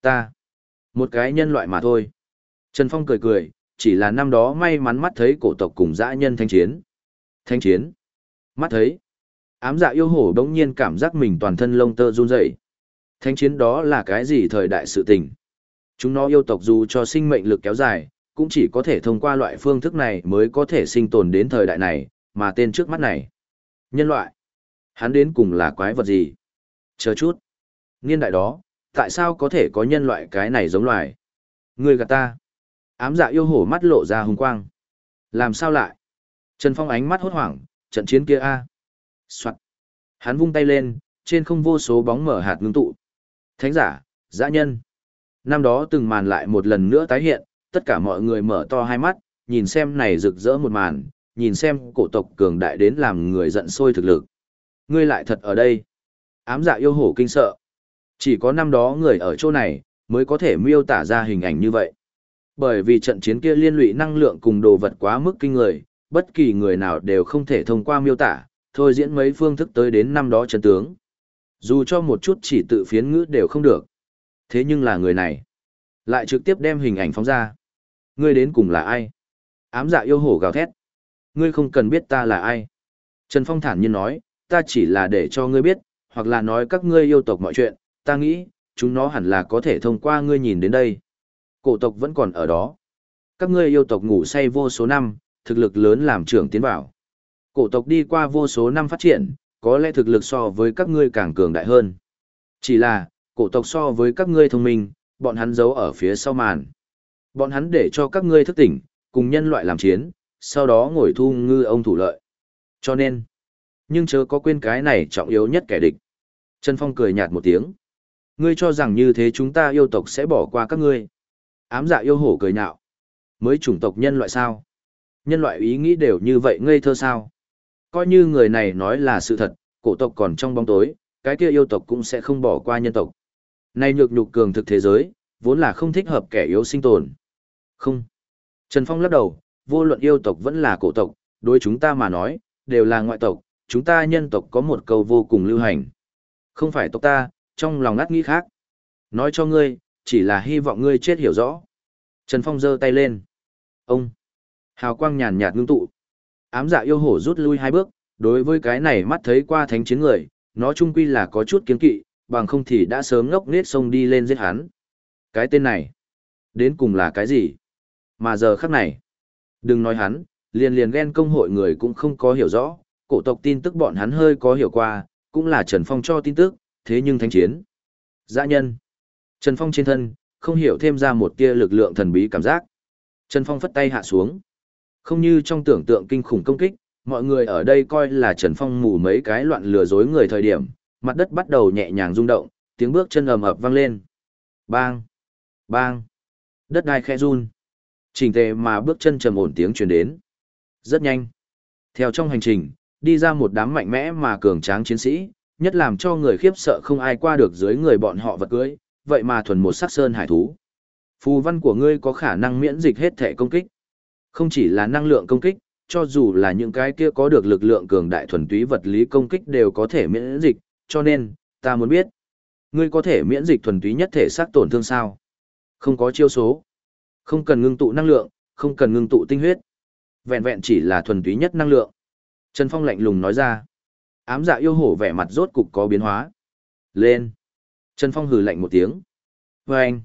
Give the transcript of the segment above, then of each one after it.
Ta, một cái nhân loại mà thôi. Trần Phong cười cười, chỉ là năm đó may mắn mắt thấy cổ tộc cùng dã nhân thanh chiến. Thanh chiến. Mắt thấy. Ám dạ yêu hổ đống nhiên cảm giác mình toàn thân lông tơ run rẩy. Thanh chiến đó là cái gì thời đại sự tình? Chúng nó yêu tộc dù cho sinh mệnh lực kéo dài, cũng chỉ có thể thông qua loại phương thức này mới có thể sinh tồn đến thời đại này, mà tên trước mắt này. Nhân loại. Hắn đến cùng là quái vật gì? Chờ chút. Niên đại đó, tại sao có thể có nhân loại cái này giống loài? Người gạt ta. Ám dạ yêu hổ mắt lộ ra hùng quang. Làm sao lại? Trần Phong ánh mắt hốt hoảng, trận chiến kia a. Soạn. Hắn vung tay lên, trên không vô số bóng mở hạt ngưng tụ. Thánh giả, dã nhân. Năm đó từng màn lại một lần nữa tái hiện, tất cả mọi người mở to hai mắt, nhìn xem này rực rỡ một màn, nhìn xem cổ tộc cường đại đến làm người giận sôi thực lực. Ngươi lại thật ở đây. Ám dạ yêu hổ kinh sợ. Chỉ có năm đó người ở chỗ này, mới có thể miêu tả ra hình ảnh như vậy. Bởi vì trận chiến kia liên lụy năng lượng cùng đồ vật quá mức kinh người, bất kỳ người nào đều không thể thông qua miêu tả, thôi diễn mấy phương thức tới đến năm đó chân tướng. Dù cho một chút chỉ tự phiến ngữ đều không được. Thế nhưng là người này, lại trực tiếp đem hình ảnh phóng ra. Ngươi đến cùng là ai? Ám dạ yêu hổ gào thét. Ngươi không cần biết ta là ai. Trần Phong thản nhiên nói, ta chỉ là để cho ngươi biết, hoặc là nói các ngươi yêu tộc mọi chuyện, ta nghĩ, chúng nó hẳn là có thể thông qua ngươi nhìn đến đây. Cổ tộc vẫn còn ở đó. Các ngươi yêu tộc ngủ say vô số năm, thực lực lớn làm trưởng tiến vào. Cổ tộc đi qua vô số năm phát triển, có lẽ thực lực so với các ngươi càng cường đại hơn. Chỉ là, cổ tộc so với các ngươi thông minh, bọn hắn giấu ở phía sau màn. Bọn hắn để cho các ngươi thức tỉnh, cùng nhân loại làm chiến, sau đó ngồi thu ngư ông thủ lợi. Cho nên, nhưng chớ có quên cái này trọng yếu nhất kẻ địch. Trần Phong cười nhạt một tiếng. Ngươi cho rằng như thế chúng ta yêu tộc sẽ bỏ qua các ngươi. Ám dạ yêu hổ cười nhạo. Mới chủng tộc nhân loại sao? Nhân loại ý nghĩ đều như vậy ngây thơ sao? Coi như người này nói là sự thật, cổ tộc còn trong bóng tối, cái kia yêu tộc cũng sẽ không bỏ qua nhân tộc. Nay nhược nhục cường thực thế giới, vốn là không thích hợp kẻ yếu sinh tồn. Không. Trần Phong lắc đầu, vô luận yêu tộc vẫn là cổ tộc, đối chúng ta mà nói, đều là ngoại tộc, chúng ta nhân tộc có một câu vô cùng lưu hành. Không phải tộc ta, trong lòng ngắt nghĩ khác. Nói cho ngươi, chỉ là hy vọng ngươi chết hiểu rõ. Trần Phong giơ tay lên. Ông. Hào quang nhàn nhạt ngưng tụ. Ám dạ yêu hổ rút lui hai bước, đối với cái này mắt thấy qua thánh chiến người, nó chung quy là có chút kiến kỵ, bằng không thì đã sớm ngốc nết sông đi lên giết hắn. Cái tên này, đến cùng là cái gì? Mà giờ khắc này, đừng nói hắn, liền liền ghen công hội người cũng không có hiểu rõ, cổ tộc tin tức bọn hắn hơi có hiểu qua, cũng là Trần Phong cho tin tức, thế nhưng thánh chiến. Dã nhân. Trần Phong trên thân, không hiểu thêm ra một tia lực lượng thần bí cảm giác. Trần Phong phất tay hạ xuống. Không như trong tưởng tượng kinh khủng công kích, mọi người ở đây coi là Trần Phong mù mấy cái loạn lừa dối người thời điểm, mặt đất bắt đầu nhẹ nhàng rung động, tiếng bước chân ầm ập vang lên. Bang! Bang! Đất đai khẽ run. Trình tề mà bước chân trầm ổn tiếng truyền đến. Rất nhanh. Theo trong hành trình, đi ra một đám mạnh mẽ mà cường tráng chiến sĩ, nhất làm cho người khiếp sợ không ai qua được dưới người bọn họ vật cưới, vậy mà thuần một sắc sơn hải thú. Phù văn của ngươi có khả năng miễn dịch hết thể công kích. Không chỉ là năng lượng công kích, cho dù là những cái kia có được lực lượng cường đại thuần túy vật lý công kích đều có thể miễn dịch, cho nên, ta muốn biết, ngươi có thể miễn dịch thuần túy nhất thể xác tổn thương sao? Không có chiêu số, không cần ngưng tụ năng lượng, không cần ngưng tụ tinh huyết, vẹn vẹn chỉ là thuần túy nhất năng lượng. Trần Phong lạnh lùng nói ra. Ám dạ yêu hổ vẻ mặt rốt cục có biến hóa. Lên. Trần Phong hừ lạnh một tiếng. Và anh.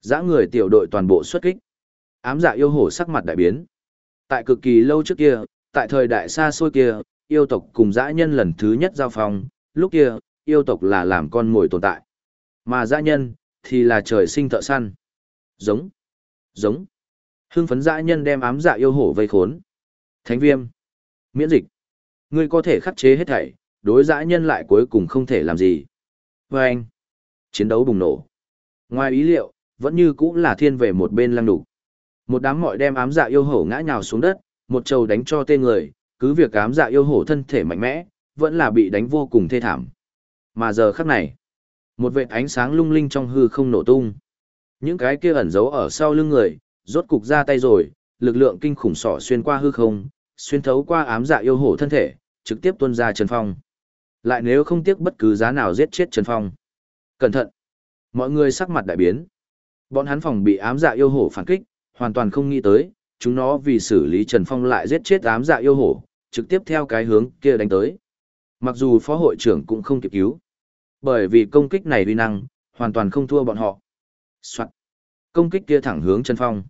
Giã người tiểu đội toàn bộ xuất kích. Ám dạ yêu hổ sắc mặt đại biến. Tại cực kỳ lâu trước kia, tại thời đại xa xôi kia, yêu tộc cùng dã nhân lần thứ nhất giao phong, lúc kia, yêu tộc là làm con mồi tồn tại. Mà dã nhân, thì là trời sinh thợ săn. Giống. Giống. Hưng phấn dã nhân đem ám dạ yêu hổ vây khốn. Thánh viêm. Miễn dịch. Ngươi có thể khắc chế hết thảy, đối dã nhân lại cuối cùng không thể làm gì. Và anh. Chiến đấu bùng nổ. Ngoài ý liệu, vẫn như cũng là thiên về một bên lăng đủ. Một đám mọi đem ám dạ yêu hổ ngã nhào xuống đất, một trầu đánh cho tên người, cứ việc ám dạ yêu hổ thân thể mạnh mẽ, vẫn là bị đánh vô cùng thê thảm. Mà giờ khắc này, một vệt ánh sáng lung linh trong hư không nổ tung. Những cái kia ẩn giấu ở sau lưng người, rốt cục ra tay rồi, lực lượng kinh khủng sỏ xuyên qua hư không, xuyên thấu qua ám dạ yêu hổ thân thể, trực tiếp tuôn ra Trần Phong. Lại nếu không tiếc bất cứ giá nào giết chết Trần Phong. Cẩn thận! Mọi người sắc mặt đại biến. Bọn hắn phòng bị ám dạ yêu hổ phản kích, hoàn toàn không nghĩ tới, chúng nó vì xử lý Trần Phong lại giết chết ám dạ yêu hổ, trực tiếp theo cái hướng kia đánh tới. Mặc dù phó hội trưởng cũng không kịp cứu. Bởi vì công kích này uy năng, hoàn toàn không thua bọn họ. Soạn. Công kích kia thẳng hướng Trần Phong.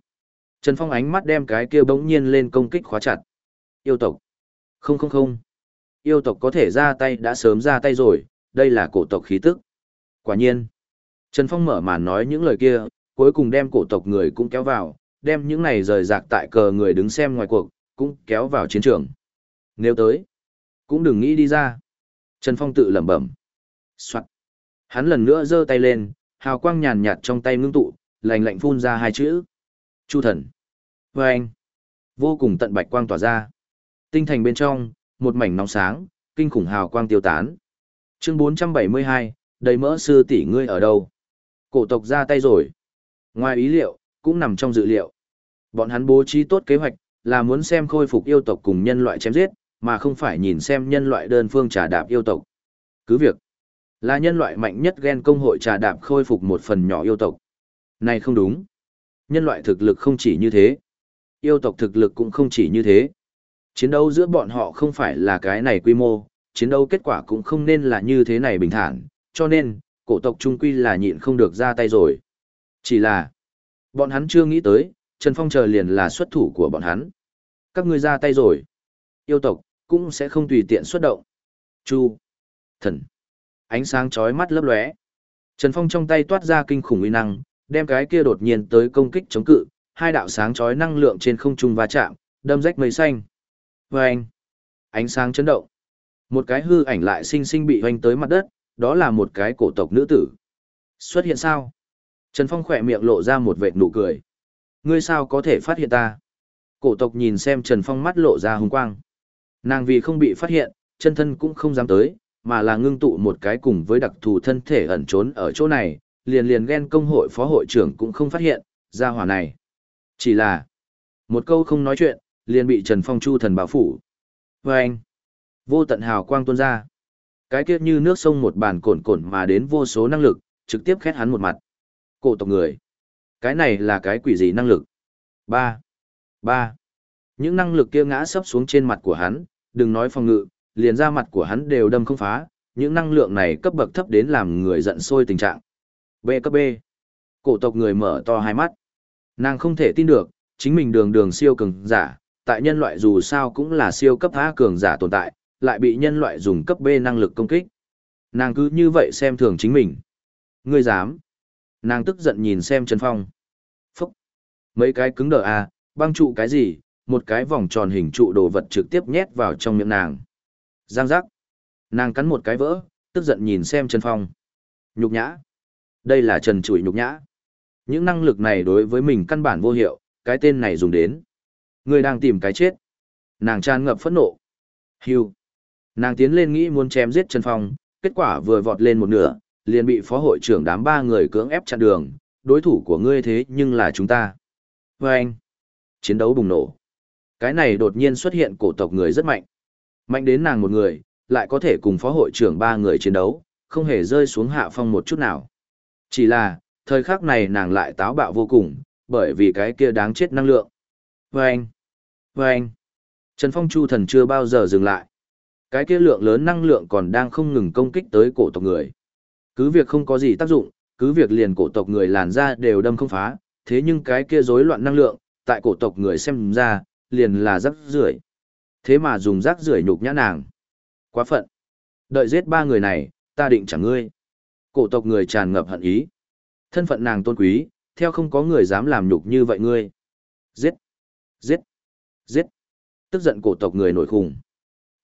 Trần Phong ánh mắt đem cái kia bỗng nhiên lên công kích khóa chặt. Yêu tộc. Không không không. Yêu tộc có thể ra tay đã sớm ra tay rồi, đây là cổ tộc khí tức. Quả nhiên. Trần Phong mở màn nói những lời kia, cuối cùng đem cổ tộc người cũng kéo vào, đem những này rời rạc tại cờ người đứng xem ngoài cuộc, cũng kéo vào chiến trường. Nếu tới, cũng đừng nghĩ đi ra. Trần Phong tự lẩm bẩm. Soạn. Hắn lần nữa giơ tay lên, hào quang nhàn nhạt trong tay ngưng tụ, lạnh lạnh phun ra hai chữ. Chu thần. Vâng. anh. Vô cùng tận bạch quang tỏa ra. Tinh thành bên trong, một mảnh nóng sáng, kinh khủng hào quang tiêu tán. Chương 472, đầy mỡ sư tỷ ngươi ở đâu? Cổ tộc ra tay rồi. Ngoài ý liệu, cũng nằm trong dự liệu. Bọn hắn bố trí tốt kế hoạch, là muốn xem khôi phục yêu tộc cùng nhân loại chém giết, mà không phải nhìn xem nhân loại đơn phương trà đạp yêu tộc. Cứ việc, là nhân loại mạnh nhất ghen công hội trà đạp khôi phục một phần nhỏ yêu tộc. Này không đúng. Nhân loại thực lực không chỉ như thế. Yêu tộc thực lực cũng không chỉ như thế. Chiến đấu giữa bọn họ không phải là cái này quy mô, chiến đấu kết quả cũng không nên là như thế này bình thản, cho nên, cổ tộc trung quy là nhịn không được ra tay rồi. Chỉ là, bọn hắn chưa nghĩ tới, Trần Phong chờ liền là xuất thủ của bọn hắn. Các ngươi ra tay rồi. Yêu tộc, cũng sẽ không tùy tiện xuất động. Chu, thần, ánh sáng chói mắt lấp lóe. Trần Phong trong tay toát ra kinh khủng uy năng, đem cái kia đột nhiên tới công kích chống cự, hai đạo sáng chói năng lượng trên không trung va chạm, đâm rách mây xanh anh Ánh sáng chấn động. Một cái hư ảnh lại sinh sinh bị hoanh tới mặt đất, đó là một cái cổ tộc nữ tử. Xuất hiện sao? Trần Phong khỏe miệng lộ ra một vệt nụ cười. Ngươi sao có thể phát hiện ta? Cổ tộc nhìn xem Trần Phong mắt lộ ra hùng quang. Nàng vì không bị phát hiện, chân thân cũng không dám tới, mà là ngưng tụ một cái cùng với đặc thù thân thể ẩn trốn ở chỗ này, liền liền ghen công hội phó hội trưởng cũng không phát hiện, ra hỏa này. Chỉ là, một câu không nói chuyện, liền bị Trần Phong Chu thần bảo phủ. Và anh, vô tận hào quang tuôn ra. Cái kiếp như nước sông một bàn cồn cồn mà đến vô số năng lực, trực tiếp khét hắn một mặt. Cổ tộc người. Cái này là cái quỷ gì năng lực? Ba, ba. Những năng lực kia ngã sấp xuống trên mặt của hắn, đừng nói phòng ngự, liền ra mặt của hắn đều đâm không phá, những năng lượng này cấp bậc thấp đến làm người giận sôi tình trạng. B cấp B. Cổ tộc người mở to hai mắt. Nàng không thể tin được, chính mình đường đường siêu cường giả, tại nhân loại dù sao cũng là siêu cấp A cường giả tồn tại, lại bị nhân loại dùng cấp B năng lực công kích. Nàng cứ như vậy xem thường chính mình. Ngươi dám. Nàng tức giận nhìn xem Trần Phong. Phúc. Mấy cái cứng đờ à, băng trụ cái gì, một cái vòng tròn hình trụ đồ vật trực tiếp nhét vào trong miệng nàng. Giang giác. Nàng cắn một cái vỡ, tức giận nhìn xem Trần Phong. Nhục nhã. Đây là Trần Chủi nhục nhã. Những năng lực này đối với mình căn bản vô hiệu, cái tên này dùng đến. Người đang tìm cái chết. Nàng tràn ngập phẫn nộ. Hưu. Nàng tiến lên nghĩ muốn chém giết Trần Phong, kết quả vừa vọt lên một nửa, liền bị phó hội trưởng đám ba người cưỡng ép chặn đường, đối thủ của ngươi thế nhưng là chúng ta. Và anh. Chiến đấu bùng nổ. Cái này đột nhiên xuất hiện cổ tộc người rất mạnh. Mạnh đến nàng một người, lại có thể cùng phó hội trưởng ba người chiến đấu, không hề rơi xuống hạ phong một chút nào. Chỉ là, thời khắc này nàng lại táo bạo vô cùng, bởi vì cái kia đáng chết năng lượng. Và anh, Trần Phong Chu thần chưa bao giờ dừng lại. Cái kia lượng lớn năng lượng còn đang không ngừng công kích tới cổ tộc người. Cứ việc không có gì tác dụng, cứ việc liền cổ tộc người làn ra đều đâm không phá, thế nhưng cái kia rối loạn năng lượng, tại cổ tộc người xem ra, liền là rắc rưởi. Thế mà dùng rác rưởi nhục nhã nàng. Quá phận. Đợi giết ba người này, ta định chẳng ngươi. Cổ tộc người tràn ngập hận ý. Thân phận nàng tôn quý, theo không có người dám làm nhục như vậy ngươi. Giết! Giết! Giết! Tức giận cổ tộc người nổi khùng.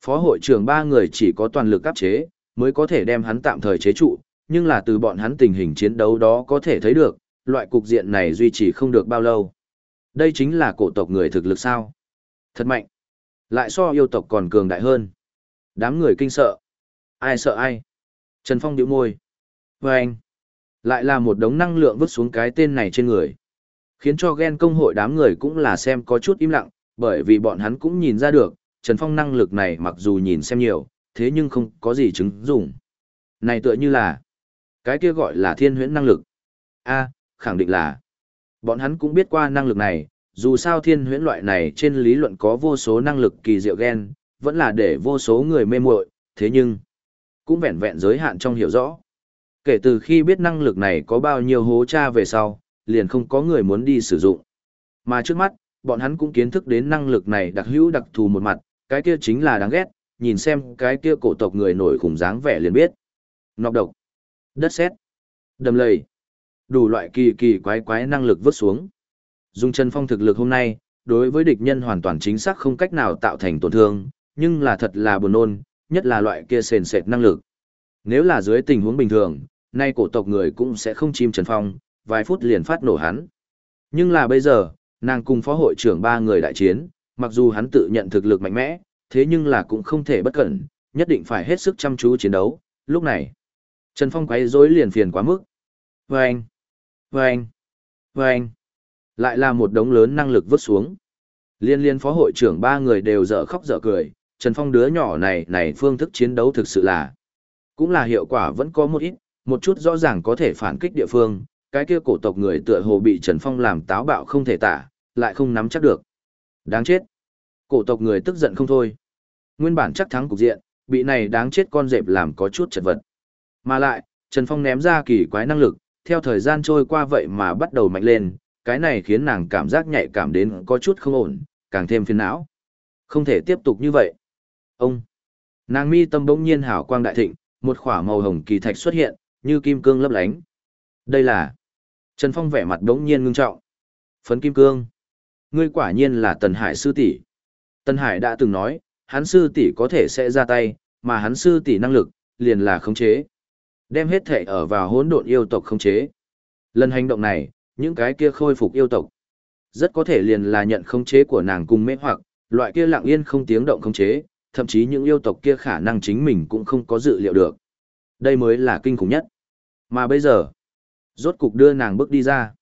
Phó hội trưởng ba người chỉ có toàn lực áp chế, mới có thể đem hắn tạm thời chế trụ, nhưng là từ bọn hắn tình hình chiến đấu đó có thể thấy được, loại cục diện này duy trì không được bao lâu. Đây chính là cổ tộc người thực lực sao. Thật mạnh. Lại so yêu tộc còn cường đại hơn. Đám người kinh sợ. Ai sợ ai? Trần Phong điệu môi. Và anh. Lại là một đống năng lượng vứt xuống cái tên này trên người. Khiến cho ghen công hội đám người cũng là xem có chút im lặng, bởi vì bọn hắn cũng nhìn ra được, Trần Phong năng lực này mặc dù nhìn xem nhiều, thế nhưng không có gì chứng dụng. Này tựa như là, cái kia gọi là thiên huyễn năng lực. A, khẳng định là. Bọn hắn cũng biết qua năng lực này, dù sao thiên huyễn loại này trên lý luận có vô số năng lực kỳ diệu gen, vẫn là để vô số người mê muội, thế nhưng cũng vẹn vẹn giới hạn trong hiểu rõ. Kể từ khi biết năng lực này có bao nhiêu hố cha về sau, liền không có người muốn đi sử dụng. Mà trước mắt, bọn hắn cũng kiến thức đến năng lực này đặc hữu đặc thù một mặt, cái kia chính là đáng ghét, nhìn xem cái kia cổ tộc người nổi khủng dáng vẻ liền biết. Nọc độc, đất sét, đầm lầy, đủ loại kỳ kỳ quái quái năng lực vứt xuống. Dung chân phong thực lực hôm nay, đối với địch nhân hoàn toàn chính xác không cách nào tạo thành tổn thương, nhưng là thật là buồn nôn, nhất là loại kia sền sệt năng lực. Nếu là dưới tình huống bình thường, nay cổ tộc người cũng sẽ không chim Trần Phong, vài phút liền phát nổ hắn. Nhưng là bây giờ, nàng cùng phó hội trưởng ba người đại chiến, mặc dù hắn tự nhận thực lực mạnh mẽ, thế nhưng là cũng không thể bất cẩn, nhất định phải hết sức chăm chú chiến đấu. Lúc này, Trần Phong quấy rối liền phiền quá mức. Vâng! Vâng! Vâng! Lại là một đống lớn năng lực vứt xuống. Liên liên phó hội trưởng ba người đều dở khóc dở cười, Trần Phong đứa nhỏ này này phương thức chiến đấu thực sự là cũng là hiệu quả vẫn có một ít, một chút rõ ràng có thể phản kích địa phương, cái kia cổ tộc người tựa hồ bị Trần Phong làm táo bạo không thể tả, lại không nắm chắc được. Đáng chết. Cổ tộc người tức giận không thôi. Nguyên bản chắc thắng cục diện, bị này đáng chết con dẹp làm có chút chật vật. Mà lại, Trần Phong ném ra kỳ quái năng lực, theo thời gian trôi qua vậy mà bắt đầu mạnh lên, cái này khiến nàng cảm giác nhạy cảm đến có chút không ổn, càng thêm phiền não. Không thể tiếp tục như vậy. Ông. Nàng mi tâm bỗng nhiên hảo quang đại thịnh, một khỏa màu hồng kỳ thạch xuất hiện, như kim cương lấp lánh. Đây là... Trần Phong vẻ mặt đống nhiên ngưng trọng. Phấn kim cương. Ngươi quả nhiên là Tần Hải sư tỷ. Tần Hải đã từng nói, hắn sư tỷ có thể sẽ ra tay, mà hắn sư tỷ năng lực, liền là khống chế. Đem hết thể ở vào hỗn độn yêu tộc khống chế. Lần hành động này, những cái kia khôi phục yêu tộc. Rất có thể liền là nhận khống chế của nàng cùng mê hoặc, loại kia lặng yên không tiếng động khống chế, thậm chí những yêu tộc kia khả năng chính mình cũng không có dự liệu được. Đây mới là kinh khủng nhất. Mà bây giờ, rốt cục đưa nàng bước đi ra.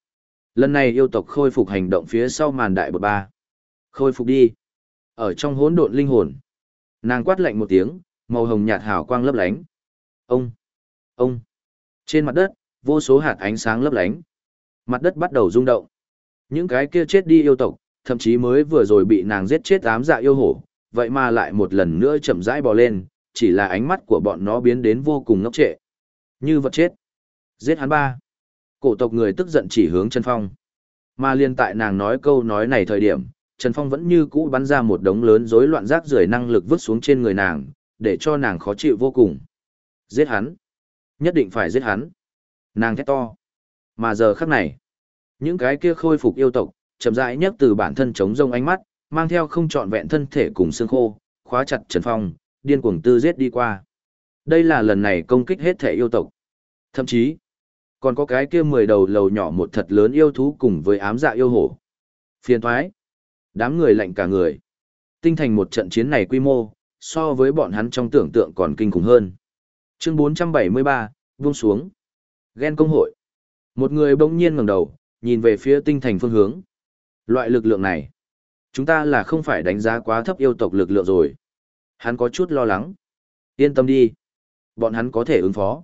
Lần này yêu tộc khôi phục hành động phía sau màn đại bột ba. Khôi phục đi. Ở trong hỗn độn linh hồn. Nàng quát lạnh một tiếng, màu hồng nhạt hào quang lấp lánh. Ông! Ông! Trên mặt đất, vô số hạt ánh sáng lấp lánh. Mặt đất bắt đầu rung động. Những cái kia chết đi yêu tộc, thậm chí mới vừa rồi bị nàng giết chết ám dạ yêu hổ, vậy mà lại một lần nữa chậm rãi bò lên, chỉ là ánh mắt của bọn nó biến đến vô cùng ngốc trệ. Như vật chết. Giết hắn ba. Cổ tộc người tức giận chỉ hướng Trần Phong. Mà liên tại nàng nói câu nói này thời điểm, Trần Phong vẫn như cũ bắn ra một đống lớn rối loạn rác rưởi năng lực vứt xuống trên người nàng, để cho nàng khó chịu vô cùng. Giết hắn. Nhất định phải giết hắn. Nàng thét to. Mà giờ khắc này, những cái kia khôi phục yêu tộc, chậm rãi nhất từ bản thân chống rông ánh mắt, mang theo không trọn vẹn thân thể cùng xương khô, khóa chặt Trần Phong, điên cuồng tư giết đi qua. Đây là lần này công kích hết thể yêu tộc. Thậm chí, còn có cái kia mười đầu lầu nhỏ một thật lớn yêu thú cùng với ám dạ yêu hổ. Phiền thoái. Đám người lạnh cả người. Tinh thành một trận chiến này quy mô, so với bọn hắn trong tưởng tượng còn kinh khủng hơn. Chương 473, vung xuống. Ghen công hội. Một người bỗng nhiên ngẩng đầu, nhìn về phía tinh thành phương hướng. Loại lực lượng này, chúng ta là không phải đánh giá quá thấp yêu tộc lực lượng rồi. Hắn có chút lo lắng. Yên tâm đi. Bọn hắn có thể ứng phó.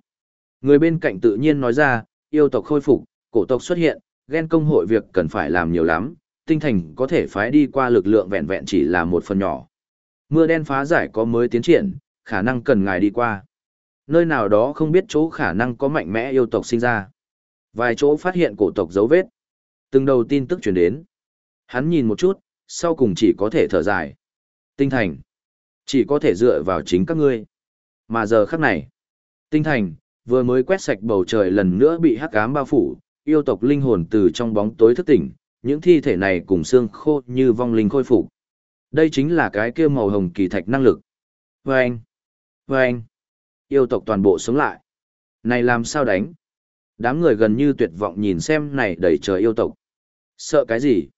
Người bên cạnh tự nhiên nói ra, yêu tộc khôi phục, cổ tộc xuất hiện, ghen công hội việc cần phải làm nhiều lắm, tinh thành có thể phái đi qua lực lượng vẹn vẹn chỉ là một phần nhỏ. Mưa đen phá giải có mới tiến triển, khả năng cần ngài đi qua. Nơi nào đó không biết chỗ khả năng có mạnh mẽ yêu tộc sinh ra. Vài chỗ phát hiện cổ tộc dấu vết. Từng đầu tin tức truyền đến. Hắn nhìn một chút, sau cùng chỉ có thể thở dài. Tinh thành. Chỉ có thể dựa vào chính các ngươi. Mà giờ khắc này. Tinh thành, vừa mới quét sạch bầu trời lần nữa bị hắc ám bao phủ, yêu tộc linh hồn từ trong bóng tối thức tỉnh, những thi thể này cùng xương khô như vong linh khôi phục. Đây chính là cái kia màu hồng kỳ thạch năng lực. Vâng! Vâng! Yêu tộc toàn bộ sống lại. Này làm sao đánh? Đám người gần như tuyệt vọng nhìn xem này đầy trời yêu tộc. Sợ cái gì?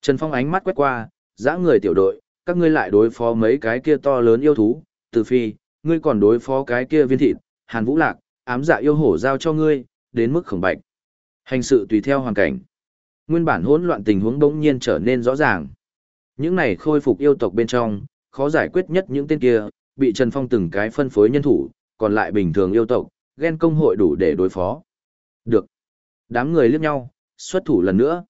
Trần Phong ánh mắt quét qua, dã người tiểu đội, các ngươi lại đối phó mấy cái kia to lớn yêu thú, từ phi, ngươi còn đối phó cái kia viên thịt, hàn vũ lạc, ám dạ yêu hổ giao cho ngươi, đến mức khổng bạch. Hành sự tùy theo hoàn cảnh. Nguyên bản hỗn loạn tình huống bỗng nhiên trở nên rõ ràng. Những này khôi phục yêu tộc bên trong, khó giải quyết nhất những tên kia, bị Trần Phong từng cái phân phối nhân thủ, còn lại bình thường yêu tộc, ghen công hội đủ để đối phó. Được. Đám người liếc nhau, xuất thủ lần nữa.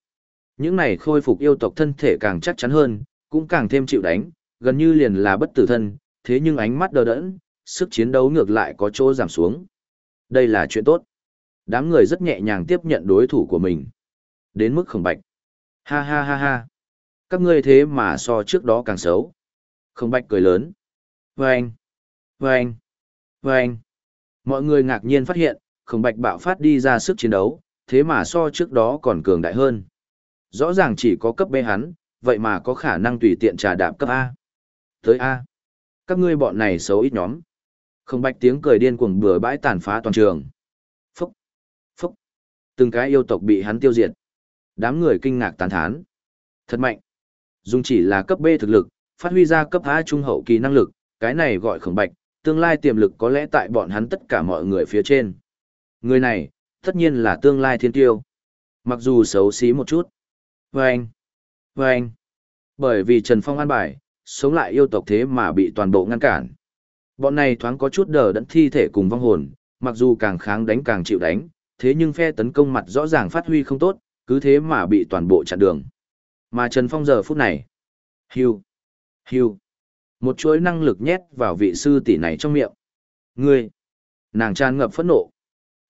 Những này khôi phục yêu tộc thân thể càng chắc chắn hơn, cũng càng thêm chịu đánh, gần như liền là bất tử thân, thế nhưng ánh mắt đờ đẫn, sức chiến đấu ngược lại có chỗ giảm xuống. Đây là chuyện tốt. Đám người rất nhẹ nhàng tiếp nhận đối thủ của mình. Đến mức khổng bạch. Ha ha ha ha. Các ngươi thế mà so trước đó càng xấu. Khổng bạch cười lớn. Vâng. Vâng. Vâng. Mọi người ngạc nhiên phát hiện, khổng bạch bạo phát đi ra sức chiến đấu, thế mà so trước đó còn cường đại hơn. Rõ ràng chỉ có cấp B hắn, vậy mà có khả năng tùy tiện trà đạp cấp A. Tới A. Các ngươi bọn này xấu ít nhóm. Không bạch tiếng cười điên cuồng bừa bãi tàn phá toàn trường. Phúc. Phúc. Từng cái yêu tộc bị hắn tiêu diệt. Đám người kinh ngạc tán thán. Thật mạnh. Dung chỉ là cấp B thực lực, phát huy ra cấp A trung hậu kỳ năng lực, cái này gọi khổng bạch, tương lai tiềm lực có lẽ tại bọn hắn tất cả mọi người phía trên. Người này, tất nhiên là tương lai thiên tiêu. Mặc dù xấu xí một chút. Vâng! Vâng! Bởi vì Trần Phong an bài, sống lại yêu tộc thế mà bị toàn bộ ngăn cản. Bọn này thoáng có chút đờ đẫn thi thể cùng vong hồn, mặc dù càng kháng đánh càng chịu đánh, thế nhưng phe tấn công mặt rõ ràng phát huy không tốt, cứ thế mà bị toàn bộ chặn đường. Mà Trần Phong giờ phút này, hưu, hưu, một chuỗi năng lực nhét vào vị sư tỷ này trong miệng. Ngươi, nàng tràn ngập phẫn nộ.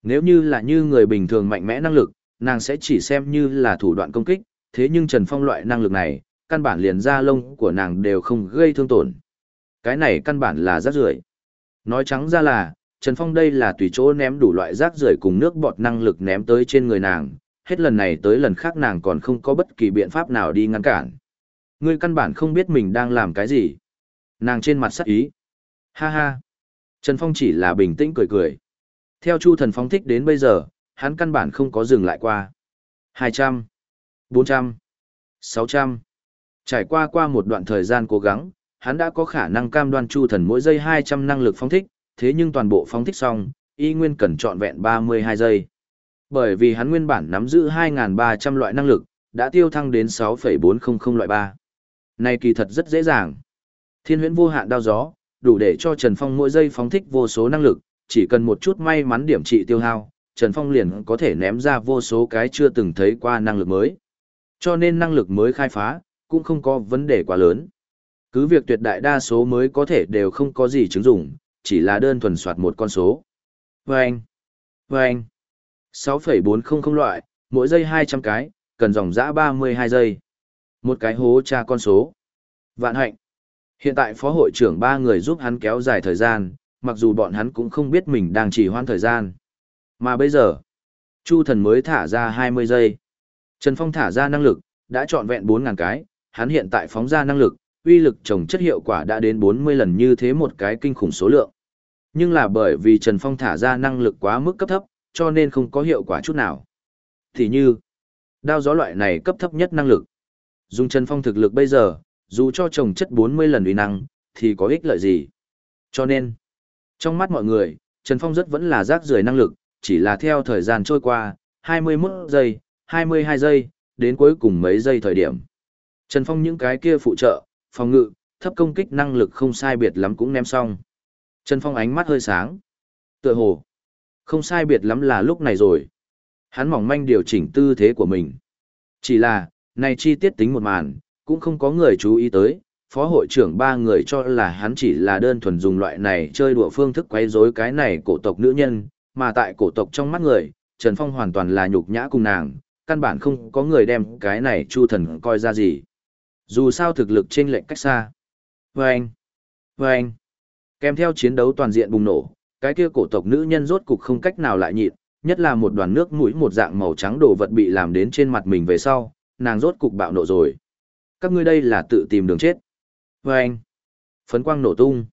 Nếu như là như người bình thường mạnh mẽ năng lực, nàng sẽ chỉ xem như là thủ đoạn công kích, thế nhưng Trần Phong loại năng lực này, căn bản liền da lông của nàng đều không gây thương tổn. Cái này căn bản là rác rưởi. Nói trắng ra là, Trần Phong đây là tùy chỗ ném đủ loại rác rưởi cùng nước bọt năng lực ném tới trên người nàng, hết lần này tới lần khác nàng còn không có bất kỳ biện pháp nào đi ngăn cản. Ngươi căn bản không biết mình đang làm cái gì. Nàng trên mặt sắc ý. Ha ha. Trần Phong chỉ là bình tĩnh cười cười. Theo Chu Thần Phong thích đến bây giờ, hắn căn bản không có dừng lại qua. 200, 400, 600. Trải qua qua một đoạn thời gian cố gắng, hắn đã có khả năng cam đoan Chu Thần mỗi giây 200 năng lực phóng thích, thế nhưng toàn bộ phóng thích xong, y nguyên cần trọn vẹn 32 giây. Bởi vì hắn nguyên bản nắm giữ 2.300 loại năng lực, đã tiêu thăng đến 6,400 loại 3. Này kỳ thật rất dễ dàng. Thiên huyễn vô hạn đao gió, đủ để cho Trần Phong mỗi giây phóng thích vô số năng lực, chỉ cần một chút may mắn điểm trị tiêu hao, Trần Phong liền có thể ném ra vô số cái chưa từng thấy qua năng lực mới. Cho nên năng lực mới khai phá, cũng không có vấn đề quá lớn. Cứ việc tuyệt đại đa số mới có thể đều không có gì chứng dụng, chỉ là đơn thuần soạt một con số. Vâng! Vâng! 6,400 loại, mỗi giây 200 cái, cần dòng dã 32 giây. Một cái hố tra con số. Vạn hạnh! Hiện tại phó hội trưởng ba người giúp hắn kéo dài thời gian, mặc dù bọn hắn cũng không biết mình đang chỉ hoãn thời gian. Mà bây giờ, Chu thần mới thả ra 20 giây. Trần Phong thả ra năng lực, đã trọn vẹn 4.000 cái, hắn hiện tại phóng ra năng lực, uy lực trồng chất hiệu quả đã đến 40 lần như thế một cái kinh khủng số lượng. Nhưng là bởi vì Trần Phong thả ra năng lực quá mức cấp thấp, cho nên không có hiệu quả chút nào. Thì như, đao gió loại này cấp thấp nhất năng lực. Dùng Trần Phong thực lực bây giờ, dù cho trồng chất 40 lần uy năng, thì có ích lợi gì. Cho nên, trong mắt mọi người, Trần Phong rất vẫn là rác rưởi năng lực, chỉ là theo thời gian trôi qua, 21 giây, 22 giây, đến cuối cùng mấy giây thời điểm. Trần Phong những cái kia phụ trợ, phòng ngự, thấp công kích năng lực không sai biệt lắm cũng ném xong. Trần Phong ánh mắt hơi sáng. Tựa hồ, không sai biệt lắm là lúc này rồi. Hắn mỏng manh điều chỉnh tư thế của mình. Chỉ là, này chi tiết tính một màn, cũng không có người chú ý tới, phó hội trưởng ba người cho là hắn chỉ là đơn thuần dùng loại này chơi đùa phương thức quấy rối cái này cổ tộc nữ nhân, mà tại cổ tộc trong mắt người, Trần Phong hoàn toàn là nhục nhã cùng nàng, căn bản không có người đem cái này chu thần coi ra gì. Dù sao thực lực trên lệnh cách xa. Vâng! Vâng! Kèm theo chiến đấu toàn diện bùng nổ, cái kia cổ tộc nữ nhân rốt cục không cách nào lại nhịn, nhất là một đoàn nước mũi một dạng màu trắng đồ vật bị làm đến trên mặt mình về sau, nàng rốt cục bạo nộ rồi. Các ngươi đây là tự tìm đường chết. Vâng! anh, phấn quang nổ tung.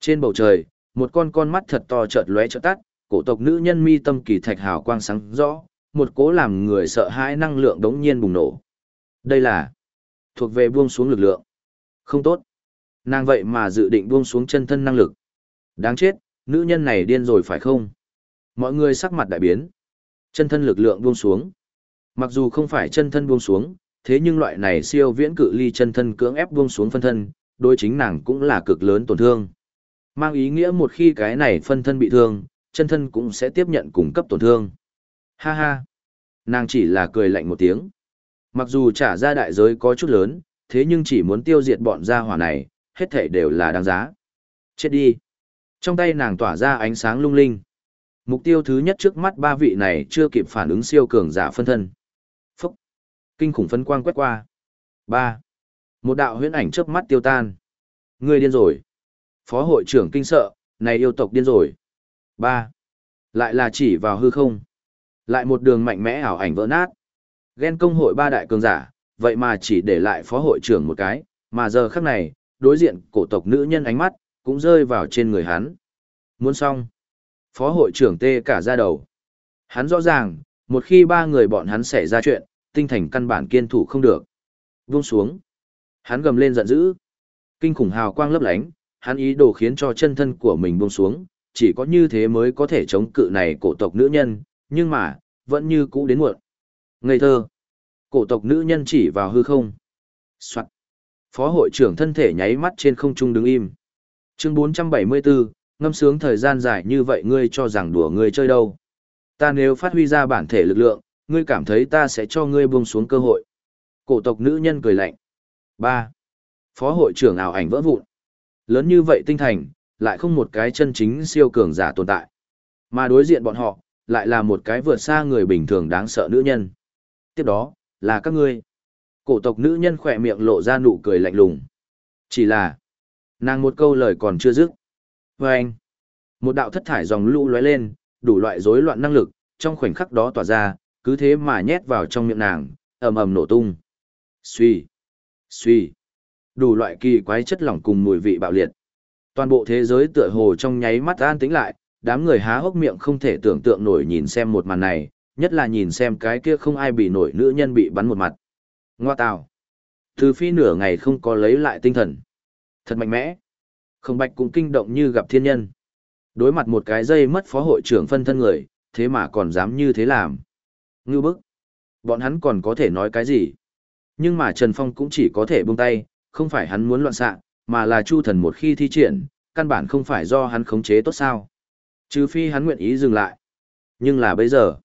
Trên bầu trời, một con con mắt thật to chợt lóe chợt tắt, cổ tộc nữ nhân mi tâm kỳ thạch hào quang sáng rõ, một cố làm người sợ hãi năng lượng đống nhiên bùng nổ. Đây là thuộc về buông xuống lực lượng. Không tốt. Nàng vậy mà dự định buông xuống chân thân năng lực. Đáng chết, nữ nhân này điên rồi phải không? Mọi người sắc mặt đại biến. Chân thân lực lượng buông xuống. Mặc dù không phải chân thân buông xuống, thế nhưng loại này siêu viễn cự ly chân thân cưỡng ép buông xuống phân thân, đối chính nàng cũng là cực lớn tổn thương. Mang ý nghĩa một khi cái này phân thân bị thương, chân thân cũng sẽ tiếp nhận cung cấp tổn thương. Ha ha! Nàng chỉ là cười lạnh một tiếng. Mặc dù trả ra đại giới có chút lớn, thế nhưng chỉ muốn tiêu diệt bọn gia hỏa này, hết thảy đều là đáng giá. Chết đi. Trong tay nàng tỏa ra ánh sáng lung linh. Mục tiêu thứ nhất trước mắt ba vị này chưa kịp phản ứng siêu cường giả phân thân. Phúc. Kinh khủng phân quang quét qua. ba Một đạo huyễn ảnh chớp mắt tiêu tan. Người điên rồi. Phó hội trưởng kinh sợ, này yêu tộc điên rồi. ba Lại là chỉ vào hư không. Lại một đường mạnh mẽ ảo ảnh vỡ nát. Ghen công hội ba đại cường giả, vậy mà chỉ để lại phó hội trưởng một cái, mà giờ khắc này, đối diện cổ tộc nữ nhân ánh mắt, cũng rơi vào trên người hắn. Muốn xong. Phó hội trưởng tê cả ra đầu. Hắn rõ ràng, một khi ba người bọn hắn xảy ra chuyện, tinh thành căn bản kiên thủ không được. Vung xuống. Hắn gầm lên giận dữ. Kinh khủng hào quang lấp lánh, hắn ý đồ khiến cho chân thân của mình buông xuống, chỉ có như thế mới có thể chống cự này cổ tộc nữ nhân, nhưng mà, vẫn như cũ đến muộn. Ngây thơ. Cổ tộc nữ nhân chỉ vào hư không. Soạn. Phó hội trưởng thân thể nháy mắt trên không trung đứng im. Chương 474, ngâm sướng thời gian dài như vậy ngươi cho rằng đùa ngươi chơi đâu. Ta nếu phát huy ra bản thể lực lượng, ngươi cảm thấy ta sẽ cho ngươi buông xuống cơ hội. Cổ tộc nữ nhân cười lạnh. 3. Phó hội trưởng ảo ảnh vỡ vụn. Lớn như vậy tinh thành, lại không một cái chân chính siêu cường giả tồn tại. Mà đối diện bọn họ, lại là một cái vượt xa người bình thường đáng sợ nữ nhân. Tiếp đó, là các ngươi. Cổ tộc nữ nhân khỏe miệng lộ ra nụ cười lạnh lùng. Chỉ là, nàng một câu lời còn chưa dứt. Và anh, một đạo thất thải dòng lũ lóe lên, đủ loại rối loạn năng lực, trong khoảnh khắc đó tỏa ra, cứ thế mà nhét vào trong miệng nàng, ầm ầm nổ tung. Suy, suy, đủ loại kỳ quái chất lỏng cùng mùi vị bạo liệt. Toàn bộ thế giới tựa hồ trong nháy mắt an tĩnh lại, đám người há hốc miệng không thể tưởng tượng nổi nhìn xem một màn này, nhất là nhìn xem cái kia không ai bị nổi nữ nhân bị bắn một mặt. Ngoa tào. Từ phi nửa ngày không có lấy lại tinh thần. Thật mạnh mẽ. Không bạch cũng kinh động như gặp thiên nhân. Đối mặt một cái dây mất phó hội trưởng phân thân người, thế mà còn dám như thế làm. Ngư bức. Bọn hắn còn có thể nói cái gì? Nhưng mà Trần Phong cũng chỉ có thể buông tay, không phải hắn muốn loạn xạ, mà là Chu thần một khi thi triển, căn bản không phải do hắn khống chế tốt sao. Trừ phi hắn nguyện ý dừng lại. Nhưng là bây giờ,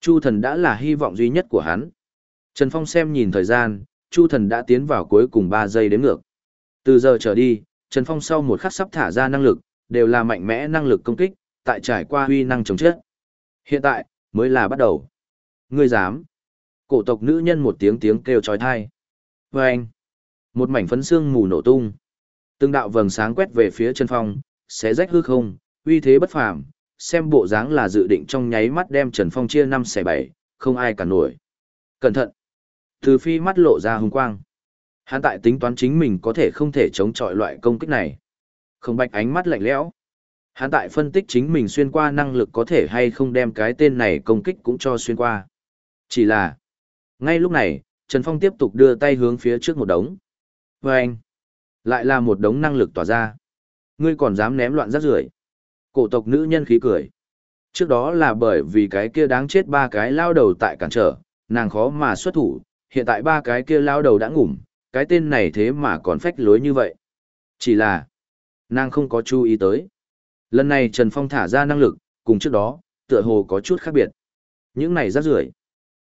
Chu thần đã là hy vọng duy nhất của hắn. Trần Phong xem nhìn thời gian, Chu thần đã tiến vào cuối cùng 3 giây đếm ngược. Từ giờ trở đi, Trần Phong sau một khắc sắp thả ra năng lực, đều là mạnh mẽ năng lực công kích, tại trải qua huy năng chống chết. Hiện tại, mới là bắt đầu. Ngươi dám. Cổ tộc nữ nhân một tiếng tiếng kêu trói thai. Và anh. Một mảnh phấn xương mù nổ tung. Từng đạo vầng sáng quét về phía Trần Phong, xé rách hư không, uy thế bất phàm, xem bộ dáng là dự định trong nháy mắt đem Trần Phong chia năm xẻ bảy, không ai cả nổi. Cẩn thận! Từ phi mắt lộ ra hung quang. Hắn tại tính toán chính mình có thể không thể chống chọi loại công kích này. Không bạch ánh mắt lạnh lẽo. Hắn tại phân tích chính mình xuyên qua năng lực có thể hay không đem cái tên này công kích cũng cho xuyên qua. Chỉ là, ngay lúc này, Trần Phong tiếp tục đưa tay hướng phía trước một đống. Và anh, lại là một đống năng lực tỏa ra. Ngươi còn dám ném loạn rác rưởi Cổ tộc nữ nhân khí cười. Trước đó là bởi vì cái kia đáng chết ba cái lao đầu tại cản trở, nàng khó mà xuất thủ, hiện tại ba cái kia lao đầu đã ngủm, cái tên này thế mà còn phách lối như vậy. Chỉ là, nàng không có chú ý tới. Lần này Trần Phong thả ra năng lực, cùng trước đó, tựa hồ có chút khác biệt. Những này rác rưởi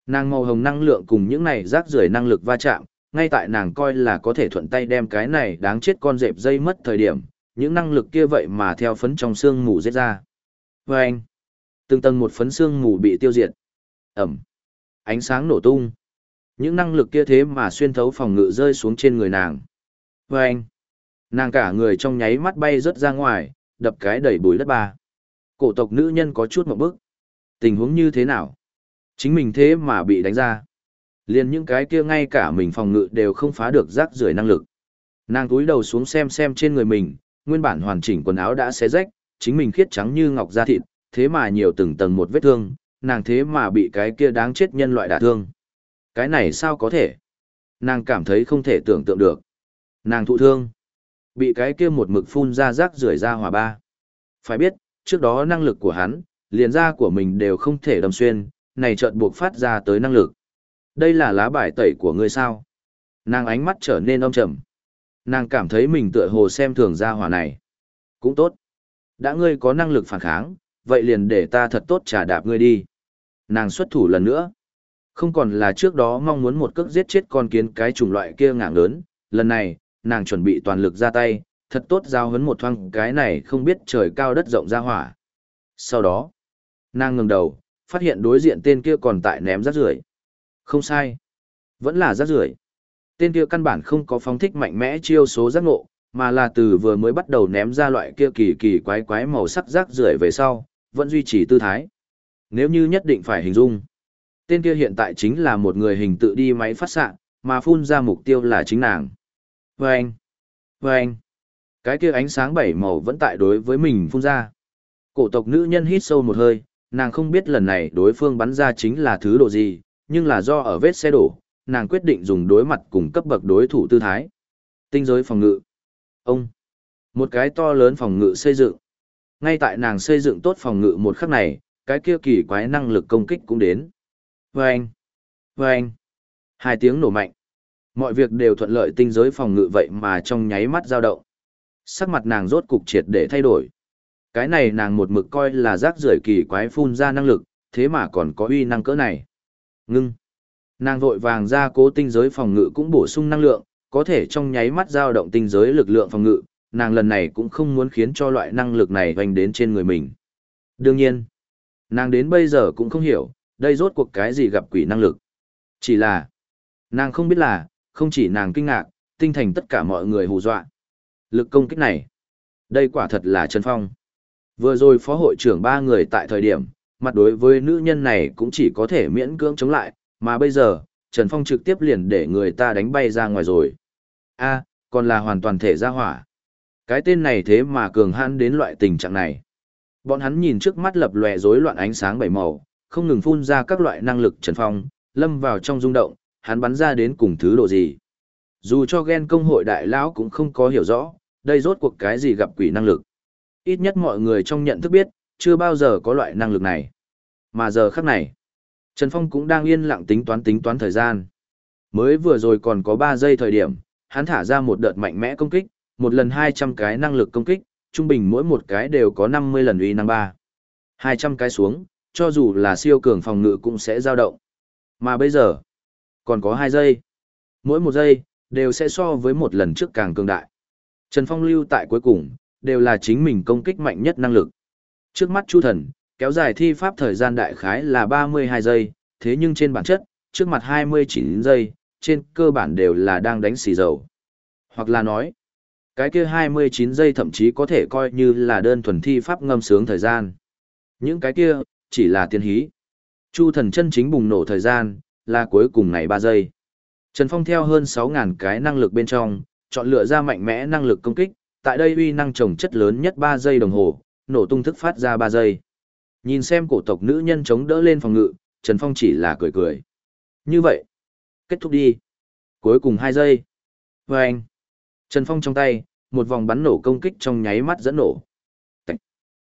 Nàng màu hồng năng lượng cùng những này rác rưởi năng lực va chạm, ngay tại nàng coi là có thể thuận tay đem cái này đáng chết con dẹp dây mất thời điểm, những năng lực kia vậy mà theo phấn trong xương mù giết ra. Và anh, từng tầng một phấn xương mù bị tiêu diệt. Ẩm, ánh sáng nổ tung. Những năng lực kia thế mà xuyên thấu phòng ngự rơi xuống trên người nàng. Và anh, nàng cả người trong nháy mắt bay rớt ra ngoài, đập cái đẩy bùi đất ba. Cổ tộc nữ nhân có chút một bức. Tình huống như thế nào? Chính mình thế mà bị đánh ra. Liền những cái kia ngay cả mình phòng ngự đều không phá được rác rưởi năng lực. Nàng túi đầu xuống xem xem trên người mình, nguyên bản hoàn chỉnh quần áo đã xé rách, chính mình khiết trắng như ngọc da thịt, thế mà nhiều từng tầng một vết thương, nàng thế mà bị cái kia đáng chết nhân loại đả thương. Cái này sao có thể? Nàng cảm thấy không thể tưởng tượng được. Nàng thụ thương. Bị cái kia một mực phun ra rác rưởi ra hỏa ba. Phải biết, trước đó năng lực của hắn, liền da của mình đều không thể đâm xuyên, này chợt buộc phát ra tới năng lực. Đây là lá bài tẩy của ngươi sao? Nàng ánh mắt trở nên âm trầm. Nàng cảm thấy mình tựa hồ xem thường gia hỏa này. Cũng tốt. Đã ngươi có năng lực phản kháng, vậy liền để ta thật tốt trả đạp ngươi đi. Nàng xuất thủ lần nữa. Không còn là trước đó mong muốn một cước giết chết con kiến cái chủng loại kia ngạng lớn, lần này, nàng chuẩn bị toàn lực ra tay, thật tốt giao hấn một thoang cái này không biết trời cao đất rộng ra hỏa. Sau đó, nàng ngừng đầu, phát hiện đối diện tên kia còn tại ném rác rưởi. Không sai, vẫn là rác rưởi. Tên kia căn bản không có phóng thích mạnh mẽ chiêu số giác ngộ, mà là từ vừa mới bắt đầu ném ra loại kia kỳ kỳ quái quái màu sắc rác rưởi về sau, vẫn duy trì tư thái. Nếu như nhất định phải hình dung, tên kia hiện tại chính là một người hình tự đi máy phát xạ, mà phun ra mục tiêu là chính nàng. Vâng! Vâng! Cái kia ánh sáng bảy màu vẫn tại đối với mình phun ra. Cổ tộc nữ nhân hít sâu một hơi, nàng không biết lần này đối phương bắn ra chính là thứ độ gì, nhưng là do ở vết xe đổ, nàng quyết định dùng đối mặt cùng cấp bậc đối thủ tư thái. Tinh giới phòng ngự. Ông. Một cái to lớn phòng ngự xây dựng. Ngay tại nàng xây dựng tốt phòng ngự một khắc này, cái kia kỳ quái năng lực công kích cũng đến. Vâng! Vâng! Hai tiếng nổ mạnh. Mọi việc đều thuận lợi tinh giới phòng ngự vậy mà trong nháy mắt dao động. Sắc mặt nàng rốt cục triệt để thay đổi. Cái này nàng một mực coi là rác rưởi kỳ quái phun ra năng lực, thế mà còn có uy năng cỡ này. Ngưng. Nàng vội vàng ra cố tinh giới phòng ngự cũng bổ sung năng lượng, có thể trong nháy mắt dao động tinh giới lực lượng phòng ngự, nàng lần này cũng không muốn khiến cho loại năng lực này hoành đến trên người mình. Đương nhiên, nàng đến bây giờ cũng không hiểu, đây rốt cuộc cái gì gặp quỷ năng lực. Chỉ là, nàng không biết là, không chỉ nàng kinh ngạc, tinh thành tất cả mọi người hù dọa. Lực công kích này, đây quả thật là Trần Phong. Vừa rồi phó hội trưởng ba người tại thời điểm, mặt đối với nữ nhân này cũng chỉ có thể miễn cưỡng chống lại, mà bây giờ, Trần Phong trực tiếp liền để người ta đánh bay ra ngoài rồi. a còn là hoàn toàn thể ra hỏa. Cái tên này thế mà cường hãn đến loại tình trạng này. Bọn hắn nhìn trước mắt lập lòe rối loạn ánh sáng bảy màu, không ngừng phun ra các loại năng lực Trần Phong, lâm vào trong rung động, hắn bắn ra đến cùng thứ độ gì. Dù cho ghen công hội đại lão cũng không có hiểu rõ, đây rốt cuộc cái gì gặp quỷ năng lực. Ít nhất mọi người trong nhận thức biết, chưa bao giờ có loại năng lực này. Mà giờ khắc này, Trần Phong cũng đang yên lặng tính toán tính toán thời gian. Mới vừa rồi còn có 3 giây thời điểm, hắn thả ra một đợt mạnh mẽ công kích, một lần 200 cái năng lực công kích, trung bình mỗi một cái đều có 50 lần uy năng 3. 200 cái xuống, cho dù là siêu cường phòng ngự cũng sẽ dao động. Mà bây giờ, còn có 2 giây. Mỗi một giây, đều sẽ so với một lần trước càng cường đại. Trần Phong lưu tại cuối cùng, đều là chính mình công kích mạnh nhất năng lực. Trước mắt Chu Thần, kéo dài thi pháp thời gian đại khái là 32 giây, thế nhưng trên bản chất, trước mặt 29 giây, trên cơ bản đều là đang đánh xì dầu. Hoặc là nói, cái kia 29 giây thậm chí có thể coi như là đơn thuần thi pháp ngâm sướng thời gian. Những cái kia, chỉ là tiên hí. Chu thần chân chính bùng nổ thời gian, là cuối cùng ngày 3 giây. Trần Phong theo hơn 6.000 cái năng lực bên trong, chọn lựa ra mạnh mẽ năng lực công kích, tại đây uy năng trồng chất lớn nhất 3 giây đồng hồ, nổ tung thức phát ra 3 giây. Nhìn xem cổ tộc nữ nhân chống đỡ lên phòng ngự, Trần Phong chỉ là cười cười. Như vậy, kết thúc đi. Cuối cùng 2 giây. Và anh, Trần Phong trong tay, một vòng bắn nổ công kích trong nháy mắt dẫn nổ. Tạch,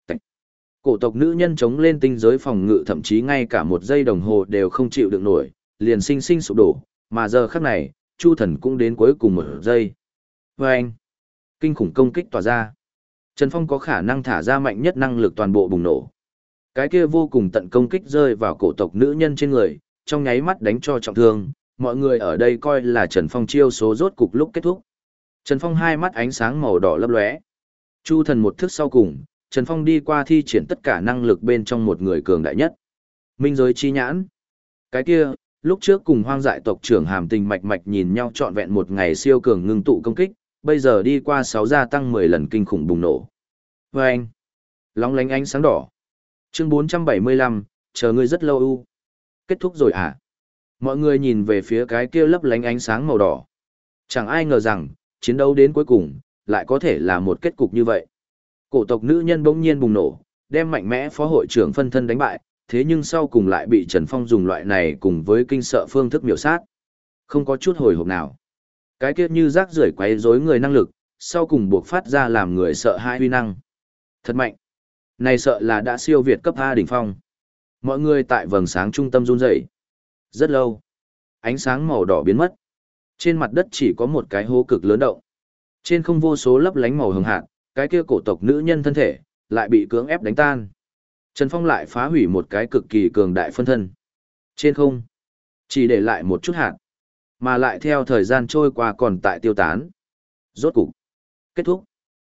tạch. Cổ tộc nữ nhân chống lên tinh giới phòng ngự thậm chí ngay cả một giây đồng hồ đều không chịu được nổi, liền sinh sinh sụp đổ, mà giờ khắc này, Chu Thần cũng đến cuối cùng một giây. Và anh, Kinh khủng công kích tỏa ra. Trần Phong có khả năng thả ra mạnh nhất năng lực toàn bộ bùng nổ. Cái kia vô cùng tận công kích rơi vào cổ tộc nữ nhân trên người, trong nháy mắt đánh cho trọng thương, mọi người ở đây coi là Trần Phong chiêu số rốt cục lúc kết thúc. Trần Phong hai mắt ánh sáng màu đỏ lấp lóe. Chu thần một thức sau cùng, Trần Phong đi qua thi triển tất cả năng lực bên trong một người cường đại nhất. Minh giới chi nhãn. Cái kia, lúc trước cùng hoang dại tộc trưởng hàm tình mạch mạch nhìn nhau trọn vẹn một ngày siêu cường ngưng tụ công kích, bây giờ đi qua 6 gia tăng 10 lần kinh khủng bùng nổ. Và anh, lóng lánh ánh sáng đỏ. Chương 475, chờ ngươi rất lâu u. Kết thúc rồi à? Mọi người nhìn về phía cái kia lấp lánh ánh sáng màu đỏ. Chẳng ai ngờ rằng, chiến đấu đến cuối cùng, lại có thể là một kết cục như vậy. Cổ tộc nữ nhân bỗng nhiên bùng nổ, đem mạnh mẽ phó hội trưởng phân thân đánh bại, thế nhưng sau cùng lại bị Trần Phong dùng loại này cùng với kinh sợ phương thức miểu sát. Không có chút hồi hộp nào. Cái kia như rác rưởi quấy rối người năng lực, sau cùng buộc phát ra làm người sợ hai huy năng. Thật mạnh. Này sợ là đã siêu việt cấp A đỉnh phong. Mọi người tại vầng sáng trung tâm run rẩy. Rất lâu. Ánh sáng màu đỏ biến mất. Trên mặt đất chỉ có một cái hố cực lớn động. Trên không vô số lấp lánh màu hồng hạt, cái kia cổ tộc nữ nhân thân thể, lại bị cưỡng ép đánh tan. Trần Phong lại phá hủy một cái cực kỳ cường đại phân thân. Trên không, Chỉ để lại một chút hạt, mà lại theo thời gian trôi qua còn tại tiêu tán. Rốt cục. Kết thúc.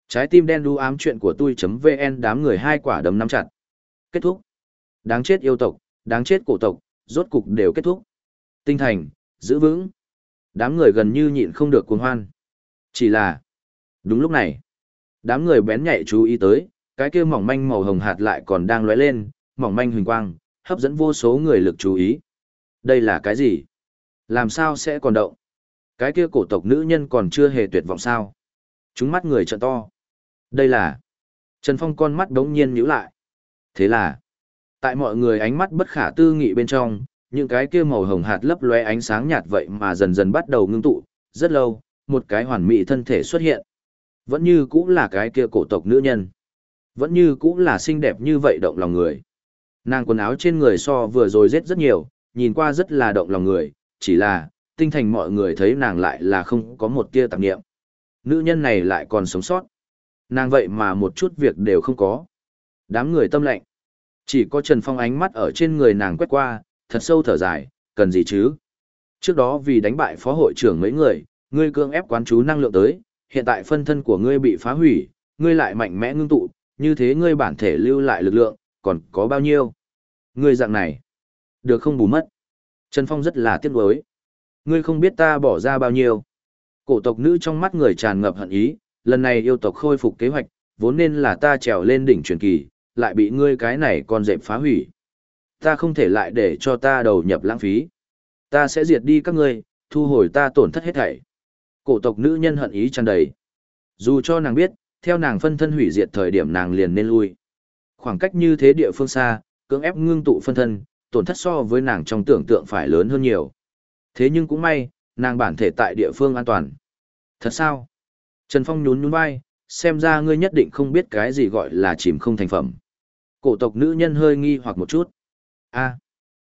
Trái tim đen đu ám chuyện của tôi.vn đám người hai quả đấm nắm chặt. Kết thúc. Đáng chết yêu tộc, đáng chết cổ tộc, rốt cục đều kết thúc. Tinh thành, giữ vững. Đám người gần như nhịn không được cuồng hoan. Chỉ là, đúng lúc này, đám người bén nhạy chú ý tới, cái kia mỏng manh màu hồng hạt lại còn đang lóe lên, mỏng manh huỳnh quang, hấp dẫn vô số người lực chú ý. Đây là cái gì? Làm sao sẽ còn động? Cái kia cổ tộc nữ nhân còn chưa hề tuyệt vọng sao? Chúng mắt người trợ to. Đây là... Trần Phong con mắt đống nhiên nhíu lại. Thế là... Tại mọi người ánh mắt bất khả tư nghị bên trong, những cái kia màu hồng hạt lấp lóe ánh sáng nhạt vậy mà dần dần bắt đầu ngưng tụ, rất lâu, một cái hoàn mỹ thân thể xuất hiện. Vẫn như cũng là cái kia cổ tộc nữ nhân. Vẫn như cũng là xinh đẹp như vậy động lòng người. Nàng quần áo trên người so vừa rồi rết rất nhiều, nhìn qua rất là động lòng người, chỉ là, tinh thành mọi người thấy nàng lại là không có một tia tạp nghiệm. Nữ nhân này lại còn sống sót. Nàng vậy mà một chút việc đều không có. Đám người tâm lệnh. Chỉ có Trần Phong ánh mắt ở trên người nàng quét qua, thật sâu thở dài, cần gì chứ? Trước đó vì đánh bại phó hội trưởng mấy người, ngươi cương ép quán chú năng lượng tới, hiện tại phân thân của ngươi bị phá hủy, ngươi lại mạnh mẽ ngưng tụ, như thế ngươi bản thể lưu lại lực lượng, còn có bao nhiêu? Ngươi dạng này, được không bù mất. Trần Phong rất là tiếc nuối. Ngươi không biết ta bỏ ra bao nhiêu. Cổ tộc nữ trong mắt người tràn ngập hận ý, lần này yêu tộc khôi phục kế hoạch, vốn nên là ta trèo lên đỉnh truyền kỳ, lại bị ngươi cái này con dẹp phá hủy. Ta không thể lại để cho ta đầu nhập lãng phí. Ta sẽ diệt đi các ngươi, thu hồi ta tổn thất hết thảy. Cổ tộc nữ nhân hận ý tràn đầy. Dù cho nàng biết, theo nàng phân thân hủy diệt thời điểm nàng liền nên lui. Khoảng cách như thế địa phương xa, cưỡng ép ngưng tụ phân thân, tổn thất so với nàng trong tưởng tượng phải lớn hơn nhiều. Thế nhưng cũng may, nàng bản thể tại địa phương an toàn. Thật sao? Trần Phong nhún nhún vai, xem ra ngươi nhất định không biết cái gì gọi là chìm không thành phẩm. Cổ tộc nữ nhân hơi nghi hoặc một chút. a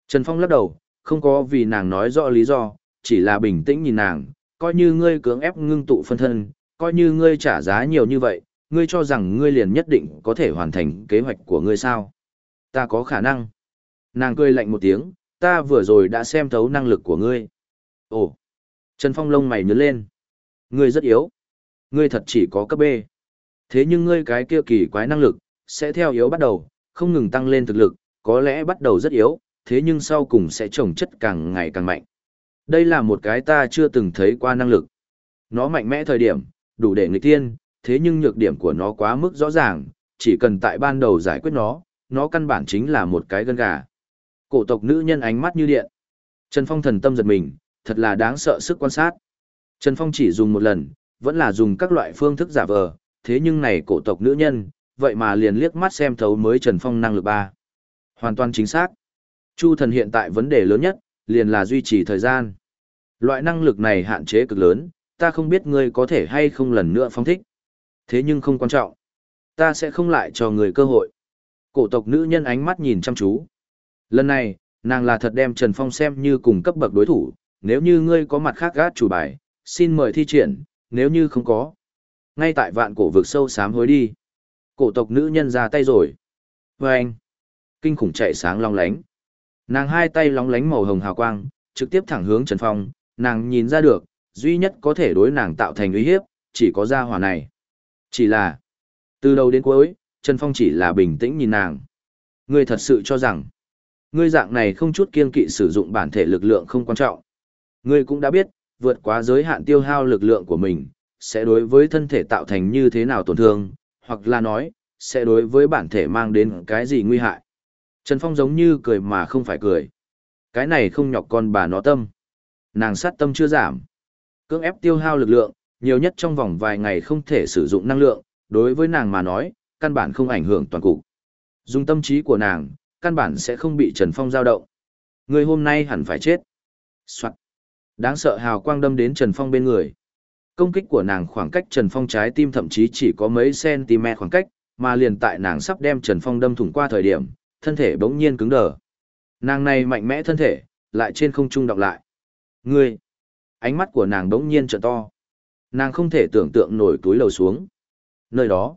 Trần Phong lắc đầu, không có vì nàng nói rõ lý do, chỉ là bình tĩnh nhìn nàng, coi như ngươi cưỡng ép ngưng tụ phân thân, coi như ngươi trả giá nhiều như vậy, ngươi cho rằng ngươi liền nhất định có thể hoàn thành kế hoạch của ngươi sao. Ta có khả năng. Nàng cười lạnh một tiếng, ta vừa rồi đã xem thấu năng lực của ngươi. Ồ! Trần Phong lông mày nhớ lên. Ngươi rất yếu. Ngươi thật chỉ có cấp B. Thế nhưng ngươi cái kia kỳ quái năng lực, sẽ theo yếu bắt đầu, không ngừng tăng lên thực lực, có lẽ bắt đầu rất yếu, thế nhưng sau cùng sẽ trồng chất càng ngày càng mạnh. Đây là một cái ta chưa từng thấy qua năng lực. Nó mạnh mẽ thời điểm, đủ để nghịch tiên, thế nhưng nhược điểm của nó quá mức rõ ràng, chỉ cần tại ban đầu giải quyết nó, nó căn bản chính là một cái gân gà. Cổ tộc nữ nhân ánh mắt như điện. Trần Phong thần tâm giật mình, thật là đáng sợ sức quan sát. Trần Phong chỉ dùng một lần, vẫn là dùng các loại phương thức giả vờ, thế nhưng này cổ tộc nữ nhân, vậy mà liền liếc mắt xem thấu mới Trần Phong năng lực ba. Hoàn toàn chính xác. Chu thần hiện tại vấn đề lớn nhất, liền là duy trì thời gian. Loại năng lực này hạn chế cực lớn, ta không biết ngươi có thể hay không lần nữa phong thích. Thế nhưng không quan trọng. Ta sẽ không lại cho người cơ hội. Cổ tộc nữ nhân ánh mắt nhìn chăm chú. Lần này, nàng là thật đem Trần Phong xem như cùng cấp bậc đối thủ, nếu như ngươi có mặt khác gát chủ bài, xin mời thi triển, nếu như không có. Ngay tại vạn cổ vực sâu sám hối đi. Cổ tộc nữ nhân ra tay rồi. Và anh, kinh khủng chạy sáng long lánh. Nàng hai tay lóng lánh màu hồng hào quang, trực tiếp thẳng hướng Trần Phong, nàng nhìn ra được, duy nhất có thể đối nàng tạo thành uy hiếp, chỉ có gia hỏa này. Chỉ là, từ đầu đến cuối, Trần Phong chỉ là bình tĩnh nhìn nàng. Ngươi thật sự cho rằng, ngươi dạng này không chút kiên kỵ sử dụng bản thể lực lượng không quan trọng. Ngươi cũng đã biết, vượt quá giới hạn tiêu hao lực lượng của mình, sẽ đối với thân thể tạo thành như thế nào tổn thương, hoặc là nói, sẽ đối với bản thể mang đến cái gì nguy hại. Trần Phong giống như cười mà không phải cười. Cái này không nhọc con bà nó tâm. Nàng sát tâm chưa giảm. Cưỡng ép tiêu hao lực lượng, nhiều nhất trong vòng vài ngày không thể sử dụng năng lượng, đối với nàng mà nói, căn bản không ảnh hưởng toàn cục. Dùng tâm trí của nàng, căn bản sẽ không bị Trần Phong giao động. Người hôm nay hẳn phải chết. Soạn. Đáng sợ hào quang đâm đến Trần Phong bên người. Công kích của nàng khoảng cách Trần Phong trái tim thậm chí chỉ có mấy cm khoảng cách, mà liền tại nàng sắp đem Trần Phong đâm thủng qua thời điểm, thân thể bỗng nhiên cứng đờ. Nàng này mạnh mẽ thân thể, lại trên không trung đọc lại. Ngươi! Ánh mắt của nàng bỗng nhiên trợ to. Nàng không thể tưởng tượng nổi túi lầu xuống. Nơi đó,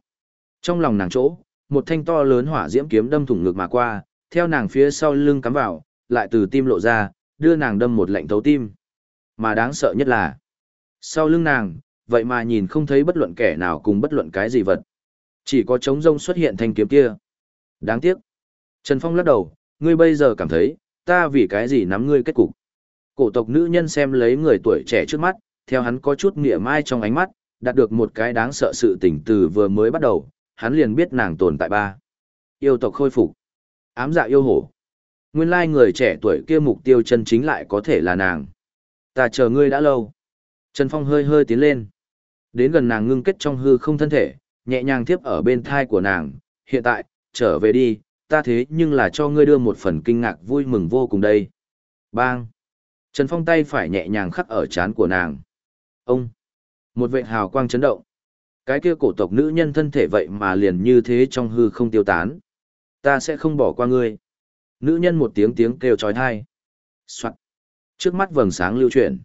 trong lòng nàng chỗ, một thanh to lớn hỏa diễm kiếm đâm thủng ngực mà qua, theo nàng phía sau lưng cắm vào, lại từ tim lộ ra, đưa nàng đâm một lạnh thấu tim. Mà đáng sợ nhất là, sau lưng nàng, vậy mà nhìn không thấy bất luận kẻ nào cùng bất luận cái gì vật. Chỉ có trống rông xuất hiện thanh kiếm kia. Đáng tiếc. Trần Phong lắc đầu, ngươi bây giờ cảm thấy, ta vì cái gì nắm ngươi kết cục. Cổ tộc nữ nhân xem lấy người tuổi trẻ trước mắt, theo hắn có chút nghĩa mai trong ánh mắt, đạt được một cái đáng sợ sự tỉnh từ vừa mới bắt đầu, hắn liền biết nàng tồn tại ba. Yêu tộc khôi phục. Ám dạ yêu hổ. Nguyên lai người trẻ tuổi kia mục tiêu chân chính lại có thể là nàng. Ta chờ ngươi đã lâu. Trần Phong hơi hơi tiến lên. Đến gần nàng ngưng kết trong hư không thân thể, nhẹ nhàng tiếp ở bên thai của nàng. Hiện tại, trở về đi, ta thế nhưng là cho ngươi đưa một phần kinh ngạc vui mừng vô cùng đây. Bang! Trần Phong tay phải nhẹ nhàng khắc ở trán của nàng. Ông! Một vệ hào quang chấn động. Cái kia cổ tộc nữ nhân thân thể vậy mà liền như thế trong hư không tiêu tán. Ta sẽ không bỏ qua ngươi. Nữ nhân một tiếng tiếng kêu trói thai. Soạn. Trước mắt vầng sáng lưu chuyển.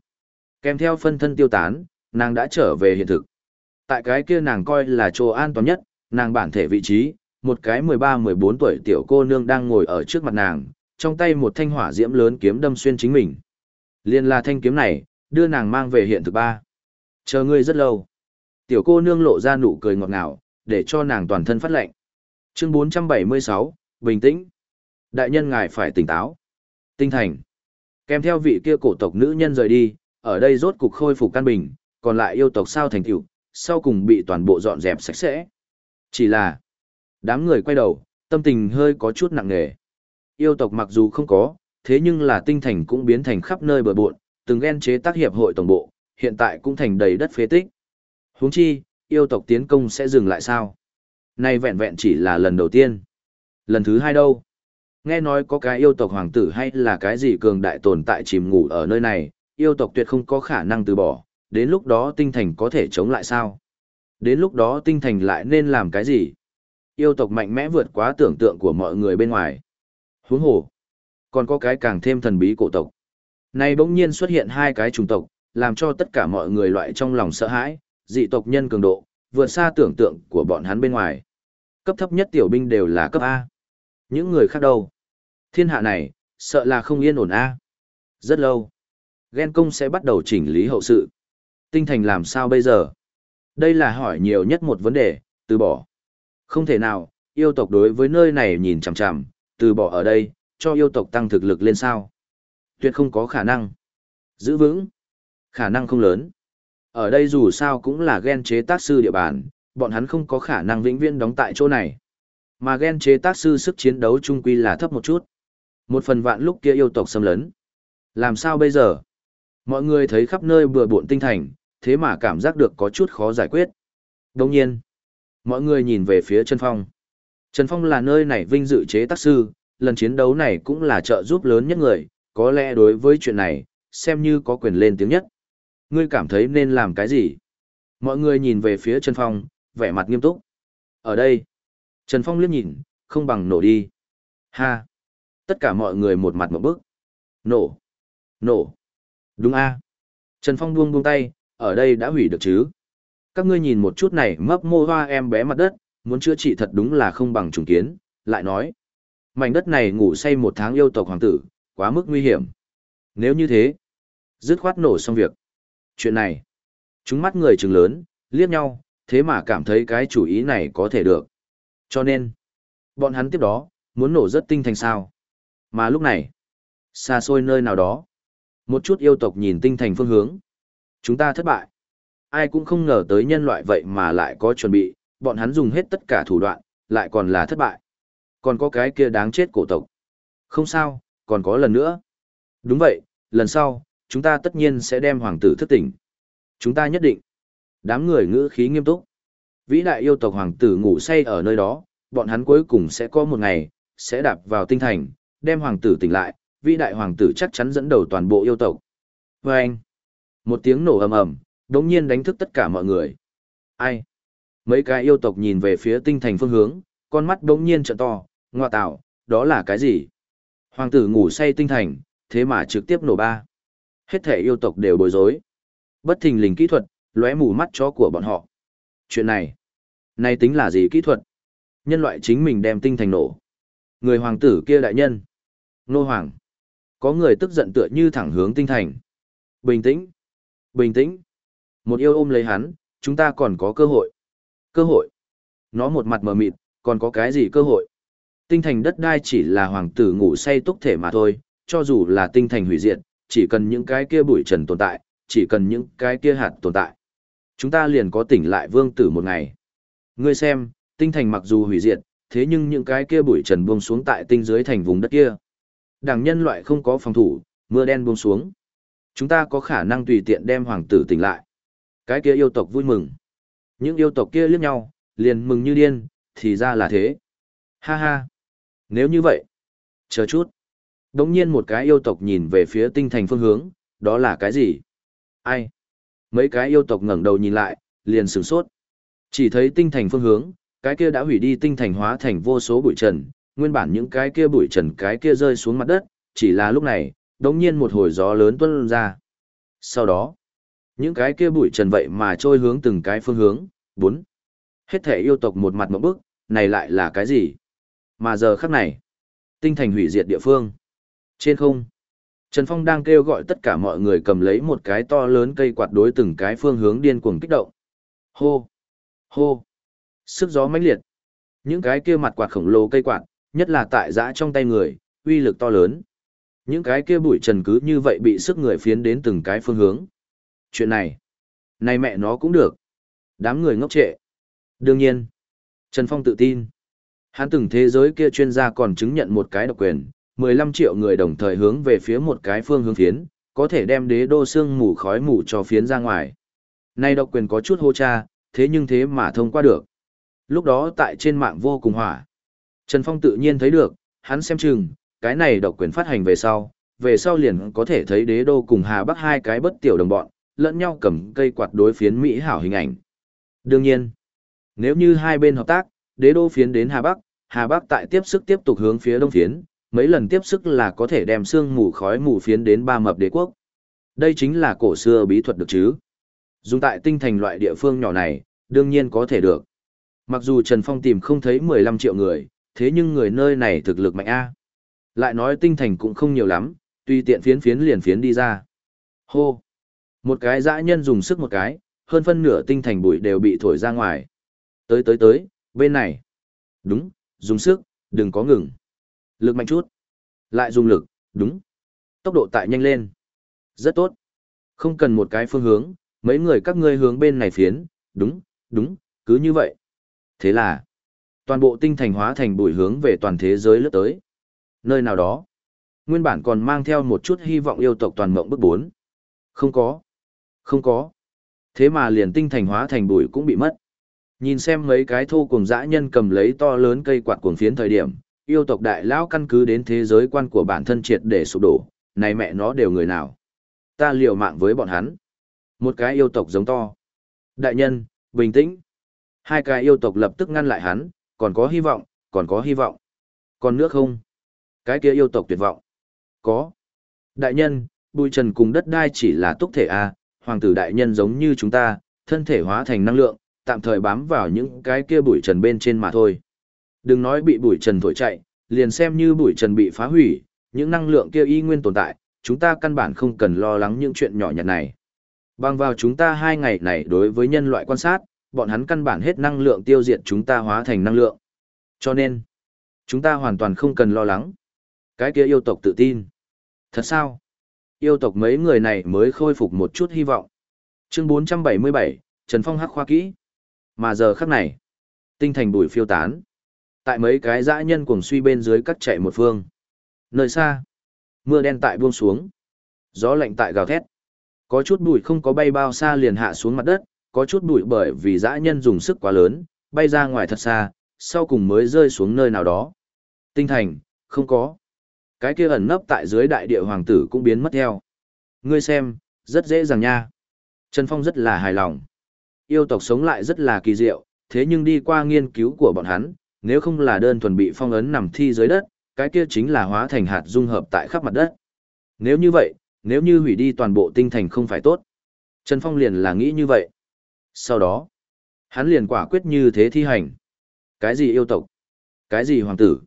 Kèm theo phân thân tiêu tán, nàng đã trở về hiện thực. Tại cái kia nàng coi là chỗ an toàn nhất, nàng bản thể vị trí, một cái 13-14 tuổi tiểu cô nương đang ngồi ở trước mặt nàng, trong tay một thanh hỏa diễm lớn kiếm đâm xuyên chính mình. Liên là thanh kiếm này, đưa nàng mang về hiện thực ba. Chờ ngươi rất lâu. Tiểu cô nương lộ ra nụ cười ngọt ngào, để cho nàng toàn thân phát lệnh. Chương 476, bình tĩnh. Đại nhân ngài phải tỉnh táo. Tinh thành. Kèm theo vị kia cổ tộc nữ nhân rời đi, ở đây rốt cục khôi phục căn bình, còn lại yêu tộc sao thành tiểu, sau cùng bị toàn bộ dọn dẹp sạch sẽ. Chỉ là, đám người quay đầu, tâm tình hơi có chút nặng nề. Yêu tộc mặc dù không có, thế nhưng là tinh thành cũng biến thành khắp nơi bờ bộn, từng ghen chế tác hiệp hội tổng bộ, hiện tại cũng thành đầy đất phế tích. Huống chi, yêu tộc tiến công sẽ dừng lại sao? Nay vẹn vẹn chỉ là lần đầu tiên. Lần thứ hai đâu? Nghe nói có cái yêu tộc hoàng tử hay là cái gì cường đại tồn tại chìm ngủ ở nơi này, yêu tộc tuyệt không có khả năng từ bỏ, đến lúc đó tinh thành có thể chống lại sao? Đến lúc đó tinh thành lại nên làm cái gì? Yêu tộc mạnh mẽ vượt quá tưởng tượng của mọi người bên ngoài. Huống hồ, còn có cái càng thêm thần bí cổ tộc. Này bỗng nhiên xuất hiện hai cái chủng tộc, làm cho tất cả mọi người loại trong lòng sợ hãi, dị tộc nhân cường độ, vượt xa tưởng tượng của bọn hắn bên ngoài. Cấp thấp nhất tiểu binh đều là cấp A. Những người khác đâu? Thiên hạ này, sợ là không yên ổn A. Rất lâu. Ghen công sẽ bắt đầu chỉnh lý hậu sự. Tinh thành làm sao bây giờ? Đây là hỏi nhiều nhất một vấn đề, từ bỏ. Không thể nào, yêu tộc đối với nơi này nhìn chằm chằm, từ bỏ ở đây, cho yêu tộc tăng thực lực lên sao. Tuyệt không có khả năng. Giữ vững. Khả năng không lớn. Ở đây dù sao cũng là ghen chế tác sư địa bàn, bọn hắn không có khả năng vĩnh viễn đóng tại chỗ này. Mà ghen chế tác sư sức chiến đấu trung quy là thấp một chút. Một phần vạn lúc kia yêu tộc xâm lấn. Làm sao bây giờ? Mọi người thấy khắp nơi bừa bộn tinh thành, thế mà cảm giác được có chút khó giải quyết. Đồng nhiên, mọi người nhìn về phía Trần Phong. Trần Phong là nơi này vinh dự chế tác sư, lần chiến đấu này cũng là trợ giúp lớn nhất người, có lẽ đối với chuyện này, xem như có quyền lên tiếng nhất. Ngươi cảm thấy nên làm cái gì? Mọi người nhìn về phía Trần Phong, vẻ mặt nghiêm túc. Ở đây, Trần Phong liếc nhìn, không bằng nổ đi. Ha! Tất cả mọi người một mặt một bước. Nổ! Nổ! Đúng a Trần Phong buông buông tay, ở đây đã hủy được chứ. Các ngươi nhìn một chút này mấp mô hoa em bé mặt đất, muốn chữa trị thật đúng là không bằng trùng kiến, lại nói. Mảnh đất này ngủ say một tháng yêu tộc hoàng tử, quá mức nguy hiểm. Nếu như thế, dứt khoát nổ xong việc. Chuyện này, chúng mắt người trừng lớn, liếc nhau, thế mà cảm thấy cái chủ ý này có thể được. Cho nên, bọn hắn tiếp đó, muốn nổ rất tinh thành sao. Mà lúc này, xa xôi nơi nào đó, một chút yêu tộc nhìn tinh thành phương hướng. Chúng ta thất bại. Ai cũng không ngờ tới nhân loại vậy mà lại có chuẩn bị, bọn hắn dùng hết tất cả thủ đoạn, lại còn là thất bại. Còn có cái kia đáng chết cổ tộc. Không sao, còn có lần nữa. Đúng vậy, lần sau, chúng ta tất nhiên sẽ đem hoàng tử thức tỉnh. Chúng ta nhất định. Đám người ngữ khí nghiêm túc. Vĩ đại yêu tộc hoàng tử ngủ say ở nơi đó, bọn hắn cuối cùng sẽ có một ngày, sẽ đạp vào tinh thành, đem hoàng tử tỉnh lại, vĩ đại hoàng tử chắc chắn dẫn đầu toàn bộ yêu tộc. Và anh, một tiếng nổ ầm ầm, đống nhiên đánh thức tất cả mọi người. Ai? Mấy cái yêu tộc nhìn về phía tinh thành phương hướng, con mắt đống nhiên trợ to, ngoa tạo, đó là cái gì? Hoàng tử ngủ say tinh thành, thế mà trực tiếp nổ ba. Hết thể yêu tộc đều bối rối. Bất thình lình kỹ thuật, lóe mù mắt chó của bọn họ. Chuyện này, này tính là gì kỹ thuật? Nhân loại chính mình đem tinh thành nổ. Người hoàng tử kia đại nhân. Nô hoàng. Có người tức giận tựa như thẳng hướng tinh thành. Bình tĩnh, bình tĩnh. Một yêu ôm lấy hắn, chúng ta còn có cơ hội. Cơ hội. Nó một mặt mờ mịt, còn có cái gì cơ hội? Tinh thành đất đai chỉ là hoàng tử ngủ say túc thể mà thôi, cho dù là tinh thành hủy diệt, chỉ cần những cái kia bụi trần tồn tại, chỉ cần những cái kia hạt tồn tại. Chúng ta liền có tỉnh lại vương tử một ngày. Ngươi xem, tinh thành mặc dù hủy diệt, thế nhưng những cái kia bụi trần buông xuống tại tinh dưới thành vùng đất kia. Đảng nhân loại không có phòng thủ, mưa đen buông xuống. Chúng ta có khả năng tùy tiện đem hoàng tử tỉnh lại. Cái kia yêu tộc vui mừng. Những yêu tộc kia liếc nhau, liền mừng như điên, thì ra là thế. Ha ha. Nếu như vậy, chờ chút. Đống nhiên một cái yêu tộc nhìn về phía tinh thành phương hướng, đó là cái gì? Ai? Mấy cái yêu tộc ngẩng đầu nhìn lại, liền sửng sốt. Chỉ thấy tinh thành phương hướng, cái kia đã hủy đi tinh thành hóa thành vô số bụi trần, nguyên bản những cái kia bụi trần cái kia rơi xuống mặt đất, chỉ là lúc này, đống nhiên một hồi gió lớn tuôn ra. Sau đó, những cái kia bụi trần vậy mà trôi hướng từng cái phương hướng, bốn. Hết thể yêu tộc một mặt một bức, này lại là cái gì? Mà giờ khắc này, tinh thành hủy diệt địa phương. Trên không, Trần Phong đang kêu gọi tất cả mọi người cầm lấy một cái to lớn cây quạt đối từng cái phương hướng điên cuồng kích động. Hô! Hô! Sức gió mãnh liệt. Những cái kia mặt quạt khổng lồ cây quạt, nhất là tại giã trong tay người, uy lực to lớn. Những cái kia bụi trần cứ như vậy bị sức người phiến đến từng cái phương hướng. Chuyện này, này mẹ nó cũng được. Đám người ngốc trệ. Đương nhiên, Trần Phong tự tin. Hắn từng thế giới kia chuyên gia còn chứng nhận một cái độc quyền, 15 triệu người đồng thời hướng về phía một cái phương hướng phiến, có thể đem đế đô xương mù khói mù cho phiến ra ngoài. Nay độc quyền có chút hô cha, thế nhưng thế mà thông qua được. Lúc đó tại trên mạng vô cùng hỏa. Trần Phong tự nhiên thấy được, hắn xem chừng, cái này độc quyền phát hành về sau, về sau liền có thể thấy đế đô cùng Hà Bắc hai cái bất tiểu đồng bọn, lẫn nhau cầm cây quạt đối phiến Mỹ hảo hình ảnh. Đương nhiên, nếu như hai bên hợp tác, đế đô phiến đến Hà Bắc, Hà Bắc tại tiếp sức tiếp tục hướng phía đông phiến, mấy lần tiếp sức là có thể đem xương mù khói mù phiến đến ba mập đế quốc. Đây chính là cổ xưa bí thuật được chứ. Dùng tại tinh thành loại địa phương nhỏ này, đương nhiên có thể được. Mặc dù Trần Phong tìm không thấy 15 triệu người, thế nhưng người nơi này thực lực mạnh A. Lại nói tinh thành cũng không nhiều lắm, tùy tiện phiến phiến liền phiến đi ra. Hô! Một cái dã nhân dùng sức một cái, hơn phân nửa tinh thành bụi đều bị thổi ra ngoài. Tới tới tới, bên này. Đúng, dùng sức, đừng có ngừng. Lực mạnh chút. Lại dùng lực, đúng. Tốc độ tại nhanh lên. Rất tốt. Không cần một cái phương hướng, mấy người các ngươi hướng bên này phiến, đúng, đúng, cứ như vậy. Thế là, toàn bộ tinh thành hóa thành bụi hướng về toàn thế giới lướt tới. Nơi nào đó, nguyên bản còn mang theo một chút hy vọng yêu tộc toàn mộng bước bốn. Không có. Không có. Thế mà liền tinh thành hóa thành bụi cũng bị mất. Nhìn xem mấy cái thô cùng dã nhân cầm lấy to lớn cây quạt cuồng phiến thời điểm, yêu tộc đại lão căn cứ đến thế giới quan của bản thân triệt để sụp đổ, này mẹ nó đều người nào. Ta liều mạng với bọn hắn. Một cái yêu tộc giống to. Đại nhân, bình tĩnh. Hai cái yêu tộc lập tức ngăn lại hắn, còn có hy vọng, còn có hy vọng. Còn nước không? Cái kia yêu tộc tuyệt vọng. Có. Đại nhân, bụi trần cùng đất đai chỉ là túc thể A, hoàng tử đại nhân giống như chúng ta, thân thể hóa thành năng lượng, tạm thời bám vào những cái kia bụi trần bên trên mà thôi. Đừng nói bị bụi trần thổi chạy, liền xem như bụi trần bị phá hủy, những năng lượng kia y nguyên tồn tại, chúng ta căn bản không cần lo lắng những chuyện nhỏ nhặt này. Bằng vào chúng ta hai ngày này đối với nhân loại quan sát, bọn hắn căn bản hết năng lượng tiêu diệt chúng ta hóa thành năng lượng. Cho nên, chúng ta hoàn toàn không cần lo lắng. Cái kia yêu tộc tự tin. Thật sao? Yêu tộc mấy người này mới khôi phục một chút hy vọng. Chương 477, Trần Phong hắc khoa kỹ. Mà giờ khắc này, tinh thành bụi phiêu tán. Tại mấy cái dã nhân cuồng suy bên dưới cắt chạy một phương. Nơi xa, mưa đen tại buông xuống. Gió lạnh tại gào thét. Có chút bụi không có bay bao xa liền hạ xuống mặt đất, có chút bụi bởi vì dã nhân dùng sức quá lớn, bay ra ngoài thật xa, sau cùng mới rơi xuống nơi nào đó. Tinh thành, không có. Cái kia ẩn nấp tại dưới đại địa hoàng tử cũng biến mất theo. Ngươi xem, rất dễ dàng nha. Trần Phong rất là hài lòng. Yêu tộc sống lại rất là kỳ diệu, thế nhưng đi qua nghiên cứu của bọn hắn, nếu không là đơn thuần bị phong ấn nằm thi dưới đất, cái kia chính là hóa thành hạt dung hợp tại khắp mặt đất. Nếu như vậy, nếu như hủy đi toàn bộ tinh thành không phải tốt. Trần Phong liền là nghĩ như vậy. Sau đó, hắn liền quả quyết như thế thi hành. Cái gì yêu tộc? Cái gì hoàng tử?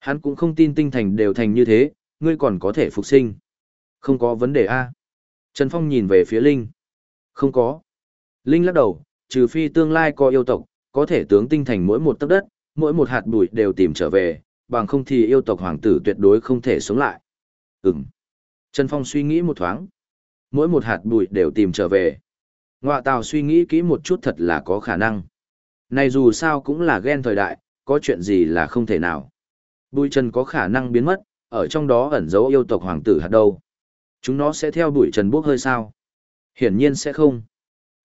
Hắn cũng không tin tinh thành đều thành như thế, ngươi còn có thể phục sinh. Không có vấn đề a. Trần Phong nhìn về phía Linh. Không có. Linh lắc đầu, trừ phi tương lai có yêu tộc, có thể tướng tinh thành mỗi một tấc đất, mỗi một hạt bụi đều tìm trở về, bằng không thì yêu tộc hoàng tử tuyệt đối không thể sống lại. Ừm. Trần Phong suy nghĩ một thoáng. Mỗi một hạt bụi đều tìm trở về. Ngoạ tào suy nghĩ kỹ một chút thật là có khả năng. Này dù sao cũng là ghen thời đại, có chuyện gì là không thể nào. Bụi trần có khả năng biến mất, ở trong đó ẩn giấu yêu tộc hoàng tử hạt đâu. Chúng nó sẽ theo bụi trần bốc hơi sao? Hiển nhiên sẽ không.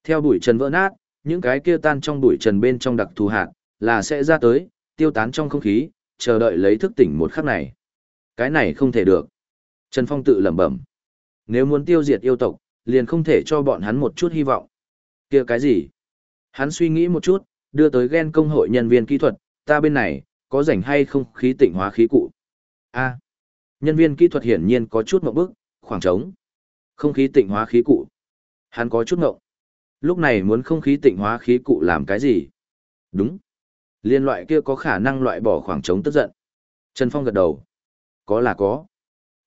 Theo bụi trần vỡ nát, những cái kia tan trong bụi trần bên trong đặc thù hạt, là sẽ ra tới, tiêu tán trong không khí, chờ đợi lấy thức tỉnh một khắc này. Cái này không thể được. Trần Phong tự lẩm bẩm. Nếu muốn tiêu diệt yêu tộc, liền không thể cho bọn hắn một chút hy vọng kia cái gì? Hắn suy nghĩ một chút, đưa tới ghen công hội nhân viên kỹ thuật, ta bên này, có rảnh hay không khí tịnh hóa khí cụ? a nhân viên kỹ thuật hiển nhiên có chút mộng bức, khoảng trống. Không khí tịnh hóa khí cụ. Hắn có chút ngộng. Lúc này muốn không khí tịnh hóa khí cụ làm cái gì? Đúng. Liên loại kia có khả năng loại bỏ khoảng trống tức giận. Trần Phong gật đầu. Có là có.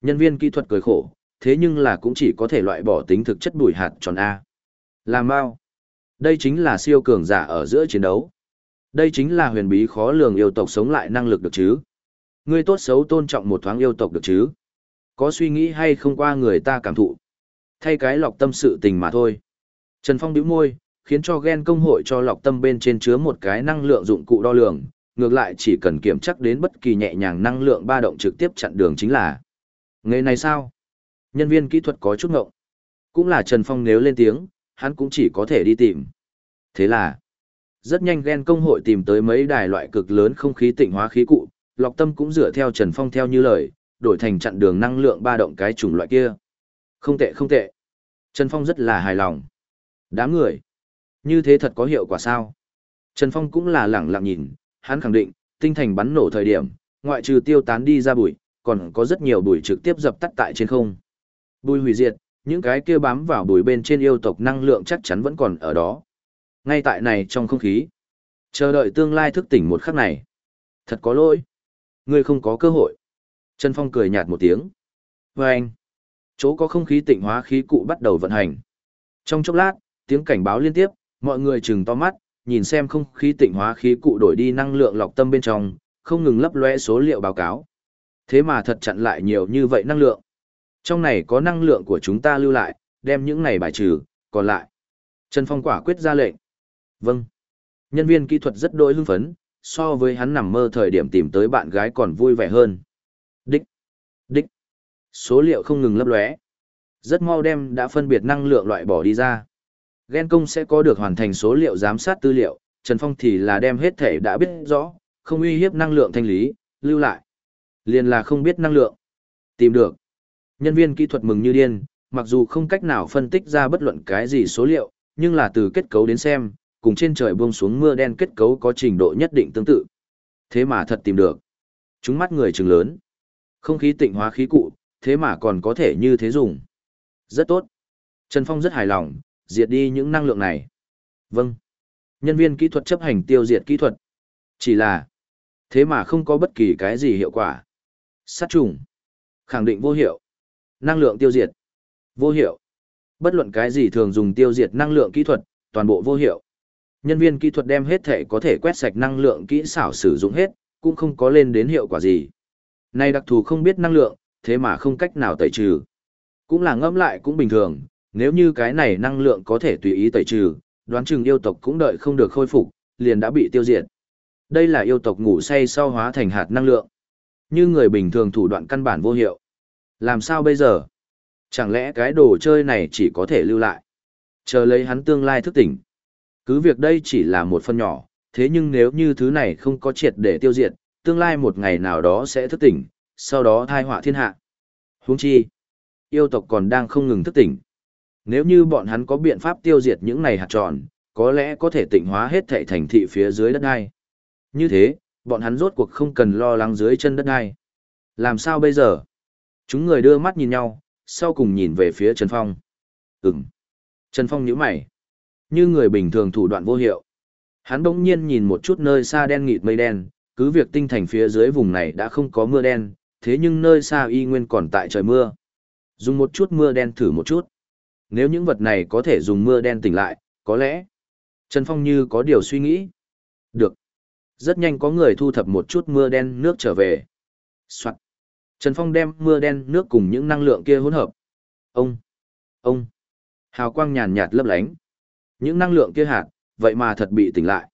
Nhân viên kỹ thuật cười khổ, thế nhưng là cũng chỉ có thể loại bỏ tính thực chất bùi hạt tròn A. Làm bao? Đây chính là siêu cường giả ở giữa chiến đấu. Đây chính là huyền bí khó lường yêu tộc sống lại năng lực được chứ. Ngươi tốt xấu tôn trọng một thoáng yêu tộc được chứ. Có suy nghĩ hay không qua người ta cảm thụ. Thay cái lọc tâm sự tình mà thôi. Trần Phong bĩu môi, khiến cho ghen công hội cho lọc tâm bên trên chứa một cái năng lượng dụng cụ đo lường, ngược lại chỉ cần kiểm chắc đến bất kỳ nhẹ nhàng năng lượng ba động trực tiếp chặn đường chính là. Ngày này sao? Nhân viên kỹ thuật có chút ngộng. Cũng là Trần Phong nếu lên tiếng, hắn cũng chỉ có thể đi tìm. Thế là, rất nhanh ghen công hội tìm tới mấy đài loại cực lớn không khí tịnh hóa khí cụ, lọc tâm cũng dựa theo Trần Phong theo như lời, đổi thành chặn đường năng lượng ba động cái chủng loại kia. Không tệ không tệ. Trần Phong rất là hài lòng. Đám người. Như thế thật có hiệu quả sao? Trần Phong cũng là lẳng lặng nhìn, hắn khẳng định, tinh thành bắn nổ thời điểm, ngoại trừ tiêu tán đi ra bụi, còn có rất nhiều bụi trực tiếp dập tắt tại trên không. Bụi hủy diệt, những cái kia bám vào bụi bên trên yêu tộc năng lượng chắc chắn vẫn còn ở đó. Ngay tại này trong không khí. Chờ đợi tương lai thức tỉnh một khắc này. Thật có lỗi. Ngươi không có cơ hội. Trần Phong cười nhạt một tiếng. Và anh. Chỗ có không khí tịnh hóa khí cụ bắt đầu vận hành. Trong chốc lát, tiếng cảnh báo liên tiếp, mọi người chừng to mắt, nhìn xem không khí tịnh hóa khí cụ đổi đi năng lượng lọc tâm bên trong, không ngừng lấp lóe số liệu báo cáo. Thế mà thật chặn lại nhiều như vậy năng lượng. Trong này có năng lượng của chúng ta lưu lại, đem những này bài trừ, còn lại. Trần Phong quả quyết ra lệnh. Vâng. Nhân viên kỹ thuật rất đôi hưng phấn, so với hắn nằm mơ thời điểm tìm tới bạn gái còn vui vẻ hơn. Đích. Đích. Số liệu không ngừng lấp lóe. Rất mau đem đã phân biệt năng lượng loại bỏ đi ra. Gen công sẽ có được hoàn thành số liệu giám sát tư liệu, Trần Phong thì là đem hết thể đã biết rõ, không uy hiếp năng lượng thanh lý, lưu lại. Liền là không biết năng lượng. Tìm được. Nhân viên kỹ thuật mừng như điên, mặc dù không cách nào phân tích ra bất luận cái gì số liệu, nhưng là từ kết cấu đến xem, cùng trên trời buông xuống mưa đen kết cấu có trình độ nhất định tương tự. Thế mà thật tìm được. Chúng mắt người trừng lớn. Không khí tịnh hóa khí cụ, thế mà còn có thể như thế dùng. Rất tốt. Trần Phong rất hài lòng, diệt đi những năng lượng này. Vâng. Nhân viên kỹ thuật chấp hành tiêu diệt kỹ thuật. Chỉ là, thế mà không có bất kỳ cái gì hiệu quả. Sát trùng. Khẳng định vô hiệu. Năng lượng tiêu diệt. Vô hiệu. Bất luận cái gì thường dùng tiêu diệt năng lượng kỹ thuật, toàn bộ vô hiệu. Nhân viên kỹ thuật đem hết thể có thể quét sạch năng lượng kỹ xảo sử dụng hết, cũng không có lên đến hiệu quả gì. nay đặc thù không biết năng lượng, thế mà không cách nào tẩy trừ. Cũng là ngẫm lại cũng bình thường, nếu như cái này năng lượng có thể tùy ý tẩy trừ, đoán chừng yêu tộc cũng đợi không được khôi phục, liền đã bị tiêu diệt. Đây là yêu tộc ngủ say sau hóa thành hạt năng lượng. Như người bình thường thủ đoạn căn bản vô hiệu. Làm sao bây giờ? Chẳng lẽ cái đồ chơi này chỉ có thể lưu lại? Chờ lấy hắn tương lai thức tỉnh. Cứ việc đây chỉ là một phần nhỏ, thế nhưng nếu như thứ này không có triệt để tiêu diệt, tương lai một ngày nào đó sẽ thức tỉnh, sau đó thai họa thiên hạ. Huống chi, yêu tộc còn đang không ngừng thức tỉnh. Nếu như bọn hắn có biện pháp tiêu diệt những này hạt tròn, có lẽ có thể tịnh hóa hết thảy thành thị phía dưới đất đai. Như thế, bọn hắn rốt cuộc không cần lo lắng dưới chân đất đai. Làm sao bây giờ? Chúng người đưa mắt nhìn nhau, sau cùng nhìn về phía Trần Phong. Ừm. Trần Phong nhíu mày. Như người bình thường thủ đoạn vô hiệu. Hắn bỗng nhiên nhìn một chút nơi xa đen nghịt mây đen, cứ việc tinh thành phía dưới vùng này đã không có mưa đen, thế nhưng nơi xa y nguyên còn tại trời mưa. Dùng một chút mưa đen thử một chút. Nếu những vật này có thể dùng mưa đen tỉnh lại, có lẽ. Trần Phong như có điều suy nghĩ. Được. Rất nhanh có người thu thập một chút mưa đen nước trở về. Soạn. Trần Phong đem mưa đen nước cùng những năng lượng kia hỗn hợp. Ông. Ông. Hào quang nhàn nhạt lấp lánh. Những năng lượng kia hạt, vậy mà thật bị tỉnh lại.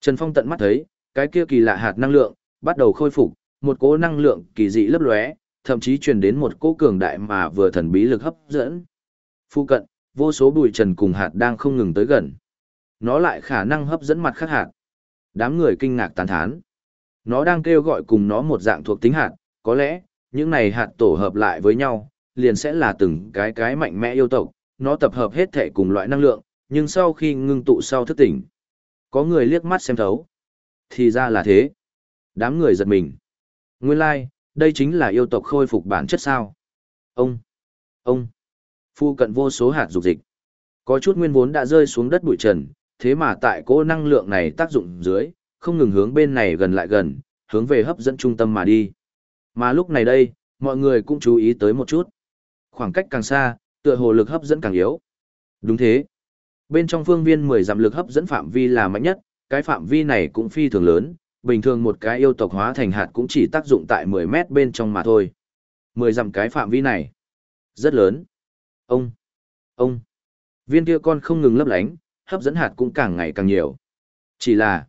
Trần Phong tận mắt thấy, cái kia kỳ lạ hạt năng lượng, bắt đầu khôi phục, một cỗ năng lượng kỳ dị lấp lóe, thậm chí truyền đến một cỗ cường đại mà vừa thần bí lực hấp dẫn. Phu cận, vô số bụi trần cùng hạt đang không ngừng tới gần. Nó lại khả năng hấp dẫn mặt khác hạt. Đám người kinh ngạc tán thán. Nó đang kêu gọi cùng nó một dạng thuộc tính hạt, có lẽ, những này hạt tổ hợp lại với nhau, liền sẽ là từng cái cái mạnh mẽ yêu tộc, nó tập hợp hết thể cùng loại năng lượng, nhưng sau khi ngưng tụ sau thức tỉnh, có người liếc mắt xem thấu. Thì ra là thế. Đám người giật mình. Nguyên lai, like, đây chính là yêu tộc khôi phục bản chất sao. Ông, ông, phu cận vô số hạt dục dịch. Có chút nguyên vốn đã rơi xuống đất bụi trần, thế mà tại cỗ năng lượng này tác dụng dưới, không ngừng hướng bên này gần lại gần, hướng về hấp dẫn trung tâm mà đi. Mà lúc này đây, mọi người cũng chú ý tới một chút. Khoảng cách càng xa, tựa hồ lực hấp dẫn càng yếu. Đúng thế. Bên trong phương viên 10 dặm lực hấp dẫn phạm vi là mạnh nhất, cái phạm vi này cũng phi thường lớn, bình thường một cái yêu tộc hóa thành hạt cũng chỉ tác dụng tại 10 mét bên trong mà thôi. 10 dặm cái phạm vi này, rất lớn. Ông, ông, viên kia con không ngừng lấp lánh, hấp dẫn hạt cũng càng ngày càng nhiều. Chỉ là,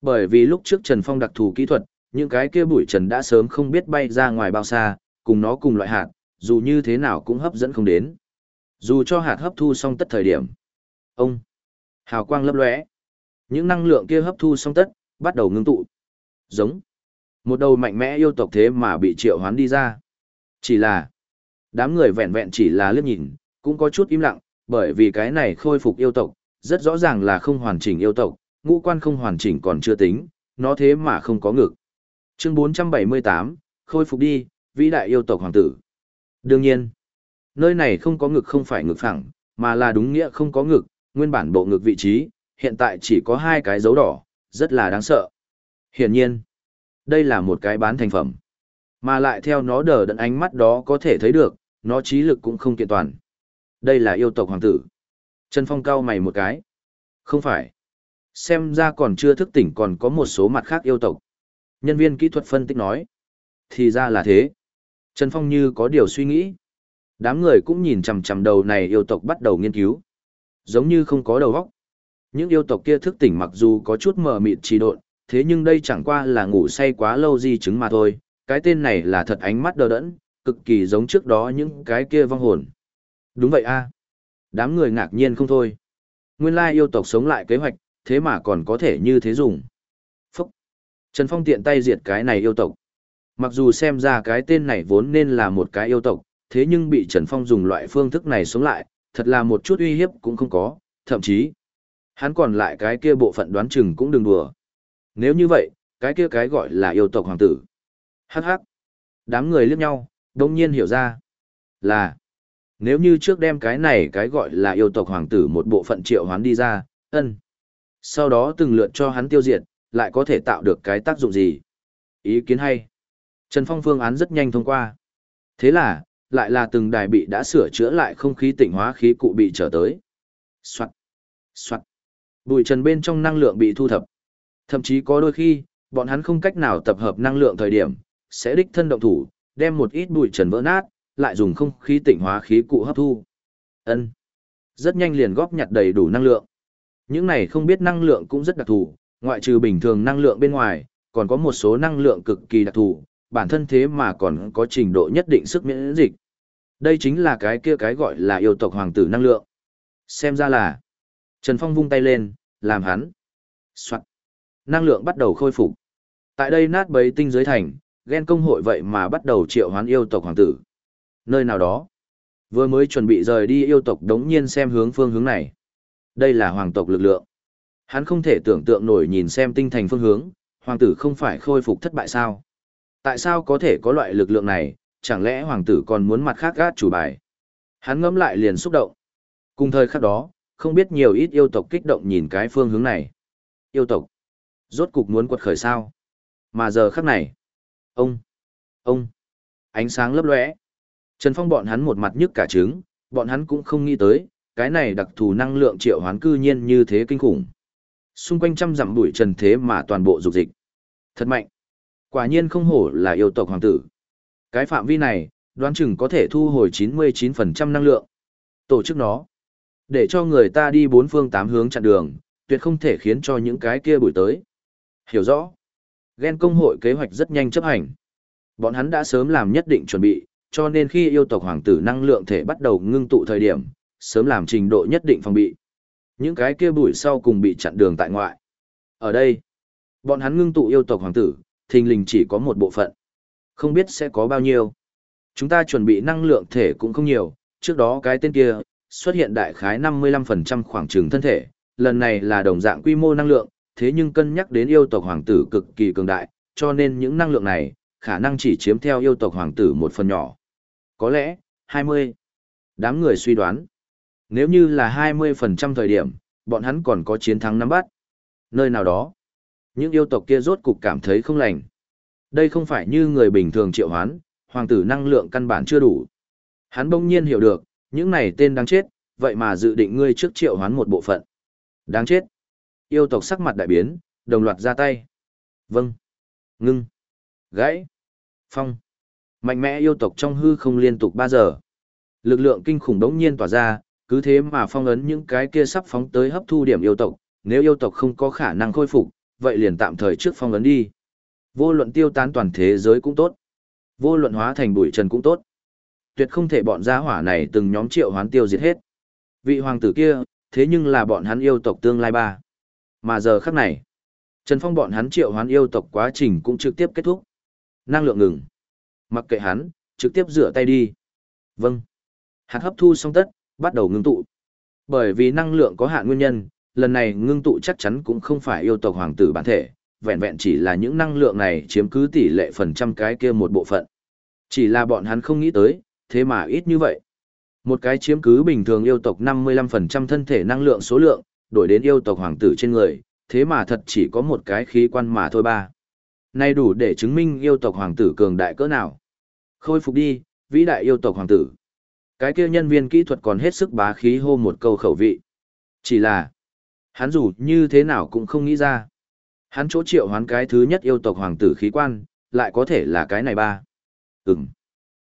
bởi vì lúc trước Trần Phong đặc thù kỹ thuật, những cái kia bụi trần đã sớm không biết bay ra ngoài bao xa, cùng nó cùng loại hạt, dù như thế nào cũng hấp dẫn không đến. Dù cho hạt hấp thu xong tất thời điểm. Ông, hào quang lấp lóe. Những năng lượng kia hấp thu xong tất, bắt đầu ngưng tụ. Giống. Một đầu mạnh mẽ yêu tộc thế mà bị triệu hoán đi ra. Chỉ là, đám người vẹn vẹn chỉ là liếc nhìn, cũng có chút im lặng, bởi vì cái này khôi phục yêu tộc, rất rõ ràng là không hoàn chỉnh yêu tộc, ngũ quan không hoàn chỉnh còn chưa tính, nó thế mà không có ngực. Chương 478, khôi phục đi, vĩ đại yêu tộc hoàng tử. Đương nhiên, nơi này không có ngực không phải ngực phẳng, mà là đúng nghĩa không có ngực, nguyên bản bộ ngực vị trí, hiện tại chỉ có hai cái dấu đỏ, rất là đáng sợ. Hiển nhiên, đây là một cái bán thành phẩm. Mà lại theo nó đờ đẫn ánh mắt đó có thể thấy được, nó trí lực cũng không kiện toàn. Đây là yêu tộc hoàng tử. Trần Phong cao mày một cái. Không phải. Xem ra còn chưa thức tỉnh còn có một số mặt khác yêu tộc. Nhân viên kỹ thuật phân tích nói. Thì ra là thế. Trần Phong như có điều suy nghĩ. Đám người cũng nhìn chằm chằm đầu này yêu tộc bắt đầu nghiên cứu. Giống như không có đầu óc. Những yêu tộc kia thức tỉnh mặc dù có chút mờ mịt trì độn, thế nhưng đây chẳng qua là ngủ say quá lâu di chứng mà thôi. Cái tên này là thật ánh mắt đờ đẫn, cực kỳ giống trước đó những cái kia vong hồn. Đúng vậy a Đám người ngạc nhiên không thôi. Nguyên lai yêu tộc sống lại kế hoạch, thế mà còn có thể như thế dùng. Trần Phong tiện tay diệt cái này yêu tộc. Mặc dù xem ra cái tên này vốn nên là một cái yêu tộc, thế nhưng bị Trần Phong dùng loại phương thức này sống lại, thật là một chút uy hiếp cũng không có, thậm chí, hắn còn lại cái kia bộ phận đoán chừng cũng đừng đùa. Nếu như vậy, cái kia cái gọi là yêu tộc hoàng tử. Hắc hắc. Đám người liếc nhau, đồng nhiên hiểu ra. Là, nếu như trước đem cái này cái gọi là yêu tộc hoàng tử một bộ phận triệu hoán đi ra, ân. Sau đó từng lượt cho hắn tiêu diệt, lại có thể tạo được cái tác dụng gì? Ý kiến hay. Trần Phong phương án rất nhanh thông qua. Thế là, lại là từng đài bị đã sửa chữa lại không khí tịnh hóa khí cụ bị trở tới. Soạn. Soạn. Bụi trần bên trong năng lượng bị thu thập. Thậm chí có đôi khi, bọn hắn không cách nào tập hợp năng lượng thời điểm, sẽ đích thân động thủ, đem một ít bụi trần vỡ nát, lại dùng không khí tịnh hóa khí cụ hấp thu. Ân. Rất nhanh liền góp nhặt đầy đủ năng lượng. Những này không biết năng lượng cũng rất đặc thù, ngoại trừ bình thường năng lượng bên ngoài, còn có một số năng lượng cực kỳ đặc thù, bản thân thế mà còn có trình độ nhất định sức miễn dịch. Đây chính là cái kia cái gọi là yêu tộc hoàng tử năng lượng. Xem ra là, Trần Phong vung tay lên, làm hắn. Soạn. Năng lượng bắt đầu khôi phục. Tại đây nát bấy tinh giới thành, ghen công hội vậy mà bắt đầu triệu hoán yêu tộc hoàng tử. Nơi nào đó, vừa mới chuẩn bị rời đi yêu tộc đống nhiên xem hướng phương hướng này. Đây là hoàng tộc lực lượng. Hắn không thể tưởng tượng nổi nhìn xem tinh thành phương hướng, hoàng tử không phải khôi phục thất bại sao. Tại sao có thể có loại lực lượng này, chẳng lẽ hoàng tử còn muốn mặt khác gát chủ bài? Hắn ngẫm lại liền xúc động. Cùng thời khắc đó, không biết nhiều ít yêu tộc kích động nhìn cái phương hướng này. Yêu tộc, rốt cục muốn quật khởi sao? Mà giờ khắc này, ông, ông, Ánh sáng lấp lóe. Trần Phong bọn hắn một mặt nhức cả trứng, bọn hắn cũng không nghĩ tới, cái này đặc thù năng lượng triệu hoán cư nhiên như thế kinh khủng. Xung quanh trăm dặm bụi trần thế mà toàn bộ dục dịch. Thật mạnh. Quả nhiên không hổ là yêu tộc hoàng tử. Cái phạm vi này, đoán chừng có thể thu hồi 99% năng lượng. Tổ chức nó. Để cho người ta đi bốn phương tám hướng chặn đường, tuyệt không thể khiến cho những cái kia bụi tới. Hiểu rõ. Ghen công hội kế hoạch rất nhanh chấp hành. Bọn hắn đã sớm làm nhất định chuẩn bị, cho nên khi yêu tộc hoàng tử năng lượng thể bắt đầu ngưng tụ thời điểm, sớm làm trình độ nhất định phòng bị. Những cái kia bụi sau cùng bị chặn đường tại ngoại. Ở đây, bọn hắn ngưng tụ yêu tộc hoàng tử, thình lình chỉ có một bộ phận. Không biết sẽ có bao nhiêu. Chúng ta chuẩn bị năng lượng thể cũng không nhiều, trước đó cái tên kia, xuất hiện đại khái 55% khoảng trường thân thể, lần này là đồng dạng quy mô năng lượng, thế nhưng cân nhắc đến yêu tộc hoàng tử cực kỳ cường đại, cho nên những năng lượng này, khả năng chỉ chiếm theo yêu tộc hoàng tử một phần nhỏ. Có lẽ, 20. Đám người suy đoán, nếu như là 20% thời điểm, bọn hắn còn có chiến thắng nắm bắt. Nơi nào đó, những yêu tộc kia rốt cục cảm thấy không lành. Đây không phải như người bình thường triệu hoán, hoàng tử năng lượng căn bản chưa đủ. Hắn bỗng nhiên hiểu được, những này tên đáng chết, vậy mà dự định ngươi trước triệu hoán một bộ phận. Đáng chết. Yêu tộc sắc mặt đại biến, đồng loạt ra tay. Vâng. Ngưng. Gãy. Phong. Mạnh mẽ yêu tộc trong hư không liên tục 3 giờ. Lực lượng kinh khủng đống nhiên tỏa ra, cứ thế mà phong ấn những cái kia sắp phóng tới hấp thu điểm yêu tộc, nếu yêu tộc không có khả năng khôi phục, vậy liền tạm thời trước phong ấn đi. Vô luận tiêu tán toàn thế giới cũng tốt. Vô luận hóa thành bụi trần cũng tốt. Tuyệt không thể bọn gia hỏa này từng nhóm triệu hoán tiêu diệt hết. Vị hoàng tử kia, thế nhưng là bọn hắn yêu tộc tương lai ba. Mà giờ khắc này, Trần Phong bọn hắn triệu hoán yêu tộc quá trình cũng trực tiếp kết thúc. Năng lượng ngừng. Mặc kệ hắn, trực tiếp rửa tay đi. Vâng. Hạt hấp thu xong tất, bắt đầu ngưng tụ. Bởi vì năng lượng có hạn nguyên nhân, lần này ngưng tụ chắc chắn cũng không phải yêu tộc hoàng tử bản thể, vẹn vẹn chỉ là những năng lượng này chiếm cứ tỷ lệ phần trăm cái kia một bộ phận. Chỉ là bọn hắn không nghĩ tới, thế mà ít như vậy. Một cái chiếm cứ bình thường yêu tộc 55% thân thể năng lượng số lượng, đổi đến yêu tộc hoàng tử trên người, thế mà thật chỉ có một cái khí quan mà thôi ba. Nay đủ để chứng minh yêu tộc hoàng tử cường đại cỡ nào. Khôi phục đi, vĩ đại yêu tộc hoàng tử. Cái kia nhân viên kỹ thuật còn hết sức bá khí hô một câu khẩu vị. Chỉ là, hắn dù như thế nào cũng không nghĩ ra. Hắn chỗ triệu hoán cái thứ nhất yêu tộc hoàng tử khí quan, lại có thể là cái này ba. Ừm.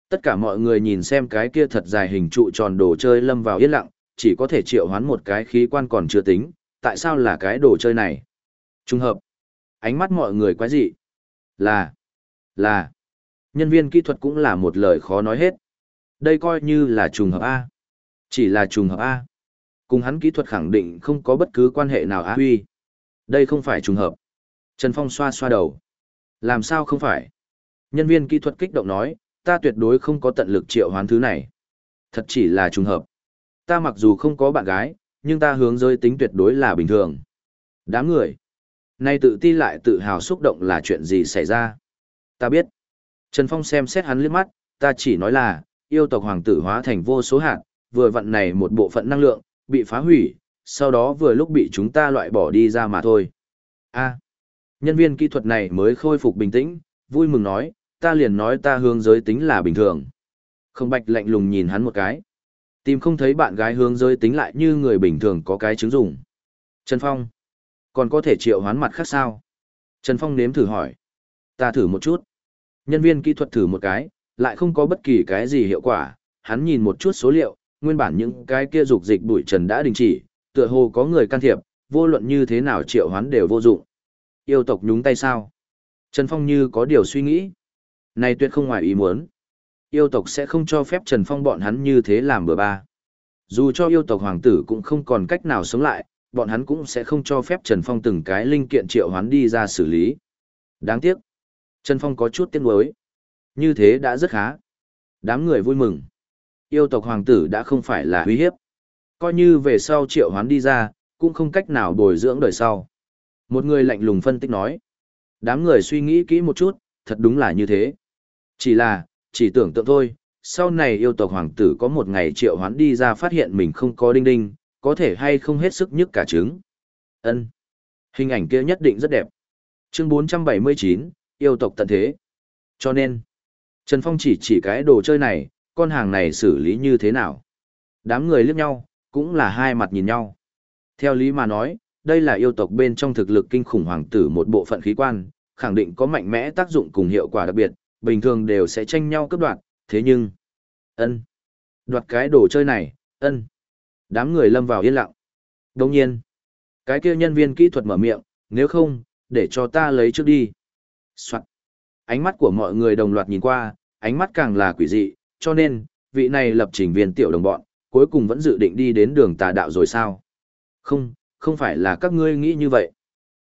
Tất cả mọi người nhìn xem cái kia thật dài hình trụ tròn đồ chơi lâm vào yên lặng, chỉ có thể triệu hoán một cái khí quan còn chưa tính, tại sao là cái đồ chơi này? Trung hợp. Ánh mắt mọi người quái dị. Là. Là. Nhân viên kỹ thuật cũng là một lời khó nói hết. Đây coi như là trùng hợp A. Chỉ là trùng hợp A. Cùng hắn kỹ thuật khẳng định không có bất cứ quan hệ nào A huy. Đây không phải trùng hợp. Trần Phong xoa xoa đầu. Làm sao không phải? Nhân viên kỹ thuật kích động nói, ta tuyệt đối không có tận lực triệu hoán thứ này. Thật chỉ là trùng hợp. Ta mặc dù không có bạn gái, nhưng ta hướng giới tính tuyệt đối là bình thường. Đám người. Nay tự ti lại tự hào xúc động là chuyện gì xảy ra. Ta biết. Trần Phong xem xét hắn liếc mắt, ta chỉ nói là, yêu tộc hoàng tử hóa thành vô số hạt, vừa vận này một bộ phận năng lượng, bị phá hủy, sau đó vừa lúc bị chúng ta loại bỏ đi ra mà thôi. a nhân viên kỹ thuật này mới khôi phục bình tĩnh, vui mừng nói, ta liền nói ta hướng giới tính là bình thường. Không bạch lạnh lùng nhìn hắn một cái. Tìm không thấy bạn gái hướng giới tính lại như người bình thường có cái chứng dụng. Trần Phong. Còn có thể triệu hoán mặt khác sao? Trần Phong nếm thử hỏi. Ta thử một chút. Nhân viên kỹ thuật thử một cái, lại không có bất kỳ cái gì hiệu quả. Hắn nhìn một chút số liệu, nguyên bản những cái kia dục dịch bụi trần đã đình chỉ, tựa hồ có người can thiệp, vô luận như thế nào triệu hoán đều vô dụng. Yêu tộc nhúng tay sao? Trần Phong như có điều suy nghĩ. Này tuyệt không ngoài ý muốn. Yêu tộc sẽ không cho phép Trần Phong bọn hắn như thế làm bừa ba. Dù cho yêu tộc hoàng tử cũng không còn cách nào sống lại, bọn hắn cũng sẽ không cho phép Trần Phong từng cái linh kiện triệu hoán đi ra xử lý. Đáng tiếc. Trần Phong có chút tiếc nuối. Như thế đã rất khá. Đám người vui mừng. Yêu tộc hoàng tử đã không phải là uy hiếp. Coi như về sau triệu hoán đi ra, cũng không cách nào bồi dưỡng đời sau. Một người lạnh lùng phân tích nói. Đám người suy nghĩ kỹ một chút, thật đúng là như thế. Chỉ là, chỉ tưởng tượng thôi, sau này yêu tộc hoàng tử có một ngày triệu hoán đi ra phát hiện mình không có đinh đinh, có thể hay không hết sức nhức cả trứng. Ân, Hình ảnh kia nhất định rất đẹp. Chương 479, yêu tộc tận thế. Cho nên, Trần Phong chỉ chỉ cái đồ chơi này, con hàng này xử lý như thế nào. Đám người liếc nhau, cũng là hai mặt nhìn nhau. Theo lý mà nói, đây là yêu tộc bên trong thực lực kinh khủng hoàng tử một bộ phận khí quan, khẳng định có mạnh mẽ tác dụng cùng hiệu quả đặc biệt, bình thường đều sẽ tranh nhau cấp đoạt, thế nhưng... ân Đoạt cái đồ chơi này, ân Đám người lâm vào yên lặng. Đồng nhiên, cái kia nhân viên kỹ thuật mở miệng, nếu không, để cho ta lấy trước đi. Soạn. Ánh mắt của mọi người đồng loạt nhìn qua, ánh mắt càng là quỷ dị, cho nên, vị này lập trình viên tiểu đồng bọn, cuối cùng vẫn dự định đi đến đường tà đạo rồi sao? Không, không phải là các ngươi nghĩ như vậy.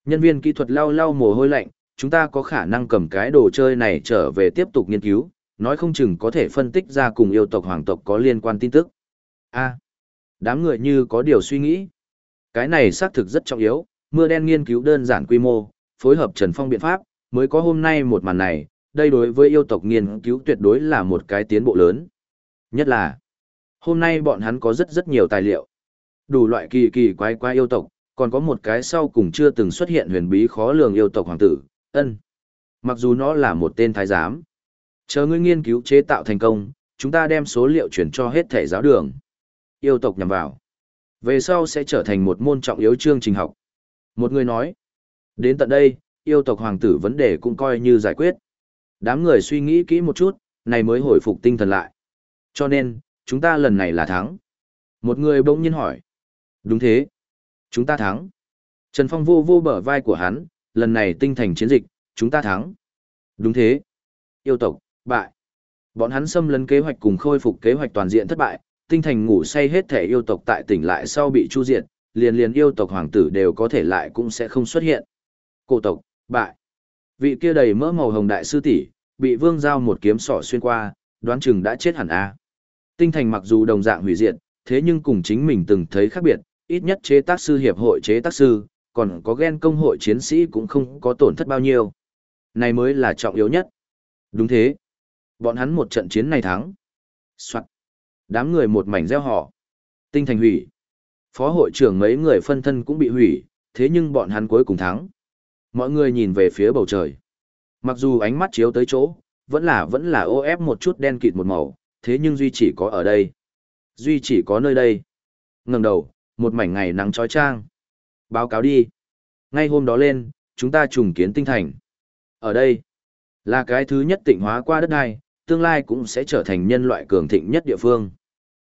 Nhân viên kỹ thuật lau lau mồ hôi lạnh, chúng ta có khả năng cầm cái đồ chơi này trở về tiếp tục nghiên cứu, nói không chừng có thể phân tích ra cùng yêu tộc hoàng tộc có liên quan tin tức. A, đám người như có điều suy nghĩ. Cái này xác thực rất trọng yếu, mưa đen nghiên cứu đơn giản quy mô, phối hợp Trần Phong biện pháp, mới có hôm nay một màn này, đây đối với yêu tộc nghiên cứu tuyệt đối là một cái tiến bộ lớn. Nhất là, hôm nay bọn hắn có rất rất nhiều tài liệu. Đủ loại kỳ kỳ quái quái yêu tộc, còn có một cái sau cùng chưa từng xuất hiện huyền bí khó lường yêu tộc hoàng tử, ân. Mặc dù nó là một tên thái giám. Chờ ngươi nghiên cứu chế tạo thành công, chúng ta đem số liệu chuyển cho hết thể giáo đường. Yêu tộc nhằm vào. Về sau sẽ trở thành một môn trọng yếu chương trình học. Một người nói, đến tận đây, yêu tộc hoàng tử vấn đề cũng coi như giải quyết. Đám người suy nghĩ kỹ một chút, này mới hồi phục tinh thần lại. Cho nên, chúng ta lần này là thắng. Một người bỗng nhiên hỏi. Đúng thế. Chúng ta thắng. Trần Phong vô vô bờ vai của hắn, lần này tinh thành chiến dịch, chúng ta thắng. Đúng thế. Yêu tộc, bại. Bọn hắn xâm lấn kế hoạch cùng khôi phục kế hoạch toàn diện thất bại, tinh thành ngủ say hết thể yêu tộc tại tỉnh lại sau bị chu diệt, liền liền yêu tộc hoàng tử đều có thể lại cũng sẽ không xuất hiện. Cổ tộc, bại. Vị kia đầy mỡ màu hồng đại sư tỷ, bị vương giao một kiếm sỏ xuyên qua, đoán chừng đã chết hẳn a. Tinh thành mặc dù đồng dạng hủy diệt, thế nhưng cùng chính mình từng thấy khác biệt, ít nhất chế tác sư hiệp hội chế tác sư, còn có ghen công hội chiến sĩ cũng không có tổn thất bao nhiêu. Này mới là trọng yếu nhất. Đúng thế. Bọn hắn một trận chiến này thắng. Soạn. Đám người một mảnh gieo họ. Tinh thành hủy. Phó hội trưởng mấy người phân thân cũng bị hủy, thế nhưng bọn hắn cuối cùng thắng. Mọi người nhìn về phía bầu trời. Mặc dù ánh mắt chiếu tới chỗ, vẫn là vẫn là ô ép một chút đen kịt một màu, thế nhưng duy chỉ có ở đây. Duy chỉ có nơi đây. ngẩng đầu, một mảnh ngày nắng trói trang. Báo cáo đi. Ngay hôm đó lên, chúng ta trùng kiến tinh thành. Ở đây, là cái thứ nhất tịnh hóa qua đất này, tương lai cũng sẽ trở thành nhân loại cường thịnh nhất địa phương.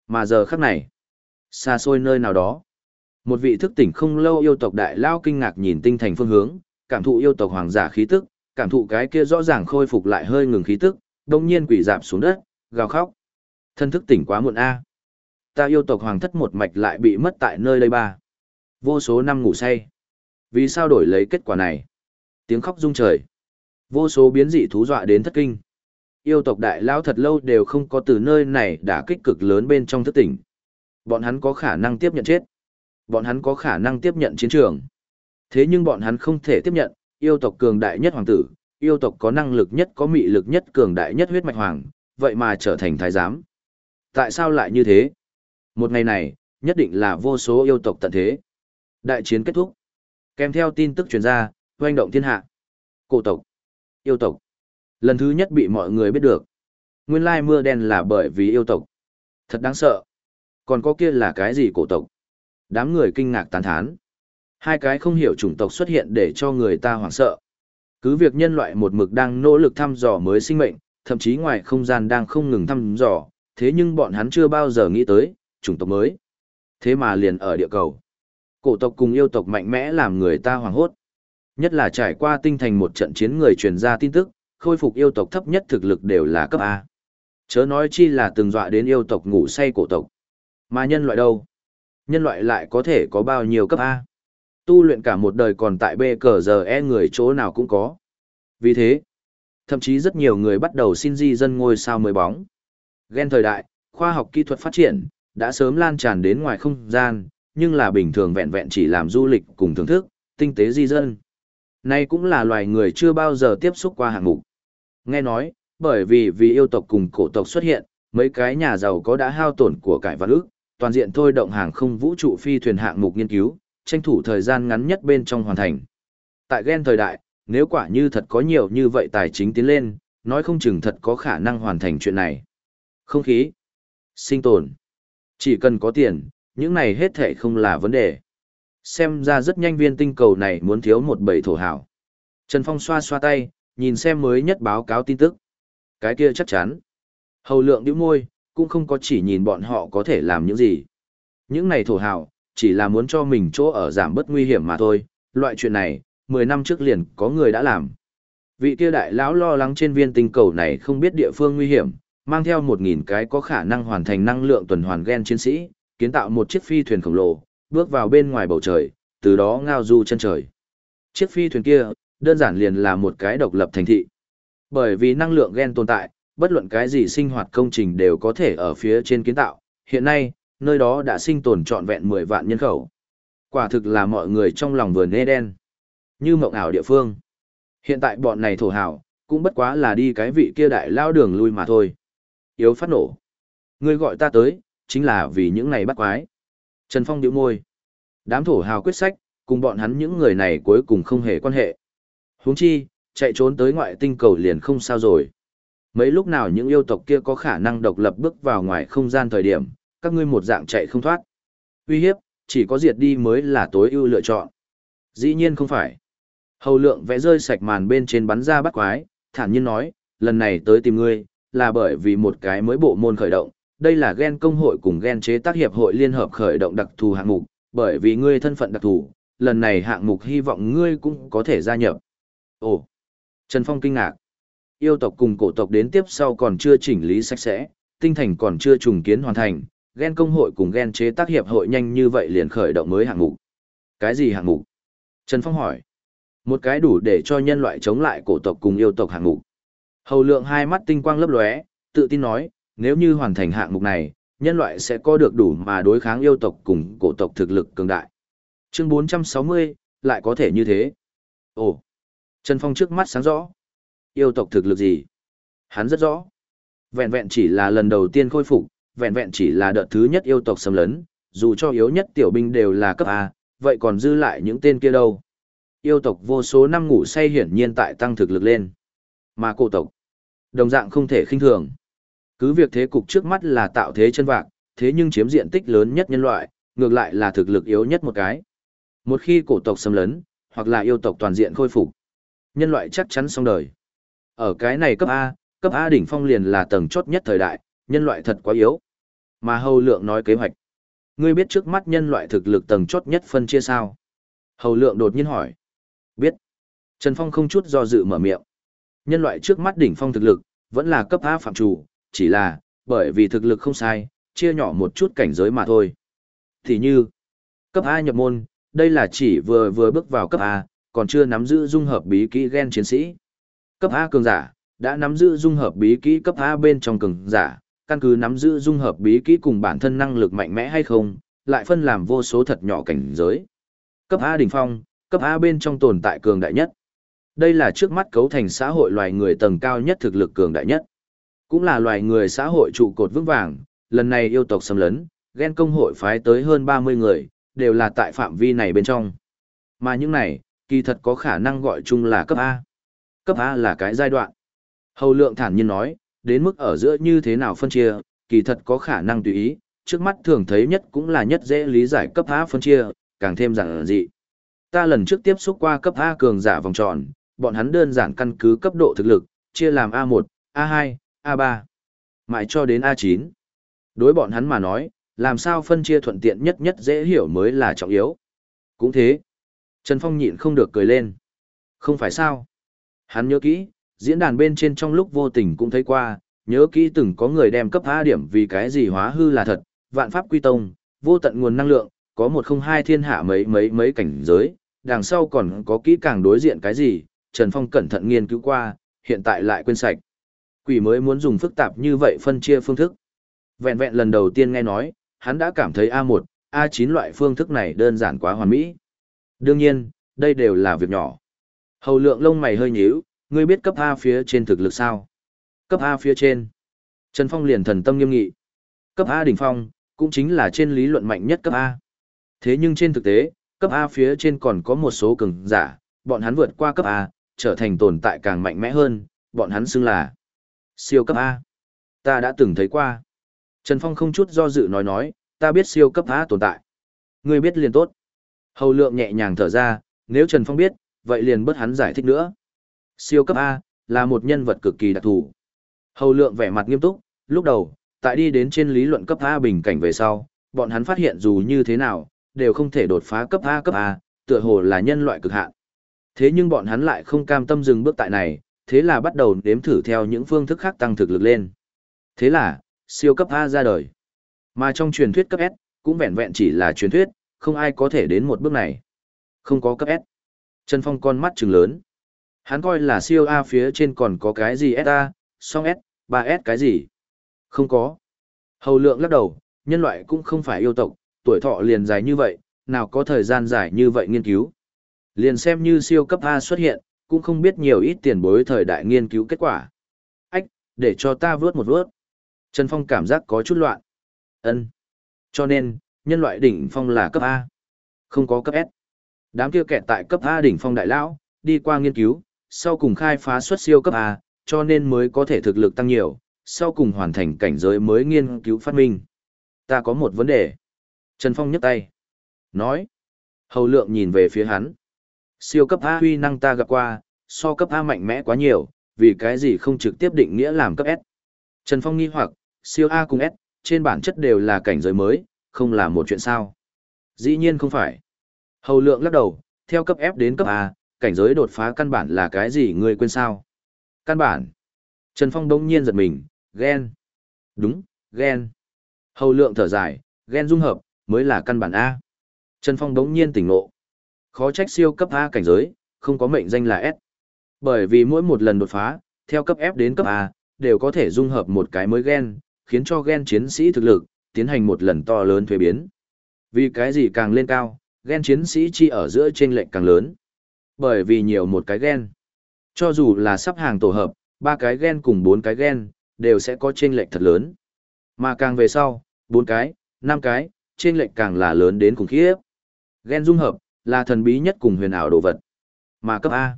Mà giờ khắc này, xa xôi nơi nào đó, một vị thức tỉnh không lâu yêu tộc đại lao kinh ngạc nhìn tinh thành phương hướng, cảm thụ yêu tộc hoàng giả khí tức, cảm thụ cái kia rõ ràng khôi phục lại hơi ngừng khí tức, đông nhiên quỷ dạp xuống đất, gào khóc. Thân thức tỉnh quá muộn a. Ta yêu tộc hoàng thất một mạch lại bị mất tại nơi đây ba. Vô số năm ngủ say. Vì sao đổi lấy kết quả này? Tiếng khóc rung trời. Vô số biến dị thú dọa đến thất kinh. Yêu tộc đại lao thật lâu đều không có từ nơi này đã kích cực lớn bên trong thức tỉnh. Bọn hắn có khả năng tiếp nhận chết. Bọn hắn có khả năng tiếp nhận chiến trường. Thế nhưng bọn hắn không thể tiếp nhận, yêu tộc cường đại nhất hoàng tử, yêu tộc có năng lực nhất có mị lực nhất cường đại nhất huyết mạch hoàng, vậy mà trở thành thái giám. Tại sao lại như thế? Một ngày này, nhất định là vô số yêu tộc tận thế. Đại chiến kết thúc. Kèm theo tin tức truyền ra, hoành động thiên hạ. Cổ tộc, yêu tộc. Lần thứ nhất bị mọi người biết được. Nguyên lai mưa đen là bởi vì yêu tộc. Thật đáng sợ. Còn có kia là cái gì cổ tộc? Đám người kinh ngạc tán thán. Hai cái không hiểu chủng tộc xuất hiện để cho người ta hoảng sợ. Cứ việc nhân loại một mực đang nỗ lực thăm dò mới sinh mệnh, thậm chí ngoài không gian đang không ngừng thăm dò, thế nhưng bọn hắn chưa bao giờ nghĩ tới, chủng tộc mới. Thế mà liền ở địa cầu. Cổ tộc cùng yêu tộc mạnh mẽ làm người ta hoảng hốt. Nhất là trải qua tinh thành một trận chiến người truyền ra tin tức, khôi phục yêu tộc thấp nhất thực lực đều là cấp A. Chớ nói chi là từng dọa đến yêu tộc ngủ say cổ tộc. Mà nhân loại đâu? Nhân loại lại có thể có bao nhiêu cấp A? Tu luyện cả một đời còn tại bê cờ giờ e người chỗ nào cũng có. Vì thế, thậm chí rất nhiều người bắt đầu xin di dân ngôi sao mới bóng. Ghen thời đại, khoa học kỹ thuật phát triển, đã sớm lan tràn đến ngoài không gian, nhưng là bình thường vẹn vẹn chỉ làm du lịch cùng thưởng thức, tinh tế di dân. Nay cũng là loài người chưa bao giờ tiếp xúc qua hạng mục. Nghe nói, bởi vì vì yêu tộc cùng cổ tộc xuất hiện, mấy cái nhà giàu có đã hao tổn của cải văn ước, toàn diện thôi động hàng không vũ trụ phi thuyền hạng mục nghiên cứu, tranh thủ thời gian ngắn nhất bên trong hoàn thành. Tại gen thời đại, nếu quả như thật có nhiều như vậy tài chính tiến lên, nói không chừng thật có khả năng hoàn thành chuyện này. Không khí, sinh tồn, chỉ cần có tiền, những này hết thể không là vấn đề. Xem ra rất nhanh viên tinh cầu này muốn thiếu một bầy thổ hảo. Trần Phong xoa xoa tay, nhìn xem mới nhất báo cáo tin tức. Cái kia chắc chắn. Hầu lượng điếu môi, cũng không có chỉ nhìn bọn họ có thể làm những gì. Những này thổ hảo, chỉ là muốn cho mình chỗ ở giảm bớt nguy hiểm mà thôi. Loại chuyện này, 10 năm trước liền có người đã làm. Vị kia đại lão lo lắng trên viên tinh cầu này không biết địa phương nguy hiểm, mang theo 1.000 cái có khả năng hoàn thành năng lượng tuần hoàn gen chiến sĩ, kiến tạo một chiếc phi thuyền khổng lồ, bước vào bên ngoài bầu trời, từ đó ngao du chân trời. Chiếc phi thuyền kia, đơn giản liền là một cái độc lập thành thị. Bởi vì năng lượng gen tồn tại, bất luận cái gì sinh hoạt công trình đều có thể ở phía trên kiến tạo. Hiện nay, nơi đó đã sinh tồn trọn vẹn 10 vạn nhân khẩu. Quả thực là mọi người trong lòng vườn Eden. Như mộng ảo địa phương. Hiện tại bọn này thổ hảo, cũng bất quá là đi cái vị kia đại lao đường lui mà thôi. Yếu phát nổ. Người gọi ta tới, chính là vì những này bắt quái. Trần Phong điệu môi. Đám thổ hào quyết sách, cùng bọn hắn những người này cuối cùng không hề quan hệ. huống chi, chạy trốn tới ngoại tinh cầu liền không sao rồi. Mấy lúc nào những yêu tộc kia có khả năng độc lập bước vào ngoài không gian thời điểm, các ngươi một dạng chạy không thoát. Uy hiếp, chỉ có diệt đi mới là tối ưu lựa chọn. Dĩ nhiên không phải. Hầu lượng vẽ rơi sạch màn bên trên bắn ra bắt quái, thản nhiên nói, lần này tới tìm ngươi, là bởi vì một cái mới bộ môn khởi động, đây là gen công hội cùng gen chế tác hiệp hội liên hợp khởi động đặc thù hạng mục, bởi vì ngươi thân phận đặc thù, lần này hạng mục hy vọng ngươi cũng có thể gia nhập. Ồ! Trần Phong kinh ngạc. Yêu tộc cùng cổ tộc đến tiếp sau còn chưa chỉnh lý sạch sẽ, tinh thành còn chưa trùng kiến hoàn thành, gen công hội cùng gen chế tác hiệp hội nhanh như vậy liền khởi động mới hạng mục. Cái gì hạng mục? Trần Phong hỏi. Một cái đủ để cho nhân loại chống lại cổ tộc cùng yêu tộc hạng mục. Hầu lượng hai mắt tinh quang lấp lóe, tự tin nói, nếu như hoàn thành hạng mục này, nhân loại sẽ có được đủ mà đối kháng yêu tộc cùng cổ tộc thực lực cường đại. Chương 460, lại có thể như thế. Ồ, Trần Phong trước mắt sáng rõ. Yêu tộc thực lực gì? Hắn rất rõ. Vẹn vẹn chỉ là lần đầu tiên khôi phục, vẹn vẹn chỉ là đợt thứ nhất yêu tộc xâm lấn, dù cho yếu nhất tiểu binh đều là cấp A, vậy còn dư lại những tên kia đâu. Yêu tộc vô số năm ngủ say hiển nhiên tại tăng thực lực lên. Mà cổ tộc, đồng dạng không thể khinh thường. Cứ việc thế cục trước mắt là tạo thế chân vạc, thế nhưng chiếm diện tích lớn nhất nhân loại, ngược lại là thực lực yếu nhất một cái. Một khi cổ tộc xâm lấn, hoặc là yêu tộc toàn diện khôi phục, nhân loại chắc chắn xong đời. Ở cái này cấp A, cấp A đỉnh phong liền là tầng chốt nhất thời đại, nhân loại thật quá yếu. Mà Hầu Lượng nói kế hoạch. Ngươi biết trước mắt nhân loại thực lực tầng chốt nhất phân chia sao? Hầu Lượng đột nhiên hỏi. Biết. Trần Phong không chút do dự mở miệng. Nhân loại trước mắt đỉnh phong thực lực, vẫn là cấp A phạm chủ, chỉ là, bởi vì thực lực không sai, chia nhỏ một chút cảnh giới mà thôi. Thì như, cấp A nhập môn, đây là chỉ vừa vừa bước vào cấp A, còn chưa nắm giữ dung hợp bí kỹ gen chiến sĩ. Cấp A cường giả, đã nắm giữ dung hợp bí kỹ cấp A bên trong cường giả, căn cứ nắm giữ dung hợp bí kỹ cùng bản thân năng lực mạnh mẽ hay không, lại phân làm vô số thật nhỏ cảnh giới. Cấp A đỉnh phong, cấp A bên trong tồn tại cường đại nhất. Đây là trước mắt cấu thành xã hội loài người tầng cao nhất thực lực cường đại nhất cũng là loài người xã hội trụ cột vững vàng, lần này yêu tộc xâm lấn, ghen công hội phái tới hơn 30 người, đều là tại phạm vi này bên trong. Mà những này, kỳ thật có khả năng gọi chung là cấp A. Cấp A là cái giai đoạn. Hầu lượng thản nhiên nói, đến mức ở giữa như thế nào phân chia, kỳ thật có khả năng tùy ý, trước mắt thường thấy nhất cũng là nhất dễ lý giải cấp A phân chia, càng thêm giản dị. Ta lần trước tiếp xúc qua cấp A cường giả vòng tròn, bọn hắn đơn giản căn cứ cấp độ thực lực, chia làm A1, A2, A3, mãi cho đến A9. Đối bọn hắn mà nói, làm sao phân chia thuận tiện nhất nhất dễ hiểu mới là trọng yếu. Cũng thế. Trần Phong nhịn không được cười lên. Không phải sao. Hắn nhớ kỹ, diễn đàn bên trên trong lúc vô tình cũng thấy qua, nhớ kỹ từng có người đem cấp A điểm vì cái gì hóa hư là thật, vạn pháp quy tông, vô tận nguồn năng lượng, có một không hai thiên hạ mấy mấy mấy cảnh giới, đằng sau còn có kỹ càng đối diện cái gì, Trần Phong cẩn thận nghiên cứu qua, hiện tại lại quên sạch. Quỷ mới muốn dùng phức tạp như vậy phân chia phương thức. Vẹn vẹn lần đầu tiên nghe nói, hắn đã cảm thấy A1, A9 loại phương thức này đơn giản quá hoàn mỹ. Đương nhiên, đây đều là việc nhỏ. Hầu lượng lông mày hơi nhíu, ngươi biết cấp A phía trên thực lực sao? Cấp A phía trên. Trần Phong liền thần tâm nghiêm nghị. Cấp A đỉnh phong, cũng chính là trên lý luận mạnh nhất cấp A. Thế nhưng trên thực tế, cấp A phía trên còn có một số cường giả, bọn hắn vượt qua cấp A, trở thành tồn tại càng mạnh mẽ hơn, bọn hắn xưng là siêu cấp A. Ta đã từng thấy qua. Trần Phong không chút do dự nói nói, ta biết siêu cấp A tồn tại. Ngươi biết liền tốt. Hầu lượng nhẹ nhàng thở ra, nếu Trần Phong biết, vậy liền bất hắn giải thích nữa. Siêu cấp A, là một nhân vật cực kỳ đặc thù. Hầu lượng vẻ mặt nghiêm túc, lúc đầu, tại đi đến trên lý luận cấp A bình cảnh về sau, bọn hắn phát hiện dù như thế nào, đều không thể đột phá cấp A cấp A, tựa hồ là nhân loại cực hạn. Thế nhưng bọn hắn lại không cam tâm dừng bước tại này, thế là bắt đầu nếm thử theo những phương thức khác tăng thực lực lên. Thế là, siêu cấp A ra đời. Mà trong truyền thuyết cấp S, cũng vẹn vẹn chỉ là truyền thuyết, không ai có thể đến một bước này. Không có cấp S. Trần Phong con mắt trừng lớn. Hắn coi là siêu A phía trên còn có cái gì SA, song S, 3S cái gì. Không có. Hầu lượng lắc đầu, nhân loại cũng không phải yêu tộc, tuổi thọ liền dài như vậy, nào có thời gian dài như vậy nghiên cứu. Liền xem như siêu cấp A xuất hiện, cũng không biết nhiều ít tiền bối thời đại nghiên cứu kết quả. Ách, để cho ta vớt một vớt. Trần Phong cảm giác có chút loạn. ân Cho nên, nhân loại đỉnh phong là cấp A. Không có cấp S. Đám kia kẹt tại cấp A đỉnh phong đại lão, đi qua nghiên cứu, sau cùng khai phá xuất siêu cấp A, cho nên mới có thể thực lực tăng nhiều, sau cùng hoàn thành cảnh giới mới nghiên cứu phát minh. Ta có một vấn đề. Trần Phong nhấc tay. Nói. Hầu lượng nhìn về phía hắn. Siêu cấp A huy năng ta gặp qua, so cấp A mạnh mẽ quá nhiều, vì cái gì không trực tiếp định nghĩa làm cấp S. Trần Phong nghi hoặc, siêu A cùng S, trên bản chất đều là cảnh giới mới, không là một chuyện sao. Dĩ nhiên không phải. Hầu lượng lắc đầu, theo cấp F đến cấp A, cảnh giới đột phá căn bản là cái gì ngươi quên sao? Căn bản. Trần Phong đông nhiên giật mình, ghen. Đúng, ghen. Hầu lượng thở dài, ghen dung hợp, mới là căn bản A. Trần Phong đống nhiên tỉnh ngộ. Khó trách siêu cấp A cảnh giới, không có mệnh danh là S. Bởi vì mỗi một lần đột phá, theo cấp F đến cấp A, đều có thể dung hợp một cái mới gen, khiến cho gen chiến sĩ thực lực, tiến hành một lần to lớn thuế biến. Vì cái gì càng lên cao, gen chiến sĩ chi ở giữa trên lệnh càng lớn. Bởi vì nhiều một cái gen. Cho dù là sắp hàng tổ hợp, ba cái gen cùng bốn cái gen, đều sẽ có trên lệch thật lớn. Mà càng về sau, bốn cái, năm cái, trên lệch càng là lớn đến khủng khiếp. Gen dung hợp, là thần bí nhất cùng huyền ảo đồ vật. Mà cấp A,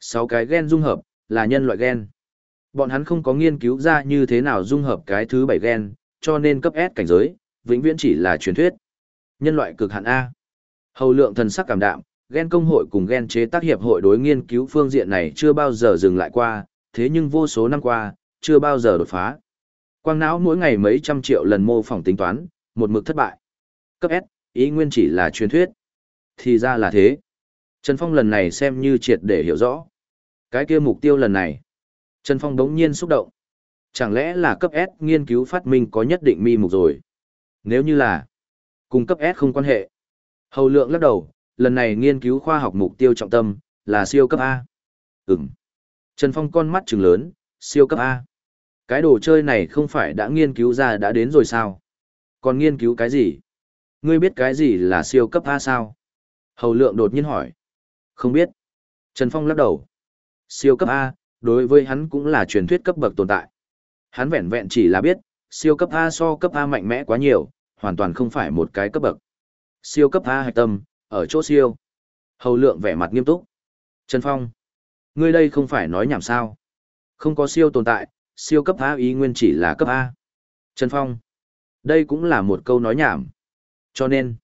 sáu cái gen dung hợp, là nhân loại gen. Bọn hắn không có nghiên cứu ra như thế nào dung hợp cái thứ bảy gen, cho nên cấp S cảnh giới, vĩnh viễn chỉ là truyền thuyết. Nhân loại cực hạn A. Hầu lượng thần sắc cảm đạm, gen công hội cùng gen chế tác hiệp hội đối nghiên cứu phương diện này chưa bao giờ dừng lại qua, thế nhưng vô số năm qua, chưa bao giờ đột phá. Quang não mỗi ngày mấy trăm triệu lần mô phỏng tính toán, một mực thất bại. Cấp S, ý nguyên chỉ là truyền thuyết. Thì ra là thế. Trần Phong lần này xem như triệt để hiểu rõ. Cái kia mục tiêu lần này. Trần Phong đống nhiên xúc động. Chẳng lẽ là cấp S nghiên cứu phát minh có nhất định mi mục rồi? Nếu như là, cùng cấp S không quan hệ. Hầu lượng lắc đầu, lần này nghiên cứu khoa học mục tiêu trọng tâm, là siêu cấp A. Ừm. Trần Phong con mắt trừng lớn, siêu cấp A. Cái đồ chơi này không phải đã nghiên cứu ra đã đến rồi sao? Còn nghiên cứu cái gì? Ngươi biết cái gì là siêu cấp A sao? Hầu lượng đột nhiên hỏi. Không biết. Trần Phong lắc đầu. Siêu cấp A, đối với hắn cũng là truyền thuyết cấp bậc tồn tại. Hắn vẹn vẹn chỉ là biết, siêu cấp A so cấp A mạnh mẽ quá nhiều, hoàn toàn không phải một cái cấp bậc. Siêu cấp A hạch tâm, ở chỗ siêu. Hầu lượng vẻ mặt nghiêm túc. Trần Phong. Ngươi đây không phải nói nhảm sao. Không có siêu tồn tại, siêu cấp A ý nguyên chỉ là cấp A. Trần Phong. Đây cũng là một câu nói nhảm. Cho nên,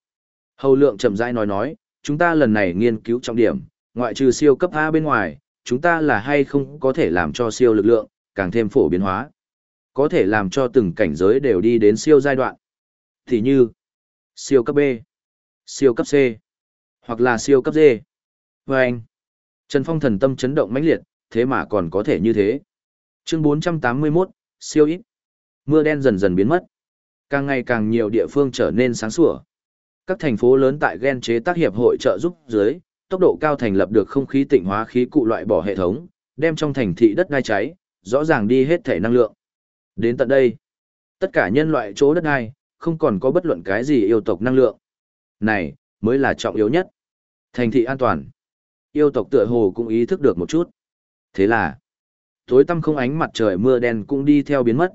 hầu lượng chậm rãi nói nói, chúng ta lần này nghiên cứu trọng điểm, ngoại trừ siêu cấp A bên ngoài, chúng ta là hay không có thể làm cho siêu lực lượng, càng thêm phổ biến hóa. Có thể làm cho từng cảnh giới đều đi đến siêu giai đoạn. Thì như, siêu cấp B, siêu cấp C, hoặc là siêu cấp D. Và anh, Trần Phong thần tâm chấn động mãnh liệt, thế mà còn có thể như thế. Chương 481, siêu ít. Mưa đen dần dần biến mất. Càng ngày càng nhiều địa phương trở nên sáng sủa. Các thành phố lớn tại gen chế tác hiệp hội trợ giúp dưới, tốc độ cao thành lập được không khí tịnh hóa khí cụ loại bỏ hệ thống, đem trong thành thị đất đai cháy, rõ ràng đi hết thể năng lượng. Đến tận đây, tất cả nhân loại chỗ đất đai, không còn có bất luận cái gì yêu tộc năng lượng. Này, mới là trọng yếu nhất. Thành thị an toàn. Yêu tộc tựa hồ cũng ý thức được một chút. Thế là, tối tăm không ánh mặt trời mưa đen cũng đi theo biến mất.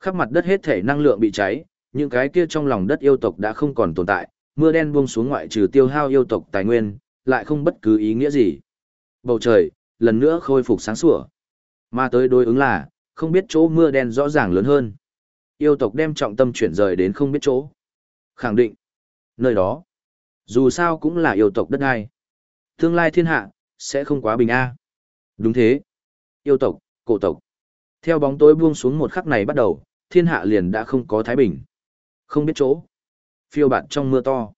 Khắp mặt đất hết thể năng lượng bị cháy, những cái kia trong lòng đất yêu tộc đã không còn tồn tại, mưa đen buông xuống ngoại trừ tiêu hao yêu tộc tài nguyên, lại không bất cứ ý nghĩa gì. Bầu trời, lần nữa khôi phục sáng sủa. Mà tới đối ứng là, không biết chỗ mưa đen rõ ràng lớn hơn. Yêu tộc đem trọng tâm chuyển rời đến không biết chỗ. Khẳng định, nơi đó, dù sao cũng là yêu tộc đất ai. Tương lai thiên hạ, sẽ không quá bình a. Đúng thế. Yêu tộc, cổ tộc. Theo bóng tối buông xuống một khắc này bắt đầu, thiên hạ liền đã không có thái bình. Không biết chỗ. Phiêu bạt trong mưa to.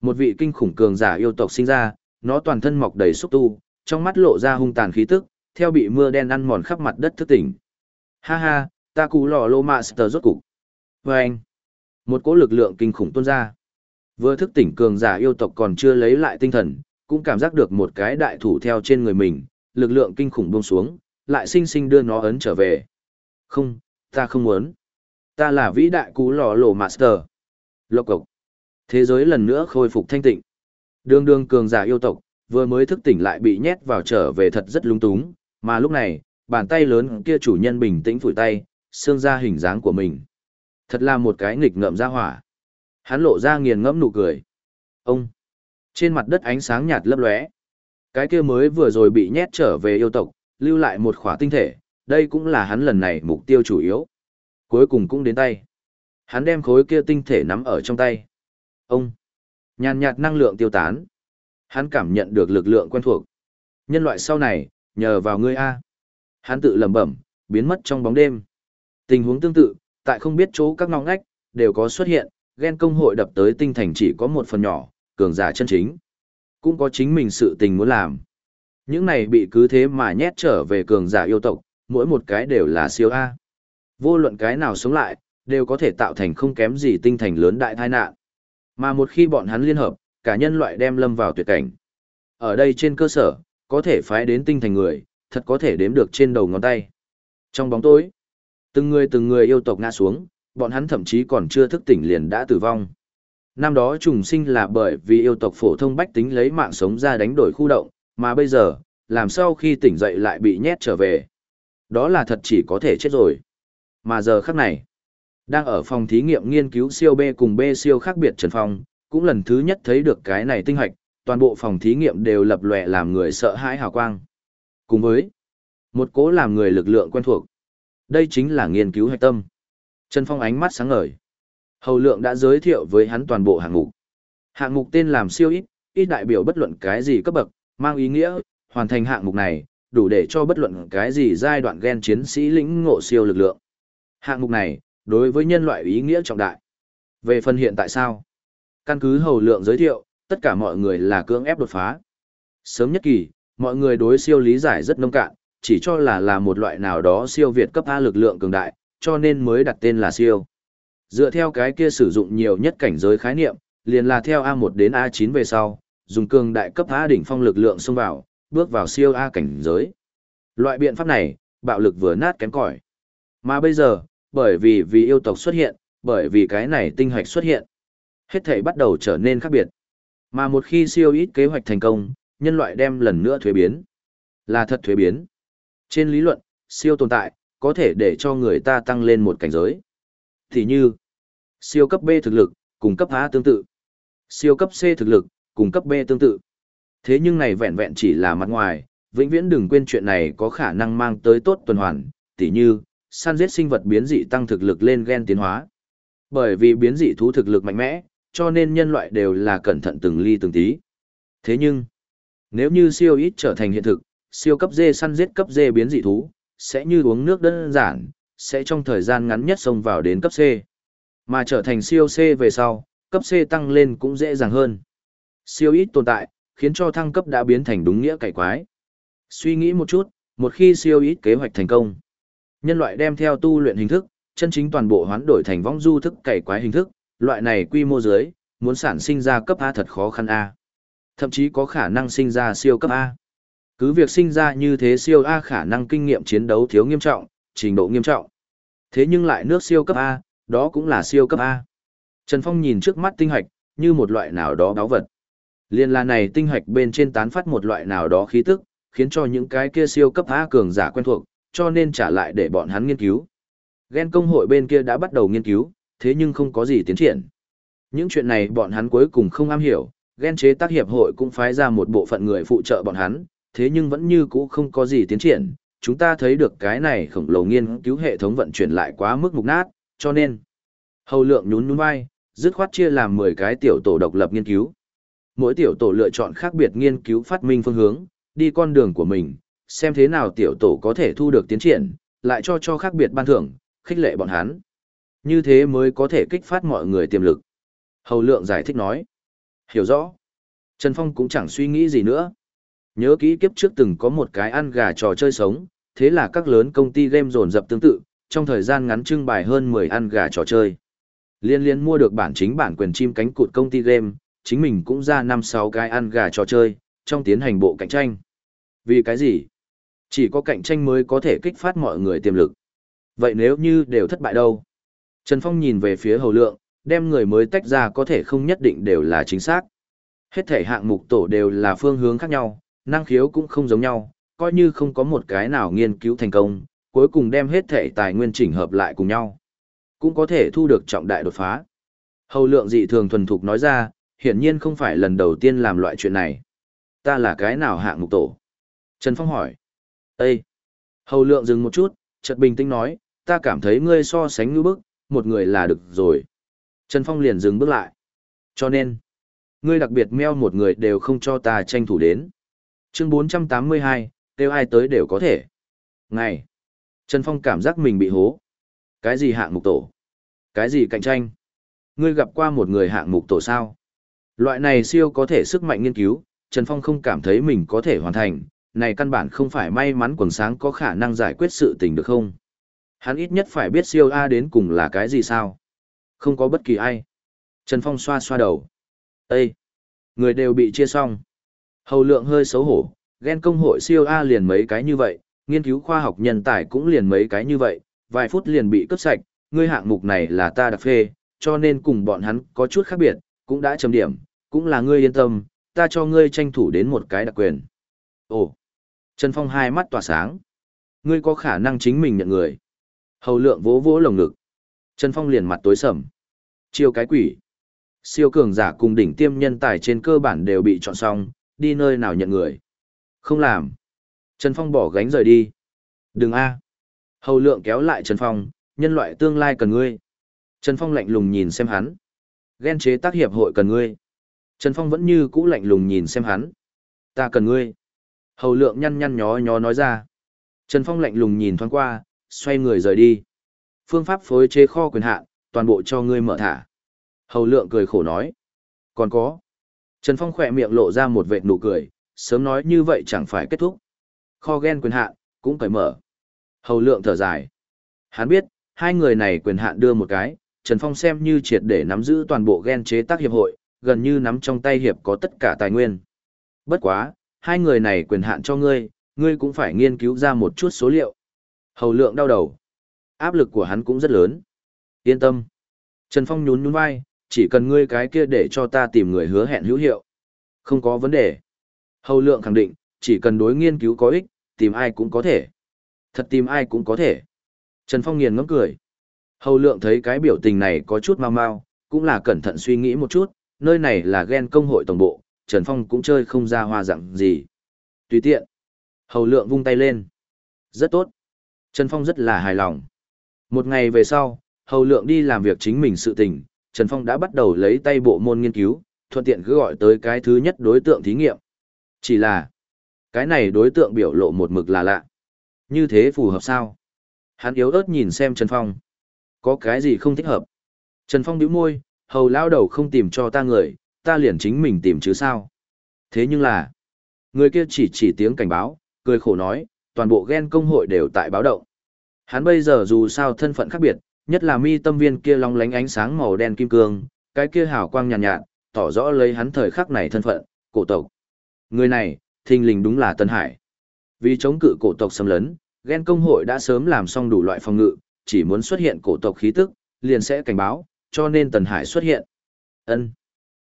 Một vị kinh khủng cường giả yêu tộc sinh ra, nó toàn thân mọc đầy xúc tu, trong mắt lộ ra hung tàn khí tức, theo bị mưa đen ăn mòn khắp mặt đất thức tỉnh. Ha ha, ta cú lò lô master rốt cục. Vâng! anh, một cỗ lực lượng kinh khủng tuôn ra. Vừa thức tỉnh cường giả yêu tộc còn chưa lấy lại tinh thần, cũng cảm giác được một cái đại thủ theo trên người mình, lực lượng kinh khủng buông xuống, lại sinh sinh đưa nó ấn trở về. Không, ta không muốn. Ta là vĩ đại cú lò lộ master. Lộc cộc. Thế giới lần nữa khôi phục thanh tịnh. Đường đường cường giả yêu tộc, vừa mới thức tỉnh lại bị nhét vào trở về thật rất lung túng, mà lúc này, bàn tay lớn kia chủ nhân bình tĩnh phủi tay, xương ra hình dáng của mình. Thật là một cái nghịch ngợm ra hỏa. Hắn lộ ra nghiền ngẫm nụ cười. Ông! Trên mặt đất ánh sáng nhạt lấp lóe. Cái kia mới vừa rồi bị nhét trở về yêu tộc, lưu lại một khỏa tinh thể, đây cũng là hắn lần này mục tiêu chủ yếu. Cuối cùng cũng đến tay. Hắn đem khối kia tinh thể nắm ở trong tay. Ông! Nhàn nhạt năng lượng tiêu tán. Hắn cảm nhận được lực lượng quen thuộc. Nhân loại sau này, nhờ vào ngươi A. Hắn tự lẩm bẩm, biến mất trong bóng đêm. Tình huống tương tự, tại không biết chỗ các ngõ ngách, đều có xuất hiện, ghen công hội đập tới tinh thành chỉ có một phần nhỏ, cường giả chân chính. Cũng có chính mình sự tình muốn làm. Những này bị cứ thế mà nhét trở về cường giả yêu tộc, mỗi một cái đều là siêu A. Vô luận cái nào sống lại, đều có thể tạo thành không kém gì tinh thành lớn đại tai nạn. Mà một khi bọn hắn liên hợp, cả nhân loại đem lâm vào tuyệt cảnh. Ở đây trên cơ sở, có thể phái đến tinh thành người, thật có thể đếm được trên đầu ngón tay. Trong bóng tối, từng người từng người yêu tộc ngã xuống, bọn hắn thậm chí còn chưa thức tỉnh liền đã tử vong. Năm đó trùng sinh là bởi vì yêu tộc phổ thông bách tính lấy mạng sống ra đánh đổi khu động, mà bây giờ, làm sao khi tỉnh dậy lại bị nhét trở về. Đó là thật chỉ có thể chết rồi. Mà giờ khắc này, đang ở phòng thí nghiệm nghiên cứu siêu B cùng B siêu khác biệt Trần Phong, cũng lần thứ nhất thấy được cái này tinh hoạch, toàn bộ phòng thí nghiệm đều lập lòe làm người sợ hãi hào quang. Cùng với một cố làm người lực lượng quen thuộc. Đây chính là nghiên cứu hạch tâm. Trần Phong ánh mắt sáng ngời. Hầu lượng đã giới thiệu với hắn toàn bộ hạng mục. Hạng mục tên làm siêu ít, ít đại biểu bất luận cái gì cấp bậc, mang ý nghĩa, hoàn thành hạng mục này, đủ để cho bất luận cái gì giai đoạn gen chiến sĩ lĩnh ngộ siêu lực lượng. Hạng mục này, đối với nhân loại ý nghĩa trọng đại. Về phần hiện tại sao? Căn cứ hầu lượng giới thiệu, tất cả mọi người là cưỡng ép đột phá. Sớm nhất kỳ, mọi người đối siêu lý giải rất nông cạn, chỉ cho là là một loại nào đó siêu việt cấp A lực lượng cường đại, cho nên mới đặt tên là siêu. Dựa theo cái kia sử dụng nhiều nhất cảnh giới khái niệm, liền là theo A1 đến A9 về sau, dùng cường đại cấp A đỉnh phong lực lượng xông vào, bước vào siêu A cảnh giới. Loại biện pháp này, bạo lực vừa nát kém cỏi. Mà bây giờ, bởi vì vì yêu tộc xuất hiện, bởi vì cái này tinh hoạch xuất hiện, hết thảy bắt đầu trở nên khác biệt. Mà một khi siêu ít kế hoạch thành công, nhân loại đem lần nữa thuế biến. Là thật thuế biến. Trên lý luận, siêu tồn tại, có thể để cho người ta tăng lên một cảnh giới. Thì như, siêu cấp B thực lực, cùng cấp A tương tự. Siêu cấp C thực lực, cùng cấp B tương tự. Thế nhưng này vẹn vẹn chỉ là mặt ngoài, vĩnh viễn đừng quên chuyện này có khả năng mang tới tốt tuần hoàn, tỉ như, săn giết sinh vật biến dị tăng thực lực lên gen tiến hóa. Bởi vì biến dị thú thực lực mạnh mẽ, cho nên nhân loại đều là cẩn thận từng ly từng tí. Thế nhưng, nếu như siêu ít trở thành hiện thực, siêu cấp dê săn giết cấp dê biến dị thú, sẽ như uống nước đơn giản, sẽ trong thời gian ngắn nhất xông vào đến cấp C. Mà trở thành siêu C về sau, cấp C tăng lên cũng dễ dàng hơn. Siêu ít tồn tại, khiến cho thăng cấp đã biến thành đúng nghĩa cải quái. Suy nghĩ một chút, một khi siêu ít kế hoạch thành công, nhân loại đem theo tu luyện hình thức, chân chính toàn bộ hoán đổi thành vong du thức cải quái hình thức, loại này quy mô dưới, muốn sản sinh ra cấp A thật khó khăn A. Thậm chí có khả năng sinh ra siêu cấp A. Cứ việc sinh ra như thế siêu A khả năng kinh nghiệm chiến đấu thiếu nghiêm trọng, trình độ nghiêm trọng. Thế nhưng lại nước siêu cấp A, đó cũng là siêu cấp A. Trần Phong nhìn trước mắt tinh hạch, như một loại nào đó báo vật. Liên là này tinh hạch bên trên tán phát một loại nào đó khí tức, khiến cho những cái kia siêu cấp A cường giả quen thuộc, cho nên trả lại để bọn hắn nghiên cứu. Gen công hội bên kia đã bắt đầu nghiên cứu, thế nhưng không có gì tiến triển. Những chuyện này bọn hắn cuối cùng không am hiểu, ghen chế tác hiệp hội cũng phái ra một bộ phận người phụ trợ bọn hắn, thế nhưng vẫn như cũ không có gì tiến triển, chúng ta thấy được cái này khổng lồ nghiên cứu hệ thống vận chuyển lại quá mức mục nát, cho nên. Hầu lượng nhún nhún vai, dứt khoát chia làm 10 cái tiểu tổ độc lập nghiên cứu. Mỗi tiểu tổ lựa chọn khác biệt nghiên cứu phát minh phương hướng, đi con đường của mình, xem thế nào tiểu tổ có thể thu được tiến triển, lại cho cho khác biệt ban thưởng, khích lệ bọn hắn. Như thế mới có thể kích phát mọi người tiềm lực. Hầu lượng giải thích nói. Hiểu rõ. Trần Phong cũng chẳng suy nghĩ gì nữa. Nhớ kỹ kiếp trước từng có một cái ăn gà trò chơi sống, thế là các lớn công ty game dồn dập tương tự, trong thời gian ngắn trưng bày hơn 10 ăn gà trò chơi. Liên liên mua được bản chính bản quyền chim cánh cụt công ty game, chính mình cũng ra 5-6 cái ăn gà trò chơi, trong tiến hành bộ cạnh tranh. Vì cái gì? Chỉ có cạnh tranh mới có thể kích phát mọi người tiềm lực. Vậy nếu như đều thất bại đâu? Trần Phong nhìn về phía hầu lượng, đem người mới tách ra có thể không nhất định đều là chính xác. Hết thể hạng mục tổ đều là phương hướng khác nhau, năng khiếu cũng không giống nhau, coi như không có một cái nào nghiên cứu thành công, cuối cùng đem hết thể tài nguyên chỉnh hợp lại cùng nhau. Cũng có thể thu được trọng đại đột phá. Hầu lượng dị thường thuần thục nói ra, hiển nhiên không phải lần đầu tiên làm loại chuyện này. Ta là cái nào hạng mục tổ? Trần Phong hỏi. Ê! Hầu lượng dừng một chút, chợt bình tĩnh nói, ta cảm thấy ngươi so sánh ngư bức, một người là được rồi. Trần Phong liền dừng bước lại. Cho nên, ngươi đặc biệt meo một người đều không cho ta tranh thủ đến. Chương 482, kêu ai tới đều có thể. Ngày. Trần Phong cảm giác mình bị hố. Cái gì hạng mục tổ? Cái gì cạnh tranh? Ngươi gặp qua một người hạng mục tổ sao? Loại này siêu có thể sức mạnh nghiên cứu, Trần Phong không cảm thấy mình có thể hoàn thành, này căn bản không phải may mắn quần sáng có khả năng giải quyết sự tình được không? Hắn ít nhất phải biết siêu A đến cùng là cái gì sao? Không có bất kỳ ai. Trần Phong xoa xoa đầu. Ê! Người đều bị chia xong. Hầu lượng hơi xấu hổ, ghen công hội siêu A liền mấy cái như vậy, nghiên cứu khoa học nhân tài cũng liền mấy cái như vậy, vài phút liền bị cướp sạch, ngươi hạng mục này là ta đặc phê, cho nên cùng bọn hắn có chút khác biệt, cũng đã chấm điểm, cũng là ngươi yên tâm, ta cho ngươi tranh thủ đến một cái đặc quyền. Ồ! Trần Phong hai mắt tỏa sáng. Ngươi có khả năng chính mình nhận người. Hầu lượng vỗ vỗ lồng ngực. Trần Phong liền mặt tối sầm. Chiêu cái quỷ. Siêu cường giả cùng đỉnh tiêm nhân tài trên cơ bản đều bị chọn xong, đi nơi nào nhận người. Không làm. Trần Phong bỏ gánh rời đi. Đừng a. Hầu lượng kéo lại Trần Phong, nhân loại tương lai cần ngươi. Trần Phong lạnh lùng nhìn xem hắn. Ghen chế tác hiệp hội cần ngươi. Trần Phong vẫn như cũ lạnh lùng nhìn xem hắn. Ta cần ngươi. Hầu lượng nhăn nhăn nhó nhó nói ra. Trần Phong lạnh lùng nhìn thoáng qua, xoay người rời đi. Phương pháp phối chế kho quyền hạn, toàn bộ cho ngươi mở thả. Hầu lượng cười khổ nói. Còn có. Trần Phong khỏe miệng lộ ra một vệt nụ cười, sớm nói như vậy chẳng phải kết thúc. Kho gen quyền hạn, cũng phải mở. Hầu lượng thở dài. Hắn biết, hai người này quyền hạn đưa một cái, Trần Phong xem như triệt để nắm giữ toàn bộ gen chế tác hiệp hội, gần như nắm trong tay hiệp có tất cả tài nguyên. Bất quá, hai người này quyền hạn cho ngươi, ngươi cũng phải nghiên cứu ra một chút số liệu. Hầu lượng đau đầu. Áp lực của hắn cũng rất lớn. Yên tâm. Trần Phong nhún nhún vai, chỉ cần ngươi cái kia để cho ta tìm người hứa hẹn hữu hiệu. Không có vấn đề. Hầu lượng khẳng định, chỉ cần đối nghiên cứu có ích, tìm ai cũng có thể. Thật tìm ai cũng có thể. Trần Phong nghiền ngẫm cười. Hầu lượng thấy cái biểu tình này có chút mau mau, cũng là cẩn thận suy nghĩ một chút, nơi này là ghen công hội tổng bộ, Trần Phong cũng chơi không ra hoa dạng gì. Tùy tiện. Hầu lượng vung tay lên. Rất tốt. Trần Phong rất là hài lòng. Một ngày về sau, hầu lượng đi làm việc chính mình sự tình, Trần Phong đã bắt đầu lấy tay bộ môn nghiên cứu, thuận tiện cứ gọi tới cái thứ nhất đối tượng thí nghiệm. Chỉ là, cái này đối tượng biểu lộ một mực là lạ. Như thế phù hợp sao? Hắn yếu ớt nhìn xem Trần Phong. Có cái gì không thích hợp? Trần Phong nhíu môi, hầu lao đầu không tìm cho ta người, ta liền chính mình tìm chứ sao? Thế nhưng là, người kia chỉ chỉ tiếng cảnh báo, cười khổ nói, toàn bộ ghen công hội đều tại báo động. Hắn bây giờ dù sao thân phận khác biệt, nhất là mi tâm viên kia long lánh ánh sáng màu đen kim cương, cái kia hào quang nhàn nhạt, nhạt, tỏ rõ lấy hắn thời khắc này thân phận, cổ tộc. Người này, thình lình đúng là Tân Hải. Vì chống cự cổ tộc xâm lấn, ghen công hội đã sớm làm xong đủ loại phòng ngự, chỉ muốn xuất hiện cổ tộc khí tức, liền sẽ cảnh báo, cho nên Tần Hải xuất hiện. Ân,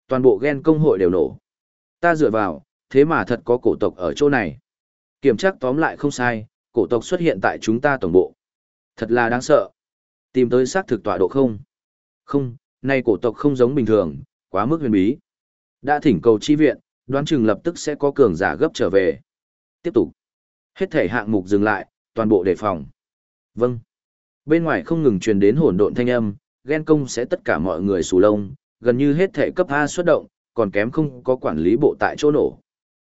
Toàn bộ ghen công hội đều nổ. Ta dựa vào, thế mà thật có cổ tộc ở chỗ này. Kiểm tra tóm lại không sai, cổ tộc xuất hiện tại chúng ta tổng bộ. Thật là đáng sợ. Tìm tới xác thực tọa độ không? Không, nay cổ tộc không giống bình thường, quá mức huyền bí. Đã thỉnh cầu chi viện, đoán chừng lập tức sẽ có cường giả gấp trở về. Tiếp tục. Hết thể hạng mục dừng lại, toàn bộ đề phòng. Vâng. Bên ngoài không ngừng truyền đến hỗn độn thanh âm, ghen công sẽ tất cả mọi người sù lông, gần như hết thể cấp A xuất động, còn kém không có quản lý bộ tại chỗ nổ.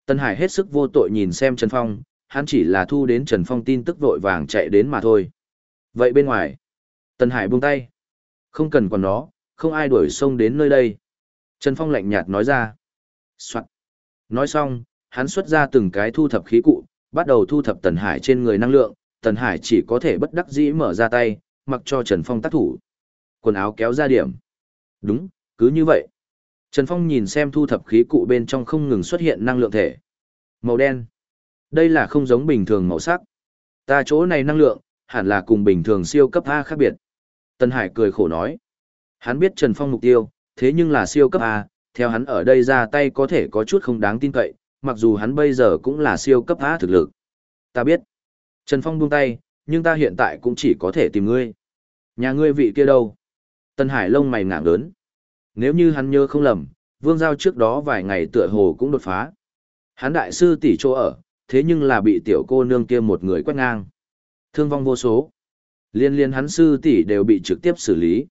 Tân Hải hết sức vô tội nhìn xem Trần Phong, hắn chỉ là thu đến Trần Phong tin tức vội vàng chạy đến mà thôi. Vậy bên ngoài, Tần Hải buông tay. Không cần còn nó, không ai đuổi sông đến nơi đây. Trần Phong lạnh nhạt nói ra. Soạn. Nói xong, hắn xuất ra từng cái thu thập khí cụ, bắt đầu thu thập Tần Hải trên người năng lượng, Tần Hải chỉ có thể bất đắc dĩ mở ra tay, mặc cho Trần Phong tác thủ. Quần áo kéo ra điểm. Đúng, cứ như vậy. Trần Phong nhìn xem thu thập khí cụ bên trong không ngừng xuất hiện năng lượng thể. Màu đen. Đây là không giống bình thường màu sắc. Ta chỗ này năng lượng, hẳn là cùng bình thường siêu cấp A khác biệt. Tân Hải cười khổ nói. Hắn biết Trần Phong mục tiêu, thế nhưng là siêu cấp A, theo hắn ở đây ra tay có thể có chút không đáng tin cậy, mặc dù hắn bây giờ cũng là siêu cấp A thực lực. Ta biết. Trần Phong buông tay, nhưng ta hiện tại cũng chỉ có thể tìm ngươi. Nhà ngươi vị kia đâu? Tân Hải lông mày ngạng lớn. Nếu như hắn nhớ không lầm, Vương Giao trước đó vài ngày tựa hồ cũng đột phá. Hắn đại sư tỷ chỗ ở, thế nhưng là bị tiểu cô nương kia một người quét ngang. Thương vong vô số. Liên liên hắn sư tỷ đều bị trực tiếp xử lý.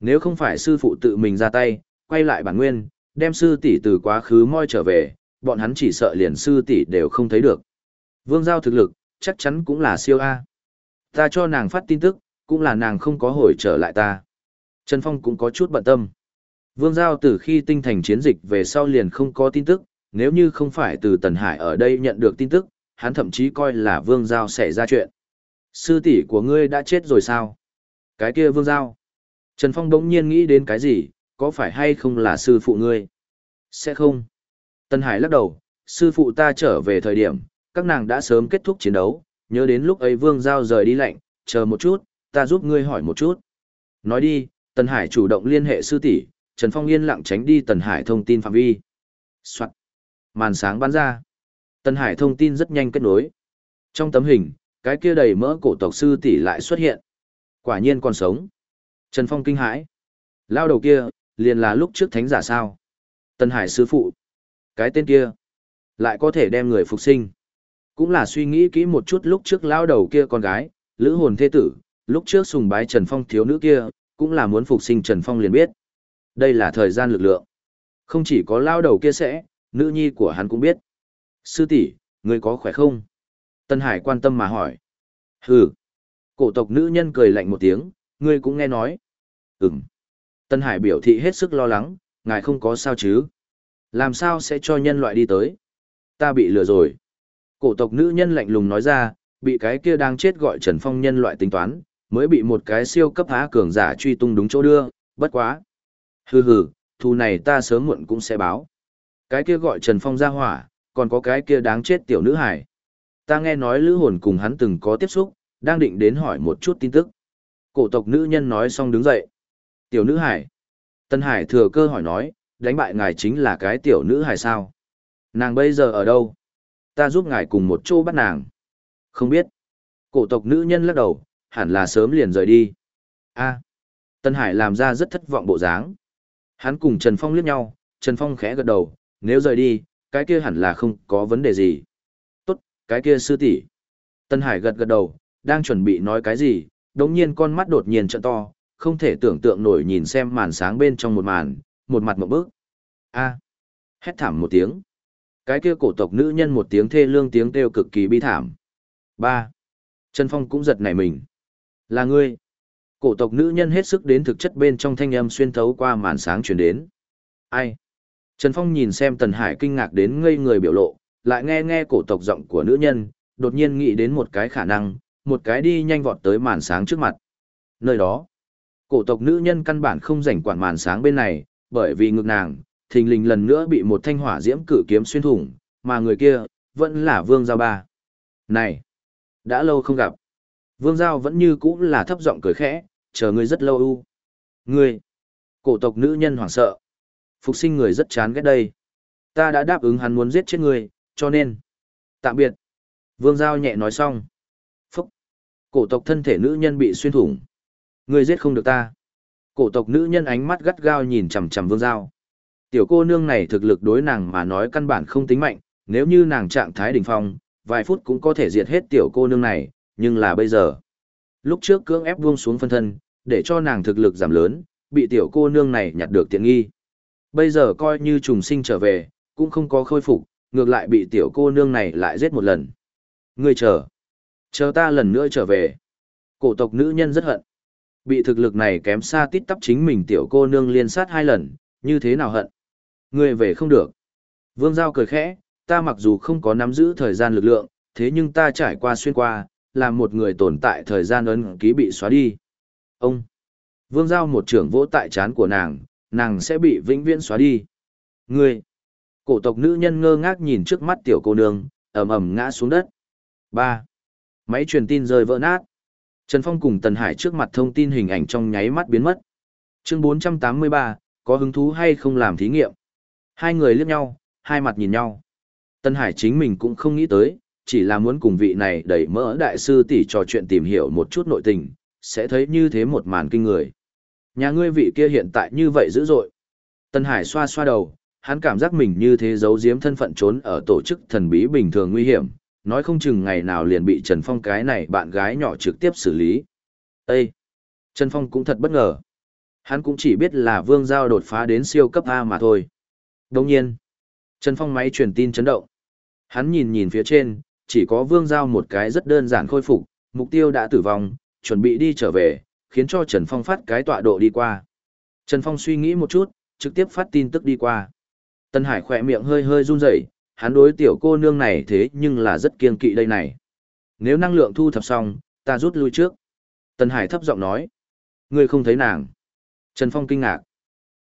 Nếu không phải sư phụ tự mình ra tay, quay lại bản nguyên, đem sư tỷ từ quá khứ moi trở về, bọn hắn chỉ sợ liền sư tỷ đều không thấy được. Vương Giao thực lực, chắc chắn cũng là siêu A. Ta cho nàng phát tin tức, cũng là nàng không có hồi trở lại ta. Trần Phong cũng có chút bận tâm. Vương Giao từ khi tinh thành chiến dịch về sau liền không có tin tức, nếu như không phải từ Tần Hải ở đây nhận được tin tức, hắn thậm chí coi là Vương Giao xảy ra chuyện. Sư tỷ của ngươi đã chết rồi sao? Cái kia Vương Giao. Trần Phong đống nhiên nghĩ đến cái gì, có phải hay không là sư phụ ngươi? Sẽ không. Tân Hải lắc đầu, sư phụ ta trở về thời điểm, các nàng đã sớm kết thúc chiến đấu, nhớ đến lúc ấy Vương Giao rời đi lạnh, chờ một chút, ta giúp ngươi hỏi một chút. Nói đi, Tân Hải chủ động liên hệ sư tỷ, Trần Phong yên lặng tránh đi Tần Hải thông tin phạm vi. Soạn. Màn sáng bắn ra. Tần Hải thông tin rất nhanh kết nối. Trong tấm hình, cái kia đầy mỡ cổ tộc sư tỷ lại xuất hiện. Quả nhiên còn sống. Trần Phong kinh hãi. Lao đầu kia, liền là lúc trước thánh giả sao. tân Hải sư phụ. Cái tên kia, lại có thể đem người phục sinh. Cũng là suy nghĩ kỹ một chút lúc trước lao đầu kia con gái, lữ hồn thế tử, lúc trước sùng bái Trần Phong thiếu nữ kia, cũng là muốn phục sinh Trần Phong liền biết. Đây là thời gian lực lượng. Không chỉ có lao đầu kia sẽ, nữ nhi của hắn cũng biết. Sư tỷ, ngươi có khỏe không? Tân Hải quan tâm mà hỏi. Hừ. Cổ tộc nữ nhân cười lạnh một tiếng, ngươi cũng nghe nói. Ừm. Tân Hải biểu thị hết sức lo lắng, ngài không có sao chứ? Làm sao sẽ cho nhân loại đi tới? Ta bị lừa rồi. Cổ tộc nữ nhân lạnh lùng nói ra, bị cái kia đang chết gọi Trần Phong nhân loại tính toán, mới bị một cái siêu cấp há cường giả truy tung đúng chỗ đưa, bất quá. Hừ hừ, thù này ta sớm muộn cũng sẽ báo. Cái kia gọi Trần Phong ra hỏa, còn có cái kia đáng chết tiểu nữ hải. Ta nghe nói lữ hồn cùng hắn từng có tiếp xúc, đang định đến hỏi một chút tin tức. Cổ tộc nữ nhân nói xong đứng dậy. Tiểu nữ hải. Tân Hải thừa cơ hỏi nói, đánh bại ngài chính là cái tiểu nữ hải sao? Nàng bây giờ ở đâu? Ta giúp ngài cùng một chỗ bắt nàng. Không biết. Cổ tộc nữ nhân lắc đầu, hẳn là sớm liền rời đi. A. Tân Hải làm ra rất thất vọng bộ dáng. Hắn cùng Trần Phong liếc nhau, Trần Phong khẽ gật đầu, nếu rời đi, cái kia hẳn là không có vấn đề gì. Cái kia sư tỷ. Tân Hải gật gật đầu, đang chuẩn bị nói cái gì, đống nhiên con mắt đột nhiên trợn to, không thể tưởng tượng nổi nhìn xem màn sáng bên trong một màn, một mặt một bước. A. Hét thảm một tiếng. Cái kia cổ tộc nữ nhân một tiếng thê lương tiếng kêu cực kỳ bi thảm. Ba. Trần Phong cũng giật nảy mình. Là ngươi. Cổ tộc nữ nhân hết sức đến thực chất bên trong thanh âm xuyên thấu qua màn sáng truyền đến. Ai? Trần Phong nhìn xem Tần Hải kinh ngạc đến ngây người biểu lộ, lại nghe nghe cổ tộc giọng của nữ nhân, đột nhiên nghĩ đến một cái khả năng, một cái đi nhanh vọt tới màn sáng trước mặt. Nơi đó, cổ tộc nữ nhân căn bản không rảnh quản màn sáng bên này, bởi vì ngực nàng, thình lình lần nữa bị một thanh hỏa diễm cử kiếm xuyên thủng, mà người kia, vẫn là Vương Giao Ba. Này! Đã lâu không gặp. Vương Giao vẫn như cũ là thấp giọng cười khẽ, chờ ngươi rất lâu u. Ngươi! Cổ tộc nữ nhân hoảng sợ. Phục sinh người rất chán ghét đây. Ta đã đáp ứng hắn muốn giết chết ngươi, cho nên. Tạm biệt. Vương Giao nhẹ nói xong. Phúc! Cổ tộc thân thể nữ nhân bị xuyên thủng. Ngươi giết không được ta. Cổ tộc nữ nhân ánh mắt gắt gao nhìn chằm chằm Vương Giao. Tiểu cô nương này thực lực đối nàng mà nói căn bản không tính mạnh, nếu như nàng trạng thái đỉnh phong, vài phút cũng có thể diệt hết tiểu cô nương này, nhưng là bây giờ. Lúc trước cưỡng ép buông xuống phân thân, để cho nàng thực lực giảm lớn, bị tiểu cô nương này nhặt được tiện nghi. Bây giờ coi như trùng sinh trở về, cũng không có khôi phục, ngược lại bị tiểu cô nương này lại giết một lần. Ngươi chờ. Chờ ta lần nữa trở về. Cổ tộc nữ nhân rất hận. Bị thực lực này kém xa tít tắp chính mình tiểu cô nương liên sát hai lần, như thế nào hận. Ngươi về không được. Vương Giao cười khẽ, ta mặc dù không có nắm giữ thời gian lực lượng, thế nhưng ta trải qua xuyên qua, là một người tồn tại thời gian ấn ký bị xóa đi. Ông! Vương Giao một trưởng vỗ tại chán của nàng, nàng sẽ bị vĩnh viễn xóa đi. Ngươi! Cổ tộc nữ nhân ngơ ngác nhìn trước mắt tiểu cô nương, ầm ầm ngã xuống đất. ba Máy truyền tin rơi vỡ nát. Trần Phong cùng Tần Hải trước mặt thông tin hình ảnh trong nháy mắt biến mất. Chương 483, có hứng thú hay không làm thí nghiệm? Hai người liếc nhau, hai mặt nhìn nhau. Tần Hải chính mình cũng không nghĩ tới, chỉ là muốn cùng vị này đẩy mỡ đại sư tỷ trò chuyện tìm hiểu một chút nội tình, sẽ thấy như thế một màn kinh người. Nhà ngươi vị kia hiện tại như vậy dữ dội. Tần Hải xoa xoa đầu, hắn cảm giác mình như thế giấu giếm thân phận trốn ở tổ chức thần bí bình thường nguy hiểm, nói không chừng ngày nào liền bị Trần Phong cái này bạn gái nhỏ trực tiếp xử lý. Ê! Trần Phong cũng thật bất ngờ. Hắn cũng chỉ biết là Vương Giao đột phá đến siêu cấp A mà thôi. Đồng nhiên, Trần Phong máy truyền tin chấn động. Hắn nhìn nhìn phía trên, chỉ có Vương Giao một cái rất đơn giản khôi phục, mục tiêu đã tử vong, chuẩn bị đi trở về, khiến cho Trần Phong phát cái tọa độ đi qua. Trần Phong suy nghĩ một chút, trực tiếp phát tin tức đi qua. Tân Hải khỏe miệng hơi hơi run rẩy, hắn đối tiểu cô nương này thế nhưng là rất kiên kỵ đây này. Nếu năng lượng thu thập xong, ta rút lui trước. Tân Hải thấp giọng nói. Ngươi không thấy nàng. Trần Phong kinh ngạc.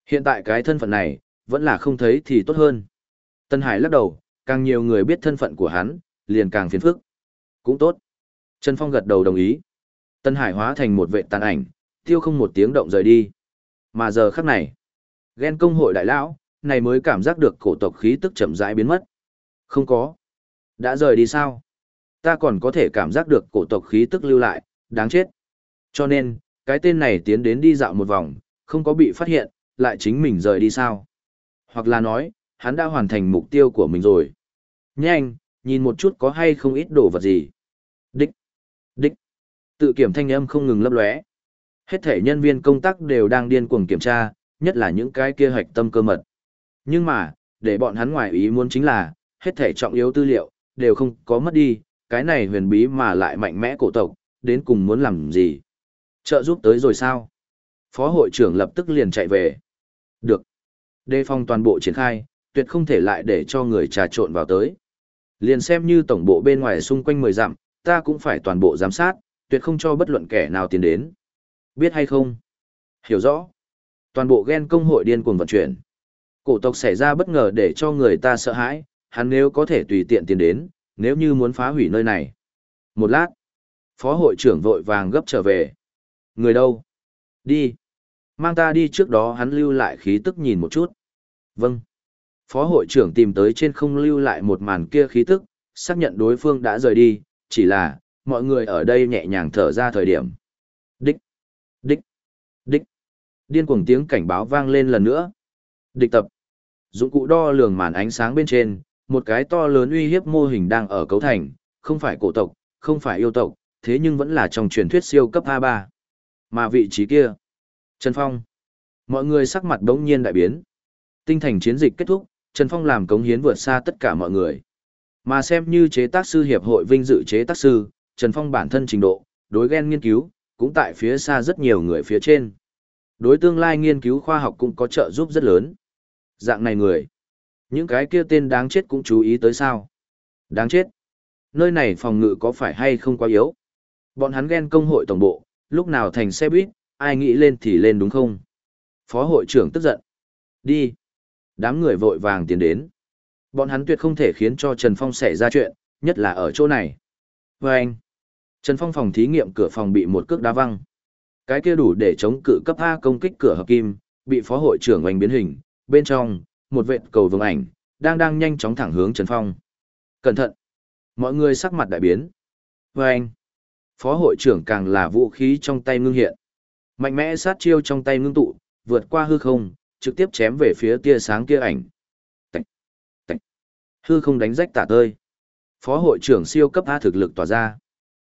Hiện tại cái thân phận này, vẫn là không thấy thì tốt hơn. Tân Hải lắc đầu, càng nhiều người biết thân phận của hắn, liền càng phiền phức. Cũng tốt. Trần Phong gật đầu đồng ý. Tân Hải hóa thành một vệ tàn ảnh, tiêu không một tiếng động rời đi. Mà giờ khắc này, ghen công hội đại lão, này mới cảm giác được cổ tộc khí tức chậm rãi biến mất. Không có. Đã rời đi sao? Ta còn có thể cảm giác được cổ tộc khí tức lưu lại, đáng chết. Cho nên, cái tên này tiến đến đi dạo một vòng, không có bị phát hiện, lại chính mình rời đi sao? Hoặc là nói, hắn đã hoàn thành mục tiêu của mình rồi. Nhanh, nhìn một chút có hay không ít đồ vật gì. Đích, đích, tự kiểm thanh âm không ngừng lấp lóe. Hết thể nhân viên công tác đều đang điên cuồng kiểm tra, nhất là những cái kia hạch tâm cơ mật. Nhưng mà, để bọn hắn ngoài ý muốn chính là, hết thể trọng yếu tư liệu, đều không có mất đi, cái này huyền bí mà lại mạnh mẽ cổ tộc, đến cùng muốn làm gì. Trợ giúp tới rồi sao? Phó hội trưởng lập tức liền chạy về. Được. Đề phòng toàn bộ triển khai, tuyệt không thể lại để cho người trà trộn vào tới. Liền xem như tổng bộ bên ngoài xung quanh 10 dặm, ta cũng phải toàn bộ giám sát, tuyệt không cho bất luận kẻ nào tiến đến. Biết hay không? Hiểu rõ. Toàn bộ ghen công hội điên cuồng vận chuyển. Cổ tộc xảy ra bất ngờ để cho người ta sợ hãi, hắn nếu có thể tùy tiện tiến đến, nếu như muốn phá hủy nơi này. Một lát, phó hội trưởng vội vàng gấp trở về. Người đâu? Đi. Mang ta đi trước đó hắn lưu lại khí tức nhìn một chút. Vâng. Phó hội trưởng tìm tới trên không lưu lại một màn kia khí tức, xác nhận đối phương đã rời đi, chỉ là, mọi người ở đây nhẹ nhàng thở ra thời điểm. Đích. Đích. Đích. Điên cuồng tiếng cảnh báo vang lên lần nữa. Địch tập. Dụng cụ đo lường màn ánh sáng bên trên, một cái to lớn uy hiếp mô hình đang ở cấu thành, không phải cổ tộc, không phải yêu tộc, thế nhưng vẫn là trong truyền thuyết siêu cấp A3. Mà vị trí kia, Trần Phong. Mọi người sắc mặt đống nhiên đại biến. Tinh thành chiến dịch kết thúc, Trần Phong làm cống hiến vượt xa tất cả mọi người. Mà xem như chế tác sư hiệp hội vinh dự chế tác sư, Trần Phong bản thân trình độ, đối ghen nghiên cứu, cũng tại phía xa rất nhiều người phía trên. Đối tương lai nghiên cứu khoa học cũng có trợ giúp rất lớn. Dạng này người. Những cái kia tên đáng chết cũng chú ý tới sao. Đáng chết. Nơi này phòng ngự có phải hay không quá yếu. Bọn hắn ghen công hội tổng bộ, lúc nào thành xe buýt, ai nghĩ lên thì lên đúng không? Phó hội trưởng tức giận. Đi. Đám người vội vàng tiến đến. Bọn hắn tuyệt không thể khiến cho Trần Phong xảy ra chuyện, nhất là ở chỗ này. Và anh. Trần Phong phòng thí nghiệm cửa phòng bị một cước đá văng. Cái kia đủ để chống cự cấp A công kích cửa hợp kim, bị phó hội trưởng oanh biến hình, bên trong, một vệt cầu vương ảnh, đang đang nhanh chóng thẳng hướng Trần Phong. Cẩn thận! Mọi người sắc mặt đại biến. Và anh, phó hội trưởng càng là vũ khí trong tay ngưng hiện. Mạnh mẽ sát chiêu trong tay ngưng tụ, vượt qua hư không, trực tiếp chém về phía tia sáng kia ảnh. Tạch, tạch. Hư không đánh rách tả tơi. Phó hội trưởng siêu cấp A thực lực tỏa ra.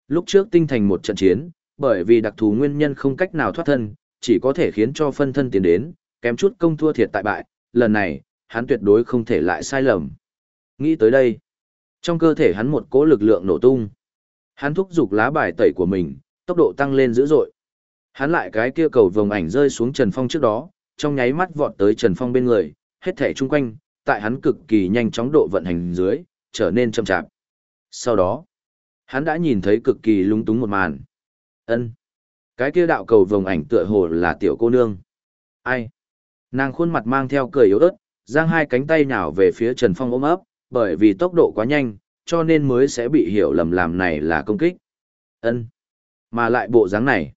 Lúc trước tinh thành một trận chiến, bởi vì đặc thù nguyên nhân không cách nào thoát thân, chỉ có thể khiến cho phân thân tiến đến, kém chút công thua thiệt tại bại, lần này, hắn tuyệt đối không thể lại sai lầm. Nghĩ tới đây, trong cơ thể hắn một cỗ lực lượng nổ tung. Hắn thúc giục lá bài tẩy của mình, tốc độ tăng lên dữ dội. Hắn lại cái kia cầu vồng ảnh rơi xuống Trần Phong trước đó, trong nháy mắt vọt tới Trần Phong bên người, hết thể chung quanh, tại hắn cực kỳ nhanh chóng độ vận hành dưới, trở nên chậm chạp. Sau đó, hắn đã nhìn thấy cực kỳ lung túng một màn. Ân, Cái kia đạo cầu vồng ảnh tựa hồ là tiểu cô nương. Ai? Nàng khuôn mặt mang theo cười yếu ớt, giang hai cánh tay nhào về phía Trần Phong ôm ấp, bởi vì tốc độ quá nhanh, cho nên mới sẽ bị hiểu lầm làm này là công kích. Ân, Mà lại bộ dáng này.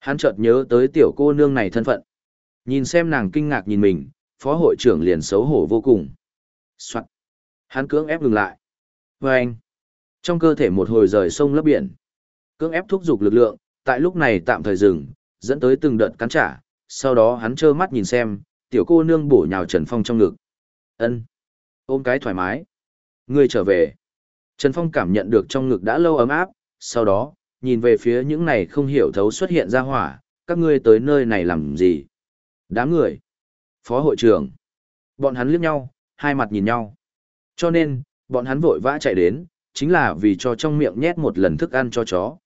Hắn chợt nhớ tới tiểu cô nương này thân phận. Nhìn xem nàng kinh ngạc nhìn mình, phó hội trưởng liền xấu hổ vô cùng. soạt Hắn cưỡng ép ngừng lại. vê anh. Trong cơ thể một hồi rời sông lấp biển. Cưỡng ép thúc giục lực lượng, tại lúc này tạm thời dừng, dẫn tới từng đợt cắn trả. Sau đó hắn trơ mắt nhìn xem, tiểu cô nương bổ nhào Trần Phong trong ngực. ân Ôm cái thoải mái. Ngươi trở về. Trần Phong cảm nhận được trong ngực đã lâu ấm áp, sau đó, nhìn về phía những này không hiểu thấu xuất hiện ra hỏa, các ngươi tới nơi này làm gì? Đám người. Phó hội trưởng. Bọn hắn liếc nhau, hai mặt nhìn nhau. Cho nên, bọn hắn vội vã chạy đến, chính là vì cho trong miệng nhét một lần thức ăn cho chó.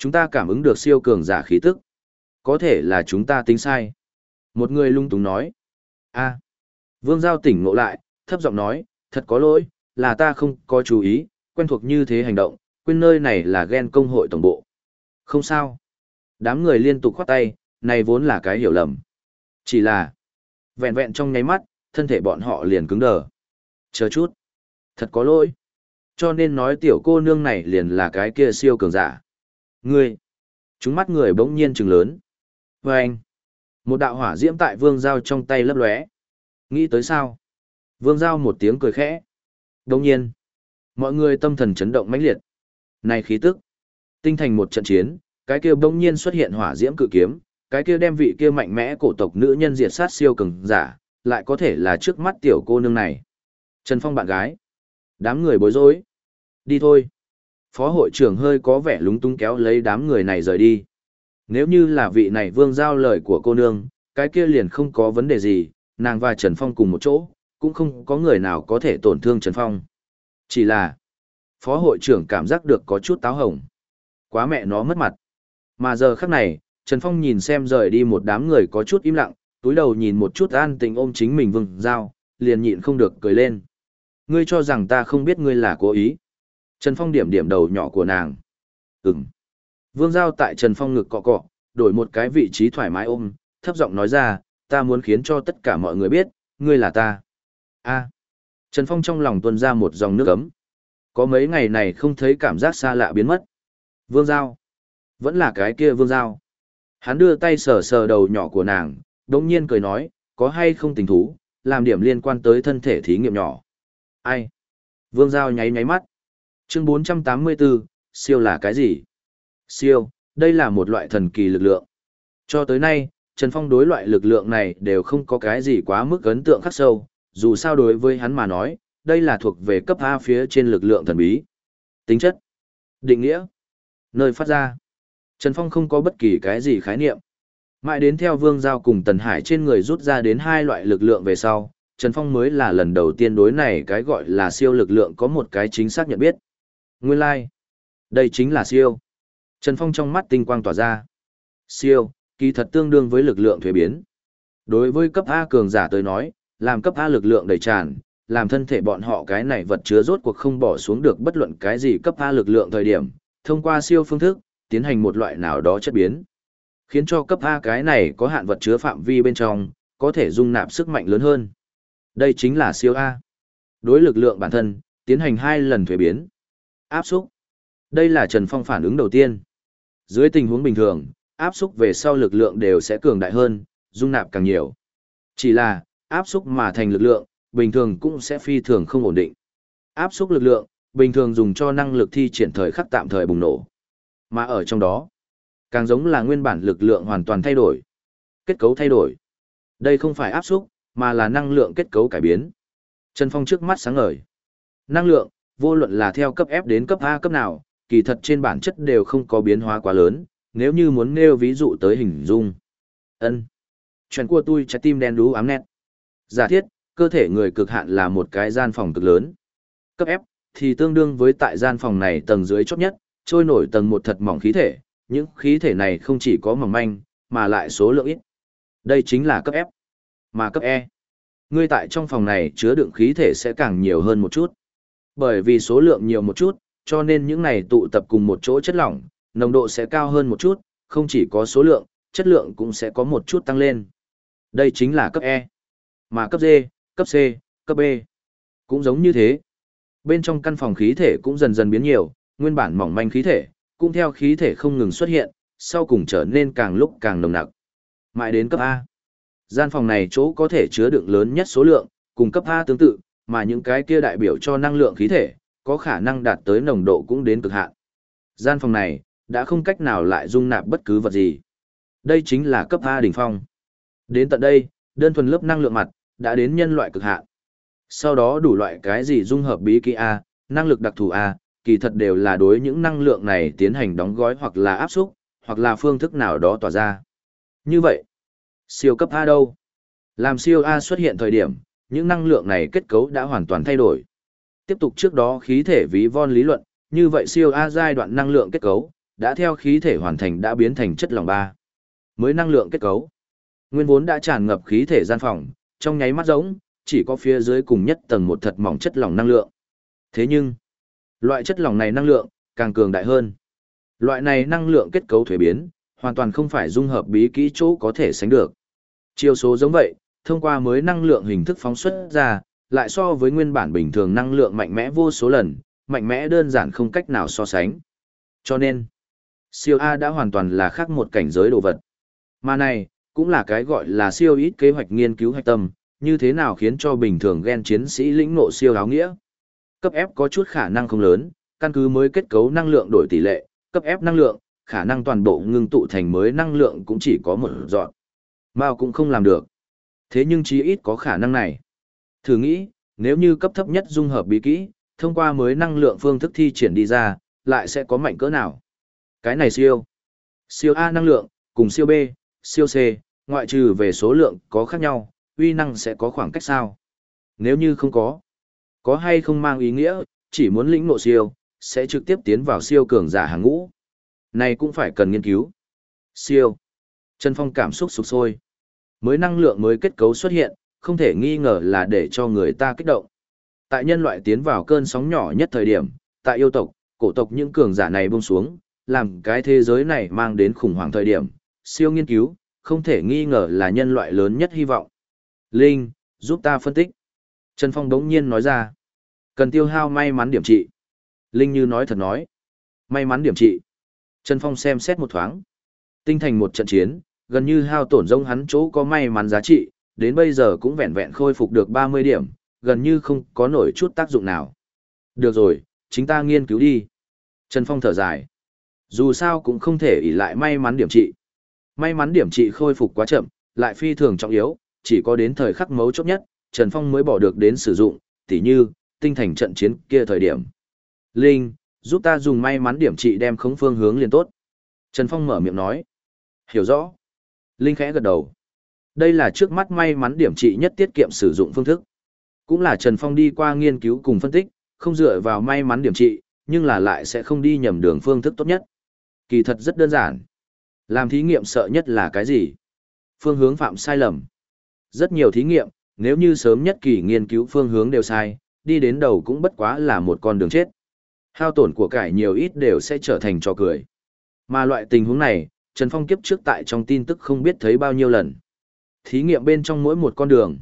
Chúng ta cảm ứng được siêu cường giả khí tức. Có thể là chúng ta tính sai. Một người lung túng nói. a Vương Giao tỉnh ngộ lại, thấp giọng nói, thật có lỗi, là ta không có chú ý, quen thuộc như thế hành động, quên nơi này là ghen công hội tổng bộ. Không sao. Đám người liên tục khoát tay, này vốn là cái hiểu lầm. Chỉ là, vẹn vẹn trong nháy mắt, thân thể bọn họ liền cứng đờ. Chờ chút. Thật có lỗi. Cho nên nói tiểu cô nương này liền là cái kia siêu cường giả. Ngươi. Chúng mắt người bỗng nhiên trừng lớn. Và anh. Một đạo hỏa diễm tại vương giao trong tay lấp lóe. Nghĩ tới sao? Vương giao một tiếng cười khẽ. Đồng nhiên. Mọi người tâm thần chấn động mãnh liệt. Này khí tức. Tinh thành một trận chiến, cái kia bỗng nhiên xuất hiện hỏa diễm cự kiếm, cái kia đem vị kia mạnh mẽ cổ tộc nữ nhân diệt sát siêu cường giả, lại có thể là trước mắt tiểu cô nương này. Trần Phong bạn gái. Đám người bối rối. Đi thôi. Phó hội trưởng hơi có vẻ lúng túng kéo lấy đám người này rời đi. Nếu như là vị này vương giao lời của cô nương, cái kia liền không có vấn đề gì, nàng và Trần Phong cùng một chỗ, cũng không có người nào có thể tổn thương Trần Phong. Chỉ là, phó hội trưởng cảm giác được có chút táo hồng. Quá mẹ nó mất mặt. Mà giờ khắc này, Trần Phong nhìn xem rời đi một đám người có chút im lặng, túi đầu nhìn một chút an tình ôm chính mình vương giao, liền nhịn không được cười lên. Ngươi cho rằng ta không biết ngươi là cố ý. Trần Phong điểm điểm đầu nhỏ của nàng. Ừm. Vương giao tại Trần Phong ngực cọ cọ, đổi một cái vị trí thoải mái ôm, thấp giọng nói ra, ta muốn khiến cho tất cả mọi người biết, ngươi là ta. A. Trần Phong trong lòng tuôn ra một dòng nước ấm. Có mấy ngày này không thấy cảm giác xa lạ biến mất. Vương Giao. Vẫn là cái kia Vương Giao. Hắn đưa tay sờ sờ đầu nhỏ của nàng, đồng nhiên cười nói, có hay không tình thú, làm điểm liên quan tới thân thể thí nghiệm nhỏ. Ai? Vương Giao nháy nháy mắt. Chương 484, siêu là cái gì? Siêu, đây là một loại thần kỳ lực lượng. Cho tới nay, Trần Phong đối loại lực lượng này đều không có cái gì quá mức ấn tượng khắc sâu, dù sao đối với hắn mà nói, đây là thuộc về cấp A phía trên lực lượng thần bí. Tính chất, định nghĩa, nơi phát ra. Trần Phong không có bất kỳ cái gì khái niệm. Mãi đến theo Vương Giao cùng Tần Hải trên người rút ra đến hai loại lực lượng về sau, Trần Phong mới là lần đầu tiên đối này cái gọi là siêu lực lượng có một cái chính xác nhận biết. Nguyên lai, like. đây chính là siêu. Trần Phong trong mắt tinh quang tỏa ra. Siêu, kỳ thật tương đương với lực lượng thuế biến. Đối với cấp A cường giả tới nói, làm cấp A lực lượng đầy tràn, làm thân thể bọn họ cái này vật chứa rốt cuộc không bỏ xuống được bất luận cái gì cấp A lực lượng thời điểm, thông qua siêu phương thức, tiến hành một loại nào đó chất biến. Khiến cho cấp A cái này có hạn vật chứa phạm vi bên trong, có thể dung nạp sức mạnh lớn hơn. Đây chính là siêu A. Đối lực lượng bản thân, tiến hành hai lần thuế biến. Áp xúc. Đây là Trần Phong phản ứng đầu tiên. Dưới tình huống bình thường, áp xúc về sau lực lượng đều sẽ cường đại hơn, dung nạp càng nhiều. Chỉ là, áp xúc mà thành lực lượng, bình thường cũng sẽ phi thường không ổn định. Áp xúc lực lượng, bình thường dùng cho năng lực thi triển thời khắc tạm thời bùng nổ. Mà ở trong đó, càng giống là nguyên bản lực lượng hoàn toàn thay đổi. Kết cấu thay đổi. Đây không phải áp xúc, mà là năng lượng kết cấu cải biến. Trần Phong trước mắt sáng ngời. Năng lượng, vô luận là theo cấp F đến cấp A cấp nào, kỳ thật trên bản chất đều không có biến hóa quá lớn, nếu như muốn nêu ví dụ tới hình dung. ân Chuyện của tôi trái tim đen đú ám nét. Giả thiết, cơ thể người cực hạn là một cái gian phòng cực lớn. Cấp F, thì tương đương với tại gian phòng này tầng dưới chót nhất, trôi nổi tầng một thật mỏng khí thể, những khí thể này không chỉ có mỏng manh, mà lại số lượng ít. Đây chính là cấp F. Mà cấp E, ngươi tại trong phòng này chứa đựng khí thể sẽ càng nhiều hơn một chút. Bởi vì số lượng nhiều một chút, cho nên những này tụ tập cùng một chỗ chất lỏng, nồng độ sẽ cao hơn một chút, không chỉ có số lượng, chất lượng cũng sẽ có một chút tăng lên. Đây chính là cấp E. Mà cấp D, cấp C, cấp B cũng giống như thế. Bên trong căn phòng khí thể cũng dần dần biến nhiều, nguyên bản mỏng manh khí thể, cũng theo khí thể không ngừng xuất hiện, sau cùng trở nên càng lúc càng nồng nặc. Mãi đến cấp A. Gian phòng này chỗ có thể chứa đựng lớn nhất số lượng, cùng cấp A tương tự, mà những cái kia đại biểu cho năng lượng khí thể, có khả năng đạt tới nồng độ cũng đến cực hạn. Gian phòng này, đã không cách nào lại dung nạp bất cứ vật gì. Đây chính là cấp A đỉnh phong. Đến tận đây, đơn thuần lớp năng lượng mặt, đã đến nhân loại cực hạn. Sau đó đủ loại cái gì dung hợp bí kỹ A, năng lực đặc thù A, kỳ thật đều là đối những năng lượng này tiến hành đóng gói hoặc là áp xúc, hoặc là phương thức nào đó tỏa ra. Như vậy, siêu cấp A đâu? Làm siêu A xuất hiện thời điểm, những năng lượng này kết cấu đã hoàn toàn thay đổi. Tiếp tục trước đó khí thể ví von lý luận, như vậy siêu A giai đoạn năng lượng kết cấu, đã theo khí thể hoàn thành đã biến thành chất lỏng ba. Mới năng lượng kết cấu. Nguyên vốn đã tràn ngập khí thể gian phòng, trong nháy mắt giống, chỉ có phía dưới cùng nhất tầng một thật mỏng chất lỏng năng lượng. Thế nhưng, loại chất lỏng này năng lượng, càng cường đại hơn. Loại này năng lượng kết cấu thuế biến, hoàn toàn không phải dung hợp bí kỹ chỗ có thể sánh được. Chiêu số giống vậy, thông qua mới năng lượng hình thức phóng xuất ra, lại so với nguyên bản bình thường năng lượng mạnh mẽ vô số lần, mạnh mẽ đơn giản không cách nào so sánh. Cho nên, siêu A đã hoàn toàn là khác một cảnh giới đồ vật. Mà này, cũng là cái gọi là siêu ít kế hoạch nghiên cứu hạch tâm, như thế nào khiến cho bình thường gen chiến sĩ lĩnh ngộ siêu áo nghĩa. Cấp F có chút khả năng không lớn, căn cứ mới kết cấu năng lượng đổi tỷ lệ, cấp F năng lượng, khả năng toàn bộ ngưng tụ thành mới năng lượng cũng chỉ có một dọn. Mao cũng không làm được. Thế nhưng chí ít có khả năng này. Thử nghĩ, nếu như cấp thấp nhất dung hợp bí kỹ, thông qua mới năng lượng phương thức thi triển đi ra, lại sẽ có mạnh cỡ nào? Cái này siêu. Siêu A năng lượng, cùng siêu B, siêu C, ngoại trừ về số lượng có khác nhau, uy năng sẽ có khoảng cách sao? Nếu như không có, có hay không mang ý nghĩa, chỉ muốn lĩnh ngộ siêu, sẽ trực tiếp tiến vào siêu cường giả hàng ngũ. Này cũng phải cần nghiên cứu. Siêu. Trần Phong cảm xúc sụp sôi. Mới năng lượng mới kết cấu xuất hiện, không thể nghi ngờ là để cho người ta kích động. Tại nhân loại tiến vào cơn sóng nhỏ nhất thời điểm, tại yêu tộc, cổ tộc những cường giả này buông xuống, làm cái thế giới này mang đến khủng hoảng thời điểm, siêu nghiên cứu, không thể nghi ngờ là nhân loại lớn nhất hy vọng. Linh, giúp ta phân tích. Trần Phong đống nhiên nói ra. Cần tiêu hao may mắn điểm trị. Linh như nói thật nói. May mắn điểm trị. Trần Phong xem xét một thoáng. Tinh thành một trận chiến, gần như hao tổn rông hắn chỗ có may mắn giá trị, đến bây giờ cũng vẹn vẹn khôi phục được 30 điểm, gần như không có nổi chút tác dụng nào. Được rồi, chính ta nghiên cứu đi. Trần Phong thở dài. Dù sao cũng không thể ỷ lại may mắn điểm trị. May mắn điểm trị khôi phục quá chậm, lại phi thường trọng yếu, chỉ có đến thời khắc mấu chốt nhất, Trần Phong mới bỏ được đến sử dụng, tỉ như, tinh thành trận chiến kia thời điểm. Linh, giúp ta dùng may mắn điểm trị đem khống phương hướng liền tốt. Trần Phong mở miệng nói. Hiểu rõ. Linh khẽ gật đầu. Đây là trước mắt may mắn điểm trị nhất tiết kiệm sử dụng phương thức. Cũng là Trần Phong đi qua nghiên cứu cùng phân tích, không dựa vào may mắn điểm trị, nhưng là lại sẽ không đi nhầm đường phương thức tốt nhất. Kỳ thật rất đơn giản. Làm thí nghiệm sợ nhất là cái gì? Phương hướng phạm sai lầm. Rất nhiều thí nghiệm, nếu như sớm nhất kỳ nghiên cứu phương hướng đều sai, đi đến đầu cũng bất quá là một con đường chết. Hao tổn của cải nhiều ít đều sẽ trở thành trò cười. Mà loại tình huống này, Trần Phong kiếp trước tại trong tin tức không biết thấy bao nhiêu lần. Thí nghiệm bên trong mỗi một con đường,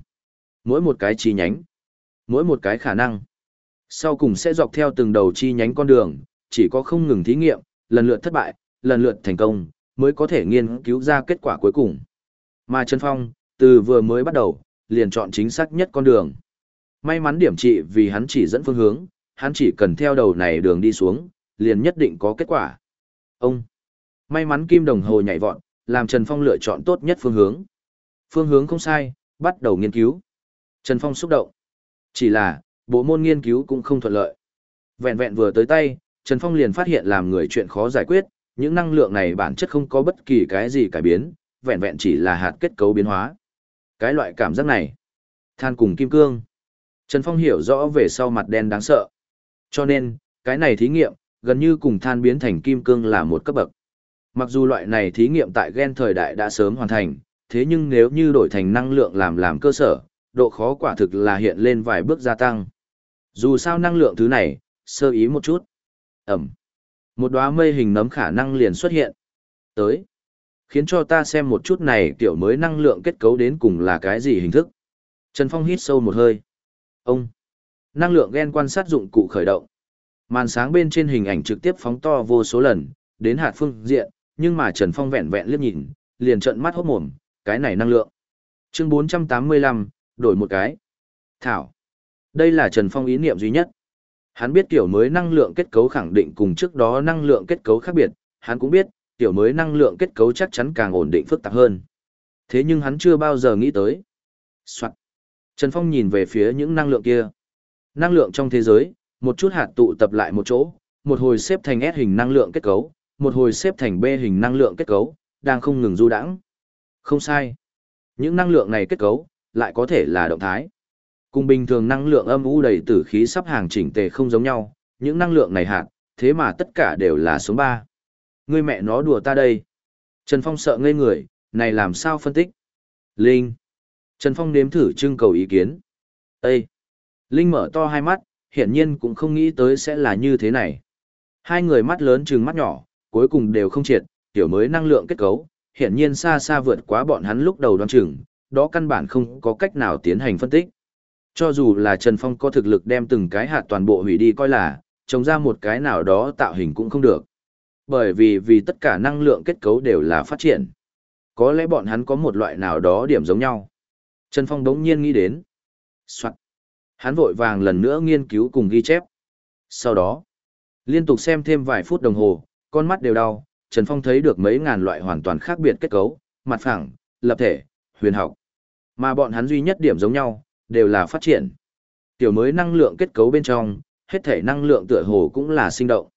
mỗi một cái chi nhánh, mỗi một cái khả năng. Sau cùng sẽ dọc theo từng đầu chi nhánh con đường, chỉ có không ngừng thí nghiệm, lần lượt thất bại, lần lượt thành công, mới có thể nghiên cứu ra kết quả cuối cùng. Mà Trần Phong, từ vừa mới bắt đầu, liền chọn chính xác nhất con đường. May mắn điểm trị vì hắn chỉ dẫn phương hướng, hắn chỉ cần theo đầu này đường đi xuống, liền nhất định có kết quả. Ông, may mắn kim đồng hồ nhảy vọt, làm Trần Phong lựa chọn tốt nhất phương hướng. Phương hướng không sai, bắt đầu nghiên cứu. Trần Phong xúc động. Chỉ là, bộ môn nghiên cứu cũng không thuận lợi. Vẹn vẹn vừa tới tay, Trần Phong liền phát hiện làm người chuyện khó giải quyết, những năng lượng này bản chất không có bất kỳ cái gì cải biến, vẹn vẹn chỉ là hạt kết cấu biến hóa. Cái loại cảm giác này, than cùng kim cương. Trần Phong hiểu rõ về sau mặt đen đáng sợ. Cho nên, cái này thí nghiệm, gần như cùng than biến thành kim cương là một cấp bậc. Mặc dù loại này thí nghiệm tại gen thời đại đã sớm hoàn thành, thế nhưng nếu như đổi thành năng lượng làm làm cơ sở, độ khó quả thực là hiện lên vài bước gia tăng. Dù sao năng lượng thứ này, sơ ý một chút. Ẩm. Một đóa mây hình nấm khả năng liền xuất hiện. Tới. Khiến cho ta xem một chút này kiểu mới năng lượng kết cấu đến cùng là cái gì hình thức. Trần Phong hít sâu một hơi. Ông. Năng lượng gen quan sát dụng cụ khởi động. Màn sáng bên trên hình ảnh trực tiếp phóng to vô số lần, đến hạt phương diện, nhưng mà Trần Phong vẹn vẹn liếc nhìn, liền trợn mắt hốt mồm, cái này năng lượng. Chương 485, đổi một cái. Thảo. Đây là Trần Phong ý niệm duy nhất. Hắn biết tiểu mới năng lượng kết cấu khẳng định cùng trước đó năng lượng kết cấu khác biệt, hắn cũng biết, tiểu mới năng lượng kết cấu chắc chắn càng ổn định phức tạp hơn. Thế nhưng hắn chưa bao giờ nghĩ tới. Soạn. Trần Phong nhìn về phía những năng lượng kia. Năng lượng trong thế giới, một chút hạt tụ tập lại một chỗ, một hồi xếp thành S hình năng lượng kết cấu, một hồi xếp thành bê hình năng lượng kết cấu, đang không ngừng du đãng. Không sai. Những năng lượng này kết cấu, lại có thể là động thái. Cùng bình thường năng lượng âm u đầy tử khí sắp hàng chỉnh tề không giống nhau, những năng lượng này hạt, thế mà tất cả đều là số 3. Ngươi mẹ nó đùa ta đây. Trần Phong sợ ngây người, này làm sao phân tích? Linh. Trần Phong nếm thử trưng cầu ý kiến. Ê! Linh mở to hai mắt, hiển nhiên cũng không nghĩ tới sẽ là như thế này. Hai người mắt lớn trừng mắt nhỏ, cuối cùng đều không triệt, tiểu mới năng lượng kết cấu, hiển nhiên xa xa vượt quá bọn hắn lúc đầu đoán chừng, đó căn bản không có cách nào tiến hành phân tích. Cho dù là Trần Phong có thực lực đem từng cái hạt toàn bộ hủy đi coi là, trồng ra một cái nào đó tạo hình cũng không được. Bởi vì vì tất cả năng lượng kết cấu đều là phát triển. Có lẽ bọn hắn có một loại nào đó điểm giống nhau. Trần Phong đống nhiên nghĩ đến. Soạn. Hắn vội vàng lần nữa nghiên cứu cùng ghi chép. Sau đó, liên tục xem thêm vài phút đồng hồ, con mắt đều đau, Trần Phong thấy được mấy ngàn loại hoàn toàn khác biệt kết cấu, mặt phẳng, lập thể, huyền học. Mà bọn hắn duy nhất điểm giống nhau, đều là phát triển. Tiểu mới năng lượng kết cấu bên trong, hết thể năng lượng tựa hồ cũng là sinh động.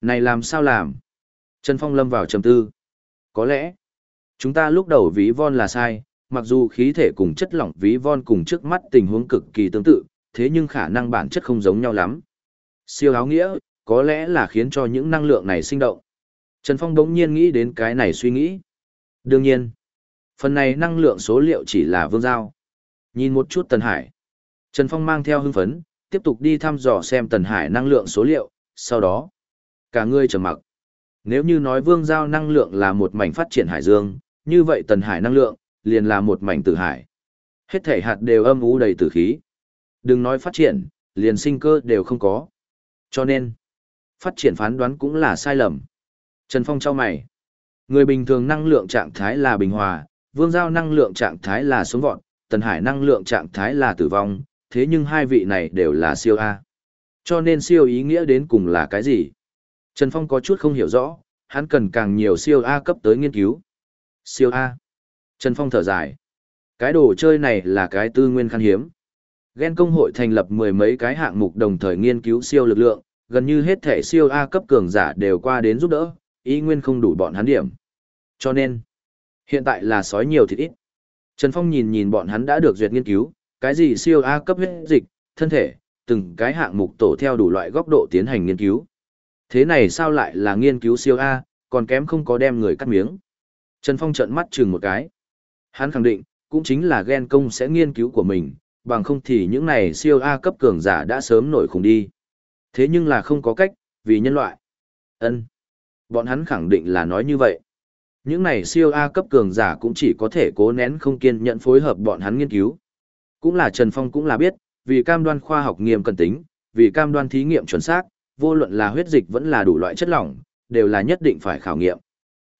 Này làm sao làm? Trần Phong lâm vào trầm tư. Có lẽ, chúng ta lúc đầu ví von là sai, mặc dù khí thể cùng chất lỏng ví von cùng trước mắt tình huống cực kỳ tương tự, thế nhưng khả năng bản chất không giống nhau lắm. Siêu áo nghĩa, có lẽ là khiến cho những năng lượng này sinh động. Trần Phong đống nhiên nghĩ đến cái này suy nghĩ. Đương nhiên, phần này năng lượng số liệu chỉ là vương giao. Nhìn một chút Tần Hải. Trần Phong mang theo hưng phấn, tiếp tục đi thăm dò xem Tần Hải năng lượng số liệu, sau đó, cả người trầm mặc. Nếu như nói vương giao năng lượng là một mảnh phát triển hải dương, như vậy Tần Hải năng lượng, liền là một mảnh tử hải. Hết thể hạt đều âm u đầy tử khí. Đừng nói phát triển, liền sinh cơ đều không có. Cho nên, phát triển phán đoán cũng là sai lầm. Trần Phong trao mày. Người bình thường năng lượng trạng thái là bình hòa, vương giao năng lượng trạng thái là xuống vọt, tần hải năng lượng trạng thái là tử vong, thế nhưng hai vị này đều là siêu A. Cho nên siêu ý nghĩa đến cùng là cái gì? Trần Phong có chút không hiểu rõ, hắn cần càng nhiều siêu A cấp tới nghiên cứu. Siêu A. Trần Phong thở dài. Cái đồ chơi này là cái tư nguyên khan hiếm. Gen công hội thành lập mười mấy cái hạng mục đồng thời nghiên cứu siêu lực lượng, gần như hết thể siêu A cấp cường giả đều qua đến giúp đỡ, ý nguyên không đủ bọn hắn điểm. Cho nên, hiện tại là sói nhiều thịt ít. Trần Phong nhìn nhìn bọn hắn đã được duyệt nghiên cứu, cái gì siêu A cấp huyết dịch, thân thể, từng cái hạng mục tổ theo đủ loại góc độ tiến hành nghiên cứu. Thế này sao lại là nghiên cứu siêu A, còn kém không có đem người cắt miếng. Trần Phong trợn mắt chừng một cái. Hắn khẳng định, cũng chính là ghen công sẽ nghiên cứu của mình, bằng không thì những này siêu A cấp cường giả đã sớm nổi khủng đi. Thế nhưng là không có cách, vì nhân loại. ân Bọn hắn khẳng định là nói như vậy. Những này siêu A cấp cường giả cũng chỉ có thể cố nén không kiên nhận phối hợp bọn hắn nghiên cứu. Cũng là Trần Phong cũng là biết, vì cam đoan khoa học nghiêm cẩn tính, vì cam đoan thí nghiệm chuẩn xác, vô luận là huyết dịch vẫn là đủ loại chất lỏng, đều là nhất định phải khảo nghiệm.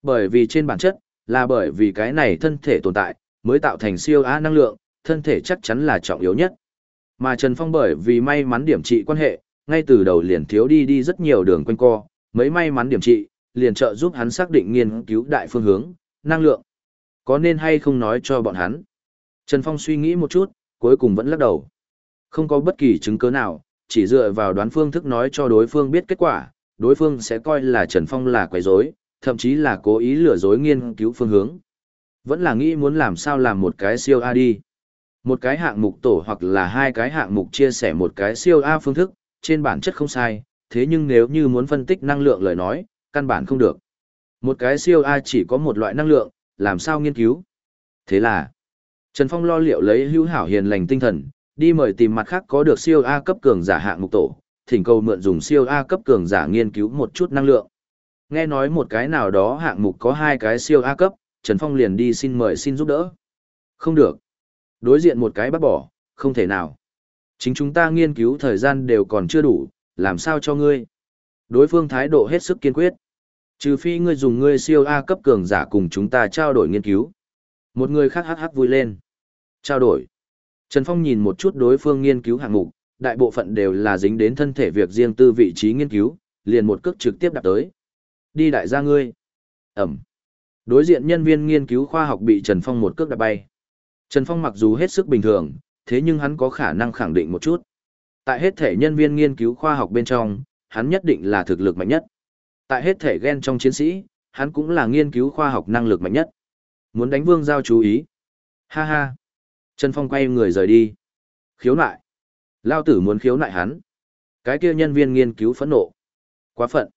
Bởi vì trên bản chất, là bởi vì cái này thân thể tồn tại, mới tạo thành siêu A năng lượng, thân thể chắc chắn là trọng yếu nhất. Mà Trần Phong bởi vì may mắn điểm trị quan hệ, ngay từ đầu liền thiếu đi đi rất nhiều đường quanh co, mấy may mắn điểm trị, liền trợ giúp hắn xác định nghiên cứu đại phương hướng, năng lượng. Có nên hay không nói cho bọn hắn? Trần Phong suy nghĩ một chút, cuối cùng vẫn lắc đầu. Không có bất kỳ chứng cứ nào, chỉ dựa vào đoán phương thức nói cho đối phương biết kết quả, đối phương sẽ coi là Trần Phong là quấy rối, thậm chí là cố ý lừa dối nghiên cứu phương hướng. Vẫn là nghĩ muốn làm sao làm một cái siêu A đi. Một cái hạng mục tổ hoặc là hai cái hạng mục chia sẻ một cái siêu A phương thức, trên bản chất không sai, thế nhưng nếu như muốn phân tích năng lượng lời nói, căn bản không được. Một cái siêu A chỉ có một loại năng lượng, làm sao nghiên cứu? Thế là, Trần Phong lo liệu lấy hữu hảo hiền lành tinh thần, đi mời tìm mặt khác có được siêu A cấp cường giả hạng mục tổ, thỉnh cầu mượn dùng siêu A cấp cường giả nghiên cứu một chút năng lượng. Nghe nói một cái nào đó hạng mục có hai cái siêu A cấp, Trần Phong liền đi xin mời xin giúp đỡ. Không được. Đối diện một cái bắt bỏ, không thể nào. Chính chúng ta nghiên cứu thời gian đều còn chưa đủ, làm sao cho ngươi. Đối phương thái độ hết sức kiên quyết. Trừ phi ngươi dùng ngươi siêu A cấp cường giả cùng chúng ta trao đổi nghiên cứu. Một người khác hắc hắc vui lên. Trao đổi. Trần Phong nhìn một chút đối phương nghiên cứu hạng mục, đại bộ phận đều là dính đến thân thể việc riêng tư vị trí nghiên cứu, liền một cước trực tiếp đặt tới. Đi đại gia ngươi. Ẩm. Đối diện nhân viên nghiên cứu khoa học bị Trần Phong một cước đạp bay. Trần Phong mặc dù hết sức bình thường, thế nhưng hắn có khả năng khẳng định một chút. Tại hết thể nhân viên nghiên cứu khoa học bên trong, hắn nhất định là thực lực mạnh nhất. Tại hết thể gen trong chiến sĩ, hắn cũng là nghiên cứu khoa học năng lực mạnh nhất. Muốn đánh vương giao chú ý. Ha ha. Trần Phong quay người rời đi. Khiếu nại. Lao tử muốn khiếu nại hắn. Cái kia nhân viên nghiên cứu phẫn nộ. Quá phận.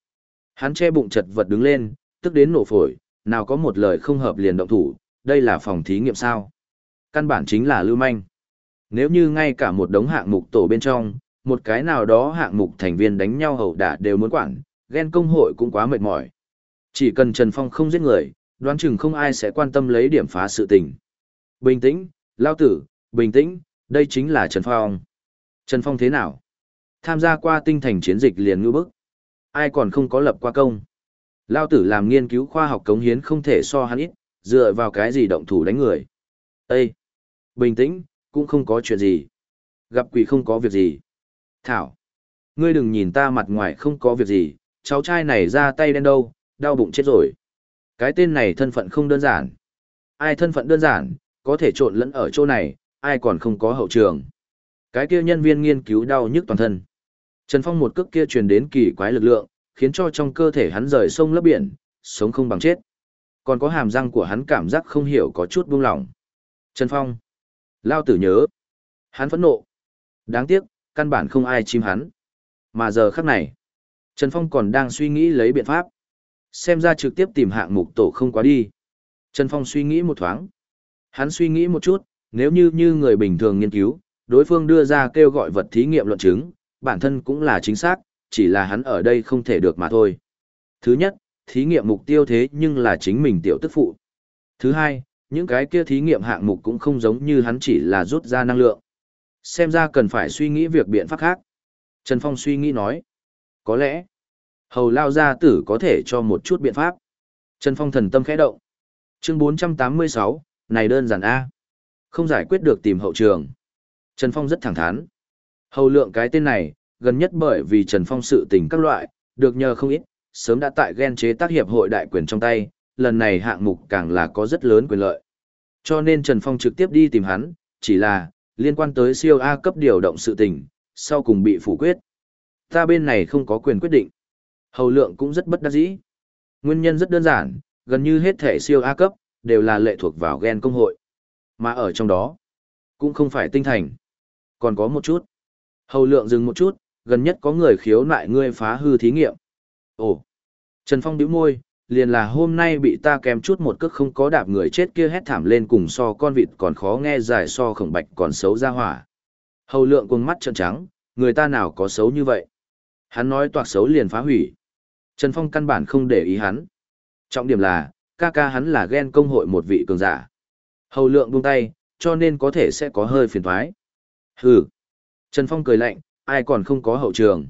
Hắn che bụng chật vật đứng lên, tức đến nổ phổi, nào có một lời không hợp liền động thủ, đây là phòng thí nghiệm sao. Căn bản chính là lưu manh. Nếu như ngay cả một đống hạng mục tổ bên trong, một cái nào đó hạng mục thành viên đánh nhau hầu đả đều muốn quản, ghen công hội cũng quá mệt mỏi. Chỉ cần Trần Phong không giết người, đoán chừng không ai sẽ quan tâm lấy điểm phá sự tình. Bình tĩnh, lao tử, bình tĩnh, đây chính là Trần Phong. Trần Phong thế nào? Tham gia qua tinh thành chiến dịch liền ngư bức. Ai còn không có lập qua công? Lao tử làm nghiên cứu khoa học cống hiến không thể so hắn ít, dựa vào cái gì động thủ đánh người. Ê! Bình tĩnh, cũng không có chuyện gì. Gặp quỷ không có việc gì. Thảo! Ngươi đừng nhìn ta mặt ngoài không có việc gì, cháu trai này ra tay đen đâu, đau bụng chết rồi. Cái tên này thân phận không đơn giản. Ai thân phận đơn giản, có thể trộn lẫn ở chỗ này, ai còn không có hậu trường. Cái kia nhân viên nghiên cứu đau nhức toàn thân. Trần Phong một cước kia truyền đến kỳ quái lực lượng, khiến cho trong cơ thể hắn rời sông lấp biển, sống không bằng chết. Còn có hàm răng của hắn cảm giác không hiểu có chút buông lỏng. Trần Phong. Lao tử nhớ. Hắn phẫn nộ. Đáng tiếc, căn bản không ai chim hắn. Mà giờ khắc này, Trần Phong còn đang suy nghĩ lấy biện pháp. Xem ra trực tiếp tìm hạng mục tổ không quá đi. Trần Phong suy nghĩ một thoáng. Hắn suy nghĩ một chút, nếu như như người bình thường nghiên cứu, đối phương đưa ra kêu gọi vật thí nghiệm luận chứng, bản thân cũng là chính xác, chỉ là hắn ở đây không thể được mà thôi. Thứ nhất, thí nghiệm mục tiêu thế nhưng là chính mình tiểu tức phụ. Thứ hai, những cái kia thí nghiệm hạng mục cũng không giống như hắn chỉ là rút ra năng lượng. Xem ra cần phải suy nghĩ việc biện pháp khác. Trần Phong suy nghĩ nói. Có lẽ, hầu lao gia tử có thể cho một chút biện pháp. Trần Phong thần tâm khẽ động. Chương 486, này đơn giản A. Không giải quyết được tìm hậu trường. Trần Phong rất thẳng thắn. Hầu lượng cái tên này, gần nhất bởi vì Trần Phong sự tình các loại, được nhờ không ít, sớm đã tại ghen chế tác hiệp hội đại quyền trong tay, lần này hạng mục càng là có rất lớn quyền lợi. Cho nên Trần Phong trực tiếp đi tìm hắn, chỉ là, liên quan tới siêu A cấp điều động sự tình, sau cùng bị phủ quyết. Ta bên này không có quyền quyết định. Hầu lượng cũng rất bất đắc dĩ. Nguyên nhân rất đơn giản, gần như hết thể siêu A cấp, đều là lệ thuộc vào gen công hội. Mà ở trong đó, cũng không phải tinh thành. Còn có một chút. Hầu lượng dừng một chút, gần nhất có người khiếu nại ngươi phá hư thí nghiệm. Ồ! Trần Phong bĩu môi, liền là hôm nay bị ta kém chút một cước không có đạp người chết kia hét thảm lên cùng so con vịt còn khó nghe dài so khổng bạch còn xấu ra hỏa. Hầu lượng cuồng mắt trợn trắng, người ta nào có xấu như vậy. Hắn nói toạc xấu liền phá hủy. Trần Phong căn bản không để ý hắn. Trọng điểm là, ca ca hắn là ghen công hội một vị cường giả. Hầu lượng buông tay, cho nên có thể sẽ có hơi phiền thoái. Hừ. Trần Phong cười lạnh, ai còn không có hậu trường.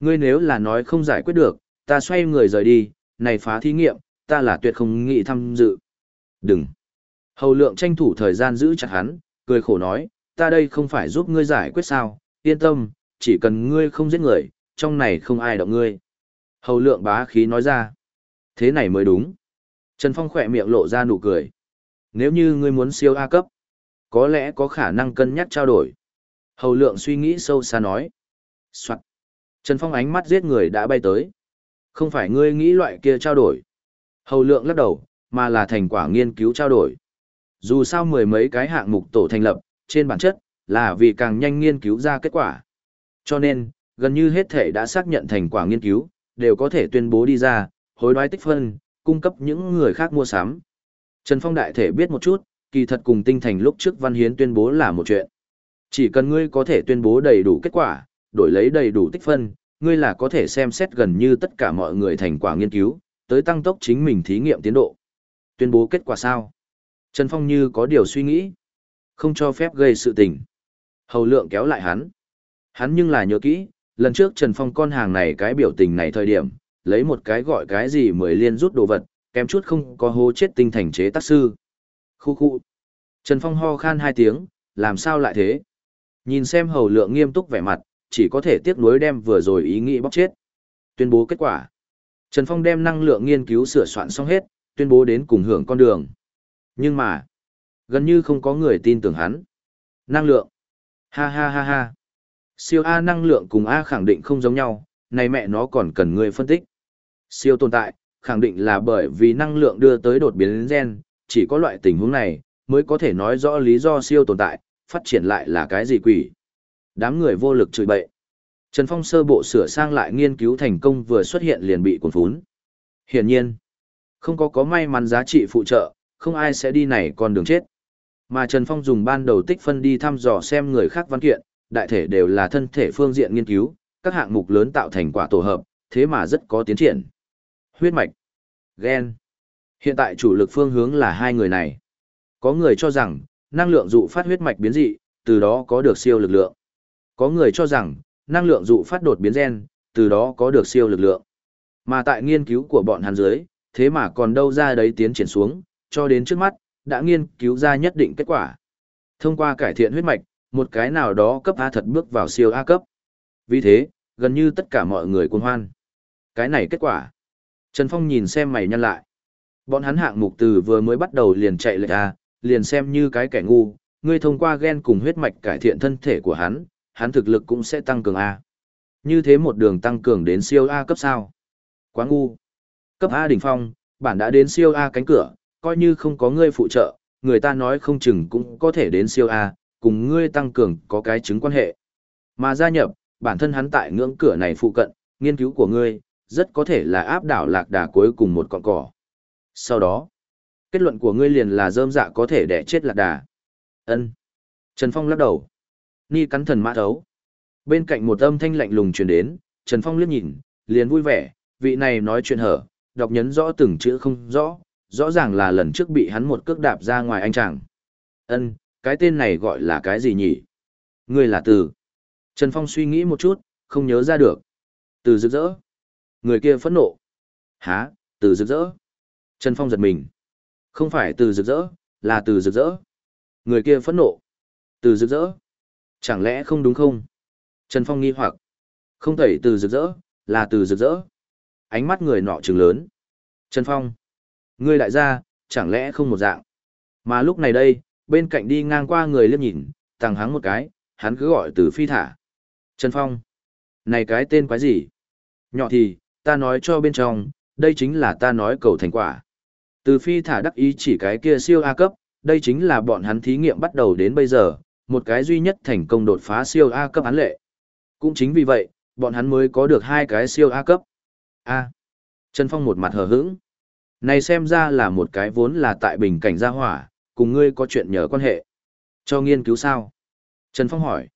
Ngươi nếu là nói không giải quyết được, ta xoay người rời đi, này phá thí nghiệm, ta là tuyệt không nghĩ tham dự. Đừng. Hầu lượng tranh thủ thời gian giữ chặt hắn, cười khổ nói, ta đây không phải giúp ngươi giải quyết sao, yên tâm, chỉ cần ngươi không giết người, trong này không ai động ngươi. Hầu lượng bá khí nói ra. Thế này mới đúng. Trần Phong khỏe miệng lộ ra nụ cười. Nếu như ngươi muốn siêu A cấp, có lẽ có khả năng cân nhắc trao đổi. Hầu lượng suy nghĩ sâu xa nói. Soạn. Trần Phong ánh mắt giết người đã bay tới. Không phải ngươi nghĩ loại kia trao đổi. Hầu lượng lắc đầu, mà là thành quả nghiên cứu trao đổi. Dù sao mười mấy cái hạng mục tổ thành lập, trên bản chất, là vì càng nhanh nghiên cứu ra kết quả. Cho nên, gần như hết thể đã xác nhận thành quả nghiên cứu, đều có thể tuyên bố đi ra, hối đoái tích phân, cung cấp những người khác mua sắm. Trần Phong đại thể biết một chút, kỳ thật cùng tinh thành lúc trước Văn Hiến tuyên bố là một chuyện. Chỉ cần ngươi có thể tuyên bố đầy đủ kết quả, đổi lấy đầy đủ tích phân, ngươi là có thể xem xét gần như tất cả mọi người thành quả nghiên cứu, tới tăng tốc chính mình thí nghiệm tiến độ. Tuyên bố kết quả sao? Trần Phong như có điều suy nghĩ. Không cho phép gây sự tình. Hầu lượng kéo lại hắn. Hắn nhưng là nhớ kỹ, lần trước Trần Phong con hàng này cái biểu tình này thời điểm, lấy một cái gọi cái gì mới liên rút đồ vật, kém chút không có hố chết tinh thành chế tác sư. Khu khu. Trần Phong ho khan hai tiếng, làm sao lại thế? Nhìn xem hầu lượng nghiêm túc vẻ mặt, chỉ có thể tiếc nuối đem vừa rồi ý nghĩ bóc chết. Tuyên bố kết quả. Trần Phong đem năng lượng nghiên cứu sửa soạn xong hết, tuyên bố đến cùng hưởng con đường. Nhưng mà, gần như không có người tin tưởng hắn. Năng lượng. Ha ha ha ha. Siêu A năng lượng cùng A khẳng định không giống nhau, này mẹ nó còn cần người phân tích. Siêu tồn tại, khẳng định là bởi vì năng lượng đưa tới đột biến gen, chỉ có loại tình huống này, mới có thể nói rõ lý do siêu tồn tại, phát triển lại là cái gì quỷ. Đám người vô lực chửi bậy. Trần Phong sơ bộ sửa sang lại nghiên cứu thành công vừa xuất hiện liền bị cuốn phún. Hiển nhiên, không có có may mắn giá trị phụ trợ, không ai sẽ đi này còn đường chết. Mà Trần Phong dùng ban đầu tích phân đi thăm dò xem người khác văn kiện, đại thể đều là thân thể phương diện nghiên cứu, các hạng mục lớn tạo thành quả tổ hợp, thế mà rất có tiến triển. Huyết mạch, gen. Hiện tại chủ lực phương hướng là hai người này. Có người cho rằng, năng lượng dụ phát huyết mạch biến dị, từ đó có được siêu lực lượng. Có người cho rằng, năng lượng dụ phát đột biến gen, từ đó có được siêu lực lượng. Mà tại nghiên cứu của bọn hắn dưới, thế mà còn đâu ra đấy tiến triển xuống, cho đến trước mắt, đã nghiên cứu ra nhất định kết quả. Thông qua cải thiện huyết mạch, một cái nào đó cấp A thật bước vào siêu A cấp. Vì thế, gần như tất cả mọi người cuồng hoan. Cái này kết quả. Trần Phong nhìn xem mày nhăn lại. Bọn hắn hạng mục từ vừa mới bắt đầu liền chạy lệch A, liền xem như cái kẻ ngu, ngươi thông qua gen cùng huyết mạch cải thiện thân thể của hắn, hắn thực lực cũng sẽ tăng cường A. Như thế một đường tăng cường đến siêu A cấp sao? Quá ngu. Cấp A đỉnh phong, bản đã đến siêu A cánh cửa, coi như không có ngươi phụ trợ, người ta nói không chừng cũng có thể đến siêu A, cùng ngươi tăng cường có cái chứng quan hệ. Mà gia nhập, bản thân hắn tại ngưỡng cửa này phụ cận, nghiên cứu của ngươi, rất có thể là áp đảo lạc đà cuối cùng một con cỏ. Sau đó, kết luận của ngươi liền là dơm dạ có thể đẻ chết lạc đà. Ân. Trần Phong lắc đầu. Ni cắn thần mã thấu. Bên cạnh một âm thanh lạnh lùng truyền đến, Trần Phong liếc nhìn, liền vui vẻ, vị này nói chuyện hở, đọc nhấn rõ từng chữ không rõ, rõ ràng là lần trước bị hắn một cước đạp ra ngoài anh chàng. Ân, cái tên này gọi là cái gì nhỉ? Ngươi là từ. Trần Phong suy nghĩ một chút, không nhớ ra được. Từ rực rỡ. Người kia phẫn nộ. Hả, từ rực rỡ. Trần Phong giật mình. Không phải từ rực rỡ, là từ rực rỡ. Người kia phẫn nộ. Từ rực rỡ. Chẳng lẽ không đúng không? Trần Phong nghi hoặc. Không thể từ rực rỡ, là từ rực rỡ. Ánh mắt người nọ trừng lớn. Trần Phong. Ngươi đại gia, chẳng lẽ không một dạng. Mà lúc này đây, bên cạnh đi ngang qua người liếc nhìn, tăng hắng một cái, hắn cứ gọi từ phi thả. Trần Phong. Này cái tên quái gì? Nhỏ thì, ta nói cho bên trong, đây chính là ta nói cầu thành quả. Từ phi thả đắc ý chỉ cái kia siêu A cấp, đây chính là bọn hắn thí nghiệm bắt đầu đến bây giờ, một cái duy nhất thành công đột phá siêu A cấp án lệ. Cũng chính vì vậy, bọn hắn mới có được hai cái siêu A cấp. A. Trần Phong một mặt hờ hững. Này xem ra là một cái vốn là tại bình cảnh gia hỏa, cùng ngươi có chuyện nhờ quan hệ. Cho nghiên cứu sao? Trần Phong hỏi.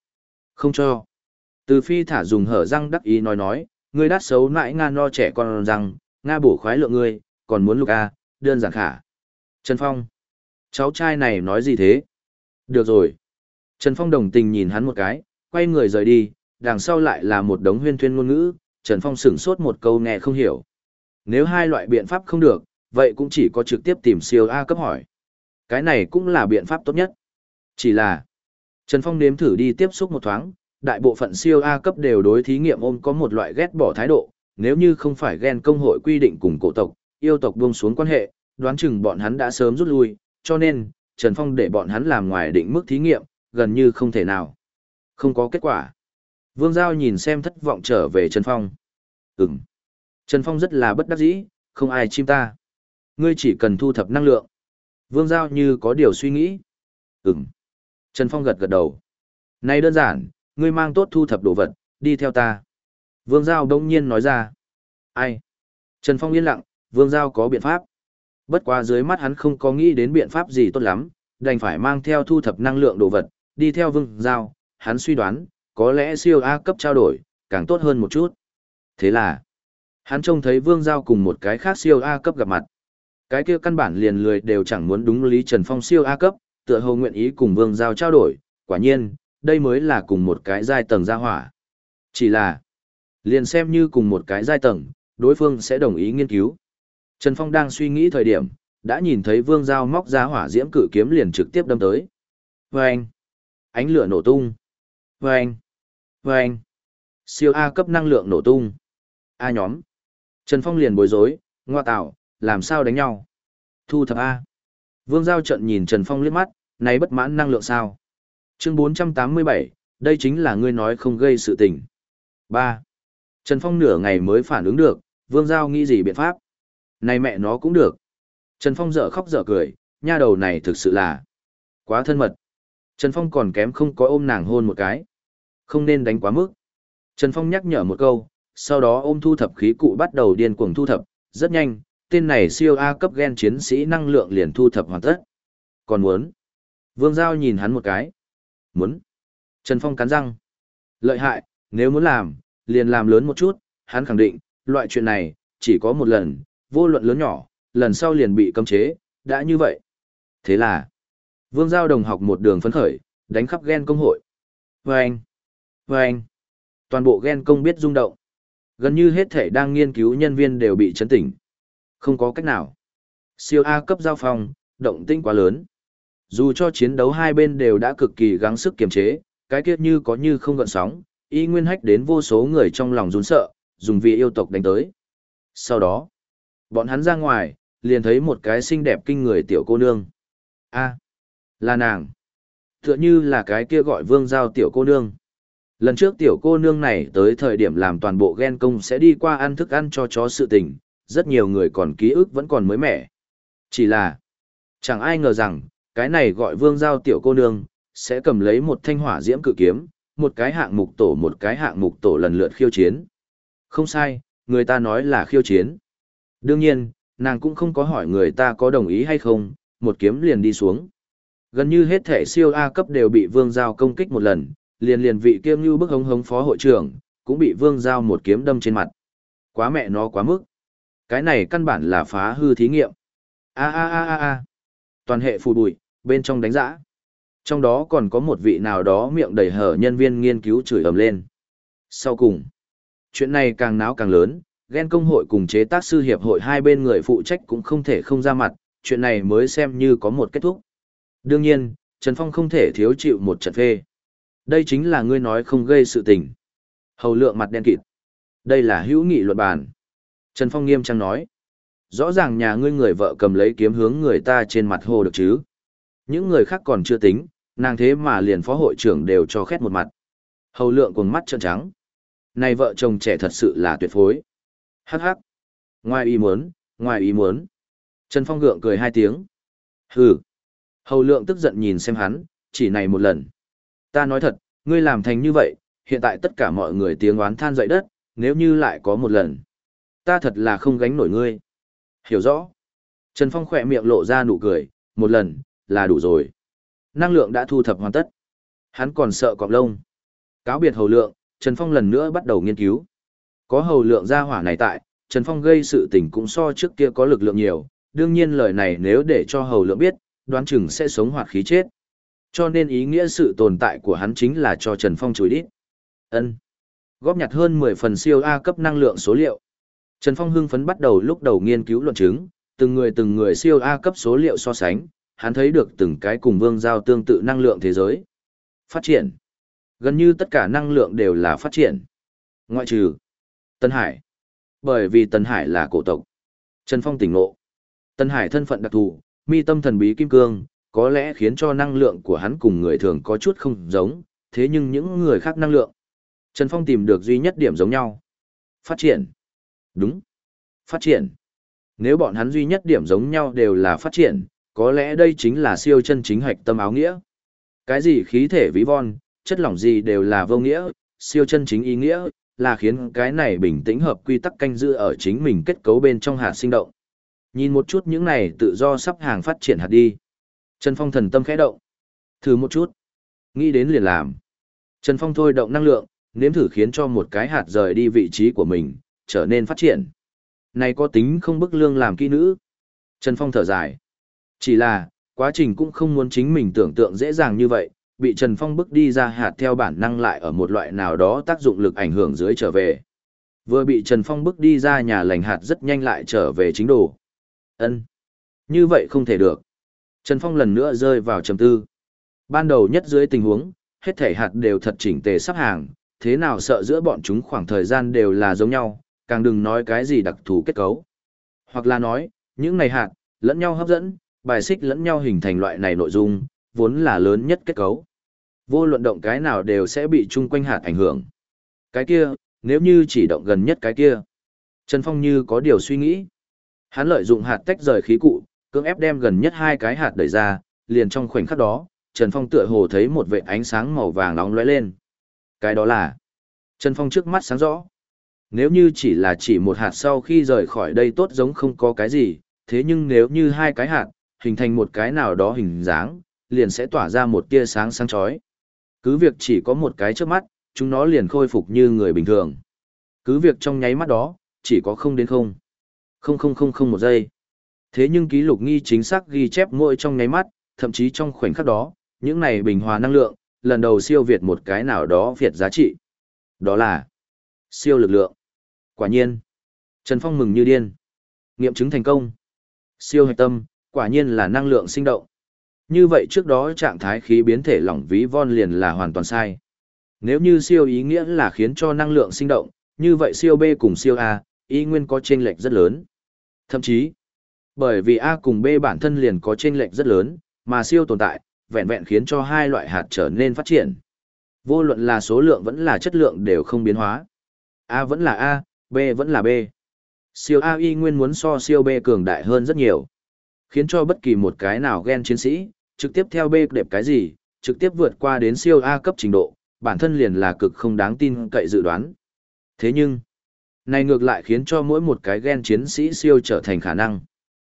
Không cho. Từ phi thả dùng hở răng đắc ý nói nói, ngươi đắt xấu nãi Nga no trẻ con rằng, Nga bổ khoái lượng ngươi, còn muốn lục A, đơn giản khả. Trần Phong. Cháu trai này nói gì thế? Được rồi. Trần Phong đồng tình nhìn hắn một cái, quay người rời đi, đằng sau lại là một đống huyên thuyên ngôn ngữ, Trần Phong sửng sốt một câu nghe không hiểu. Nếu hai loại biện pháp không được, vậy cũng chỉ có trực tiếp tìm siêu A cấp hỏi. Cái này cũng là biện pháp tốt nhất. Chỉ là, Trần Phong nếm thử đi tiếp xúc một thoáng, đại bộ phận siêu A cấp đều đối thí nghiệm ôm có một loại ghét bỏ thái độ, nếu như không phải ghen công hội quy định cùng cổ tộc, yêu tộc buông xuống quan hệ, đoán chừng bọn hắn đã sớm rút lui, cho nên, Trần Phong để bọn hắn làm ngoài định mức thí nghiệm, gần như không thể nào. Không có kết quả. Vương Giao nhìn xem thất vọng trở về Trần Phong. Ừm. Trần Phong rất là bất đắc dĩ, không ai chim ta. Ngươi chỉ cần thu thập năng lượng. Vương Giao như có điều suy nghĩ. Ừm. Trần Phong gật gật đầu. Này đơn giản, ngươi mang tốt thu thập đồ vật, đi theo ta. Vương Giao đông nhiên nói ra. Ai? Trần Phong yên lặng, Vương Giao có biện pháp. Bất quá dưới mắt hắn không có nghĩ đến biện pháp gì tốt lắm, đành phải mang theo thu thập năng lượng đồ vật, đi theo Vương Giao. Hắn suy đoán, có lẽ siêu A cấp trao đổi, càng tốt hơn một chút. Thế là, hắn trông thấy Vương Giao cùng một cái khác siêu A cấp gặp mặt. Cái kia căn bản liền lười đều chẳng muốn đúng lý Trần Phong siêu A cấp, tựa hồ nguyện ý cùng Vương Giao trao đổi, quả nhiên, đây mới là cùng một cái giai tầng gia hỏa. Chỉ là, liền xem như cùng một cái giai tầng, đối phương sẽ đồng ý nghiên cứu. Trần Phong đang suy nghĩ thời điểm, đã nhìn thấy Vương Giao móc ra hỏa diễm cử kiếm liền trực tiếp đâm tới. Vâng! Ánh lửa nổ tung. Vâng! Vâng! Siêu A cấp năng lượng nổ tung. A nhóm. Trần Phong liền bối rối, ngoa tạo, làm sao đánh nhau? Thu thập A. Vương Giao trận nhìn Trần Phong liếc mắt, này bất mãn năng lượng sao? Chương 487, đây chính là ngươi nói không gây sự tình. 3. Trần Phong nửa ngày mới phản ứng được, Vương Giao nghĩ gì biện pháp? Này mẹ nó cũng được. Trần Phong dở khóc dở cười, nha đầu này thực sự là quá thân mật. Trần Phong còn kém không có ôm nàng hôn một cái. Không nên đánh quá mức. Trần Phong nhắc nhở một câu, sau đó ôm thu thập khí cụ bắt đầu điên cuồng thu thập, rất nhanh, tên này siêu A cấp gen chiến sĩ năng lượng liền thu thập hoàn tất. Còn muốn? Vương Giao nhìn hắn một cái. Muốn. Trần Phong cắn răng. Lợi hại, nếu muốn làm, liền làm lớn một chút, hắn khẳng định, loại chuyện này, chỉ có một lần, vô luận lớn nhỏ, lần sau liền bị cấm chế, đã như vậy. Thế là, Vương Giao đồng học một đường phấn khởi, đánh khắp gen công hội. Vâng! Vâng! Toàn bộ gen công biết rung động. Gần như hết thể đang nghiên cứu nhân viên đều bị chấn tỉnh. Không có cách nào. Siêu A cấp giao phong, động tinh quá lớn. Dù cho chiến đấu hai bên đều đã cực kỳ gắng sức kiềm chế, cái kiếp như có như không gợn sóng, y nguyên hách đến vô số người trong lòng run sợ, dùng vị yêu tộc đánh tới. Sau đó, bọn hắn ra ngoài, liền thấy một cái xinh đẹp kinh người tiểu cô nương. a là nàng. Tựa như là cái kia gọi vương giao tiểu cô nương. Lần trước tiểu cô nương này tới thời điểm làm toàn bộ ghen công sẽ đi qua ăn thức ăn cho chó sự tình, rất nhiều người còn ký ức vẫn còn mới mẻ. Chỉ là, chẳng ai ngờ rằng, cái này gọi vương giao tiểu cô nương, sẽ cầm lấy một thanh hỏa diễm cự kiếm, một cái hạng mục tổ một cái hạng mục tổ lần lượt khiêu chiến. Không sai, người ta nói là khiêu chiến. Đương nhiên, nàng cũng không có hỏi người ta có đồng ý hay không, một kiếm liền đi xuống. Gần như hết thể siêu A cấp đều bị vương giao công kích một lần, liền liền vị kiêm như bức hống hống phó hội trưởng, cũng bị vương giao một kiếm đâm trên mặt. Quá mẹ nó quá mức. Cái này căn bản là phá hư thí nghiệm. A a a a a. Toàn hệ phù bụi, bên trong đánh giã. Trong đó còn có một vị nào đó miệng đầy hở nhân viên nghiên cứu chửi ầm lên. Sau cùng, chuyện này càng náo càng lớn, ghen công hội cùng chế tác sư hiệp hội hai bên người phụ trách cũng không thể không ra mặt, chuyện này mới xem như có một kết thúc. Đương nhiên, Trần Phong không thể thiếu chịu một trận phê. Đây chính là ngươi nói không gây sự tình. Hầu lượng mặt đen kịt. Đây là hữu nghị luận bàn. Trần Phong nghiêm trang nói. Rõ ràng nhà ngươi người vợ cầm lấy kiếm hướng người ta trên mặt hồ được chứ. Những người khác còn chưa tính, nàng thế mà liền phó hội trưởng đều cho khét một mặt. Hầu lượng cùng mắt trợn trắng. Này vợ chồng trẻ thật sự là tuyệt phối. Hắc hắc. Ngoài ý muốn, ngoài ý muốn. Trần Phong gượng cười hai tiếng. Hừ. Hầu lượng tức giận nhìn xem hắn, chỉ này một lần. Ta nói thật, ngươi làm thành như vậy, hiện tại tất cả mọi người tiếng oán than dậy đất, nếu như lại có một lần. Ta thật là không gánh nổi ngươi. Hiểu rõ. Trần Phong khỏe miệng lộ ra nụ cười, một lần, là đủ rồi. Năng lượng đã thu thập hoàn tất. Hắn còn sợ cọp lông. Cáo biệt hầu lượng, Trần Phong lần nữa bắt đầu nghiên cứu. Có hầu lượng ra hỏa này tại, Trần Phong gây sự tình cũng so trước kia có lực lượng nhiều, đương nhiên lời này nếu để cho hầu lượng biết, đoán chừng sẽ sống hoạt khí chết. Cho nên ý nghĩa sự tồn tại của hắn chính là cho Trần Phong chùi đít. Ân. Góp nhặt hơn 10 phần siêu A cấp năng lượng số liệu. Trần Phong hưng phấn bắt đầu lúc đầu nghiên cứu luận chứng, từng người từng người siêu A cấp số liệu so sánh, hắn thấy được từng cái cùng vương giao tương tự năng lượng thế giới. Phát triển. Gần như tất cả năng lượng đều là phát triển. Ngoại trừ Tân Hải. Bởi vì Tân Hải là cổ tộc. Trần Phong tỉnh ngộ. Tân Hải thân phận đặc thù, mi tâm thần bí kim cương, có lẽ khiến cho năng lượng của hắn cùng người thường có chút không giống, thế nhưng những người khác năng lượng. Trần Phong tìm được duy nhất điểm giống nhau. Phát triển. Đúng. phát triển. Nếu bọn hắn duy nhất điểm giống nhau đều là phát triển, có lẽ đây chính là siêu chân chính hạch tâm áo nghĩa. Cái gì khí thể ví von, chất lỏng gì đều là vô nghĩa, siêu chân chính ý nghĩa, là khiến cái này bình tĩnh hợp quy tắc canh giữ ở chính mình kết cấu bên trong hạt sinh động. Nhìn một chút những này tự do sắp hàng phát triển hạt đi. Trần Phong thần tâm khẽ động. Thử một chút. Nghĩ đến liền làm. Trần Phong thôi động năng lượng, nếm thử khiến cho một cái hạt rời đi vị trí của mình, trở nên phát triển. Này có tính không bức lương làm kỹ nữ. Trần Phong thở dài. Chỉ là, quá trình cũng không muốn chính mình tưởng tượng dễ dàng như vậy, bị Trần Phong bức đi ra hạt theo bản năng lại ở một loại nào đó tác dụng lực ảnh hưởng dưới trở về. Vừa bị Trần Phong bức đi ra nhà lành hạt rất nhanh lại trở về chính đồ. Ân, Như vậy không thể được. Trần Phong lần nữa rơi vào trầm tư. Ban đầu nhất dưới tình huống, hết thể hạt đều thật chỉnh tề sắp hàng, thế nào sợ giữa bọn chúng khoảng thời gian đều là giống nhau, càng đừng nói cái gì đặc thù kết cấu. Hoặc là nói, những này hạt, lẫn nhau hấp dẫn, bài xích lẫn nhau hình thành loại này nội dung, vốn là lớn nhất kết cấu. Vô luận động cái nào đều sẽ bị chung quanh hạt ảnh hưởng. Cái kia, nếu như chỉ động gần nhất cái kia. Trần Phong như có điều suy nghĩ. Hắn lợi dụng hạt tách rời khí cụ, cưỡng ép đem gần nhất hai cái hạt đẩy ra, liền trong khoảnh khắc đó, Trần Phong tựa hồ thấy một vệt ánh sáng màu vàng nóng lóe lên. Cái đó là Trần Phong trước mắt sáng rõ. Nếu như chỉ là chỉ một hạt sau khi rời khỏi đây tốt giống không có cái gì, thế nhưng nếu như hai cái hạt, hình thành một cái nào đó hình dáng, liền sẽ tỏa ra một tia sáng sáng chói. Cứ việc chỉ có một cái trước mắt, chúng nó liền khôi phục như người bình thường. Cứ việc trong nháy mắt đó, chỉ có không đến không. Không không không không một giây. Thế nhưng ký lục nghi chính xác ghi chép mỗi trong nháy mắt, thậm chí trong khoảnh khắc đó, những này bình hòa năng lượng, lần đầu siêu việt một cái nào đó việt giá trị. Đó là siêu lực lượng. Quả nhiên. Trần Phong mừng như điên. Nghiệm chứng thành công. Siêu hạch tâm, quả nhiên là năng lượng sinh động. Như vậy trước đó trạng thái khí biến thể lỏng ví von liền là hoàn toàn sai. Nếu như siêu ý nghĩa là khiến cho năng lượng sinh động, như vậy siêu B cùng siêu A, Y nguyên có chênh lệch rất lớn. Thậm chí, bởi vì A cùng B bản thân liền có chênh lệch rất lớn, mà siêu tồn tại, vẹn vẹn khiến cho hai loại hạt trở nên phát triển. Vô luận là số lượng vẫn là chất lượng đều không biến hóa. A vẫn là A, B vẫn là B. Siêu A y nguyên muốn so siêu B cường đại hơn rất nhiều. Khiến cho bất kỳ một cái nào gen chiến sĩ, trực tiếp theo B đẹp cái gì, trực tiếp vượt qua đến siêu A cấp trình độ, bản thân liền là cực không đáng tin cậy dự đoán. Thế nhưng, này ngược lại khiến cho mỗi một cái gen chiến sĩ siêu trở thành khả năng.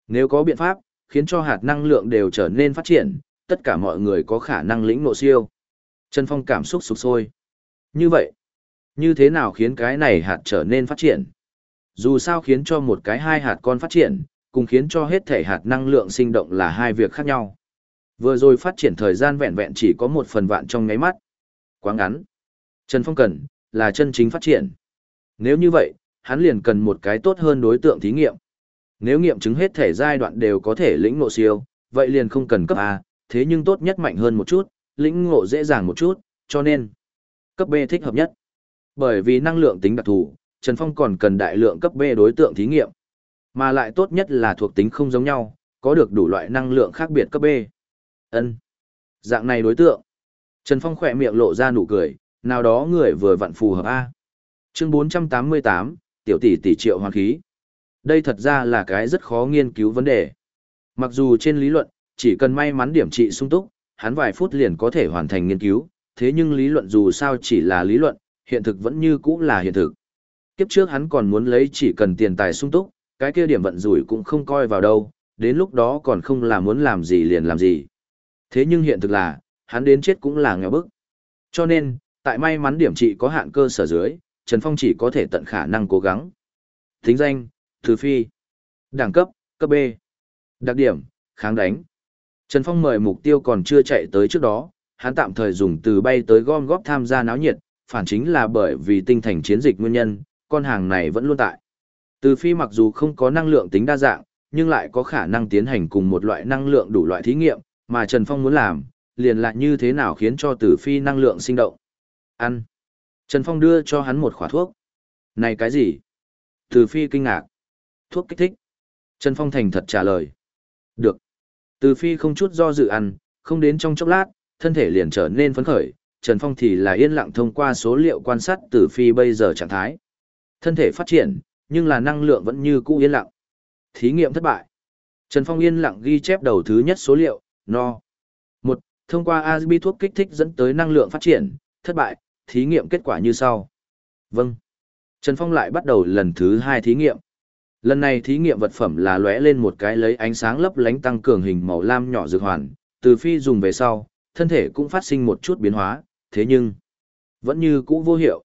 Nếu có biện pháp, khiến cho hạt năng lượng đều trở nên phát triển, tất cả mọi người có khả năng lĩnh ngộ siêu. Trần Phong cảm xúc sụp sôi. Như vậy, như thế nào khiến cái này hạt trở nên phát triển? Dù sao khiến cho một cái hai hạt con phát triển, cùng khiến cho hết thể hạt năng lượng sinh động là hai việc khác nhau. Vừa rồi phát triển thời gian vẹn vẹn chỉ có một phần vạn trong ngáy mắt. Quá ngắn. Trần Phong cần, là chân chính phát triển. Nếu như vậy, hắn liền cần một cái tốt hơn đối tượng thí nghiệm. Nếu nghiệm chứng hết thể giai đoạn đều có thể lĩnh ngộ siêu, vậy liền không cần cấp A, thế nhưng tốt nhất mạnh hơn một chút, lĩnh ngộ dễ dàng một chút, cho nên cấp B thích hợp nhất. Bởi vì năng lượng tính đặc thù, Trần Phong còn cần đại lượng cấp B đối tượng thí nghiệm. Mà lại tốt nhất là thuộc tính không giống nhau, có được đủ loại năng lượng khác biệt cấp B. Ân, Dạng này đối tượng. Trần Phong khỏe miệng lộ ra nụ cười, nào đó người vừa vặn phù hợp A. Chương 488, tiểu tỷ tỷ triệu hoàn khí. Đây thật ra là cái rất khó nghiên cứu vấn đề. Mặc dù trên lý luận, chỉ cần may mắn điểm trị sung túc, hắn vài phút liền có thể hoàn thành nghiên cứu, thế nhưng lý luận dù sao chỉ là lý luận, hiện thực vẫn như cũ là hiện thực. Kiếp trước hắn còn muốn lấy chỉ cần tiền tài sung túc, cái kia điểm vận rủi cũng không coi vào đâu, đến lúc đó còn không là muốn làm gì liền làm gì. Thế nhưng hiện thực là, hắn đến chết cũng là nghèo bức. Cho nên, tại may mắn điểm trị có hạn cơ sở dưới, Trần Phong chỉ có thể tận khả năng cố gắng. Thính danh, Thứ Phi. Đẳng cấp, cấp B. Đặc điểm, kháng đánh. Trần Phong mời mục tiêu còn chưa chạy tới trước đó, hắn tạm thời dùng từ bay tới gom góp tham gia náo nhiệt, phản chính là bởi vì tinh thành chiến dịch nguyên nhân, con hàng này vẫn luôn tại. Từ phi mặc dù không có năng lượng tính đa dạng, nhưng lại có khả năng tiến hành cùng một loại năng lượng đủ loại thí nghiệm, mà Trần Phong muốn làm, liền lại như thế nào khiến cho từ phi năng lượng sinh động. Ăn. Trần Phong đưa cho hắn một khỏa thuốc. Này cái gì? Tử phi kinh ngạc. Thuốc kích thích. Trần Phong thành thật trả lời. Được. Từ phi không chút do dự ăn, không đến trong chốc lát, thân thể liền trở nên phấn khởi, Trần Phong thì là yên lặng thông qua số liệu quan sát Từ phi bây giờ trạng thái. Thân thể phát triển, Nhưng là năng lượng vẫn như cũ yên lặng. Thí nghiệm thất bại. Trần Phong yên lặng ghi chép đầu thứ nhất số liệu, no. một Thông qua ASB thuốc kích thích dẫn tới năng lượng phát triển, thất bại, thí nghiệm kết quả như sau. Vâng. Trần Phong lại bắt đầu lần thứ hai thí nghiệm. Lần này thí nghiệm vật phẩm là lóe lên một cái lấy ánh sáng lấp lánh tăng cường hình màu lam nhỏ dược hoàn, từ phi dùng về sau, thân thể cũng phát sinh một chút biến hóa, thế nhưng vẫn như cũ vô hiệu.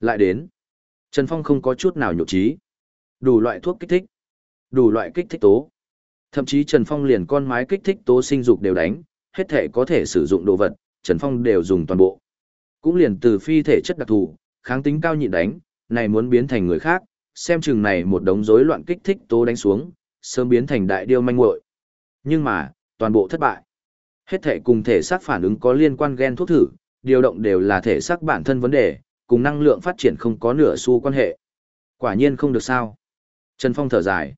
Lại đến, Trần Phong không có chút nào nhục trí. Đủ loại thuốc kích thích, đủ loại kích thích tố. Thậm chí Trần Phong liền con mái kích thích tố sinh dục đều đánh, hết thể có thể sử dụng đồ vật, Trần Phong đều dùng toàn bộ. Cũng liền từ phi thể chất đặc thù, kháng tính cao nhịn đánh, này muốn biến thành người khác, xem chừng này một đống rối loạn kích thích tố đánh xuống, sớm biến thành đại điêu manh muội. Nhưng mà, toàn bộ thất bại. Hết thể cùng thể xác phản ứng có liên quan gen thuốc thử, điều động đều là thể xác bản thân vấn đề, cùng năng lượng phát triển không có nửa xu quan hệ. Quả nhiên không được sao. Trần Phong thở dài.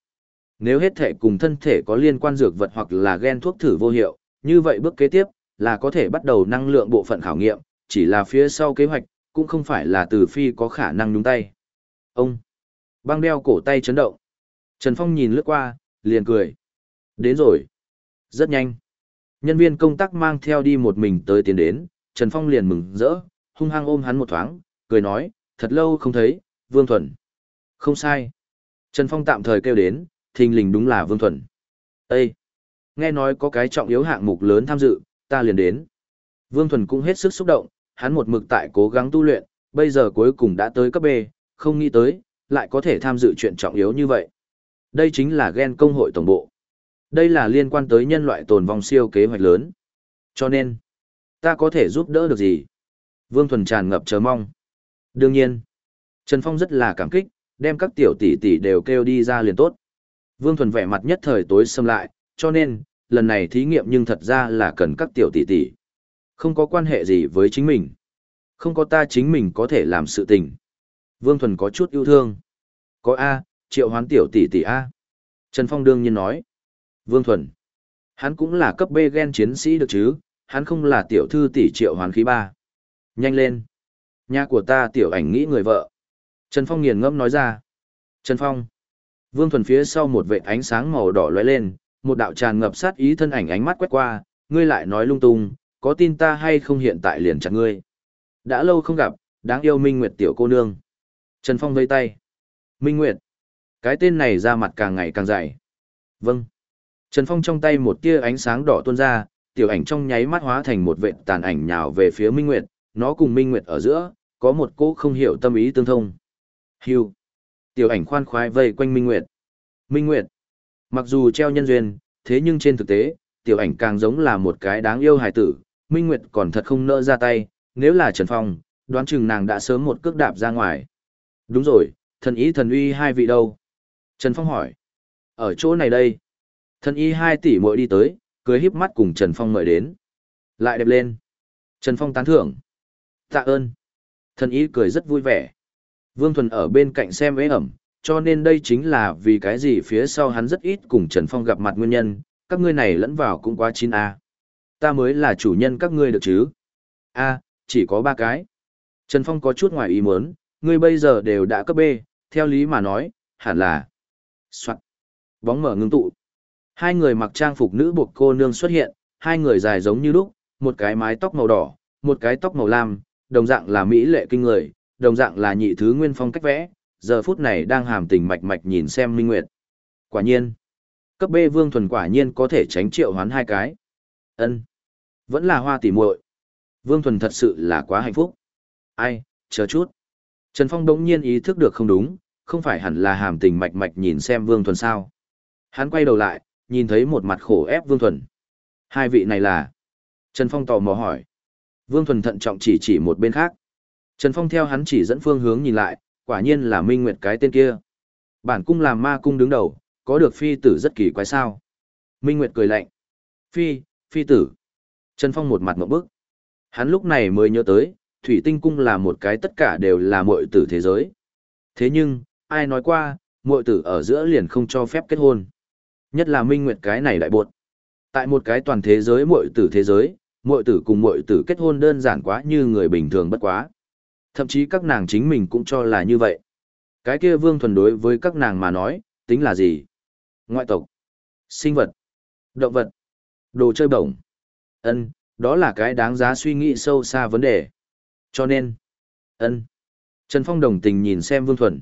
Nếu hết thể cùng thân thể có liên quan dược vật hoặc là gen thuốc thử vô hiệu, như vậy bước kế tiếp là có thể bắt đầu năng lượng bộ phận khảo nghiệm, chỉ là phía sau kế hoạch, cũng không phải là từ phi có khả năng nhúng tay. Ông, băng đeo cổ tay chấn động. Trần Phong nhìn lướt qua, liền cười. Đến rồi. Rất nhanh. Nhân viên công tác mang theo đi một mình tới tiến đến, Trần Phong liền mừng rỡ, hung hăng ôm hắn một thoáng, cười nói, thật lâu không thấy, Vương Thuần. Không sai. Trần Phong tạm thời kêu đến, thình lình đúng là Vương Thuần. Ê! Nghe nói có cái trọng yếu hạng mục lớn tham dự, ta liền đến. Vương Thuần cũng hết sức xúc động, hắn một mực tại cố gắng tu luyện, bây giờ cuối cùng đã tới cấp B, không nghĩ tới, lại có thể tham dự chuyện trọng yếu như vậy. Đây chính là gen công hội tổng bộ. Đây là liên quan tới nhân loại tồn vong siêu kế hoạch lớn. Cho nên, ta có thể giúp đỡ được gì? Vương Thuần tràn ngập chờ mong. Đương nhiên, Trần Phong rất là cảm kích, đem các tiểu tỷ tỷ đều kêu đi ra liền tốt. Vương Thuần vẻ mặt nhất thời tối xâm lại, cho nên, lần này thí nghiệm nhưng thật ra là cần các tiểu tỷ tỷ. Không có quan hệ gì với chính mình. Không có ta chính mình có thể làm sự tình. Vương Thuần có chút yêu thương. Có A, triệu hoán tiểu tỷ tỷ A. Trần Phong đương nhiên nói. Vương Thuần. Hắn cũng là cấp B gen chiến sĩ được chứ, hắn không là tiểu thư tỷ triệu hoán khí ba. Nhanh lên. Nhà của ta tiểu ảnh nghĩ người vợ. Trần Phong nghiền ngẫm nói ra. Trần Phong. Vương Thuần phía sau một vệ ánh sáng màu đỏ lóe lên, một đạo tràn ngập sát ý thân ảnh ánh mắt quét qua, ngươi lại nói lung tung, có tin ta hay không hiện tại liền chặt ngươi. Đã lâu không gặp, đáng yêu Minh Nguyệt tiểu cô nương. Trần Phong vây tay. Minh Nguyệt. Cái tên này ra mặt càng ngày càng dày. Vâng. Trần Phong trong tay một tia ánh sáng đỏ tuôn ra, tiểu ảnh trong nháy mắt hóa thành một vệt tàn ảnh nhào về phía Minh Nguyệt, nó cùng Minh Nguyệt ở giữa, có một cỗ không hiểu tâm ý tương thông. Hưu. Tiểu ảnh khoan khoái vây quanh Minh Nguyệt. Minh Nguyệt. Mặc dù treo nhân duyên, thế nhưng trên thực tế, tiểu ảnh càng giống là một cái đáng yêu hài tử, Minh Nguyệt còn thật không nỡ ra tay, nếu là Trần Phong, đoán chừng nàng đã sớm một cước đạp ra ngoài. Đúng rồi, thần ý thần uy hai vị đâu? Trần Phong hỏi. Ở chỗ này đây. Thần y hai tỷ muội đi tới, cười híp mắt cùng Trần Phong mời đến. Lại đẹp lên. Trần Phong tán thưởng. Tạ ơn. Thần y cười rất vui vẻ. Vương Thuần ở bên cạnh xem ế ẩm, cho nên đây chính là vì cái gì phía sau hắn rất ít cùng Trần Phong gặp mặt nguyên nhân, các ngươi này lẫn vào cũng quá chín a Ta mới là chủ nhân các ngươi được chứ? a chỉ có ba cái. Trần Phong có chút ngoài ý muốn, ngươi bây giờ đều đã cấp B, theo lý mà nói, hẳn là. Soạn. Bóng mở ngưng tụ. Hai người mặc trang phục nữ buộc cô nương xuất hiện, hai người dài giống như lúc, một cái mái tóc màu đỏ, một cái tóc màu lam, đồng dạng là mỹ lệ kinh người, đồng dạng là nhị thứ nguyên phong cách vẽ, giờ phút này đang hàm tình mạch mạch nhìn xem Minh Nguyệt. Quả nhiên, cấp B vương thuần quả nhiên có thể tránh triệu hoán hai cái. Ân, vẫn là hoa tỉ muội. Vương thuần thật sự là quá hạnh phúc. Ai, chờ chút. Trần Phong đống nhiên ý thức được không đúng, không phải hẳn là hàm tình mạch mạch nhìn xem vương thuần sao. Hắn quay đầu lại, nhìn thấy một mặt khổ ép vương thuần. Hai vị này là... Trần Phong tò mò hỏi. Vương thuần thận trọng chỉ chỉ một bên khác. Trần Phong theo hắn chỉ dẫn phương hướng nhìn lại, quả nhiên là Minh Nguyệt cái tên kia. Bản cung làm ma cung đứng đầu, có được phi tử rất kỳ quái sao. Minh Nguyệt cười lạnh. Phi, phi tử. Trần Phong một mặt mộng bức. Hắn lúc này mới nhớ tới, Thủy Tinh Cung là một cái tất cả đều là muội tử thế giới. Thế nhưng, ai nói qua, muội tử ở giữa liền không cho phép kết hôn. Nhất là Minh Nguyệt cái này đại buộc. Tại một cái toàn thế giới muội tử thế giới, muội tử cùng muội tử kết hôn đơn giản quá như người bình thường bất quá. Thậm chí các nàng chính mình cũng cho là như vậy. Cái kia Vương Thuần đối với các nàng mà nói, tính là gì? Ngoại tộc, sinh vật, động vật, đồ chơi bổng. Ân, đó là cái đáng giá suy nghĩ sâu xa vấn đề. Cho nên, ân. Trần Phong đồng tình nhìn xem Vương Thuần.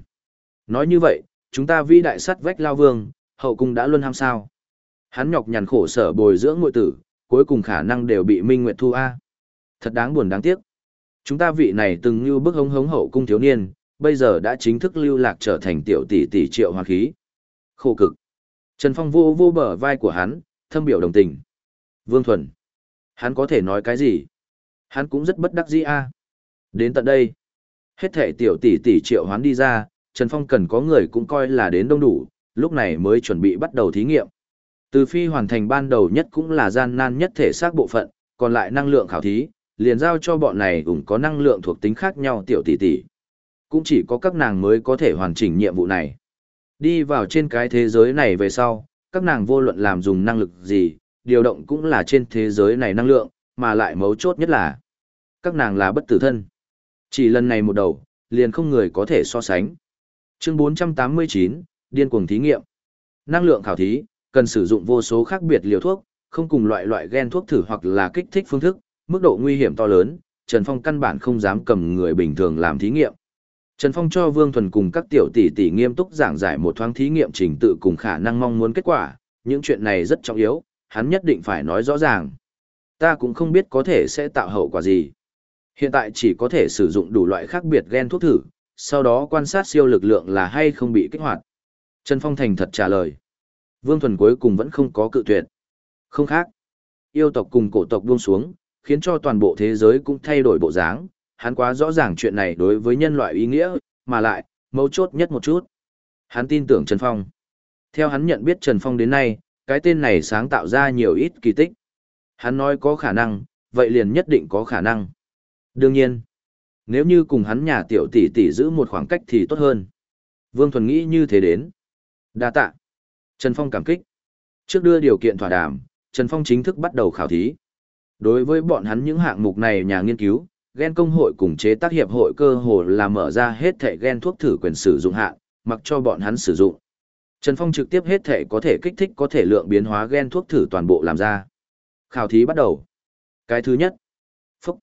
Nói như vậy, chúng ta vĩ đại sắt vách lao vương, hậu cung đã luôn ham sao. Hắn nhọc nhằn khổ sở bồi dưỡng ngội tử, cuối cùng khả năng đều bị Minh Nguyệt thu A. Thật đáng buồn đáng tiếc. Chúng ta vị này từng như bức hống hống hậu cung thiếu niên, bây giờ đã chính thức lưu lạc trở thành tiểu tỷ tỷ triệu hoàng khí. Khổ cực. Trần Phong vô vô bờ vai của hắn, thâm biểu đồng tình. Vương Thuần. Hắn có thể nói cái gì? Hắn cũng rất bất đắc dĩ a. Đến tận đây, hết thể tiểu tỷ tỷ triệu hoán đi ra, Trần Phong cần có người cũng coi là đến đông đủ, lúc này mới chuẩn bị bắt đầu thí nghiệm. Từ phi hoàn thành ban đầu nhất cũng là gian nan nhất thể xác bộ phận, còn lại năng lượng khảo thí, liền giao cho bọn này cũng có năng lượng thuộc tính khác nhau tiểu tỷ tỷ. Cũng chỉ có các nàng mới có thể hoàn chỉnh nhiệm vụ này. Đi vào trên cái thế giới này về sau, các nàng vô luận làm dùng năng lực gì, điều động cũng là trên thế giới này năng lượng, mà lại mấu chốt nhất là các nàng là bất tử thân. Chỉ lần này một đầu, liền không người có thể so sánh. Chương 489, điên cuồng thí nghiệm. Năng lượng khảo thí, cần sử dụng vô số khác biệt liều thuốc, không cùng loại loại gen thuốc thử hoặc là kích thích phương thức, mức độ nguy hiểm to lớn, Trần Phong căn bản không dám cầm người bình thường làm thí nghiệm. Trần Phong cho Vương Thuần cùng các tiểu tỷ tỷ nghiêm túc giảng giải một thoáng thí nghiệm trình tự cùng khả năng mong muốn kết quả, những chuyện này rất trọng yếu, hắn nhất định phải nói rõ ràng. Ta cũng không biết có thể sẽ tạo hậu quả gì. Hiện tại chỉ có thể sử dụng đủ loại khác biệt gen thuốc thử, sau đó quan sát siêu lực lượng là hay không bị kích hoạt. Trần Phong thành thật trả lời. Vương Thuần cuối cùng vẫn không có cự tuyệt. Không khác. Yêu tộc cùng cổ tộc buông xuống, khiến cho toàn bộ thế giới cũng thay đổi bộ dáng. Hắn quá rõ ràng chuyện này đối với nhân loại ý nghĩa, mà lại, mấu chốt nhất một chút. Hắn tin tưởng Trần Phong. Theo hắn nhận biết Trần Phong đến nay, cái tên này sáng tạo ra nhiều ít kỳ tích. Hắn nói có khả năng, vậy liền nhất định có khả năng. Đương nhiên, nếu như cùng hắn nhà tiểu tỷ tỷ giữ một khoảng cách thì tốt hơn. Vương Thuần nghĩ như thế đến. Đa tạ. Trần Phong cảm kích. Trước đưa điều kiện thỏa đàm, Trần Phong chính thức bắt đầu khảo thí. Đối với bọn hắn những hạng mục này nhà nghiên cứu, gen công hội cùng chế tác hiệp hội cơ hồ là mở ra hết thẻ gen thuốc thử quyền sử dụng hạng, mặc cho bọn hắn sử dụng. Trần Phong trực tiếp hết thể có thể kích thích có thể lượng biến hóa gen thuốc thử toàn bộ làm ra. Khảo thí bắt đầu. Cái thứ nhất. Phúc.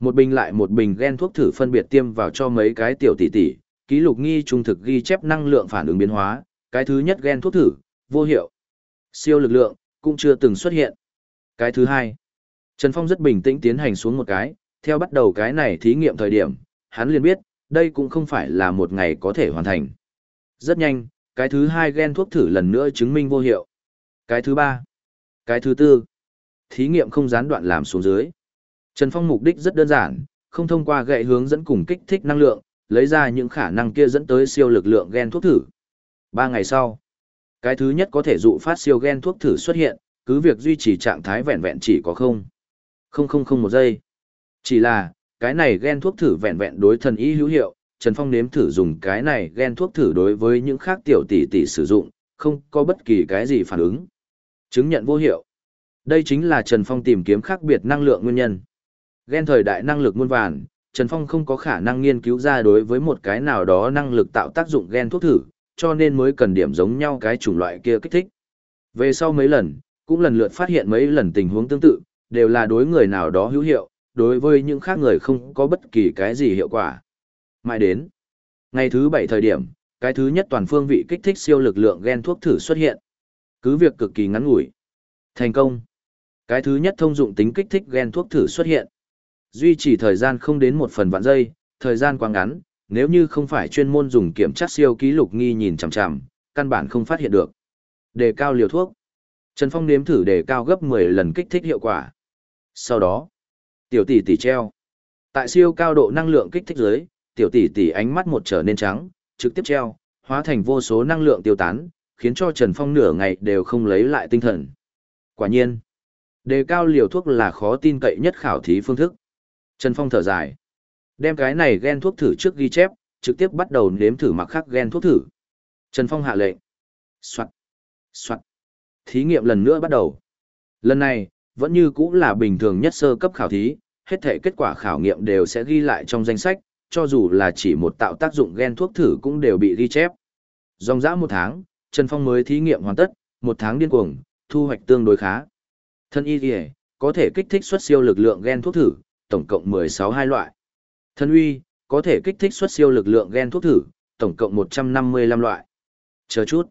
Một bình lại một bình gen thuốc thử phân biệt tiêm vào cho mấy cái tiểu tỷ tỷ, ký lục nghi trung thực ghi chép năng lượng phản ứng biến hóa. Cái thứ nhất gen thuốc thử, vô hiệu. Siêu lực lượng, cũng chưa từng xuất hiện. Cái thứ hai. Trần Phong rất bình tĩnh tiến hành xuống một cái, theo bắt đầu cái này thí nghiệm thời điểm, hắn liền biết, đây cũng không phải là một ngày có thể hoàn thành. Rất nhanh, cái thứ hai gen thuốc thử lần nữa chứng minh vô hiệu. Cái thứ ba, cái thứ tư, thí nghiệm không gián đoạn làm xuống dưới. Trần Phong mục đích rất đơn giản, không thông qua gậy hướng dẫn cùng kích thích năng lượng, lấy ra những khả năng kia dẫn tới siêu lực lượng gen thuốc thử. Ba ngày sau, cái thứ nhất có thể dụ phát siêu gen thuốc thử xuất hiện, cứ việc duy trì trạng thái vẹn vẹn chỉ có không. Không không không một giây. Chỉ là, cái này gen thuốc thử vẹn vẹn đối thần ý hữu hiệu, Trần Phong nếm thử dùng cái này gen thuốc thử đối với những khác tiểu tỷ tỷ sử dụng, không có bất kỳ cái gì phản ứng. Chứng nhận vô hiệu. Đây chính là Trần Phong tìm kiếm khác biệt năng lượng nguyên nhân. Gen thời đại năng lực muôn vàn, Trần Phong không có khả năng nghiên cứu ra đối với một cái nào đó năng lực tạo tác dụng gen thuốc thử, cho nên mới cần điểm giống nhau cái chủng loại kia kích thích. Về sau mấy lần, cũng lần lượt phát hiện mấy lần tình huống tương tự, đều là đối người nào đó hữu hiệu, đối với những khác người không có bất kỳ cái gì hiệu quả. Mãi đến. Ngày thứ bảy thời điểm, cái thứ nhất toàn phương vị kích thích siêu lực lượng gen thuốc thử xuất hiện. Cứ việc cực kỳ ngắn ngủi. Thành công. Cái thứ nhất thông dụng tính kích thích gen thuốc thử xuất hiện. Duy trì thời gian không đến một phần vạn giây, thời gian quá ngắn, nếu như không phải chuyên môn dùng kiểm tra siêu ký lục nghi nhìn chằm chằm, căn bản không phát hiện được. Đề cao liều thuốc. Trần Phong nếm thử đề cao gấp 10 lần kích thích hiệu quả. Sau đó, tiểu tỷ tỷ treo. Tại siêu cao độ năng lượng kích thích dưới, tiểu tỷ tỷ ánh mắt một trở nên trắng, trực tiếp treo, hóa thành vô số năng lượng tiêu tán, khiến cho Trần Phong nửa ngày đều không lấy lại tinh thần. Quả nhiên, đề cao liều thuốc là khó tin cậy nhất khảo thí phương thức. Trần Phong thở dài, đem cái này gen thuốc thử trước ghi chép, trực tiếp bắt đầu nếm thử mặc khác gen thuốc thử. Trần Phong hạ lệnh. Soạn. Soạn. Thí nghiệm lần nữa bắt đầu. Lần này, vẫn như cũng là bình thường nhất sơ cấp khảo thí, hết thể kết quả khảo nghiệm đều sẽ ghi lại trong danh sách, cho dù là chỉ một tạo tác dụng gen thuốc thử cũng đều bị ghi chép. Dòng dã một tháng, Trần Phong mới thí nghiệm hoàn tất, một tháng điên cuồng, thu hoạch tương đối khá. Thân y kìa, có thể kích thích xuất siêu lực lượng gen thuốc thử, tổng cộng 16 hai loại. Thân uy, có thể kích thích xuất siêu lực lượng gen thuốc thử, tổng cộng 155 loại. Chờ chút.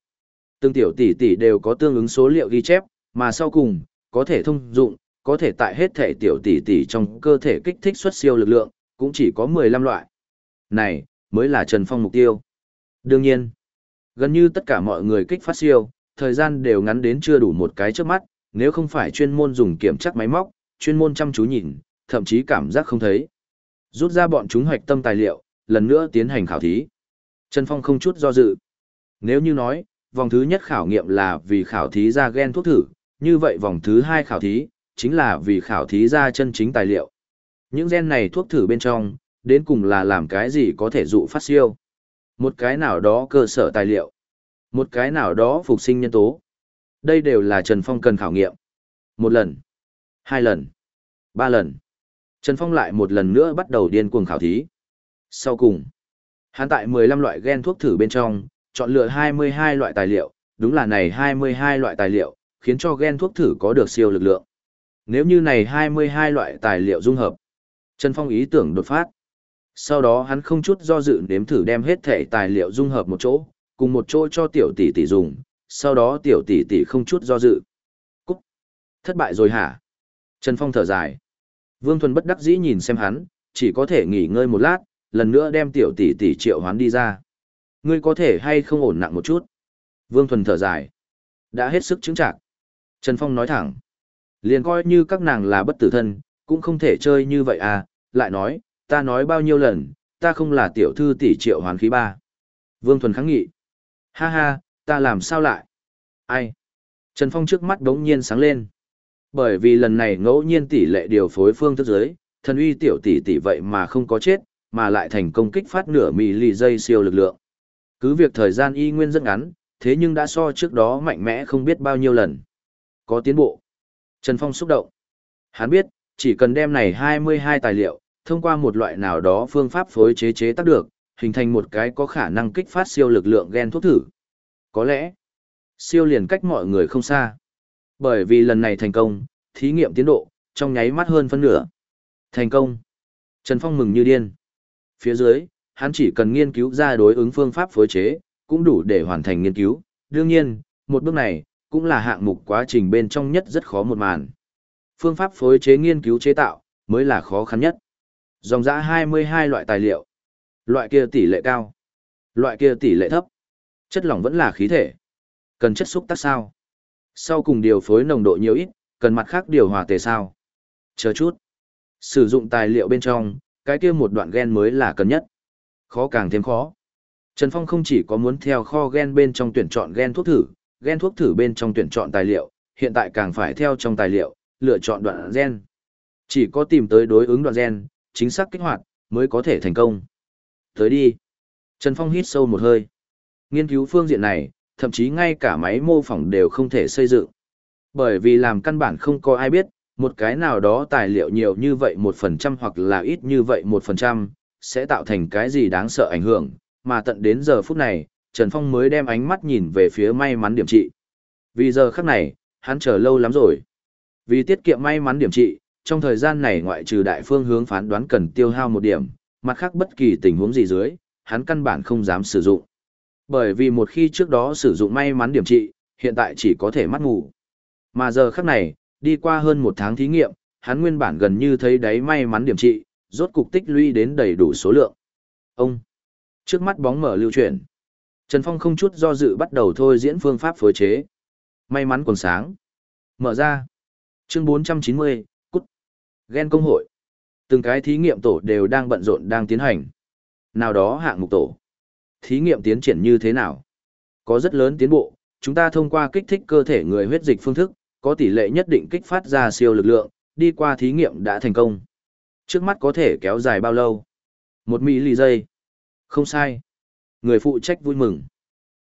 Tương tiểu tỷ tỷ đều có tương ứng số liệu ghi chép, mà sau cùng, có thể thông dụng, có thể tại hết thể tiểu tỷ tỷ trong cơ thể kích thích xuất siêu lực lượng, cũng chỉ có 15 loại. Này, mới là Trần Phong mục tiêu. Đương nhiên, gần như tất cả mọi người kích phát siêu, thời gian đều ngắn đến chưa đủ một cái trước mắt, nếu không phải chuyên môn dùng kiểm chắc máy móc, chuyên môn chăm chú nhìn, thậm chí cảm giác không thấy. Rút ra bọn chúng hoạch tâm tài liệu, lần nữa tiến hành khảo thí. Trần Phong không chút do dự. Nếu như nói, vòng thứ nhất khảo nghiệm là vì khảo thí ra gen thuốc thử, như vậy vòng thứ hai khảo thí, chính là vì khảo thí ra chân chính tài liệu. Những gen này thuốc thử bên trong, đến cùng là làm cái gì có thể dụ phát siêu. Một cái nào đó cơ sở tài liệu. Một cái nào đó phục sinh nhân tố. Đây đều là Trần Phong cần khảo nghiệm. Một lần. Hai lần. Ba lần. Trần Phong lại một lần nữa bắt đầu điên cuồng khảo thí. Sau cùng, hắn tại 15 loại gen thuốc thử bên trong, chọn lựa 22 loại tài liệu, đúng là này 22 loại tài liệu, khiến cho gen thuốc thử có được siêu lực lượng. Nếu như này 22 loại tài liệu dung hợp, Trần Phong ý tưởng đột phát. Sau đó hắn không chút do dự nếm thử đem hết thể tài liệu dung hợp một chỗ, cùng một chỗ cho tiểu tỷ tỷ dùng, sau đó tiểu tỷ tỷ không chút do dự. Cúc! Thất bại rồi hả? Trần Phong thở dài. Vương Thuần bất đắc dĩ nhìn xem hắn, chỉ có thể nghỉ ngơi một lát, lần nữa đem tiểu tỷ tỷ triệu hoán đi ra. Ngươi có thể hay không ổn nặng một chút? Vương Thuần thở dài. Đã hết sức chứng trạng. Trần Phong nói thẳng. Liền coi như các nàng là bất tử thân, cũng không thể chơi như vậy à, lại nói, ta nói bao nhiêu lần, ta không là tiểu thư tỷ triệu hoán khí ba. Vương Thuần kháng nghị. Ha ha, ta làm sao lại? Ai? Trần Phong trước mắt đống nhiên sáng lên. Bởi vì lần này ngẫu nhiên tỷ lệ điều phối phương thức giới, thần uy tiểu tỷ tỷ vậy mà không có chết, mà lại thành công kích phát nửa mì lì dây siêu lực lượng. Cứ việc thời gian y nguyên rất ngắn, thế nhưng đã so trước đó mạnh mẽ không biết bao nhiêu lần. Có tiến bộ. Trần Phong xúc động. Hắn biết, chỉ cần đem này 22 tài liệu, thông qua một loại nào đó phương pháp phối chế chế tác được, hình thành một cái có khả năng kích phát siêu lực lượng gen thuốc thử. Có lẽ, siêu liền cách mọi người không xa. Bởi vì lần này thành công, thí nghiệm tiến độ, trong nháy mắt hơn phân nửa. Thành công. Trần Phong mừng như điên. Phía dưới, hắn chỉ cần nghiên cứu ra đối ứng phương pháp phối chế, cũng đủ để hoàn thành nghiên cứu. Đương nhiên, một bước này, cũng là hạng mục quá trình bên trong nhất rất khó một màn. Phương pháp phối chế nghiên cứu chế tạo, mới là khó khăn nhất. Dòng dã 22 loại tài liệu. Loại kia tỷ lệ cao. Loại kia tỷ lệ thấp. Chất lỏng vẫn là khí thể. Cần chất xúc tác sao? Sau cùng điều phối nồng độ nhiều ít, cần mặt khác điều hòa tề sao? Chờ chút. Sử dụng tài liệu bên trong, cái kia một đoạn gen mới là cần nhất. Khó càng thêm khó. Trần Phong không chỉ có muốn theo kho gen bên trong tuyển chọn gen thuốc thử, gen thuốc thử bên trong tuyển chọn tài liệu, hiện tại càng phải theo trong tài liệu, lựa chọn đoạn gen. Chỉ có tìm tới đối ứng đoạn gen, chính xác kích hoạt, mới có thể thành công. Tới đi. Trần Phong hít sâu một hơi. Nghiên cứu phương diện này, thậm chí ngay cả máy mô phỏng đều không thể xây dựng. Bởi vì làm căn bản không có ai biết, một cái nào đó tài liệu nhiều như vậy một phần trăm hoặc là ít như vậy một phần trăm, sẽ tạo thành cái gì đáng sợ ảnh hưởng, mà tận đến giờ phút này, Trần Phong mới đem ánh mắt nhìn về phía may mắn điểm trị. Vì giờ khắc này, hắn chờ lâu lắm rồi. Vì tiết kiệm may mắn điểm trị, trong thời gian này ngoại trừ đại phương hướng phán đoán cần tiêu hao một điểm, mặt khác bất kỳ tình huống gì dưới, hắn căn bản không dám sử dụng. Bởi vì một khi trước đó sử dụng may mắn điểm trị, hiện tại chỉ có thể mắt ngủ. Mà giờ khắc này, đi qua hơn một tháng thí nghiệm, hắn nguyên bản gần như thấy đáy may mắn điểm trị, rốt cục tích lũy đến đầy đủ số lượng. Ông, trước mắt bóng mở lưu chuyển. Trần Phong không chút do dự bắt đầu thôi diễn phương pháp phối chế. May mắn còn sáng. Mở ra. Chương 490. Gen công hội. Từng cái thí nghiệm tổ đều đang bận rộn đang tiến hành. Nào đó hạng mục tổ. Thí nghiệm tiến triển như thế nào? Có rất lớn tiến bộ, chúng ta thông qua kích thích cơ thể người huyết dịch phương thức, có tỷ lệ nhất định kích phát ra siêu lực lượng, đi qua thí nghiệm đã thành công. Trước mắt có thể kéo dài bao lâu? Một mỹ lì giây. Không sai. Người phụ trách vui mừng.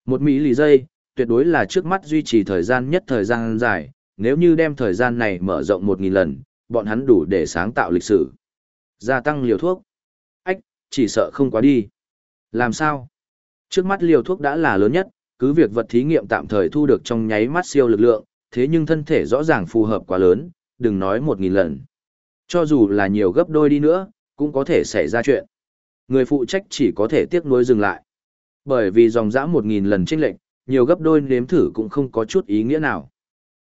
Một mỹ lì giây, tuyệt đối là trước mắt duy trì thời gian nhất thời gian dài, nếu như đem thời gian này mở rộng một nghìn lần, bọn hắn đủ để sáng tạo lịch sử. Gia tăng liều thuốc. Ách, chỉ sợ không quá đi. Làm sao? Trước mắt liều thuốc đã là lớn nhất, cứ việc vật thí nghiệm tạm thời thu được trong nháy mắt siêu lực lượng, thế nhưng thân thể rõ ràng phù hợp quá lớn, đừng nói một nghìn lần. Cho dù là nhiều gấp đôi đi nữa, cũng có thể xảy ra chuyện. Người phụ trách chỉ có thể tiếc nuối dừng lại. Bởi vì dòng dã một nghìn lần chênh lệnh, nhiều gấp đôi nếm thử cũng không có chút ý nghĩa nào.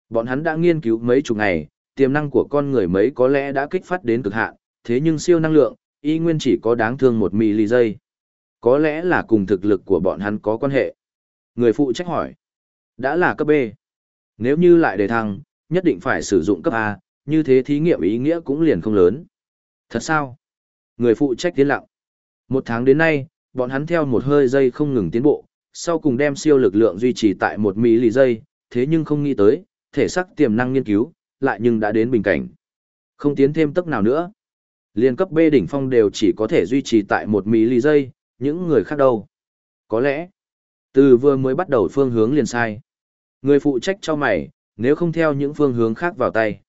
Bọn hắn đã nghiên cứu mấy chục ngày, tiềm năng của con người mấy có lẽ đã kích phát đến cực hạn, thế nhưng siêu năng lượng, y nguyên chỉ có đáng thương một mili giây. Có lẽ là cùng thực lực của bọn hắn có quan hệ. Người phụ trách hỏi. Đã là cấp B. Nếu như lại đề thăng, nhất định phải sử dụng cấp A, như thế thí nghiệm ý nghĩa cũng liền không lớn. Thật sao? Người phụ trách tiến lặng. Một tháng đến nay, bọn hắn theo một hơi dây không ngừng tiến bộ, sau cùng đem siêu lực lượng duy trì tại một mỹ lì giây, thế nhưng không nghĩ tới, thể xác tiềm năng nghiên cứu, lại nhưng đã đến bình cảnh. Không tiến thêm tốc nào nữa. Liên cấp B đỉnh phong đều chỉ có thể duy trì tại một mili giây, những người khác đâu. Có lẽ, từ vừa mới bắt đầu phương hướng liền sai. Người phụ trách cho mày, nếu không theo những phương hướng khác vào tay.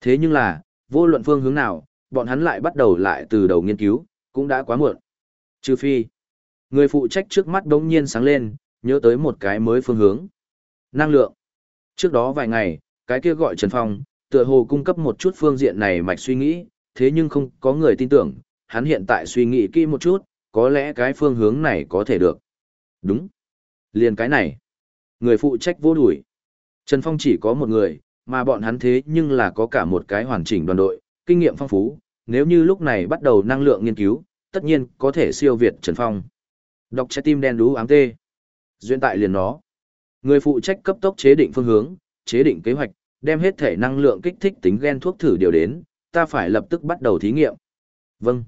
Thế nhưng là, vô luận phương hướng nào, bọn hắn lại bắt đầu lại từ đầu nghiên cứu, cũng đã quá muộn. Trừ phi, người phụ trách trước mắt đống nhiên sáng lên, nhớ tới một cái mới phương hướng. Năng lượng. Trước đó vài ngày, cái kia gọi Trần Phong, tựa hồ cung cấp một chút phương diện này mạch suy nghĩ, thế nhưng không có người tin tưởng, hắn hiện tại suy nghĩ kỹ một chút, có lẽ cái phương hướng này có thể được. Đúng. Liền cái này. Người phụ trách vô đuổi. Trần Phong chỉ có một người, mà bọn hắn thế nhưng là có cả một cái hoàn chỉnh đoàn đội, kinh nghiệm phong phú, nếu như lúc này bắt đầu năng lượng nghiên cứu, tất nhiên có thể siêu việt Trần Phong. Đọc trái tim đen đú ám tê. Duyên tại liền nó. Người phụ trách cấp tốc chế định phương hướng, chế định kế hoạch, đem hết thể năng lượng kích thích tính gen thuốc thử điều đến, ta phải lập tức bắt đầu thí nghiệm. Vâng.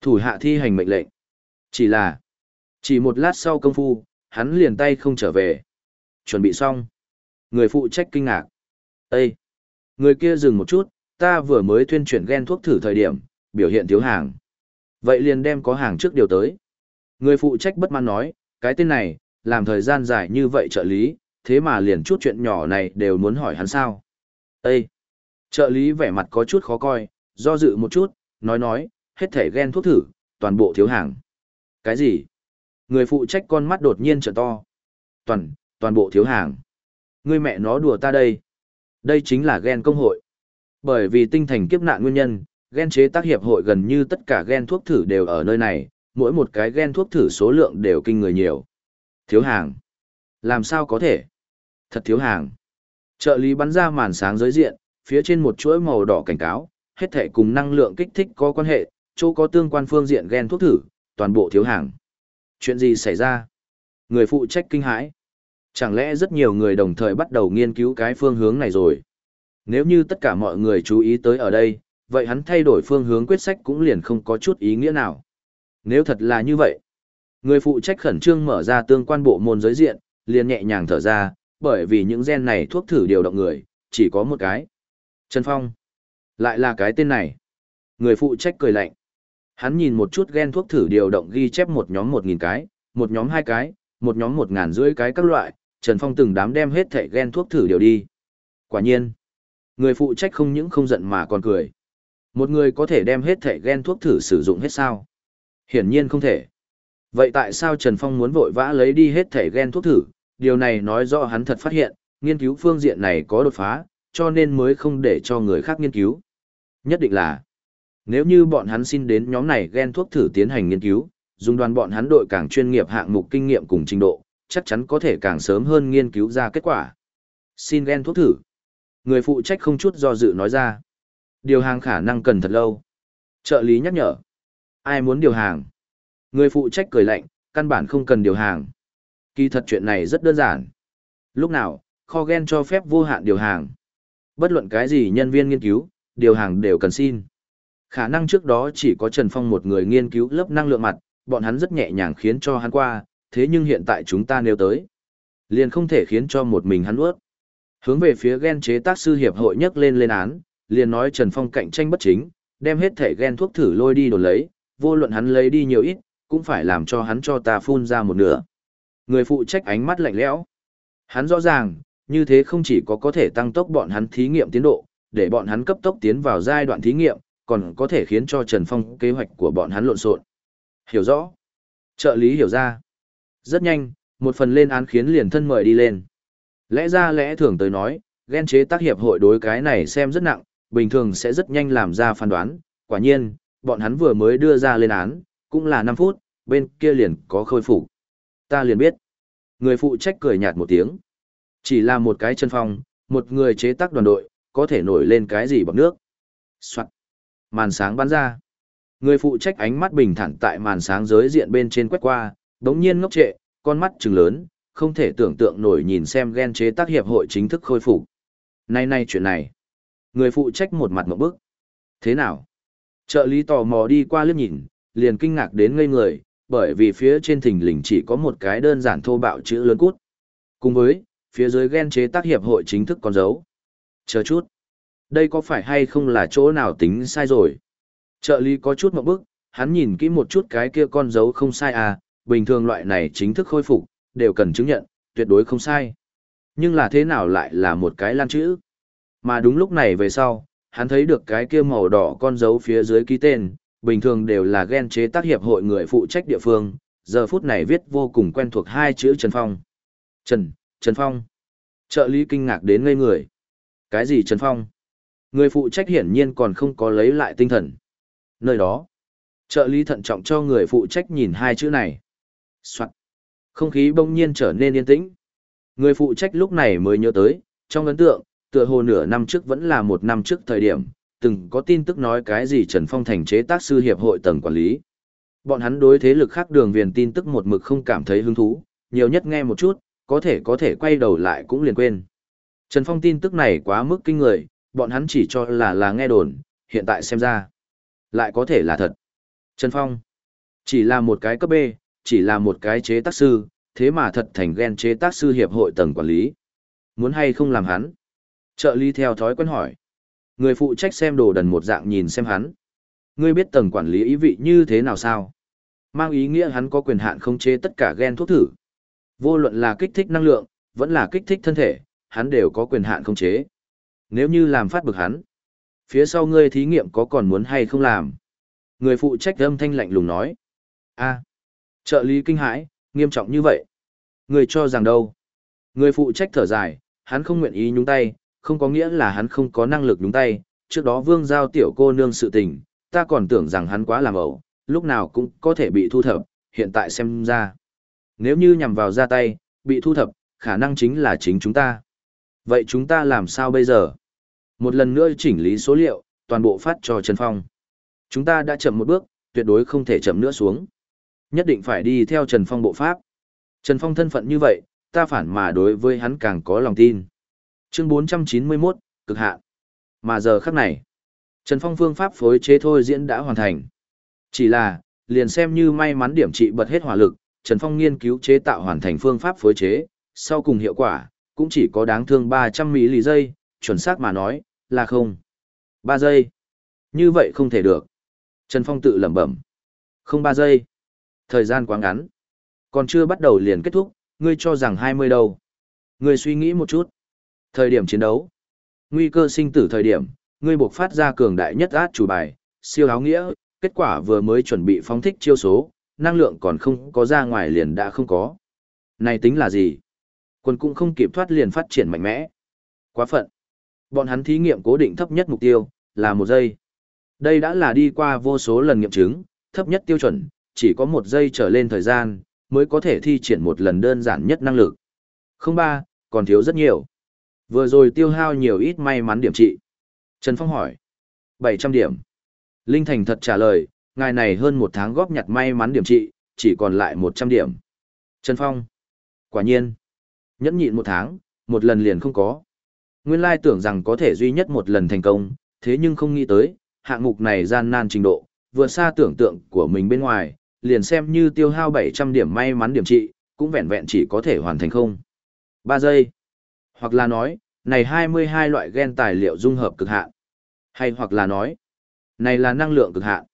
Thủ hạ thi hành mệnh lệnh. Chỉ là, chỉ một lát sau công phu, hắn liền tay không trở về. Chuẩn bị xong. Người phụ trách kinh ngạc. Ê! Người kia dừng một chút, ta vừa mới tuyên chuyển gen thuốc thử thời điểm, biểu hiện thiếu hàng. Vậy liền đem có hàng trước điều tới. Người phụ trách bất mãn nói, cái tên này, làm thời gian dài như vậy trợ lý, thế mà liền chút chuyện nhỏ này đều muốn hỏi hắn sao. Ê! Trợ lý vẻ mặt có chút khó coi, do dự một chút, nói nói, hết thể gen thuốc thử, toàn bộ thiếu hàng. Cái gì? Người phụ trách con mắt đột nhiên trợ to. Toàn, toàn bộ thiếu hàng. Người mẹ nó đùa ta đây. Đây chính là gen công hội. Bởi vì tinh thành kiếp nạn nguyên nhân, gen chế tác hiệp hội gần như tất cả gen thuốc thử đều ở nơi này, mỗi một cái gen thuốc thử số lượng đều kinh người nhiều. Thiếu hàng. Làm sao có thể? Thật thiếu hàng. Trợ lý bắn ra màn sáng giới diện, phía trên một chuỗi màu đỏ cảnh cáo, hết thể cùng năng lượng kích thích có quan hệ, chỗ có tương quan phương diện gen thuốc thử, toàn bộ thiếu hàng. Chuyện gì xảy ra? Người phụ trách kinh hãi. Chẳng lẽ rất nhiều người đồng thời bắt đầu nghiên cứu cái phương hướng này rồi? Nếu như tất cả mọi người chú ý tới ở đây, vậy hắn thay đổi phương hướng quyết sách cũng liền không có chút ý nghĩa nào. Nếu thật là như vậy, người phụ trách khẩn trương mở ra tương quan bộ môn giới diện, liền nhẹ nhàng thở ra, bởi vì những gen này thuốc thử điều động người, chỉ có một cái. Trần Phong. Lại là cái tên này. Người phụ trách cười lạnh. Hắn nhìn một chút gen thuốc thử điều động ghi chép một nhóm một nghìn cái, một nhóm hai cái, một nhóm một ngàn rưỡi cái các loại, Trần Phong từng đám đem hết thẻ gen thuốc thử điều đi. Quả nhiên, người phụ trách không những không giận mà còn cười. Một người có thể đem hết thẻ gen thuốc thử sử dụng hết sao? Hiển nhiên không thể. Vậy tại sao Trần Phong muốn vội vã lấy đi hết thẻ gen thuốc thử? Điều này nói rõ hắn thật phát hiện, nghiên cứu phương diện này có đột phá, cho nên mới không để cho người khác nghiên cứu. Nhất định là, nếu như bọn hắn xin đến nhóm này gen thuốc thử tiến hành nghiên cứu, dùng đoàn bọn hắn đội càng chuyên nghiệp hạng mục kinh nghiệm cùng trình độ, chắc chắn có thể càng sớm hơn nghiên cứu ra kết quả. Xin gen thuốc thử. Người phụ trách không chút do dự nói ra. Điều hàng khả năng cần thật lâu. Trợ lý nhắc nhở. Ai muốn điều hàng? Người phụ trách cười lạnh, căn bản không cần điều hàng. Kỳ thật chuyện này rất đơn giản. Lúc nào, kho gen cho phép vô hạn điều hàng. Bất luận cái gì nhân viên nghiên cứu, điều hàng đều cần xin. Khả năng trước đó chỉ có Trần Phong một người nghiên cứu lớp năng lượng mặt, bọn hắn rất nhẹ nhàng khiến cho hắn qua, thế nhưng hiện tại chúng ta nêu tới. Liền không thể khiến cho một mình hắn ướt. Hướng về phía gen chế tác sư hiệp hội nhấc lên lên án, liền nói Trần Phong cạnh tranh bất chính, đem hết thể gen thuốc thử lôi đi đồn lấy, vô luận hắn lấy đi nhiều ít, cũng phải làm cho hắn cho ta phun ra một nửa. Người phụ trách ánh mắt lạnh lẽo. Hắn rõ ràng, như thế không chỉ có có thể tăng tốc bọn hắn thí nghiệm tiến độ, để bọn hắn cấp tốc tiến vào giai đoạn thí nghiệm, còn có thể khiến cho Trần Phong kế hoạch của bọn hắn lộn xộn. Hiểu rõ. Trợ lý hiểu ra. Rất nhanh, một phần lên án khiến liền thân mời đi lên. Lẽ ra lẽ thường tới nói, ghen chế tác hiệp hội đối cái này xem rất nặng, bình thường sẽ rất nhanh làm ra phán đoán. Quả nhiên, bọn hắn vừa mới đưa ra lên án, cũng là 5 phút, bên kia liền có khôi phục. Ta liền biết. Người phụ trách cười nhạt một tiếng. Chỉ là một cái chân phong, một người chế tác đoàn đội, có thể nổi lên cái gì bằng nước. Soạn. Màn sáng bắn ra. Người phụ trách ánh mắt bình thản tại màn sáng giới diện bên trên quét qua, đống nhiên ngốc trệ, con mắt trừng lớn, không thể tưởng tượng nổi nhìn xem ghen chế tác hiệp hội chính thức khôi phục. Nay nay chuyện này. Người phụ trách một mặt một bức. Thế nào? Trợ lý tò mò đi qua liếc nhìn, liền kinh ngạc đến ngây người, bởi vì phía trên thình lình chỉ có một cái đơn giản thô bạo chữ lớn cút. Cùng với, phía dưới ghen chế tác hiệp hội chính thức còn dấu. Chờ chút. Đây có phải hay không là chỗ nào tính sai rồi? Trợ lý có chút một bức, hắn nhìn kỹ một chút cái kia con dấu không sai à, bình thường loại này chính thức khôi phục, đều cần chứng nhận, tuyệt đối không sai. Nhưng là thế nào lại là một cái lan chữ? Mà đúng lúc này về sau, hắn thấy được cái kia màu đỏ con dấu phía dưới ký tên, bình thường đều là ghen chế tác hiệp hội người phụ trách địa phương, giờ phút này viết vô cùng quen thuộc hai chữ Trần Phong. Trần, Trần Phong. Trợ lý kinh ngạc đến ngây người. Cái gì Trần Phong? Người phụ trách hiển nhiên còn không có lấy lại tinh thần. Nơi đó, trợ lý thận trọng cho người phụ trách nhìn hai chữ này. Soạn. Không khí bỗng nhiên trở nên yên tĩnh. Người phụ trách lúc này mới nhớ tới, trong ấn tượng, tựa hồ nửa năm trước vẫn là một năm trước thời điểm, từng có tin tức nói cái gì Trần Phong thành chế tác sư hiệp hội tầng quản lý. Bọn hắn đối thế lực khác đường viền tin tức một mực không cảm thấy hứng thú, nhiều nhất nghe một chút, có thể có thể quay đầu lại cũng liền quên. Trần Phong tin tức này quá mức kinh người, bọn hắn chỉ cho là là nghe đồn, hiện tại xem ra, lại có thể là thật. Trần Phong, chỉ là một cái cấp B, chỉ là một cái chế tác sư, thế mà thật thành ghen chế tác sư hiệp hội tầng quản lý. Muốn hay không làm hắn? Trợ lý theo thói quen hỏi. Người phụ trách xem đồ đần một dạng nhìn xem hắn. Ngươi biết tầng quản lý ý vị như thế nào sao? Mang ý nghĩa hắn có quyền hạn không chế tất cả gen thuốc thử. Vô luận là kích thích năng lượng, vẫn là kích thích thân thể, hắn đều có quyền hạn không chế. Nếu như làm phát bực hắn, phía sau ngươi thí nghiệm có còn muốn hay không làm? Người phụ trách âm thanh lạnh lùng nói. a trợ lý kinh hãi, nghiêm trọng như vậy. Người cho rằng đâu? Người phụ trách thở dài, hắn không nguyện ý nhúng tay, không có nghĩa là hắn không có năng lực đúng tay, trước đó vương giao tiểu cô nương sự tình, ta còn tưởng rằng hắn quá làm ẩu, lúc nào cũng có thể bị thu thập, hiện tại xem ra. Nếu như nhằm vào ra tay, bị thu thập, khả năng chính là chính chúng ta. Vậy chúng ta làm sao bây giờ? Một lần nữa chỉnh lý số liệu, toàn bộ phát cho Trần Phong. Chúng ta đã chậm một bước, tuyệt đối không thể chậm nữa xuống. Nhất định phải đi theo Trần Phong bộ pháp. Trần Phong thân phận như vậy, ta phản mà đối với hắn càng có lòng tin. Chương 491, cực hạn. Mà giờ khắc này, Trần Phong phương pháp phối chế thôi diễn đã hoàn thành. Chỉ là, liền xem như may mắn điểm trị bật hết hỏa lực, Trần Phong nghiên cứu chế tạo hoàn thành phương pháp phối chế, sau cùng hiệu quả, cũng chỉ có đáng thương 300 lý giây, chuẩn xác mà nói, là không. 3 giây. Như vậy không thể được. Trần Phong tự lẩm bẩm. Không 3 giây. Thời gian quá ngắn. Còn chưa bắt đầu liền kết thúc, ngươi cho rằng 20 đâu. Ngươi suy nghĩ một chút. Thời điểm chiến đấu, nguy cơ sinh tử thời điểm, ngươi buộc phát ra cường đại nhất át chủ bài, siêu áo nghĩa, kết quả vừa mới chuẩn bị phóng thích chiêu số, năng lượng còn không có ra ngoài liền đã không có. Này tính là gì? Quân cũng không kịp thoát liền phát triển mạnh mẽ. Quá phận. Bọn hắn thí nghiệm cố định thấp nhất mục tiêu, là một giây. Đây đã là đi qua vô số lần nghiệm chứng, thấp nhất tiêu chuẩn, chỉ có một giây trở lên thời gian, mới có thể thi triển một lần đơn giản nhất năng lực. Không ba, còn thiếu rất nhiều. Vừa rồi tiêu hao nhiều ít may mắn điểm trị. Trần Phong hỏi. 700 điểm. Linh Thành thật trả lời, ngài này hơn một tháng góp nhặt may mắn điểm trị, chỉ còn lại 100 điểm. Trần Phong. Quả nhiên. Nhẫn nhịn một tháng, một lần liền không có. Nguyên lai tưởng rằng có thể duy nhất một lần thành công, thế nhưng không nghĩ tới, hạng mục này gian nan trình độ, vượt xa tưởng tượng của mình bên ngoài, liền xem như tiêu hao 700 điểm may mắn điểm trị, cũng vẹn vẹn chỉ có thể hoàn thành không. 3 giây. Hoặc là nói, này 22 loại gen tài liệu dung hợp cực hạn. Hay hoặc là nói, này là năng lượng cực hạn.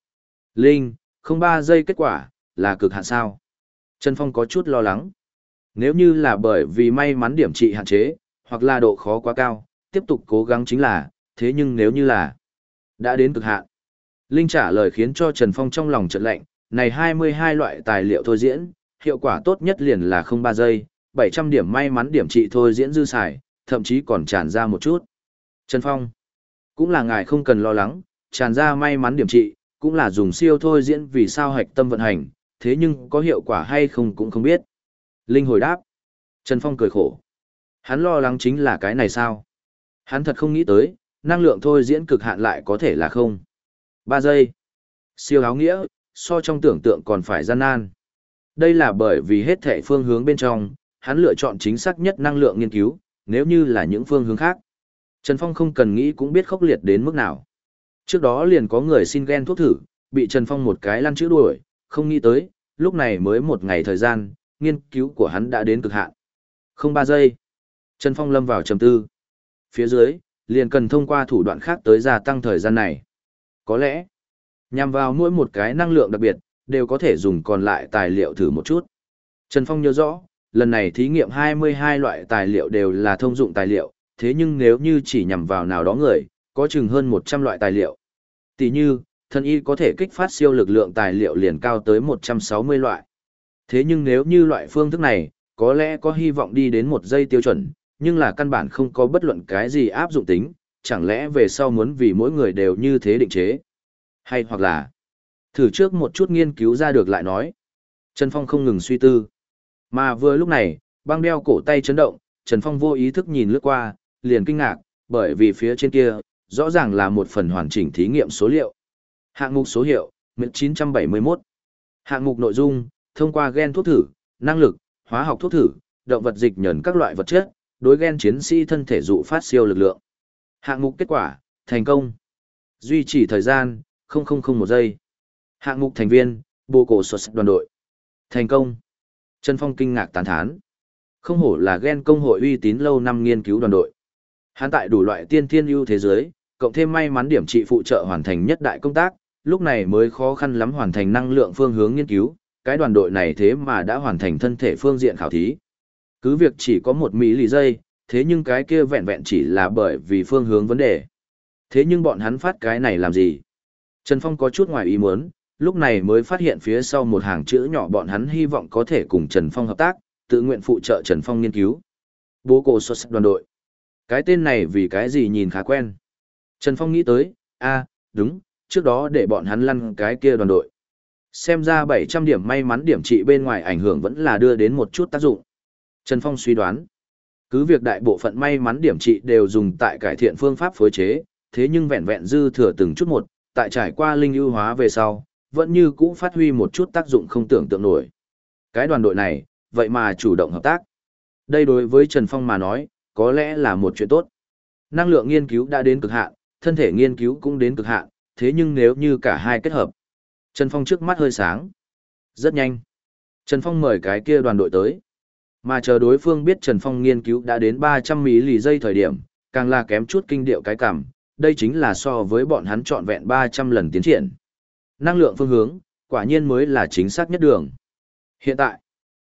Linh, không 3 giây kết quả, là cực hạn sao? Trần Phong có chút lo lắng. Nếu như là bởi vì may mắn điểm trị hạn chế, hoặc là độ khó quá cao, tiếp tục cố gắng chính là, thế nhưng nếu như là đã đến cực hạn. Linh trả lời khiến cho Trần Phong trong lòng chợt lạnh, này 22 loại tài liệu thôi diễn, hiệu quả tốt nhất liền là không 3 giây, 700 điểm may mắn điểm trị thôi diễn dư xài, thậm chí còn tràn ra một chút. Trần Phong, cũng là ngài không cần lo lắng, tràn ra may mắn điểm trị, cũng là dùng siêu thôi diễn vì sao hạch tâm vận hành, thế nhưng có hiệu quả hay không cũng không biết. Linh hồi đáp. Trần Phong cười khổ. Hắn lo lắng chính là cái này sao? Hắn thật không nghĩ tới, năng lượng thôi diễn cực hạn lại có thể là không. 3 giây. Siêu áo nghĩa, so trong tưởng tượng còn phải gian nan. Đây là bởi vì hết thể phương hướng bên trong, hắn lựa chọn chính xác nhất năng lượng nghiên cứu, nếu như là những phương hướng khác. Trần Phong không cần nghĩ cũng biết khốc liệt đến mức nào. Trước đó liền có người xin ghen thuốc thử, bị Trần Phong một cái lăn chữ đuổi, không nghĩ tới, lúc này mới một ngày thời gian, nghiên cứu của hắn đã đến cực hạn. Không ba giây. Trần Phong lâm vào trầm tư. Phía dưới, liền cần thông qua thủ đoạn khác tới gia tăng thời gian này. Có lẽ, nhằm vào mỗi một cái năng lượng đặc biệt, đều có thể dùng còn lại tài liệu thử một chút. Trần Phong nhớ rõ, lần này thí nghiệm 22 loại tài liệu đều là thông dụng tài liệu, thế nhưng nếu như chỉ nhằm vào nào đó người, có chừng hơn 100 loại tài liệu. Tỷ như, thân y có thể kích phát siêu lực lượng tài liệu liền cao tới 160 loại. Thế nhưng nếu như loại phương thức này, có lẽ có hy vọng đi đến một giây tiêu chuẩn, nhưng là căn bản không có bất luận cái gì áp dụng tính, chẳng lẽ về sau muốn vì mỗi người đều như thế định chế. Hay hoặc là, thử trước một chút nghiên cứu ra được lại nói. Trần Phong không ngừng suy tư. Mà vừa lúc này, băng đeo cổ tay chấn động, Trần Phong vô ý thức nhìn lướt qua, liền kinh ngạc, bởi vì phía trên kia, rõ ràng là một phần hoàn chỉnh thí nghiệm số liệu. Hạng mục số hiệu, 1971. Hạng mục nội dung, thông qua gen thuốc thử, năng lực, hóa học thuốc thử, động vật dịch nhẫn các loại vật chất, đối gen chiến sĩ thân thể dụ phát siêu lực lượng. Hạng mục kết quả, thành công. Duy trì thời gian, 0001 giây. Hạng mục thành viên, bộ cổ sột đoàn đội. Thành công. Trần Phong kinh ngạc tán thán. Không hổ là gen công hội uy tín lâu năm nghiên cứu đoàn đội. Hắn tại đủ loại tiên thiên ưu thế giới, cộng thêm may mắn điểm trị phụ trợ hoàn thành nhất đại công tác, lúc này mới khó khăn lắm hoàn thành năng lượng phương hướng nghiên cứu, cái đoàn đội này thế mà đã hoàn thành thân thể phương diện khảo thí. Cứ việc chỉ có một mỹ lì giây, thế nhưng cái kia vẹn vẹn chỉ là bởi vì phương hướng vấn đề. Thế nhưng bọn hắn phát cái này làm gì? Trần Phong có chút ngoài ý muốn, lúc này mới phát hiện phía sau một hàng chữ nhỏ bọn hắn hy vọng có thể cùng Trần Phong hợp tác, tự nguyện phụ trợ Trần Phong nghiên cứu. Bố cổ xuất sắc đoàn đội. Cái tên này vì cái gì nhìn khá quen. Trần Phong nghĩ tới, a đúng, trước đó để bọn hắn lăn cái kia đoàn đội. Xem ra 700 điểm may mắn điểm trị bên ngoài ảnh hưởng vẫn là đưa đến một chút tác dụng. Trần Phong suy đoán, cứ việc đại bộ phận may mắn điểm trị đều dùng tại cải thiện phương pháp phối chế, thế nhưng vẹn vẹn dư thừa từng chút một, tại trải qua linh ưu hóa về sau, vẫn như cũ phát huy một chút tác dụng không tưởng tượng nổi. Cái đoàn đội này, vậy mà chủ động hợp tác. Đây đối với Trần Phong mà nói, có lẽ là một chuyện tốt. Năng lượng nghiên cứu đã đến cực hạn, thân thể nghiên cứu cũng đến cực hạn, thế nhưng nếu như cả hai kết hợp. Trần Phong trước mắt hơi sáng. Rất nhanh. Trần Phong mời cái kia đoàn đội tới. Mà chờ đối phương biết Trần Phong nghiên cứu đã đến 300 mỹ lì giây thời điểm, càng là kém chút kinh điệu cái cảm, đây chính là so với bọn hắn trọn vẹn 300 lần tiến triển. Năng lượng phương hướng, quả nhiên mới là chính xác nhất đường. Hiện tại,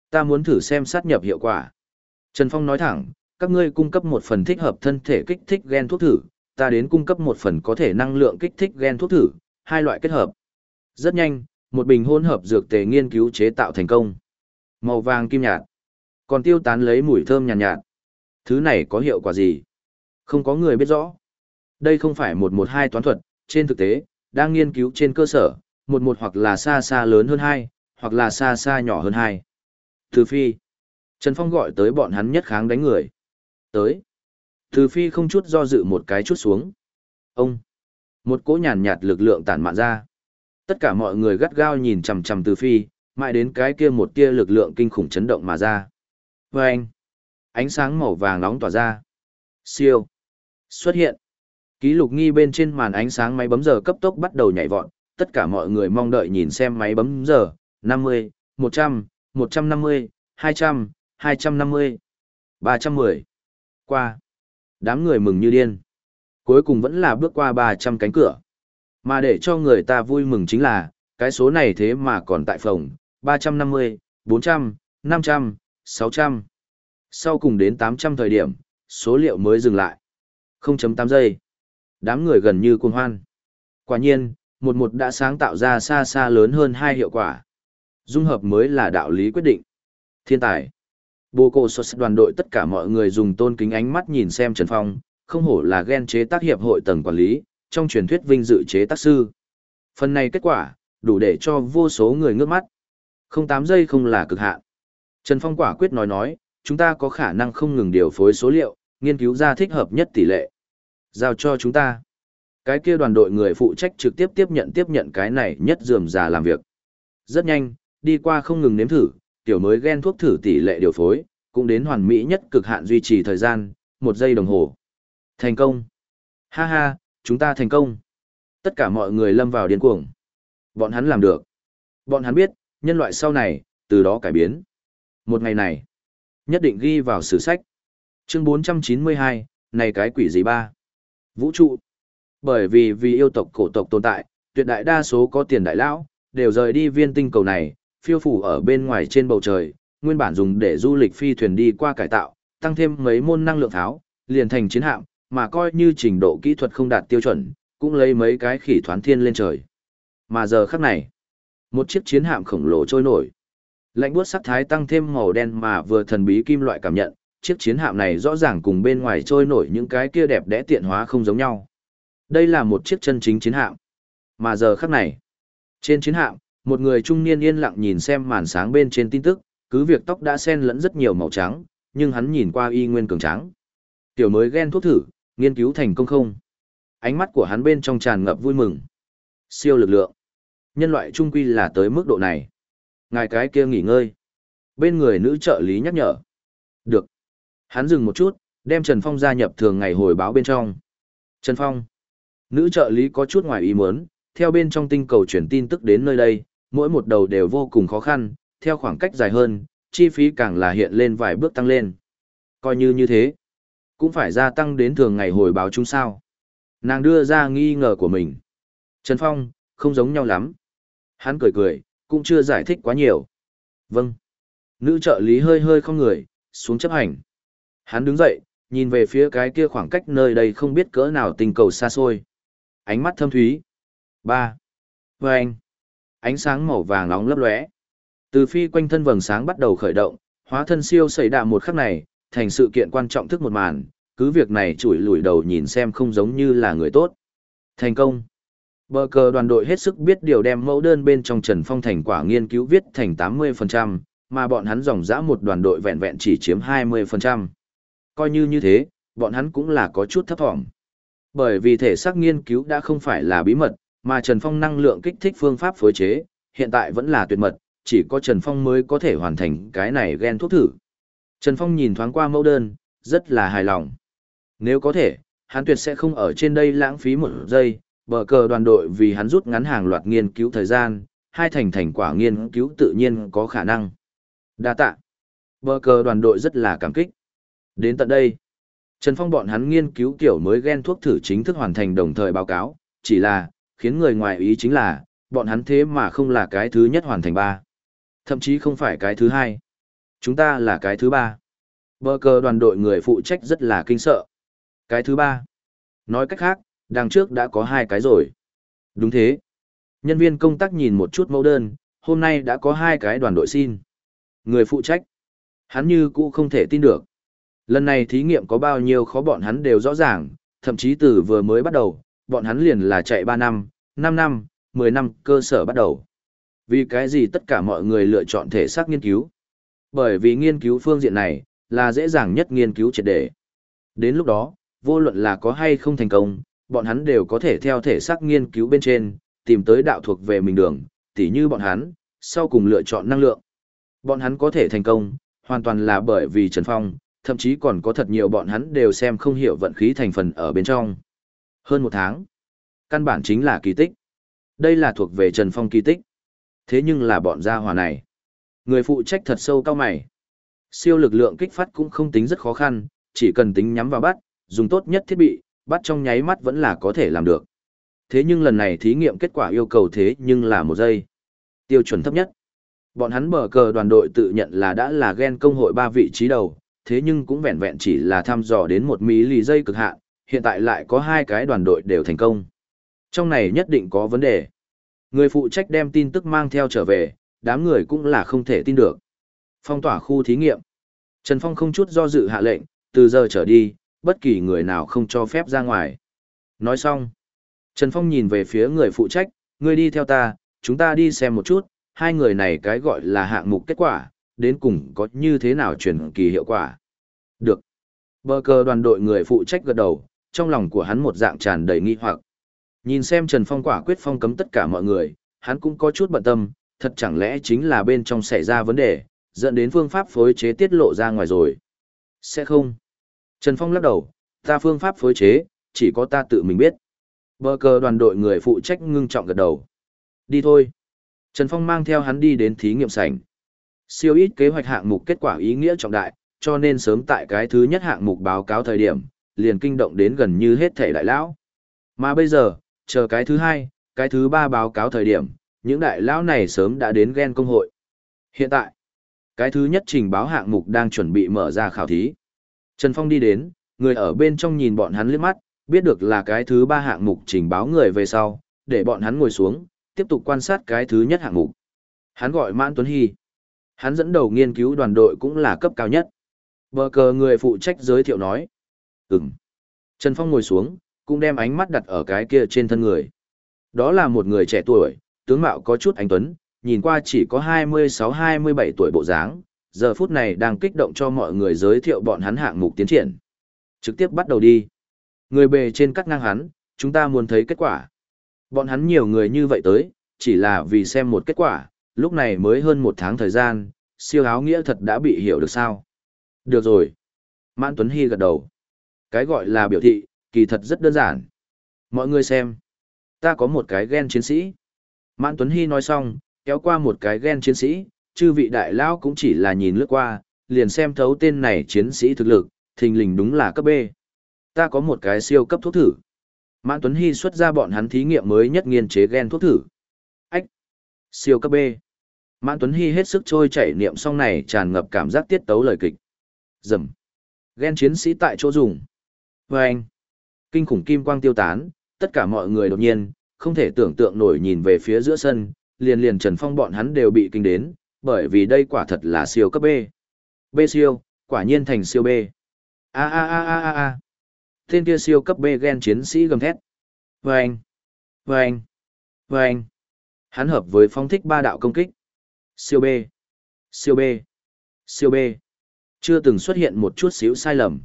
ta muốn thử xem sát nhập hiệu quả. Trần Phong nói thẳng, các ngươi cung cấp một phần thích hợp thân thể kích thích gen thuốc thử, ta đến cung cấp một phần có thể năng lượng kích thích gen thuốc thử, hai loại kết hợp. Rất nhanh, một bình hỗn hợp dược tề nghiên cứu chế tạo thành công. Màu vàng kim nhạt, còn tiêu tán lấy mùi thơm nhàn nhạt, nhạt. Thứ này có hiệu quả gì? Không có người biết rõ. Đây không phải một một hai toán thuật, trên thực tế, đang nghiên cứu trên cơ sở, một một hoặc là xa xa lớn hơn hai, hoặc là xa xa nhỏ hơn hai. Từ phi, Trần Phong gọi tới bọn hắn nhất kháng đánh người. Tới. Từ phi không chút do dự một cái chút xuống. Ông. Một cỗ nhàn nhạt lực lượng tản mạn ra. Tất cả mọi người gắt gao nhìn chằm chằm từ phi, mãi đến cái kia một tia lực lượng kinh khủng chấn động mà ra. Và anh. Ánh sáng màu vàng nóng tỏa ra. Siêu. Xuất hiện. Ký lục nghi bên trên màn ánh sáng máy bấm giờ cấp tốc bắt đầu nhảy vọt, tất cả mọi người mong đợi nhìn xem máy bấm giờ, 50, 100, 150, 200, 250, 310. Qua. Đám người mừng như điên. Cuối cùng vẫn là bước qua 300 cánh cửa. Mà để cho người ta vui mừng chính là, cái số này thế mà còn tại phòng, 350, 400, 500, 600. Sau cùng đến 800 thời điểm, số liệu mới dừng lại. 0.8 giây. Đám người gần như cuồng hoan. Quả nhiên, một một đã sáng tạo ra xa xa lớn hơn hai hiệu quả. Dung hợp mới là đạo lý quyết định. Thiên tài. Bồ cổ xuất đoàn đội tất cả mọi người dùng tôn kính ánh mắt nhìn xem Trần Phong, không hổ là ghen chế tác hiệp hội tầng quản lý, trong truyền thuyết vinh dự chế tác sư. Phần này kết quả, đủ để cho vô số người ngước mắt. Không tám giây không là cực hạn. Trần Phong quả quyết nói nói, chúng ta có khả năng không ngừng điều phối số liệu, nghiên cứu ra thích hợp nhất tỷ lệ. Giao cho chúng ta. Cái kia đoàn đội người phụ trách trực tiếp tiếp nhận tiếp nhận cái này nhất dườm già làm việc. Rất nhanh, đi qua không ngừng nếm thử, tiểu mới ghen thuốc thử tỷ lệ điều phối, cũng đến hoàn mỹ nhất cực hạn duy trì thời gian, một giây đồng hồ. Thành công. Ha ha, chúng ta thành công. Tất cả mọi người lâm vào điên cuồng. Bọn hắn làm được. Bọn hắn biết, nhân loại sau này, từ đó cải biến. Một ngày này, nhất định ghi vào sử sách. Chương 492, này cái quỷ gì ba? Vũ trụ. Bởi vì vì yêu tộc cổ tộc tồn tại, tuyệt đại đa số có tiền đại lão, đều rời đi viên tinh cầu này, phiêu phủ ở bên ngoài trên bầu trời, nguyên bản dùng để du lịch phi thuyền đi qua cải tạo, tăng thêm mấy môn năng lượng tháo, liền thành chiến hạm, mà coi như trình độ kỹ thuật không đạt tiêu chuẩn, cũng lấy mấy cái khỉ thoán thiên lên trời. Mà giờ khắc này, một chiếc chiến hạm khổng lồ trôi nổi. Lạnh buốt sắc thái tăng thêm màu đen mà vừa thần bí kim loại cảm nhận, chiếc chiến hạm này rõ ràng cùng bên ngoài trôi nổi những cái kia đẹp đẽ tiện hóa không giống nhau. Đây là một chiếc chân chính chiến hạm. Mà giờ khắc này, trên chiến hạm, một người trung niên yên lặng nhìn xem màn sáng bên trên tin tức, cứ việc tóc đã xen lẫn rất nhiều màu trắng, nhưng hắn nhìn qua y nguyên cường trắng. Tiểu mới ghen thuốc thử, nghiên cứu thành công không? Ánh mắt của hắn bên trong tràn ngập vui mừng. Siêu lực lượng. Nhân loại trung quy là tới mức độ này. Ngài cái kia nghỉ ngơi. Bên người nữ trợ lý nhắc nhở. Được. Hắn dừng một chút, đem Trần Phong gia nhập thường ngày hồi báo bên trong. Trần Phong. Nữ trợ lý có chút ngoài ý muốn, theo bên trong tinh cầu chuyển tin tức đến nơi đây, mỗi một đầu đều vô cùng khó khăn, theo khoảng cách dài hơn, chi phí càng là hiện lên vài bước tăng lên. Coi như như thế, cũng phải gia tăng đến thường ngày hồi báo chúng sao. Nàng đưa ra nghi ngờ của mình. Trần Phong, không giống nhau lắm. Hắn cười cười, cũng chưa giải thích quá nhiều. Vâng. Nữ trợ lý hơi hơi không người, xuống chấp hành. Hắn đứng dậy, nhìn về phía cái kia khoảng cách nơi đây không biết cỡ nào tình cầu xa xôi. Ánh mắt thâm thúy. ba Và anh. Ánh sáng màu vàng nóng lấp lóe. Từ phi quanh thân vầng sáng bắt đầu khởi động, hóa thân siêu xảy đạ một khắc này, thành sự kiện quan trọng thức một màn, cứ việc này chủi lùi đầu nhìn xem không giống như là người tốt. Thành công. Bờ cờ đoàn đội hết sức biết điều đem mẫu đơn bên trong Trần Phong thành quả nghiên cứu viết thành 80%, mà bọn hắn dòng dã một đoàn đội vẹn vẹn chỉ chiếm 20%. Coi như như thế, bọn hắn cũng là có chút thấp thỏm. Bởi vì thể xác nghiên cứu đã không phải là bí mật, mà Trần Phong năng lượng kích thích phương pháp phối chế, hiện tại vẫn là tuyệt mật, chỉ có Trần Phong mới có thể hoàn thành cái này gen thuốc thử. Trần Phong nhìn thoáng qua mẫu đơn, rất là hài lòng. Nếu có thể, hắn tuyệt sẽ không ở trên đây lãng phí một giây, bờ cờ đoàn đội vì hắn rút ngắn hàng loạt nghiên cứu thời gian, hai thành thành quả nghiên cứu tự nhiên có khả năng. Đa tạ. Bờ cờ đoàn đội rất là cảm kích. Đến tận đây, Trần Phong bọn hắn nghiên cứu kiểu mới gen thuốc thử chính thức hoàn thành đồng thời báo cáo, chỉ là, khiến người ngoài ý chính là, bọn hắn thế mà không là cái thứ nhất hoàn thành ba. Thậm chí không phải cái thứ hai. Chúng ta là cái thứ ba. Bờ cờ đoàn đội người phụ trách rất là kinh sợ. Cái thứ ba. Nói cách khác, đằng trước đã có hai cái rồi. Đúng thế. Nhân viên công tác nhìn một chút mẫu đơn, hôm nay đã có hai cái đoàn đội xin. Người phụ trách. Hắn như cũ không thể tin được. Lần này thí nghiệm có bao nhiêu khó bọn hắn đều rõ ràng, thậm chí từ vừa mới bắt đầu, bọn hắn liền là chạy 3 năm, 5 năm, 10 năm cơ sở bắt đầu. Vì cái gì tất cả mọi người lựa chọn thể xác nghiên cứu? Bởi vì nghiên cứu phương diện này, là dễ dàng nhất nghiên cứu triệt đề. Đến lúc đó, vô luận là có hay không thành công, bọn hắn đều có thể theo thể xác nghiên cứu bên trên, tìm tới đạo thuộc về mình đường, tỉ như bọn hắn, sau cùng lựa chọn năng lượng. Bọn hắn có thể thành công, hoàn toàn là bởi vì Trần Phong, thậm chí còn có thật nhiều bọn hắn đều xem không hiểu vận khí thành phần ở bên trong. Hơn một tháng, căn bản chính là kỳ tích. Đây là thuộc về Trần Phong kỳ tích. Thế nhưng là bọn gia hòa này. Người phụ trách thật sâu cao mày. Siêu lực lượng kích phát cũng không tính rất khó khăn, chỉ cần tính nhắm vào bắt, dùng tốt nhất thiết bị, bắt trong nháy mắt vẫn là có thể làm được. Thế nhưng lần này thí nghiệm kết quả yêu cầu thế nhưng là một giây. Tiêu chuẩn thấp nhất. Bọn hắn bờ cờ đoàn đội tự nhận là đã là gen công hội ba vị trí đầu, thế nhưng cũng vẹn vẹn chỉ là thăm dò đến một mỹ lì dây cực hạn, hiện tại lại có hai cái đoàn đội đều thành công. Trong này nhất định có vấn đề. Người phụ trách đem tin tức mang theo trở về, đám người cũng là không thể tin được. Phong tỏa khu thí nghiệm. Trần Phong không chút do dự hạ lệnh, từ giờ trở đi, bất kỳ người nào không cho phép ra ngoài. Nói xong, Trần Phong nhìn về phía người phụ trách, người đi theo ta, chúng ta đi xem một chút, hai người này cái gọi là hạng mục kết quả, đến cùng có như thế nào truyền kỳ hiệu quả. Được. Bờ cờ đoàn đội người phụ trách gật đầu, trong lòng của hắn một dạng tràn đầy nghi hoặc. Nhìn xem Trần Phong quả quyết phong cấm tất cả mọi người, hắn cũng có chút bận tâm, thật chẳng lẽ chính là bên trong xảy ra vấn đề, dẫn đến phương pháp phối chế tiết lộ ra ngoài rồi. Sẽ không. Trần Phong lắc đầu, ta phương pháp phối chế, chỉ có ta tự mình biết. Bờ cờ đoàn đội người phụ trách ngưng trọng gật đầu. Đi thôi. Trần Phong mang theo hắn đi đến thí nghiệm sảnh. Siêu ít kế hoạch hạng mục kết quả ý nghĩa trọng đại, cho nên sớm tại cái thứ nhất hạng mục báo cáo thời điểm, liền kinh động đến gần như hết thể đại lão. Mà bây giờ, chờ cái thứ hai, cái thứ ba báo cáo thời điểm, những đại lão này sớm đã đến ghen công hội. Hiện tại, cái thứ nhất trình báo hạng mục đang chuẩn bị mở ra khảo thí. Trần Phong đi đến, người ở bên trong nhìn bọn hắn liếc mắt, biết được là cái thứ ba hạng mục trình báo người về sau, để bọn hắn ngồi xuống, tiếp tục quan sát cái thứ nhất hạng mục. Hắn gọi Mãn Tuấn Hy. Hắn dẫn đầu nghiên cứu đoàn đội cũng là cấp cao nhất. Bờ cờ người phụ trách giới thiệu nói. Ừm. Trần Phong ngồi xuống, cũng đem ánh mắt đặt ở cái kia trên thân người. Đó là một người trẻ tuổi, tướng mạo có chút anh tuấn, nhìn qua chỉ có 26-27 tuổi bộ dáng, giờ phút này đang kích động cho mọi người giới thiệu bọn hắn hạng mục tiến triển. Trực tiếp bắt đầu đi. Người bề trên cắt ngang hắn, chúng ta muốn thấy kết quả. Bọn hắn nhiều người như vậy tới, chỉ là vì xem một kết quả, lúc này mới hơn một tháng thời gian, siêu áo nghĩa thật đã bị hiểu được sao. Được rồi. Mãn Tuấn Hy gật đầu. Cái gọi là biểu thị, kỳ thật rất đơn giản. Mọi người xem. Ta có một cái gen chiến sĩ. Mãn Tuấn Hy nói xong, kéo qua một cái gen chiến sĩ, chư vị đại lão cũng chỉ là nhìn lướt qua, liền xem thấu tên này chiến sĩ thực lực, thình lình đúng là cấp B. Ta có một cái siêu cấp thuốc thử. Mãn Tuấn Hy xuất ra bọn hắn thí nghiệm mới nhất nghiên chế gen thuốc thử. Ách! Siêu cấp B. Mãn Tuấn Hy hết sức trôi chảy niệm xong này tràn ngập cảm giác tiết tấu lời kịch. Dầm. Ghen chiến sĩ tại chỗ dùng. Và anh. Kinh khủng kim quang tiêu tán, tất cả mọi người đột nhiên, không thể tưởng tượng nổi nhìn về phía giữa sân, liền liền Trần Phong bọn hắn đều bị kinh đến, bởi vì đây quả thật là siêu cấp B. B siêu, quả nhiên thành siêu B. A a a a a a. Tên kia siêu cấp B ghen chiến sĩ gầm thét. Vâng! Vâng! Vâng! Hắn hợp với phong thích ba đạo công kích. Siêu B! Siêu B! Siêu B! Chưa từng xuất hiện một chút xíu sai lầm.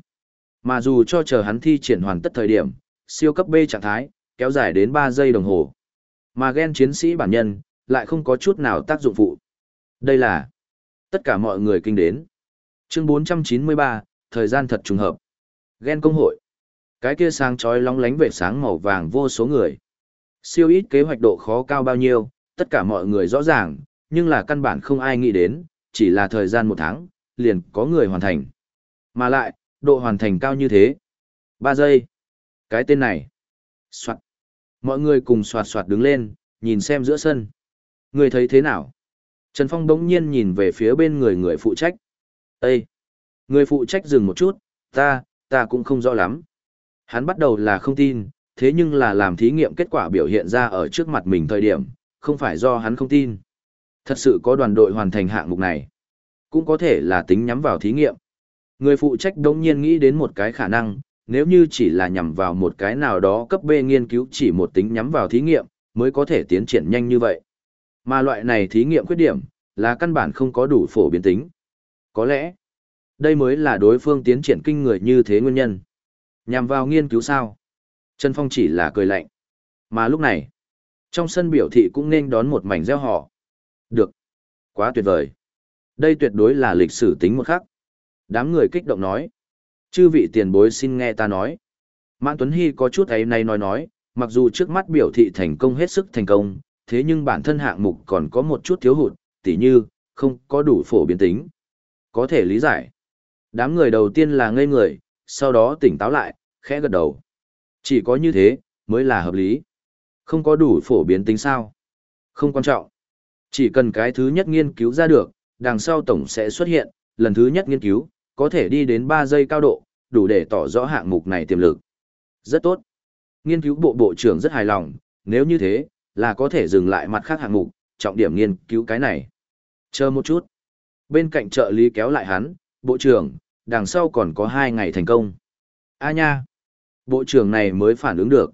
Mà dù cho chờ hắn thi triển hoàn tất thời điểm, siêu cấp B trạng thái, kéo dài đến 3 giây đồng hồ. Mà gen chiến sĩ bản nhân, lại không có chút nào tác dụng phụ. Đây là tất cả mọi người kinh đến. Chương 493, thời gian thật trùng hợp. Gen công hội. Cái kia sáng chói lóng lánh vệ sáng màu vàng vô số người. Siêu ít kế hoạch độ khó cao bao nhiêu, tất cả mọi người rõ ràng, nhưng là căn bản không ai nghĩ đến, chỉ là thời gian một tháng, liền có người hoàn thành. Mà lại, độ hoàn thành cao như thế. 3 giây. Cái tên này. Soạt. Mọi người cùng soạt soạt đứng lên, nhìn xem giữa sân. Người thấy thế nào? Trần Phong đống nhiên nhìn về phía bên người người phụ trách. Ê! Người phụ trách dừng một chút, ta, ta cũng không rõ lắm. Hắn bắt đầu là không tin, thế nhưng là làm thí nghiệm kết quả biểu hiện ra ở trước mặt mình thời điểm, không phải do hắn không tin. Thật sự có đoàn đội hoàn thành hạng mục này. Cũng có thể là tính nhắm vào thí nghiệm. Người phụ trách đống nhiên nghĩ đến một cái khả năng, nếu như chỉ là nhằm vào một cái nào đó cấp B nghiên cứu chỉ một tính nhắm vào thí nghiệm, mới có thể tiến triển nhanh như vậy. Mà loại này thí nghiệm khuyết điểm, là căn bản không có đủ phổ biến tính. Có lẽ, đây mới là đối phương tiến triển kinh người như thế nguyên nhân. Nhằm vào nghiên cứu sao? Trần Phong chỉ là cười lạnh. Mà lúc này, trong sân biểu thị cũng nên đón một mảnh gieo họ. Được. Quá tuyệt vời. Đây tuyệt đối là lịch sử tính một khắc. Đám người kích động nói. Chư vị tiền bối xin nghe ta nói. Mãn Tuấn Hy có chút ấy này nói nói, mặc dù trước mắt biểu thị thành công hết sức thành công, thế nhưng bản thân hạng mục còn có một chút thiếu hụt, tỉ như, không có đủ phổ biến tính. Có thể lý giải. Đám người đầu tiên là ngây người, sau đó tỉnh táo lại, khẽ gật đầu. Chỉ có như thế, mới là hợp lý. Không có đủ phổ biến tính sao. Không quan trọng. Chỉ cần cái thứ nhất nghiên cứu ra được, đằng sau tổng sẽ xuất hiện, lần thứ nhất nghiên cứu, có thể đi đến 3 giây cao độ, đủ để tỏ rõ hạng mục này tiềm lực. Rất tốt. Nghiên cứu bộ bộ trưởng rất hài lòng, nếu như thế, là có thể dừng lại mặt khác hạng mục, trọng điểm nghiên cứu cái này. Chờ một chút. Bên cạnh trợ lý kéo lại hắn, bộ trưởng, đằng sau còn có hai ngày thành công. A nha. Bộ trưởng này mới phản ứng được.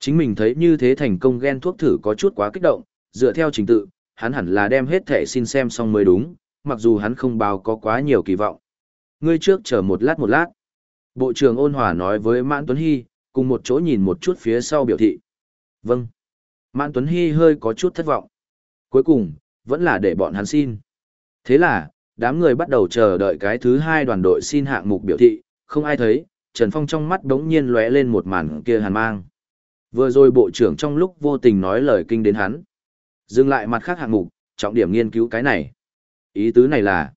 Chính mình thấy như thế thành công ghen thuốc thử có chút quá kích động, dựa theo trình tự, hắn hẳn là đem hết thẻ xin xem xong mới đúng, mặc dù hắn không báo có quá nhiều kỳ vọng. Ngươi trước chờ một lát một lát. Bộ trưởng ôn hòa nói với Mãn Tuấn Hy, cùng một chỗ nhìn một chút phía sau biểu thị. Vâng. Mãn Tuấn Hy hơi có chút thất vọng. Cuối cùng, vẫn là để bọn hắn xin. Thế là, đám người bắt đầu chờ đợi cái thứ hai đoàn đội xin hạng mục biểu thị, không ai thấy, Trần Phong trong mắt đống nhiên lóe lên một màn kia hàn mang. Vừa rồi bộ trưởng trong lúc vô tình nói lời kinh đến hắn. Dừng lại mặt khác hạng mục, trọng điểm nghiên cứu cái này. Ý tứ này là,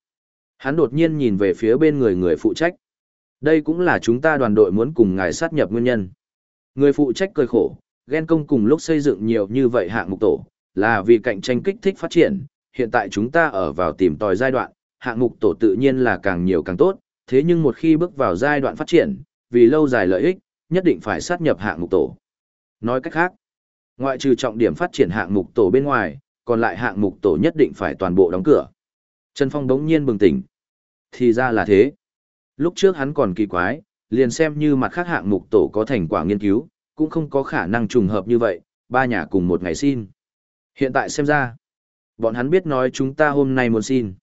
hắn đột nhiên nhìn về phía bên người người phụ trách. Đây cũng là chúng ta đoàn đội muốn cùng ngài sát nhập nguyên nhân. Người phụ trách cười khổ, ghen công cùng lúc xây dựng nhiều như vậy hạng mục tổ, là vì cạnh tranh kích thích phát triển, hiện tại chúng ta ở vào tìm tòi giai đoạn, hạng mục tổ tự nhiên là càng nhiều càng tốt, thế nhưng một khi bước vào giai đoạn phát triển, vì lâu dài lợi ích, nhất định phải sát nhập hạng mục tổ. Nói cách khác, ngoại trừ trọng điểm phát triển hạng mục tổ bên ngoài, còn lại hạng mục tổ nhất định phải toàn bộ đóng cửa. Trần Phong đống nhiên bừng tỉnh. Thì ra là thế. Lúc trước hắn còn kỳ quái, liền xem như mặt khác hạng mục tổ có thành quả nghiên cứu, cũng không có khả năng trùng hợp như vậy, ba nhà cùng một ngày xin. Hiện tại xem ra, bọn hắn biết nói chúng ta hôm nay muốn xin.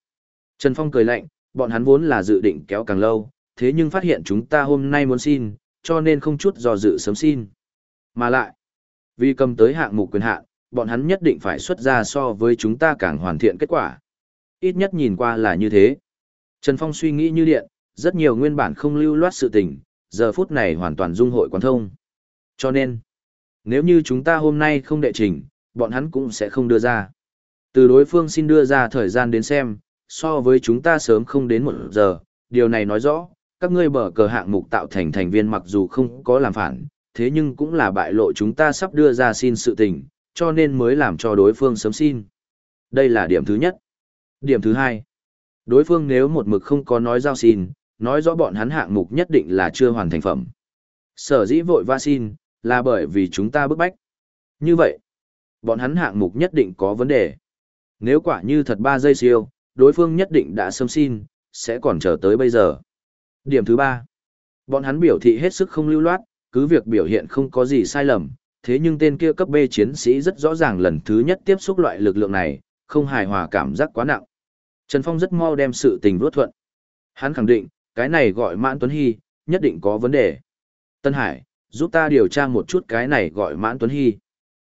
Trần Phong cười lạnh, bọn hắn vốn là dự định kéo càng lâu, thế nhưng phát hiện chúng ta hôm nay muốn xin, cho nên không chút do dự sớm xin. Mà lại, vì cầm tới hạng mục quyền hạn, bọn hắn nhất định phải xuất ra so với chúng ta càng hoàn thiện kết quả. Ít nhất nhìn qua là như thế. Trần Phong suy nghĩ như điện, rất nhiều nguyên bản không lưu loát sự tình, giờ phút này hoàn toàn dung hội quán thông. Cho nên, nếu như chúng ta hôm nay không đệ trình, bọn hắn cũng sẽ không đưa ra. Từ đối phương xin đưa ra thời gian đến xem, so với chúng ta sớm không đến một giờ, điều này nói rõ, các ngươi bở cờ hạng mục tạo thành thành viên mặc dù không có làm phản, thế nhưng cũng là bại lộ chúng ta sắp đưa ra xin sự tình, cho nên mới làm cho đối phương sớm xin. Đây là điểm thứ nhất. Điểm thứ hai, đối phương nếu một mực không có nói giao xin, nói rõ bọn hắn hạng mục nhất định là chưa hoàn thành phẩm. Sở dĩ vội va xin, là bởi vì chúng ta bức bách. Như vậy, bọn hắn hạng mục nhất định có vấn đề. Nếu quả như thật 3 giây siêu, đối phương nhất định đã sớm xin, sẽ còn chờ tới bây giờ. Điểm thứ ba, bọn hắn biểu thị hết sức không lưu loát, cứ việc biểu hiện không có gì sai lầm, thế nhưng tên kia cấp B chiến sĩ rất rõ ràng lần thứ nhất tiếp xúc loại lực lượng này, không hài hòa cảm giác quá nặng. Trần Phong rất mau đem sự tình vốt thuận. Hắn khẳng định, cái này gọi Mãn Tuấn Hy, nhất định có vấn đề. Tân Hải, giúp ta điều tra một chút cái này gọi Mãn Tuấn Hy.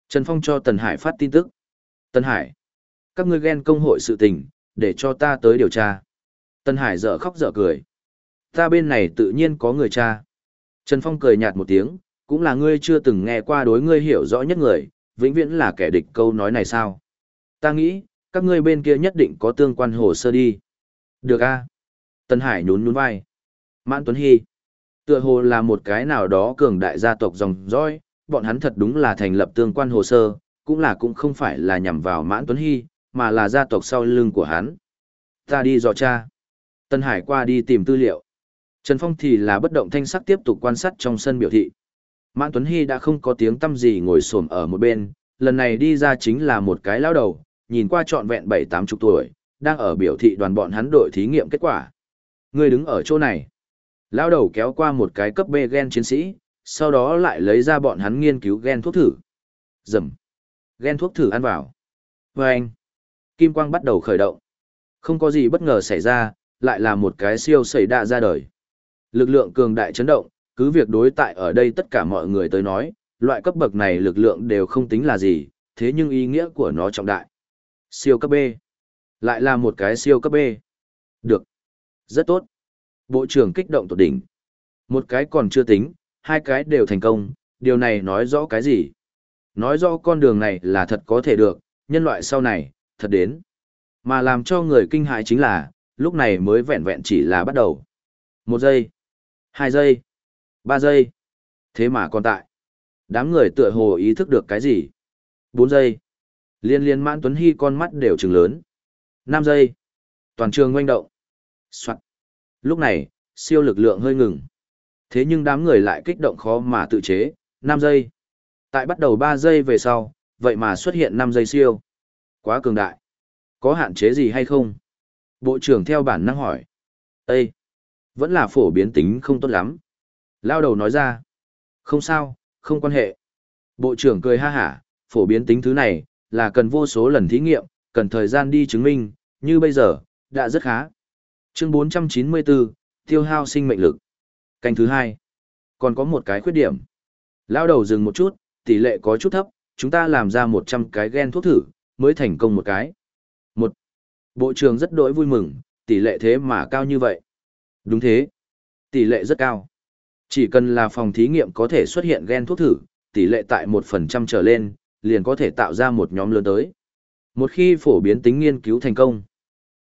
Trần Phong cho Tần Hải phát tin tức. Tân Hải, các ngươi ghen công hội sự tình, để cho ta tới điều tra. Tân Hải dở khóc dở cười. Ta bên này tự nhiên có người cha. Trần Phong cười nhạt một tiếng, cũng là ngươi chưa từng nghe qua đối ngươi hiểu rõ nhất người, vĩnh viễn là kẻ địch câu nói này sao. Ta nghĩ, các ngươi bên kia nhất định có tương quan hồ sơ đi. Được a. Tân Hải nhún nhún vai. Mãn Tuấn Hy. Tựa hồ là một cái nào đó cường đại gia tộc dòng dõi, bọn hắn thật đúng là thành lập tương quan hồ sơ, cũng là cũng không phải là nhằm vào Mãn Tuấn Hy, mà là gia tộc sau lưng của hắn. Ta đi dò cha. Tân Hải qua đi tìm tư liệu. Trần Phong thì là bất động thanh sắc tiếp tục quan sát trong sân biểu thị. Mãn Tuấn Hy đã không có tiếng tâm gì ngồi xổm ở một bên, lần này đi ra chính là một cái lao đầu, nhìn qua trọn vẹn bảy tám chục tuổi, đang ở biểu thị đoàn bọn hắn đội thí nghiệm kết quả. Người đứng ở chỗ này. Lao đầu kéo qua một cái cấp B gen chiến sĩ, sau đó lại lấy ra bọn hắn nghiên cứu gen thuốc thử. Dầm. Gen thuốc thử ăn vào. Và anh. Kim quang bắt đầu khởi động. Không có gì bất ngờ xảy ra, lại là một cái siêu xảy đạ ra đời. Lực lượng cường đại chấn động, cứ việc đối tại ở đây tất cả mọi người tới nói, loại cấp bậc này lực lượng đều không tính là gì, thế nhưng ý nghĩa của nó trọng đại. Siêu cấp B. Lại là một cái siêu cấp B. Được. Rất tốt. Bộ trưởng kích động tột đỉnh. Một cái còn chưa tính, hai cái đều thành công, điều này nói rõ cái gì? Nói rõ con đường này là thật có thể được, nhân loại sau này, thật đến. Mà làm cho người kinh hại chính là, lúc này mới vẹn vẹn chỉ là bắt đầu. Một giây, hai giây, ba giây. Thế mà còn tại. Đám người tựa hồ ý thức được cái gì? Bốn giây. Liên liên mãn Tuấn Hy con mắt đều trừng lớn. Năm giây. Toàn trường ngoanh động. Soạn. Lúc này, siêu lực lượng hơi ngừng. Thế nhưng đám người lại kích động khó mà tự chế. Năm giây. Tại bắt đầu ba giây về sau, vậy mà xuất hiện năm giây siêu. Quá cường đại. Có hạn chế gì hay không? Bộ trưởng theo bản năng hỏi. Ê! Vẫn là phổ biến tính không tốt lắm. Lao đầu nói ra. Không sao, không quan hệ. Bộ trưởng cười ha hả, phổ biến tính thứ này, là cần vô số lần thí nghiệm, cần thời gian đi chứng minh, như bây giờ, đã rất khá. Chương 494, tiêu hao sinh mệnh lực. Canh thứ hai. Còn có một cái khuyết điểm. Lao đầu dừng một chút, tỷ lệ có chút thấp, chúng ta làm ra 100 cái gen thuốc thử, mới thành công một cái. Một. Bộ trưởng rất đỗi vui mừng, tỷ lệ thế mà cao như vậy. Đúng thế. Tỷ lệ rất cao. Chỉ cần là phòng thí nghiệm có thể xuất hiện gen thuốc thử, tỷ lệ tại 1% trở lên, liền có thể tạo ra một nhóm lớn tới. Một khi phổ biến tính nghiên cứu thành công,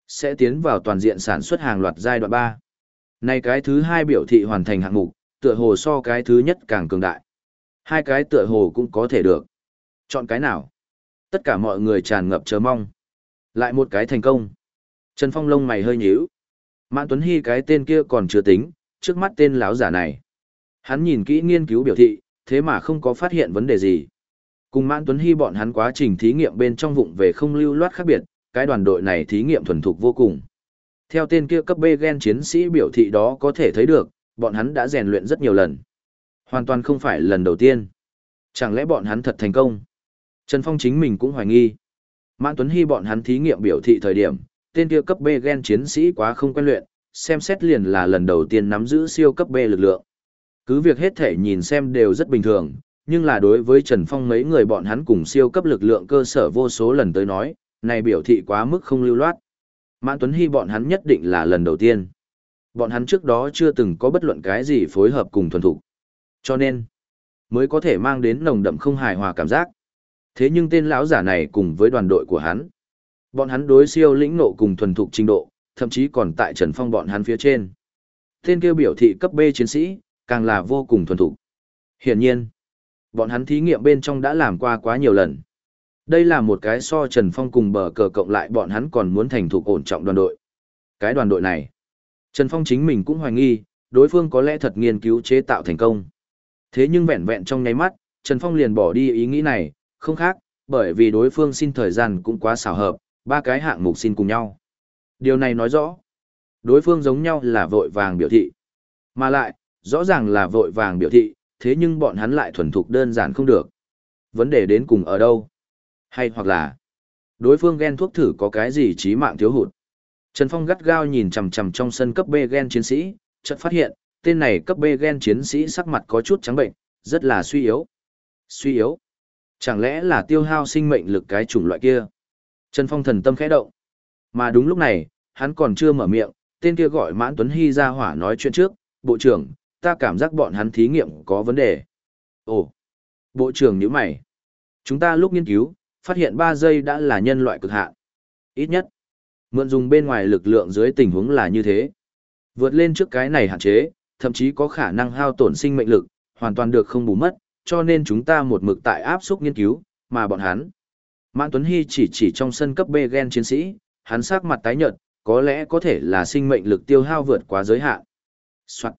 sẽ tiến vào toàn diện sản xuất hàng loạt giai đoạn 3. Này cái thứ hai biểu thị hoàn thành hạng mục, tựa hồ so cái thứ nhất càng cường đại. Hai cái tựa hồ cũng có thể được. Chọn cái nào? Tất cả mọi người tràn ngập chờ mong. Lại một cái thành công. Trần Phong lông mày hơi nhíu. Mạn Tuấn Hy cái tên kia còn chưa tính, trước mắt tên lão giả này. Hắn nhìn kỹ nghiên cứu biểu thị, thế mà không có phát hiện vấn đề gì. Cùng Mãn Tuấn Hy bọn hắn quá trình thí nghiệm bên trong vụng về không lưu loát khác biệt, cái đoàn đội này thí nghiệm thuần thục vô cùng. Theo tên kia cấp B gen chiến sĩ biểu thị đó có thể thấy được, bọn hắn đã rèn luyện rất nhiều lần. Hoàn toàn không phải lần đầu tiên. Chẳng lẽ bọn hắn thật thành công? Trần Phong chính mình cũng hoài nghi. Mãn Tuấn Hy bọn hắn thí nghiệm biểu thị thời điểm, tên kia cấp B gen chiến sĩ quá không quen luyện, xem xét liền là lần đầu tiên nắm giữ siêu cấp B lực lượng. Cứ việc hết thể nhìn xem đều rất bình thường, nhưng là đối với Trần Phong mấy người bọn hắn cùng siêu cấp lực lượng cơ sở vô số lần tới nói, này biểu thị quá mức không lưu loát. Mãn Tuấn Hy bọn hắn nhất định là lần đầu tiên. Bọn hắn trước đó chưa từng có bất luận cái gì phối hợp cùng thuần thủ. Cho nên, mới có thể mang đến nồng đậm không hài hòa cảm giác. Thế nhưng tên lão giả này cùng với đoàn đội của hắn, bọn hắn đối siêu lĩnh nộ cùng thuần thục trình độ, thậm chí còn tại Trần Phong bọn hắn phía trên. Tên kêu biểu thị cấp B chiến sĩ, càng là vô cùng thuần thục. Hiển nhiên, bọn hắn thí nghiệm bên trong đã làm qua quá nhiều lần. Đây là một cái so Trần Phong cùng bờ cờ cộng lại bọn hắn còn muốn thành thục ổn trọng đoàn đội. Cái đoàn đội này, Trần Phong chính mình cũng hoài nghi, đối phương có lẽ thật nghiên cứu chế tạo thành công. Thế nhưng vẹn vẹn trong nháy mắt, Trần Phong liền bỏ đi ý nghĩ này, không khác, bởi vì đối phương xin thời gian cũng quá xảo hợp, ba cái hạng mục xin cùng nhau. Điều này nói rõ, đối phương giống nhau là vội vàng biểu thị. Mà lại, rõ ràng là vội vàng biểu thị, thế nhưng bọn hắn lại thuần thục đơn giản không được. Vấn đề đến cùng ở đâu? Hay hoặc là, đối phương ghen thuốc thử có cái gì chí mạng thiếu hụt? Trần Phong gắt gao nhìn chằm chằm trong sân cấp B gen chiến sĩ, chợt phát hiện, tên này cấp B gen chiến sĩ sắc mặt có chút trắng bệnh, rất là suy yếu. Suy yếu? Chẳng lẽ là tiêu hao sinh mệnh lực cái chủng loại kia? Trần Phong thần tâm khẽ động. Mà đúng lúc này, hắn còn chưa mở miệng, tên kia gọi Mãn Tuấn Hy ra hỏa nói chuyện trước, bộ trưởng, ta cảm giác bọn hắn thí nghiệm có vấn đề. Ồ, bộ trưởng nhíu mày. Chúng ta lúc nghiên cứu, phát hiện 3 giây đã là nhân loại cực hạn. Ít nhất, mượn dùng bên ngoài lực lượng dưới tình huống là như thế. Vượt lên trước cái này hạn chế, thậm chí có khả năng hao tổn sinh mệnh lực, hoàn toàn được không bù mất, cho nên chúng ta một mực tại áp xúc nghiên cứu, mà bọn hắn. Mãn Tuấn Hy chỉ chỉ trong sân cấp B gen chiến sĩ, hắn sắc mặt tái nhợt, có lẽ có thể là sinh mệnh lực tiêu hao vượt quá giới hạn. Soạn.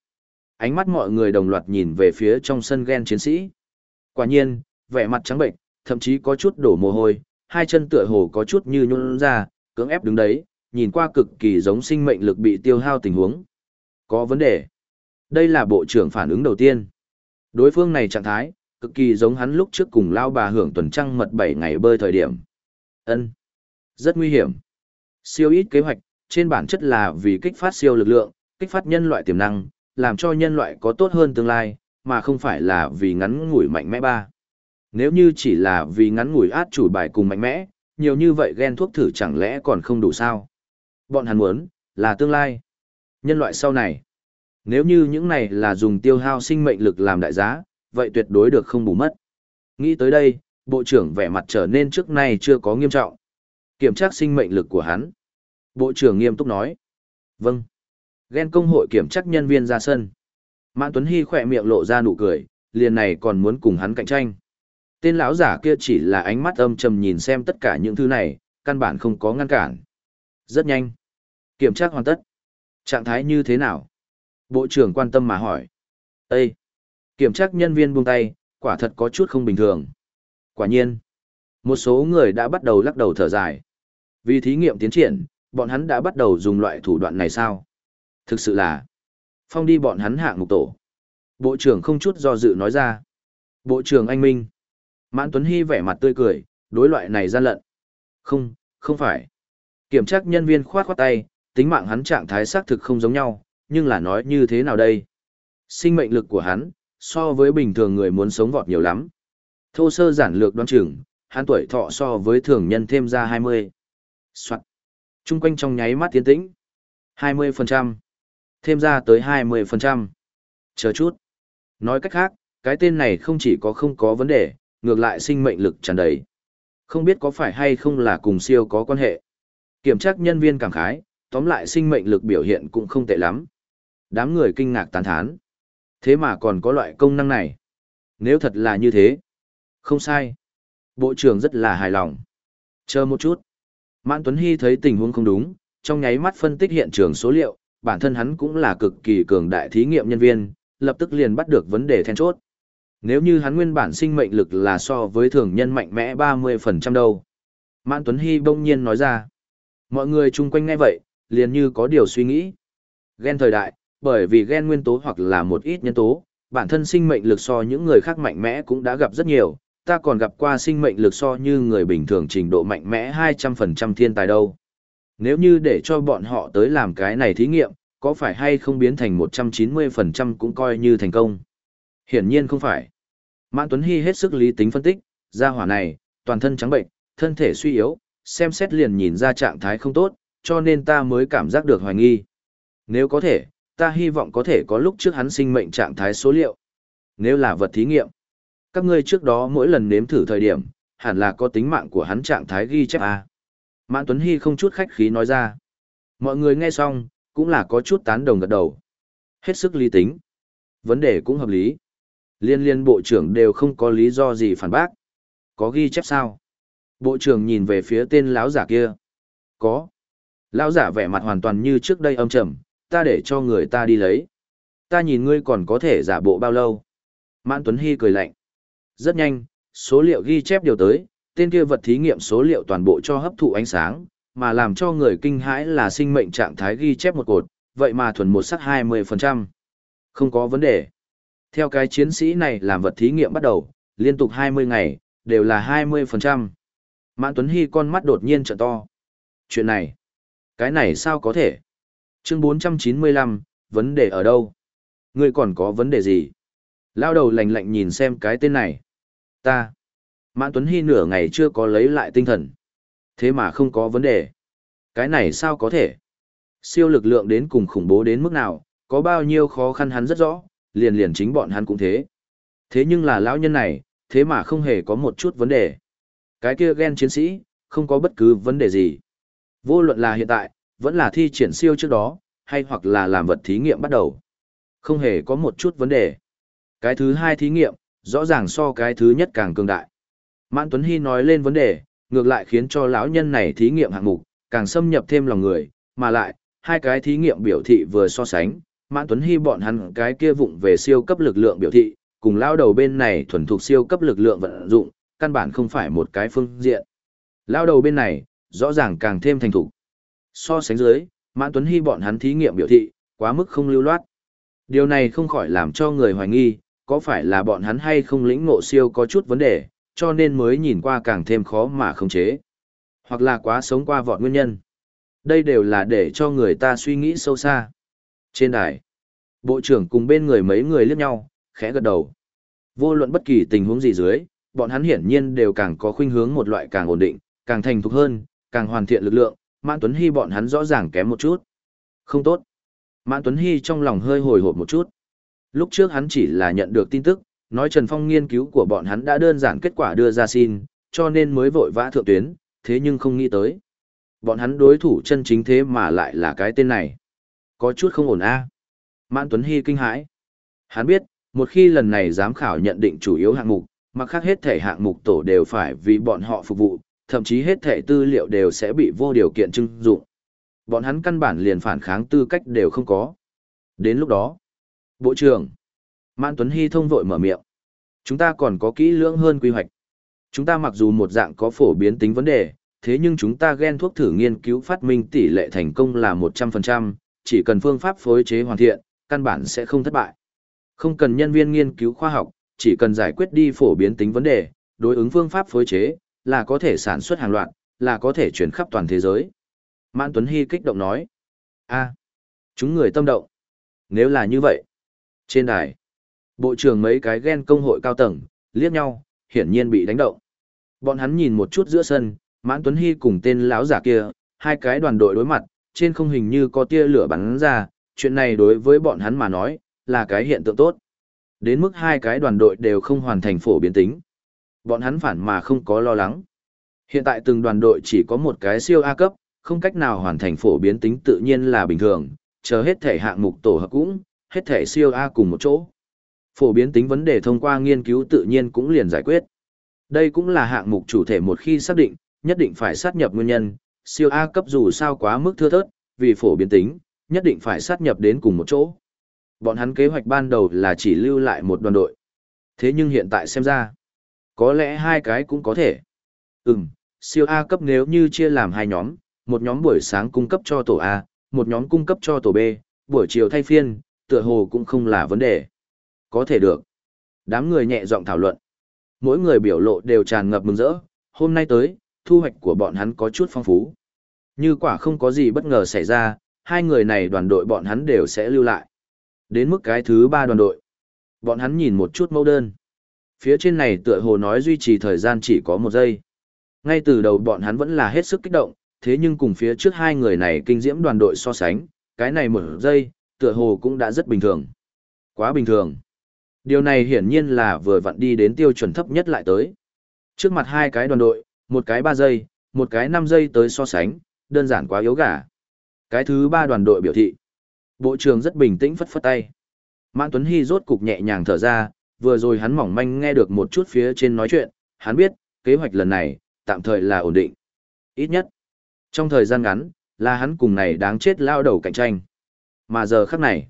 Ánh mắt mọi người đồng loạt nhìn về phía trong sân gen chiến sĩ. Quả nhiên, vẻ mặt trắng bệnh, thậm chí có chút đổ mồ hôi, hai chân tựa hồ có chút như nhún ra, cưỡng ép đứng đấy, nhìn qua cực kỳ giống sinh mệnh lực bị tiêu hao tình huống. Có vấn đề. Đây là bộ trưởng phản ứng đầu tiên. Đối phương này trạng thái, cực kỳ giống hắn lúc trước cùng lao bà hưởng tuần trăng mật 7 ngày bơi thời điểm. ân Rất nguy hiểm. Siêu ít kế hoạch, trên bản chất là vì kích phát siêu lực lượng, kích phát nhân loại tiềm năng, làm cho nhân loại có tốt hơn tương lai, mà không phải là vì ngắn ngủi mạnh mẽ ba. Nếu như chỉ là vì ngắn ngủi át chủ bài cùng mạnh mẽ, nhiều như vậy ghen thuốc thử chẳng lẽ còn không đủ sao? Bọn hắn muốn, là tương lai. Nhân loại sau này. Nếu như những này là dùng tiêu hao sinh mệnh lực làm đại giá, vậy tuyệt đối được không bù mất. Nghĩ tới đây, bộ trưởng vẻ mặt trở nên trước nay chưa có nghiêm trọng. Kiểm tra sinh mệnh lực của hắn. Bộ trưởng nghiêm túc nói. Vâng. Ghen công hội kiểm tra nhân viên ra sân. Mãn Tuấn Hy khỏe miệng lộ ra nụ cười, liền này còn muốn cùng hắn cạnh tranh. Tên lão giả kia chỉ là ánh mắt âm trầm nhìn xem tất cả những thứ này, căn bản không có ngăn cản. Rất nhanh. Kiểm tra hoàn tất. Trạng thái như thế nào? Bộ trưởng quan tâm mà hỏi. Ê! Kiểm tra nhân viên buông tay, Quả thật có chút không bình thường. Quả nhiên, một số người đã bắt đầu lắc đầu thở dài. Vì thí nghiệm tiến triển, bọn hắn đã bắt đầu dùng loại thủ đoạn này sao? Thực sự là, phong đi bọn hắn hạng mục tổ. Bộ trưởng không chút do dự nói ra. Bộ trưởng anh Minh. Mãn Tuấn Hy vẻ mặt tươi cười, đối loại này gian lận. Không, không phải. Kiểm tra nhân viên khoát khoát tay, tính mạng hắn trạng thái xác thực không giống nhau, nhưng là nói như thế nào đây? Sinh mệnh lực của hắn, so với bình thường người muốn sống vọt nhiều lắm. Thô sơ giản lược đoán chừng, hắn tuổi thọ so với thường nhân thêm ra 20. Soạn. Trung quanh trong nháy mắt tiến tĩnh. 20%. Thêm ra tới 20%. Chờ chút. Nói cách khác, cái tên này không chỉ có không có vấn đề, ngược lại sinh mệnh lực tràn đầy. Không biết có phải hay không là cùng siêu có quan hệ. Kiểm tra nhân viên cảm khái, tóm lại sinh mệnh lực biểu hiện cũng không tệ lắm. Đám người kinh ngạc tán thán. Thế mà còn có loại công năng này. Nếu thật là như thế. Không sai. Bộ trưởng rất là hài lòng. Chờ một chút. Mãn Tuấn Hy thấy tình huống không đúng, trong nháy mắt phân tích hiện trường số liệu, bản thân hắn cũng là cực kỳ cường đại thí nghiệm nhân viên, lập tức liền bắt được vấn đề then chốt. Nếu như hắn nguyên bản sinh mệnh lực là so với thường nhân mạnh mẽ 30% đâu. Mãn Tuấn Hy bỗng nhiên nói ra. Mọi người chung quanh ngay vậy, liền như có điều suy nghĩ. Gen thời đại, bởi vì gen nguyên tố hoặc là một ít nhân tố, bản thân sinh mệnh lực so những người khác mạnh mẽ cũng đã gặp rất nhiều, ta còn gặp qua sinh mệnh lực so như người bình thường trình độ mạnh mẽ 200% thiên tài đâu. Nếu như để cho bọn họ tới làm cái này thí nghiệm, có phải hay không biến thành 190% cũng coi như thành công? Hiển nhiên không phải. Mãn Tuấn Hy hết sức lý tính phân tích, gia hỏa này, toàn thân trắng bệnh, thân thể suy yếu, xem xét liền nhìn ra trạng thái không tốt, cho nên ta mới cảm giác được hoài nghi. Nếu có thể, ta hy vọng có thể có lúc trước hắn sinh mệnh trạng thái số liệu. Nếu là vật thí nghiệm, các ngươi trước đó mỗi lần nếm thử thời điểm, hẳn là có tính mạng của hắn trạng thái ghi chép à? Mãn Tuấn Hy không chút khách khí nói ra. Mọi người nghe xong, cũng là có chút tán đồng gật đầu. Hết sức lý tính. Vấn đề cũng hợp lý. Liên liên bộ trưởng đều không có lý do gì phản bác. Có ghi chép sao? Bộ trưởng nhìn về phía tên lão giả kia. Có. Lão giả vẻ mặt hoàn toàn như trước đây âm trầm, ta để cho người ta đi lấy. Ta nhìn ngươi còn có thể giả bộ bao lâu. Mãn Tuấn Hy cười lạnh. Rất nhanh, số liệu ghi chép điều tới, tên kia vật thí nghiệm số liệu toàn bộ cho hấp thụ ánh sáng, mà làm cho người kinh hãi là sinh mệnh trạng thái ghi chép một cột, vậy mà thuần một sắc 20%. Không có vấn đề. Theo cái chiến sĩ này làm vật thí nghiệm bắt đầu, liên tục 20 ngày, đều là 20%. Mãn Tuấn Hy con mắt đột nhiên trợ to. Chuyện này, cái này sao có thể? Chương 495, vấn đề ở đâu? Ngươi còn có vấn đề gì? Lao đầu lạnh lạnh nhìn xem cái tên này. Ta. Mãn Tuấn Hy nửa ngày chưa có lấy lại tinh thần. Thế mà không có vấn đề. Cái này sao có thể? Siêu lực lượng đến cùng khủng bố đến mức nào, có bao nhiêu khó khăn hắn rất rõ, liền liền chính bọn hắn cũng thế. Thế nhưng là lão nhân này, thế mà không hề có một chút vấn đề. Cái kia ghen chiến sĩ, không có bất cứ vấn đề gì. Vô luận là hiện tại, vẫn là thi triển siêu trước đó, hay hoặc là làm vật thí nghiệm bắt đầu. Không hề có một chút vấn đề. Cái thứ hai thí nghiệm, rõ ràng so cái thứ nhất càng cường đại. Mãn Tuấn Hy nói lên vấn đề, ngược lại khiến cho lão nhân này thí nghiệm hạng mục, càng xâm nhập thêm lòng người, mà lại, hai cái thí nghiệm biểu thị vừa so sánh, Mãn Tuấn Hy bọn hắn cái kia vụng về siêu cấp lực lượng biểu thị, cùng lao đầu bên này thuần thục siêu cấp lực lượng vận dụng, căn bản không phải một cái phương diện. Lao đầu bên này, rõ ràng càng thêm thành thục. So sánh dưới, Mãn Tuấn Hy bọn hắn thí nghiệm biểu thị, quá mức không lưu loát. Điều này không khỏi làm cho người hoài nghi, có phải là bọn hắn hay không lĩnh ngộ siêu có chút vấn đề, cho nên mới nhìn qua càng thêm khó mà không chế. Hoặc là quá sống qua vọt nguyên nhân. Đây đều là để cho người ta suy nghĩ sâu xa. Trên đài, bộ trưởng cùng bên người mấy người liếc nhau, khẽ gật đầu. Vô luận bất kỳ tình huống gì dưới, bọn hắn hiển nhiên đều càng có khuynh hướng một loại càng ổn định, càng thành thục hơn, càng hoàn thiện lực lượng, Mãn Tuấn Hy bọn hắn rõ ràng kém một chút. Không tốt. Mãn Tuấn Hy trong lòng hơi hồi hộp một chút. Lúc trước hắn chỉ là nhận được tin tức, nói Trần Phong nghiên cứu của bọn hắn đã đơn giản kết quả đưa ra xin, cho nên mới vội vã thượng tuyến, thế nhưng không nghĩ tới. Bọn hắn đối thủ chân chính thế mà lại là cái tên này. Có chút không ổn a. Mãn Tuấn Hy kinh hãi. Hắn biết, một khi lần này giám khảo nhận định chủ yếu hạng mục, mà khác hết thể hạng mục tổ đều phải vì bọn họ phục vụ, thậm chí hết thẻ tư liệu đều sẽ bị vô điều kiện trưng dụng. Bọn hắn căn bản liền phản kháng tư cách đều không có. Đến lúc đó, Bộ trưởng, Mãn Tuấn Hy thông vội mở miệng. Chúng ta còn có kỹ lưỡng hơn quy hoạch. Chúng ta mặc dù một dạng có phổ biến tính vấn đề, thế nhưng chúng ta ghen thuốc thử nghiên cứu phát minh tỷ lệ thành công là 100%, chỉ cần phương pháp phối chế hoàn thiện, căn bản sẽ không thất bại. Không cần nhân viên nghiên cứu khoa học, chỉ cần giải quyết đi phổ biến tính vấn đề, đối ứng phương pháp phối chế, là có thể sản xuất hàng loạt, là có thể chuyển khắp toàn thế giới. Mãn Tuấn Hy kích động nói, a chúng người tâm động. Nếu là như vậy, trên đài, bộ trưởng mấy cái ghen công hội cao tầng, liếc nhau, hiển nhiên bị đánh động. Bọn hắn nhìn một chút giữa sân, Mãn Tuấn Hy cùng tên lão giả kia, hai cái đoàn đội đối mặt, trên không hình như có tia lửa bắn ra, chuyện này đối với bọn hắn mà nói, là cái hiện tượng tốt. Đến mức hai cái đoàn đội đều không hoàn thành phổ biến tính. Bọn hắn phản mà không có lo lắng. Hiện tại từng đoàn đội chỉ có một cái siêu A cấp, không cách nào hoàn thành phổ biến tính tự nhiên là bình thường, chờ hết thể hạng mục tổ hợp cũng, hết thể siêu A cùng một chỗ. Phổ biến tính vấn đề thông qua nghiên cứu tự nhiên cũng liền giải quyết. Đây cũng là hạng mục chủ thể một khi xác định, nhất định phải sát nhập nguyên nhân, siêu A cấp dù sao quá mức thưa thớt, vì phổ biến tính, nhất định phải sát nhập đến cùng một chỗ. Bọn hắn kế hoạch ban đầu là chỉ lưu lại một đoàn đội. Thế nhưng hiện tại xem ra, có lẽ hai cái cũng có thể. Ừm, siêu A cấp nếu như chia làm hai nhóm, một nhóm buổi sáng cung cấp cho tổ A, một nhóm cung cấp cho tổ B, buổi chiều thay phiên, tựa hồ cũng không là vấn đề. Có thể được. Đám người nhẹ giọng thảo luận. Mỗi người biểu lộ đều tràn ngập mừng rỡ, hôm nay tới, thu hoạch của bọn hắn có chút phong phú. Như quả không có gì bất ngờ xảy ra, hai người này đoàn đội bọn hắn đều sẽ lưu lại. Đến mức cái thứ ba đoàn đội. Bọn hắn nhìn một chút mẫu đơn. Phía trên này tựa hồ nói duy trì thời gian chỉ có một giây. Ngay từ đầu bọn hắn vẫn là hết sức kích động, thế nhưng cùng phía trước hai người này kinh diễm đoàn đội so sánh, cái này một giây, tựa hồ cũng đã rất bình thường. Quá bình thường. Điều này hiển nhiên là vừa vặn đi đến tiêu chuẩn thấp nhất lại tới. Trước mặt hai cái đoàn đội, một cái 3 giây, một cái 5 giây tới so sánh, đơn giản quá yếu gà. Cái thứ ba đoàn đội biểu thị. Bộ trưởng rất bình tĩnh phất phất tay. Mãn Tuấn Hy rốt cục nhẹ nhàng thở ra, vừa rồi hắn mỏng manh nghe được một chút phía trên nói chuyện, hắn biết, kế hoạch lần này, tạm thời là ổn định. Ít nhất, trong thời gian ngắn, là hắn cùng này đáng chết lao đầu cạnh tranh. Mà giờ khắc này,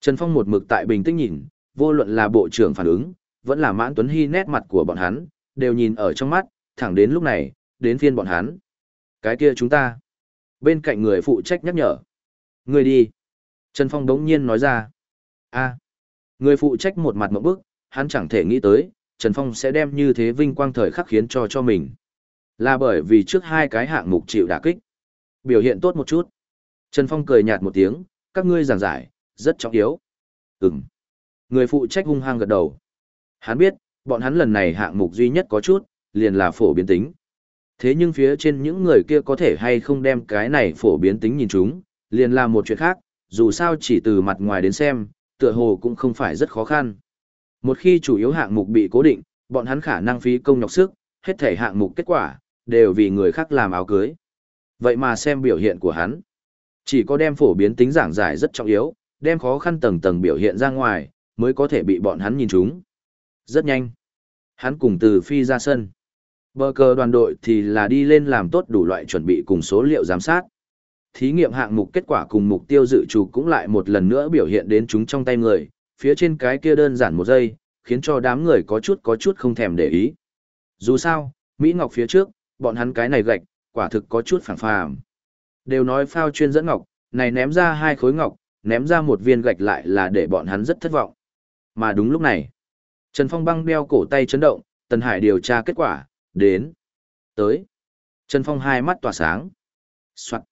Trần Phong một mực tại bình tĩnh nhìn, vô luận là bộ trưởng phản ứng, vẫn là Mãn Tuấn Hy nét mặt của bọn hắn, đều nhìn ở trong mắt, thẳng đến lúc này, đến phiên bọn hắn. Cái kia chúng ta. Bên cạnh người phụ trách nhắc nhở. Người đi. Trần Phong đống nhiên nói ra. a Người phụ trách một mặt mộng bức, hắn chẳng thể nghĩ tới, Trần Phong sẽ đem như thế vinh quang thời khắc khiến cho cho mình. Là bởi vì trước hai cái hạng mục chịu đả kích. Biểu hiện tốt một chút. Trần Phong cười nhạt một tiếng, các ngươi giảng giải, rất trọng yếu. Ừm. Người phụ trách hung hăng gật đầu. Hắn biết, bọn hắn lần này hạng mục duy nhất có chút, liền là phổ biến tính. Thế nhưng phía trên những người kia có thể hay không đem cái này phổ biến tính nhìn chúng, liền là một chuyện khác, dù sao chỉ từ mặt ngoài đến xem, tựa hồ cũng không phải rất khó khăn. Một khi chủ yếu hạng mục bị cố định, bọn hắn khả năng phí công nhọc sức, hết thể hạng mục kết quả, đều vì người khác làm áo cưới. Vậy mà xem biểu hiện của hắn, chỉ có đem phổ biến tính giảng giải rất trọng yếu, đem khó khăn tầng tầng biểu hiện ra ngoài, mới có thể bị bọn hắn nhìn chúng. Rất nhanh. Hắn cùng từ phi ra sân. Bờ cờ đoàn đội thì là đi lên làm tốt đủ loại chuẩn bị cùng số liệu giám sát. Thí nghiệm hạng mục kết quả cùng mục tiêu dự trù cũng lại một lần nữa biểu hiện đến chúng trong tay người, phía trên cái kia đơn giản một giây, khiến cho đám người có chút có chút không thèm để ý. Dù sao, Mỹ Ngọc phía trước, bọn hắn cái này gạch, quả thực có chút phản phàm. Đều nói phao chuyên dẫn ngọc, này ném ra hai khối ngọc, ném ra một viên gạch lại là để bọn hắn rất thất vọng. Mà đúng lúc này, Trần Phong băng đeo cổ tay chấn động, Tần Hải điều tra kết quả, đến, tới. Trần Phong hai mắt tỏa sáng. Soạn.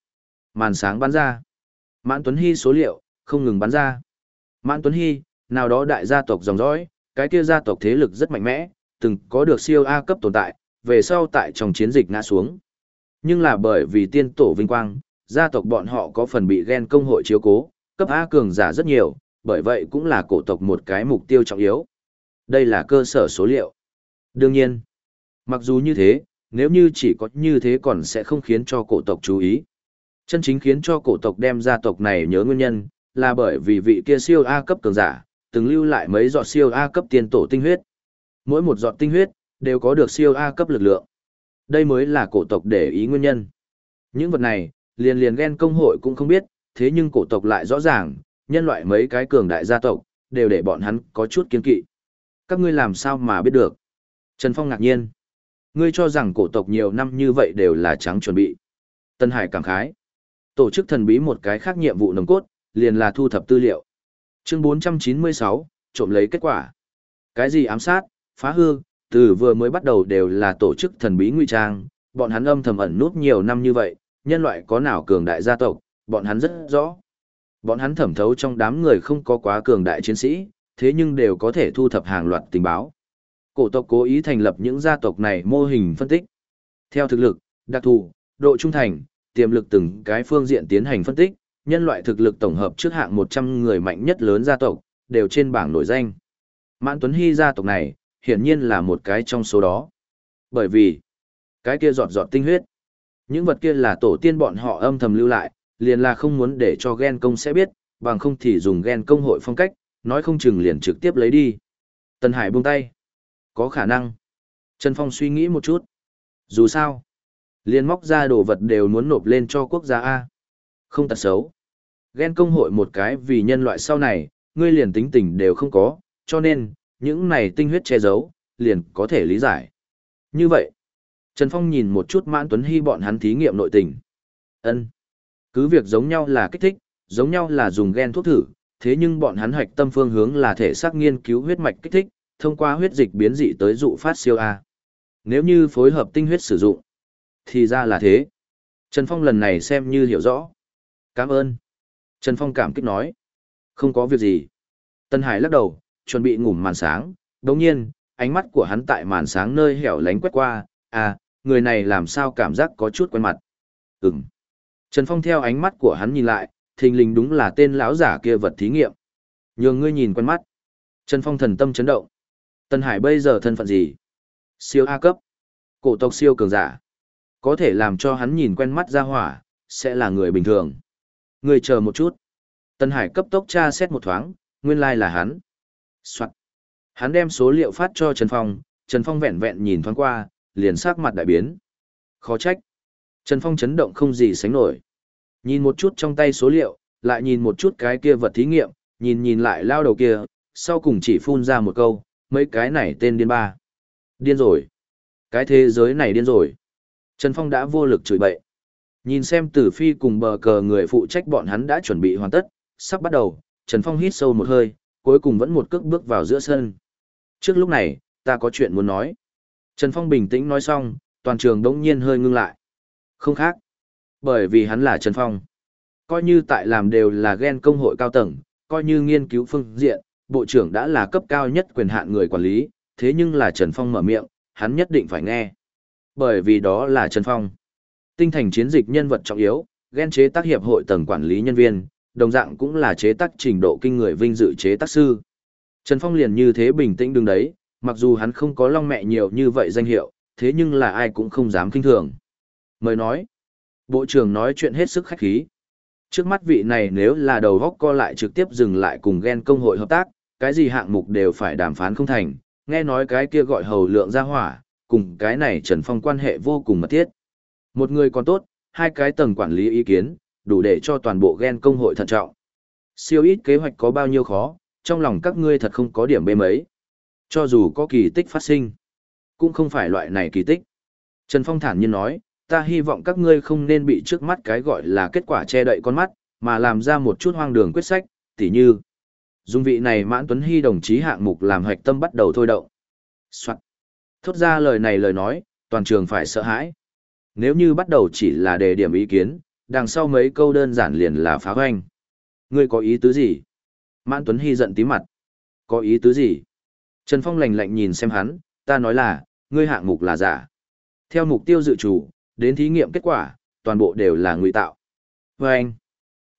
Màn sáng bắn ra. Mãn Tuấn Hy số liệu, không ngừng bắn ra. Mãn Tuấn Hy, nào đó đại gia tộc dòng dõi, cái kia gia tộc thế lực rất mạnh mẽ, từng có được siêu A cấp tồn tại, về sau tại trong chiến dịch ngã xuống. Nhưng là bởi vì tiên tổ vinh quang, gia tộc bọn họ có phần bị ghen công hội chiếu cố, cấp A cường giả rất nhiều, bởi vậy cũng là cổ tộc một cái mục tiêu trọng yếu. Đây là cơ sở số liệu. Đương nhiên, mặc dù như thế, nếu như chỉ có như thế còn sẽ không khiến cho cổ tộc chú ý. Chân chính khiến cho cổ tộc đem gia tộc này nhớ nguyên nhân, là bởi vì vị kia siêu A cấp cường giả, từng lưu lại mấy giọt siêu A cấp tiên tổ tinh huyết. Mỗi một giọt tinh huyết, đều có được siêu A cấp lực lượng. Đây mới là cổ tộc để ý nguyên nhân. Những vật này, liền liền ghen công hội cũng không biết, thế nhưng cổ tộc lại rõ ràng, nhân loại mấy cái cường đại gia tộc, đều để bọn hắn có chút kiên kỵ. Các ngươi làm sao mà biết được? Trần Phong ngạc nhiên. Ngươi cho rằng cổ tộc nhiều năm như vậy đều là trắng chuẩn bị. Tân Hải cảm khái. Tổ chức thần bí một cái khác nhiệm vụ nồng cốt, liền là thu thập tư liệu. Chương 496, trộm lấy kết quả. Cái gì ám sát, phá hư, từ vừa mới bắt đầu đều là tổ chức thần bí nguy trang, bọn hắn âm thầm ẩn nút nhiều năm như vậy, nhân loại có nào cường đại gia tộc, bọn hắn rất rõ. Bọn hắn thẩm thấu trong đám người không có quá cường đại chiến sĩ, thế nhưng đều có thể thu thập hàng loạt tình báo. Cổ tộc cố ý thành lập những gia tộc này mô hình phân tích. Theo thực lực, đặc thù, độ trung thành, tiềm lực từng cái phương diện tiến hành phân tích, nhân loại thực lực tổng hợp trước hạng 100 người mạnh nhất lớn gia tộc, đều trên bảng nổi danh. Mãn Tuấn Hy gia tộc này, hiển nhiên là một cái trong số đó. Bởi vì, cái kia giọt giọt tinh huyết. Những vật kia là tổ tiên bọn họ âm thầm lưu lại, liền là không muốn để cho ghen công sẽ biết, bằng không thì dùng ghen công hội phong cách, nói không chừng liền trực tiếp lấy đi. Tân Hải buông tay. Có khả năng. Trần Phong suy nghĩ một chút. Dù sao, liền móc ra đồ vật đều muốn nộp lên cho quốc gia A. Không tật xấu. Ghen công hội một cái vì nhân loại sau này, ngươi liền tính tình đều không có, cho nên, những này tinh huyết che giấu, liền có thể lý giải. Như vậy, Trần Phong nhìn một chút Mãn Tuấn Hy bọn hắn thí nghiệm nội tình. ân Cứ việc giống nhau là kích thích, giống nhau là dùng gen thuốc thử, thế nhưng bọn hắn hoạch tâm phương hướng là thể xác nghiên cứu huyết mạch kích thích, thông qua huyết dịch biến dị tới dụ phát siêu A. Nếu như phối hợp tinh huyết sử dụng, thì ra là thế. Trần Phong lần này xem như hiểu rõ. Cảm ơn. Trần Phong cảm kích nói. Không có việc gì. Tân Hải lắc đầu, chuẩn bị ngủm màn sáng. Đồng nhiên, ánh mắt của hắn tại màn sáng nơi hẻo lánh quét qua. À, người này làm sao cảm giác có chút quen mặt. Ừm. Trần Phong theo ánh mắt của hắn nhìn lại, thình lình đúng là tên lão giả kia vật thí nghiệm. Nhường ngươi nhìn quen mắt. Trần Phong thần tâm chấn động. Tân Hải bây giờ thân phận gì? Siêu A cấp. Cổ tộc siêu cường giả. Có thể làm cho hắn nhìn quen mắt ra hỏa, sẽ là người bình thường. Người chờ một chút. Tân Hải cấp tốc tra xét một thoáng, nguyên lai là hắn. Soạn. Hắn đem số liệu phát cho Trần Phong, Trần Phong vẹn vẹn nhìn thoáng qua, liền sắc mặt đại biến. Khó trách. Trần Phong chấn động không gì sánh nổi. Nhìn một chút trong tay số liệu, lại nhìn một chút cái kia vật thí nghiệm, nhìn nhìn lại lao đầu kia, sau cùng chỉ phun ra một câu, mấy cái này tên điên ba. Điên rồi. Cái thế giới này điên rồi. Trần Phong đã vô lực chửi bậy. Nhìn xem tử phi cùng bờ cờ người phụ trách bọn hắn đã chuẩn bị hoàn tất, sắp bắt đầu, Trần Phong hít sâu một hơi, cuối cùng vẫn một cước bước vào giữa sân. Trước lúc này, ta có chuyện muốn nói. Trần Phong bình tĩnh nói xong, toàn trường đống nhiên hơi ngưng lại. Không khác. Bởi vì hắn là Trần Phong. Coi như tại làm đều là ghen công hội cao tầng, coi như nghiên cứu phương diện, bộ trưởng đã là cấp cao nhất quyền hạn người quản lý, thế nhưng là Trần Phong mở miệng, hắn nhất định phải nghe. Bởi vì đó là Trần Phong. Tinh thành chiến dịch nhân vật trọng yếu, ghen chế tác hiệp hội tầng quản lý nhân viên, đồng dạng cũng là chế tác trình độ kinh người vinh dự chế tác sư. Trần Phong liền như thế bình tĩnh đứng đấy, mặc dù hắn không có long mẹ nhiều như vậy danh hiệu, thế nhưng là ai cũng không dám kinh thường. Mời nói, bộ trưởng nói chuyện hết sức khách khí. Trước mắt vị này nếu là đầu góc co lại trực tiếp dừng lại cùng ghen công hội hợp tác, cái gì hạng mục đều phải đàm phán không thành, nghe nói cái kia gọi hầu lượng ra hỏa, cùng cái này Trần Phong quan hệ vô cùng mật thiết. Một người còn tốt, hai cái tầng quản lý ý kiến, đủ để cho toàn bộ ghen công hội thận trọng. Siêu ít kế hoạch có bao nhiêu khó, trong lòng các ngươi thật không có điểm bê mấy. Cho dù có kỳ tích phát sinh, cũng không phải loại này kỳ tích. Trần Phong thản nhiên nói, ta hy vọng các ngươi không nên bị trước mắt cái gọi là kết quả che đậy con mắt, mà làm ra một chút hoang đường quyết sách, tỉ như. Dung vị này mãn tuấn hy đồng chí hạng mục làm hoạch tâm bắt đầu thôi động. Soạn. Thốt ra lời này lời nói, toàn trường phải sợ hãi. Nếu như bắt đầu chỉ là đề điểm ý kiến, đằng sau mấy câu đơn giản liền là phá hoanh. Ngươi có ý tứ gì? Mãn Tuấn Hy giận tí mặt. Có ý tứ gì? Trần Phong lạnh lạnh nhìn xem hắn, ta nói là, ngươi hạng mục là giả. Theo mục tiêu dự chủ, đến thí nghiệm kết quả, toàn bộ đều là ngụy tạo. Và anh,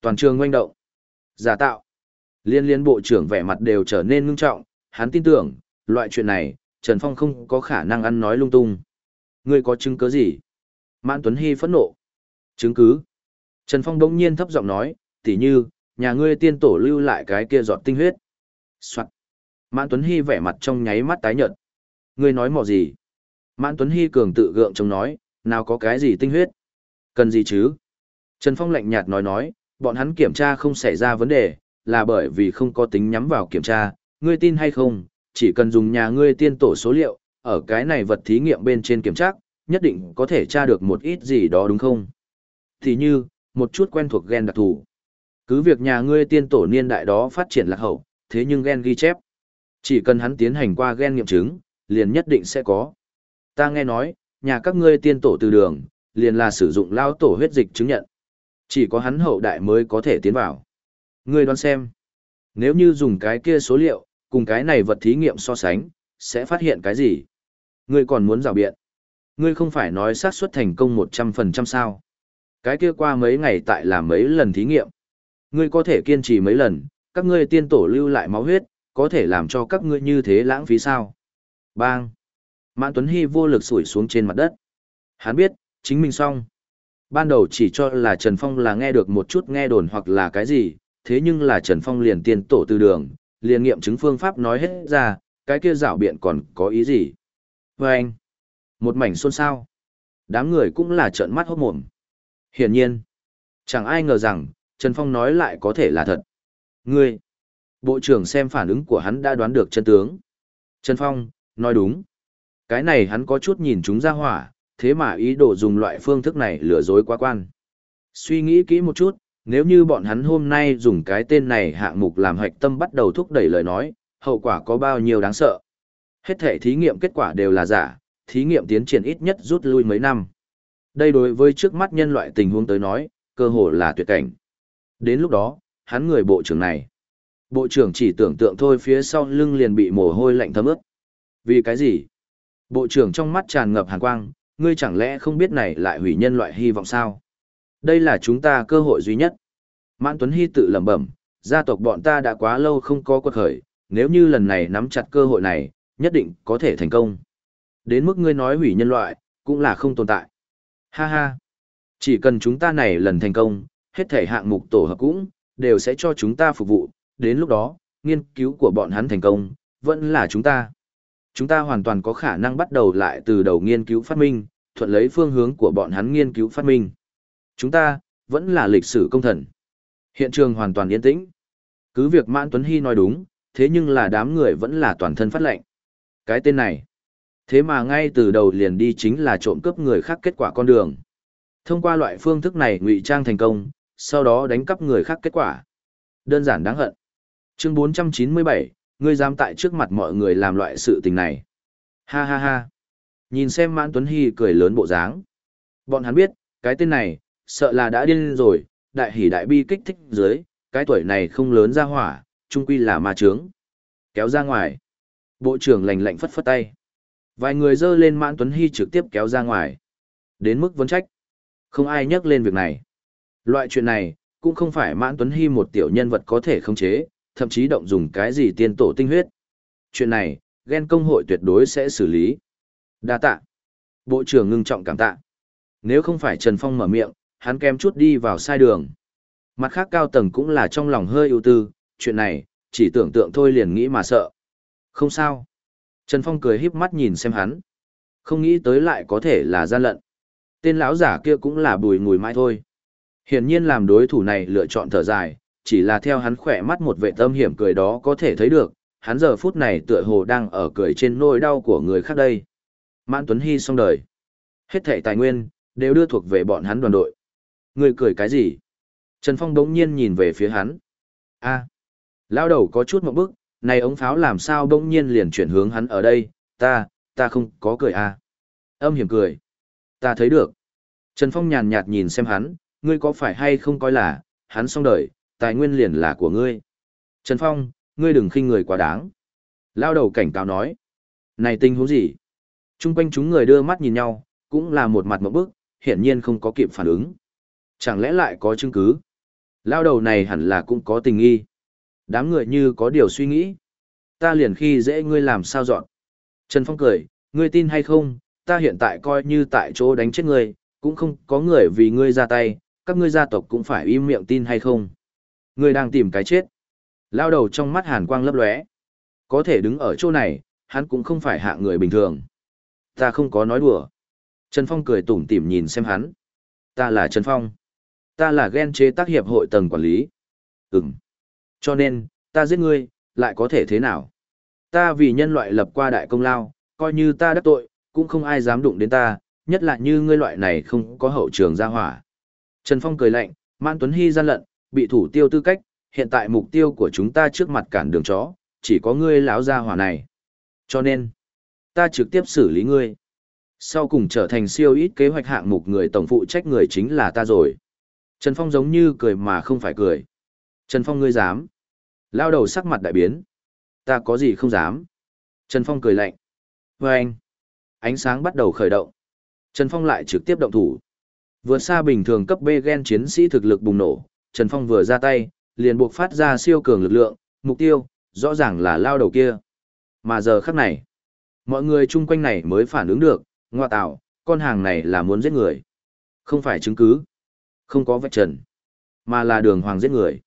toàn trường ngoanh động. Giả tạo. Liên liên bộ trưởng vẻ mặt đều trở nên ngưng trọng, hắn tin tưởng, loại chuyện này, Trần Phong không có khả năng ăn nói lung tung. Ngươi có chứng cứ gì? Mãn Tuấn Hy phẫn nộ. Chứng cứ? Trần Phong đống nhiên thấp giọng nói, tỉ như, nhà ngươi tiên tổ lưu lại cái kia giọt tinh huyết. Soạn. Mãn Tuấn Hy vẻ mặt trong nháy mắt tái nhợt. Ngươi nói mò gì? Mãn Tuấn Hy cường tự gượng chống nói, nào có cái gì tinh huyết? Cần gì chứ? Trần Phong lạnh nhạt nói nói, bọn hắn kiểm tra không xảy ra vấn đề, là bởi vì không có tính nhắm vào kiểm tra, ngươi tin hay không, chỉ cần dùng nhà ngươi tiên tổ số liệu, ở cái này vật thí nghiệm bên trên kiểm tra, nhất định có thể tra được một ít gì đó đúng không? Thì như, một chút quen thuộc gen đặc thù. Cứ việc nhà ngươi tiên tổ niên đại đó phát triển lạc hậu, thế nhưng gen ghi chép. Chỉ cần hắn tiến hành qua gen nghiệm chứng, liền nhất định sẽ có. Ta nghe nói, nhà các ngươi tiên tổ từ đường, liền là sử dụng lao tổ huyết dịch chứng nhận. Chỉ có hắn hậu đại mới có thể tiến vào. Ngươi đoán xem. Nếu như dùng cái kia số liệu, cùng cái này vật thí nghiệm so sánh, sẽ phát hiện cái gì? Ngươi còn muốn rào biện. Ngươi không phải nói xác suất thành công 100% sao? Cái kia qua mấy ngày tại làm mấy lần thí nghiệm. Ngươi có thể kiên trì mấy lần, các ngươi tiên tổ lưu lại máu huyết, có thể làm cho các ngươi như thế lãng phí sao? Bang! Mãn Tuấn Hy vô lực sủi xuống trên mặt đất. Hắn biết, chính mình xong. Ban đầu chỉ cho là Trần Phong là nghe được một chút nghe đồn hoặc là cái gì, thế nhưng là Trần Phong liền tiên tổ từ đường, liền nghiệm chứng phương pháp nói hết ra, cái kia rảo biện còn có ý gì. Và anh, một mảnh xôn xao. Đám người cũng là trợn mắt hốt mồm. Hiển nhiên, chẳng ai ngờ rằng, Trần Phong nói lại có thể là thật. Ngươi, bộ trưởng xem phản ứng của hắn đã đoán được chân tướng. Trần Phong, nói đúng. Cái này hắn có chút nhìn chúng ra hỏa, thế mà ý đồ dùng loại phương thức này lừa dối quá quan. Suy nghĩ kỹ một chút, nếu như bọn hắn hôm nay dùng cái tên này hạng mục làm hạch tâm bắt đầu thúc đẩy lời nói, hậu quả có bao nhiêu đáng sợ. Hết thể thí nghiệm kết quả đều là giả, thí nghiệm tiến triển ít nhất rút lui mấy năm. Đây đối với trước mắt nhân loại tình huống tới nói, cơ hội là tuyệt cảnh. Đến lúc đó, hắn người bộ trưởng này. Bộ trưởng chỉ tưởng tượng thôi phía sau lưng liền bị mồ hôi lạnh thấm ướt. Vì cái gì? Bộ trưởng trong mắt tràn ngập hàn quang, ngươi chẳng lẽ không biết này lại hủy nhân loại hy vọng sao? Đây là chúng ta cơ hội duy nhất. Mãn Tuấn Hy tự lẩm bẩm, gia tộc bọn ta đã quá lâu không có quật khởi, nếu như lần này nắm chặt cơ hội này, nhất định có thể thành công. Đến mức ngươi nói hủy nhân loại, cũng là không tồn tại. Ha ha. Chỉ cần chúng ta này lần thành công, hết thể hạng mục tổ hợp cũng, đều sẽ cho chúng ta phục vụ, đến lúc đó, nghiên cứu của bọn hắn thành công, vẫn là chúng ta. Chúng ta hoàn toàn có khả năng bắt đầu lại từ đầu nghiên cứu phát minh, thuận lấy phương hướng của bọn hắn nghiên cứu phát minh. Chúng ta, vẫn là lịch sử công thần. Hiện trường hoàn toàn yên tĩnh. Cứ việc Mãn Tuấn Hy nói đúng, thế nhưng là đám người vẫn là toàn thân phát lệnh. Cái tên này. Thế mà ngay từ đầu liền đi chính là trộm cướp người khác kết quả con đường. Thông qua loại phương thức này ngụy trang thành công, sau đó đánh cắp người khác kết quả. Đơn giản đáng hận. Chương 497, ngươi dám tại trước mặt mọi người làm loại sự tình này. Ha ha ha. Nhìn xem Mãn Tuấn Hy cười lớn bộ dáng. Bọn hắn biết, cái tên này, sợ là đã điên rồi, đại hỉ đại bi kích thích dưới, cái tuổi này không lớn ra hỏa, trung quy là ma trướng. Kéo ra ngoài. Bộ trưởng lành lạnh phất phất tay. Vài người dơ lên Mãn Tuấn Hy trực tiếp kéo ra ngoài. Đến mức vấn trách. Không ai nhắc lên việc này. Loại chuyện này, cũng không phải Mãn Tuấn Hy một tiểu nhân vật có thể khống chế, thậm chí động dùng cái gì tiên tổ tinh huyết. Chuyện này, ghen công hội tuyệt đối sẽ xử lý. Đa tạ. Bộ trưởng ngưng trọng cảm tạ. Nếu không phải Trần Phong mở miệng, hắn kém chút đi vào sai đường. Mặt khác cao tầng cũng là trong lòng hơi ưu tư, chuyện này, chỉ tưởng tượng thôi liền nghĩ mà sợ. Không sao. Trần Phong cười híp mắt nhìn xem hắn. Không nghĩ tới lại có thể là gian lận. Tên lão giả kia cũng là bùi ngùi mãi thôi. Hiển nhiên làm đối thủ này lựa chọn thở dài, chỉ là theo hắn khỏe mắt một vệ tâm hiểm cười đó có thể thấy được, hắn giờ phút này tựa hồ đang ở cười trên nỗi đau của người khác đây. Mãn Tuấn Hy xong đời. Hết thảy tài nguyên, đều đưa thuộc về bọn hắn đoàn đội. Người cười cái gì? Trần Phong đống nhiên nhìn về phía hắn. a lao đầu có chút một bức, này ống pháo làm sao bỗng nhiên liền chuyển hướng hắn ở đây, ta, ta không có cười a Âm hiểm cười. Ta thấy được. Trần Phong nhàn nhạt nhìn xem hắn, ngươi có phải hay không coi là, hắn xong đời, tài nguyên liền là của ngươi. Trần Phong, ngươi đừng khinh người quá đáng. Lao đầu cảnh cáo nói. Này tình huống gì? Trung quanh chúng người đưa mắt nhìn nhau, cũng là một mặt một bức, hiển nhiên không có kịp phản ứng. Chẳng lẽ lại có chứng cứ? Lao đầu này hẳn là cũng có tình nghi. Đám người như có điều suy nghĩ. Ta liền khi dễ ngươi làm sao dọn. Trần Phong cười, ngươi tin hay không, ta hiện tại coi như tại chỗ đánh chết ngươi, cũng không có người vì ngươi ra tay, các ngươi gia tộc cũng phải im miệng tin hay không. Ngươi đang tìm cái chết. Lao đầu trong mắt hàn quang lấp lóe. Có thể đứng ở chỗ này, hắn cũng không phải hạ người bình thường. Ta không có nói đùa. Trần Phong cười tủm tỉm nhìn xem hắn. Ta là Trần Phong. Ta là ghen chế tác hiệp hội tầng quản lý. Ừm. Cho nên, ta giết ngươi, lại có thể thế nào? Ta vì nhân loại lập qua đại công lao, coi như ta đắc tội, cũng không ai dám đụng đến ta, nhất là như ngươi loại này không có hậu trường ra hỏa. Trần Phong cười lạnh, Mãn Tuấn Hy gian lận, bị thủ tiêu tư cách, hiện tại mục tiêu của chúng ta trước mặt cản đường chó, chỉ có ngươi lão gia hỏa này. Cho nên, ta trực tiếp xử lý ngươi. Sau cùng trở thành siêu ít kế hoạch hạng mục người tổng phụ trách người chính là ta rồi. Trần Phong giống như cười mà không phải cười. Trần Phong ngươi dám. Lao đầu sắc mặt đại biến. Ta có gì không dám. Trần Phong cười lạnh. Và anh. Ánh sáng bắt đầu khởi động. Trần Phong lại trực tiếp động thủ. Vừa xa bình thường cấp B gen chiến sĩ thực lực bùng nổ, Trần Phong vừa ra tay, liền buộc phát ra siêu cường lực lượng, mục tiêu, rõ ràng là lao đầu kia. Mà giờ khắc này, mọi người chung quanh này mới phản ứng được, ngoa tạo, con hàng này là muốn giết người. Không phải chứng cứ, không có vạch trần, mà là đường hoàng giết người.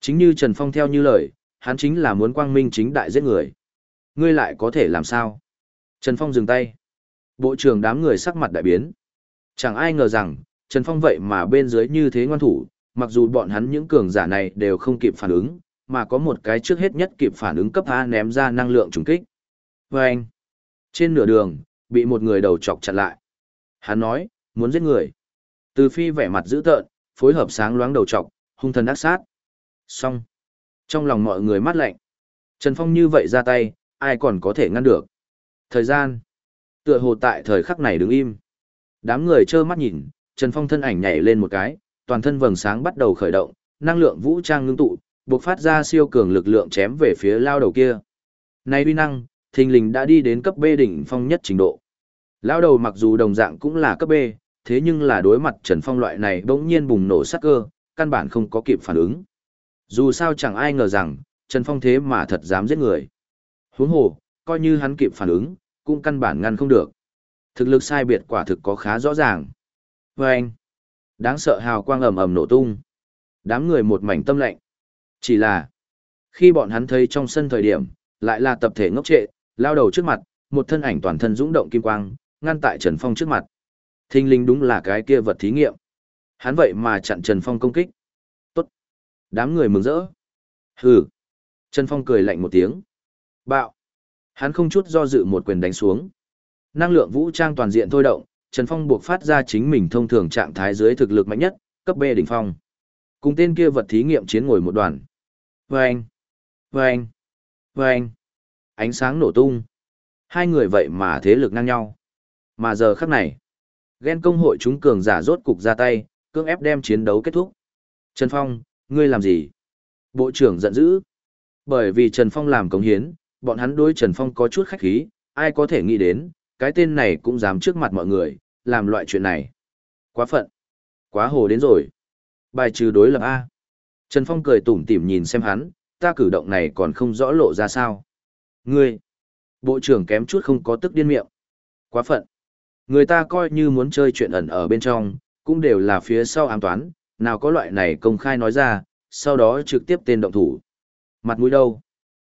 Chính như Trần Phong theo như lời, hắn chính là muốn quang minh chính đại giết người. Ngươi lại có thể làm sao? Trần Phong dừng tay. Bộ trưởng đám người sắc mặt đại biến. Chẳng ai ngờ rằng, Trần Phong vậy mà bên dưới như thế ngoan thủ, mặc dù bọn hắn những cường giả này đều không kịp phản ứng, mà có một cái trước hết nhất kịp phản ứng cấp A ném ra năng lượng trùng kích. Và anh, trên nửa đường, bị một người đầu chọc chặn lại. Hắn nói, muốn giết người. Từ phi vẻ mặt dữ tợn, phối hợp sáng loáng đầu chọc, hung thần ác sát. Xong. Trong lòng mọi người mát lạnh. Trần Phong như vậy ra tay, ai còn có thể ngăn được. Thời gian. Tựa hồ tại thời khắc này đứng im. Đám người trơ mắt nhìn, Trần Phong thân ảnh nhảy lên một cái, toàn thân vầng sáng bắt đầu khởi động, năng lượng vũ trang ngưng tụ, bộc phát ra siêu cường lực lượng chém về phía lao đầu kia. Nay uy năng, thình lình đã đi đến cấp B đỉnh phong nhất trình độ. Lao đầu mặc dù đồng dạng cũng là cấp B, thế nhưng là đối mặt Trần Phong loại này bỗng nhiên bùng nổ sát cơ, căn bản không có kịp phản ứng. Dù sao chẳng ai ngờ rằng, Trần Phong thế mà thật dám giết người. Huống hồ, coi như hắn kịp phản ứng, cũng căn bản ngăn không được. Thực lực sai biệt quả thực có khá rõ ràng. Và anh, đáng sợ hào quang ầm ầm nổ tung. Đám người một mảnh tâm lạnh. Chỉ là, khi bọn hắn thấy trong sân thời điểm, lại là tập thể ngốc trệ, lao đầu trước mặt, một thân ảnh toàn thân dũng động kim quang, ngăn tại Trần Phong trước mặt. Thinh linh đúng là cái kia vật thí nghiệm. Hắn vậy mà chặn Trần Phong công kích. Đám người mừng rỡ. Hừ. Trần Phong cười lạnh một tiếng. Bạo. Hắn không chút do dự một quyền đánh xuống. Năng lượng vũ trang toàn diện thôi động, Trần Phong buộc phát ra chính mình thông thường trạng thái dưới thực lực mạnh nhất, cấp B đỉnh phong. Cùng tên kia vật thí nghiệm chiến ngồi một đoàn. Vâng! Vâng! Vâng! Ánh sáng nổ tung. Hai người vậy mà thế lực ngang nhau. Mà giờ khắc này, ghen công hội chúng cường giả rốt cục ra tay, cưỡng ép đem chiến đấu kết thúc. Trần Phong, ngươi làm gì? Bộ trưởng giận dữ. Bởi vì Trần Phong làm cống hiến, bọn hắn đối Trần Phong có chút khách khí, ai có thể nghĩ đến, cái tên này cũng dám trước mặt mọi người, làm loại chuyện này. Quá phận. Quá hồ đến rồi. Bài trừ đối lập A. Trần Phong cười tủm tỉm nhìn xem hắn, ta cử động này còn không rõ lộ ra sao. Ngươi. Bộ trưởng kém chút không có tức điên miệng. Quá phận. Người ta coi như muốn chơi chuyện ẩn ở bên trong, cũng đều là phía sau ám toán, nào có loại này công khai nói ra, sau đó trực tiếp tên động thủ. Mặt mũi đâu?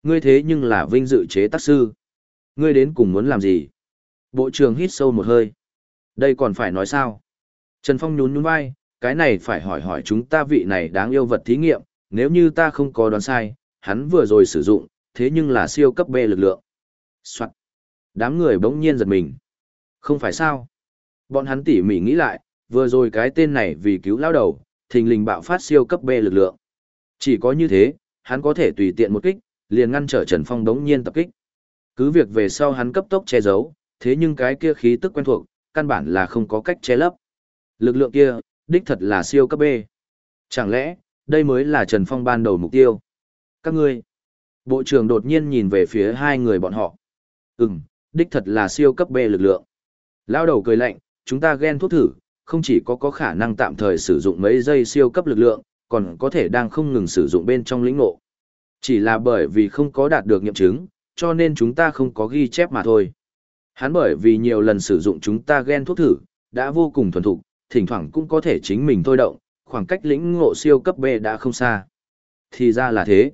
Ngươi thế nhưng là vinh dự chế tác sư. Ngươi đến cùng muốn làm gì? Bộ trưởng hít sâu một hơi. Đây còn phải nói sao? Trần Phong nhún nhún vai, cái này phải hỏi hỏi chúng ta vị này đáng yêu vật thí nghiệm, nếu như ta không có đoán sai, hắn vừa rồi sử dụng, thế nhưng là siêu cấp B lực lượng. Soạn. Đám người bỗng nhiên giật mình. Không phải sao? Bọn hắn tỉ mỉ nghĩ lại, vừa rồi cái tên này vì cứu lao đầu, thình lình bạo phát siêu cấp B lực lượng. Chỉ có như thế, hắn có thể tùy tiện một kích, liền ngăn trở Trần Phong đống nhiên tập kích. Cứ việc về sau hắn cấp tốc che giấu, thế nhưng cái kia khí tức quen thuộc, căn bản là không có cách che lấp. Lực lượng kia, đích thật là siêu cấp B. Chẳng lẽ, đây mới là Trần Phong ban đầu mục tiêu? Các ngươi, bộ trưởng đột nhiên nhìn về phía hai người bọn họ. Ừm, đích thật là siêu cấp B lực lượng. Lao đầu cười lạnh, chúng ta ghen thuốc thử, không chỉ có có khả năng tạm thời sử dụng mấy giây siêu cấp lực lượng, còn có thể đang không ngừng sử dụng bên trong lĩnh ngộ. Chỉ là bởi vì không có đạt được nghiệm chứng, cho nên chúng ta không có ghi chép mà thôi. Hắn bởi vì nhiều lần sử dụng chúng ta ghen thuốc thử, đã vô cùng thuần thục, thỉnh thoảng cũng có thể chính mình thôi động, khoảng cách lĩnh ngộ siêu cấp B đã không xa. Thì ra là thế.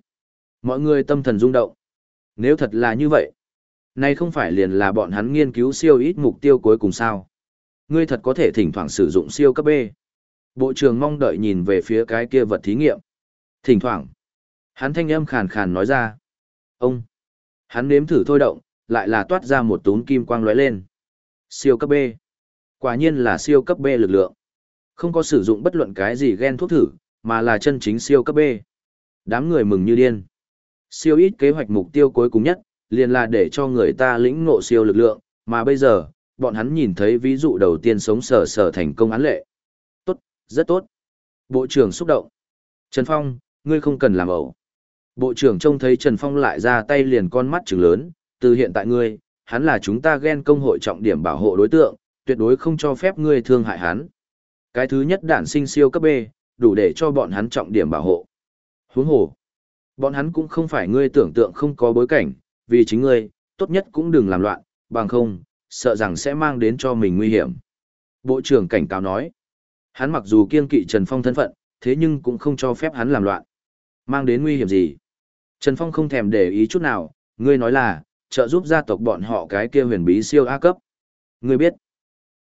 Mọi người tâm thần rung động. Nếu thật là như vậy, nay không phải liền là bọn hắn nghiên cứu siêu ít mục tiêu cuối cùng sao. Ngươi thật có thể thỉnh thoảng sử dụng siêu cấp B. Bộ trưởng mong đợi nhìn về phía cái kia vật thí nghiệm. Thỉnh thoảng, hắn thanh âm khàn khàn nói ra. Ông, Hắn nếm thử thôi động, lại là toát ra một túm kim quang lóe lên. Siêu cấp B. Quả nhiên là siêu cấp B lực lượng. Không có sử dụng bất luận cái gì gen thuốc thử, mà là chân chính siêu cấp B. Đám người mừng như điên. Siêu ít kế hoạch mục tiêu cuối cùng nhất, liền là để cho người ta lĩnh ngộ siêu lực lượng, mà bây giờ, bọn hắn nhìn thấy ví dụ đầu tiên sống sờ sờ thành công án lệ. Tốt, rất tốt. Bộ trưởng xúc động. Trần Phong, ngươi không cần làm ẩu. Bộ trưởng trông thấy Trần Phong lại ra tay liền con mắt trừng lớn, từ hiện tại ngươi, hắn là chúng ta ghen công hội trọng điểm bảo hộ đối tượng, tuyệt đối không cho phép ngươi thương hại hắn. Cái thứ nhất đản sinh siêu cấp B, đủ để cho bọn hắn trọng điểm bảo hộ. Huống hồ, bọn hắn cũng không phải ngươi tưởng tượng không có bối cảnh, vì chính ngươi, tốt nhất cũng đừng làm loạn, bằng không, sợ rằng sẽ mang đến cho mình nguy hiểm. Bộ trưởng cảnh cáo nói, hắn mặc dù kiên kỵ Trần Phong thân phận, thế nhưng cũng không cho phép hắn làm loạn. Mang đến nguy hiểm gì? Trần Phong không thèm để ý chút nào, ngươi nói là, trợ giúp gia tộc bọn họ cái kia huyền bí siêu A cấp. Ngươi biết,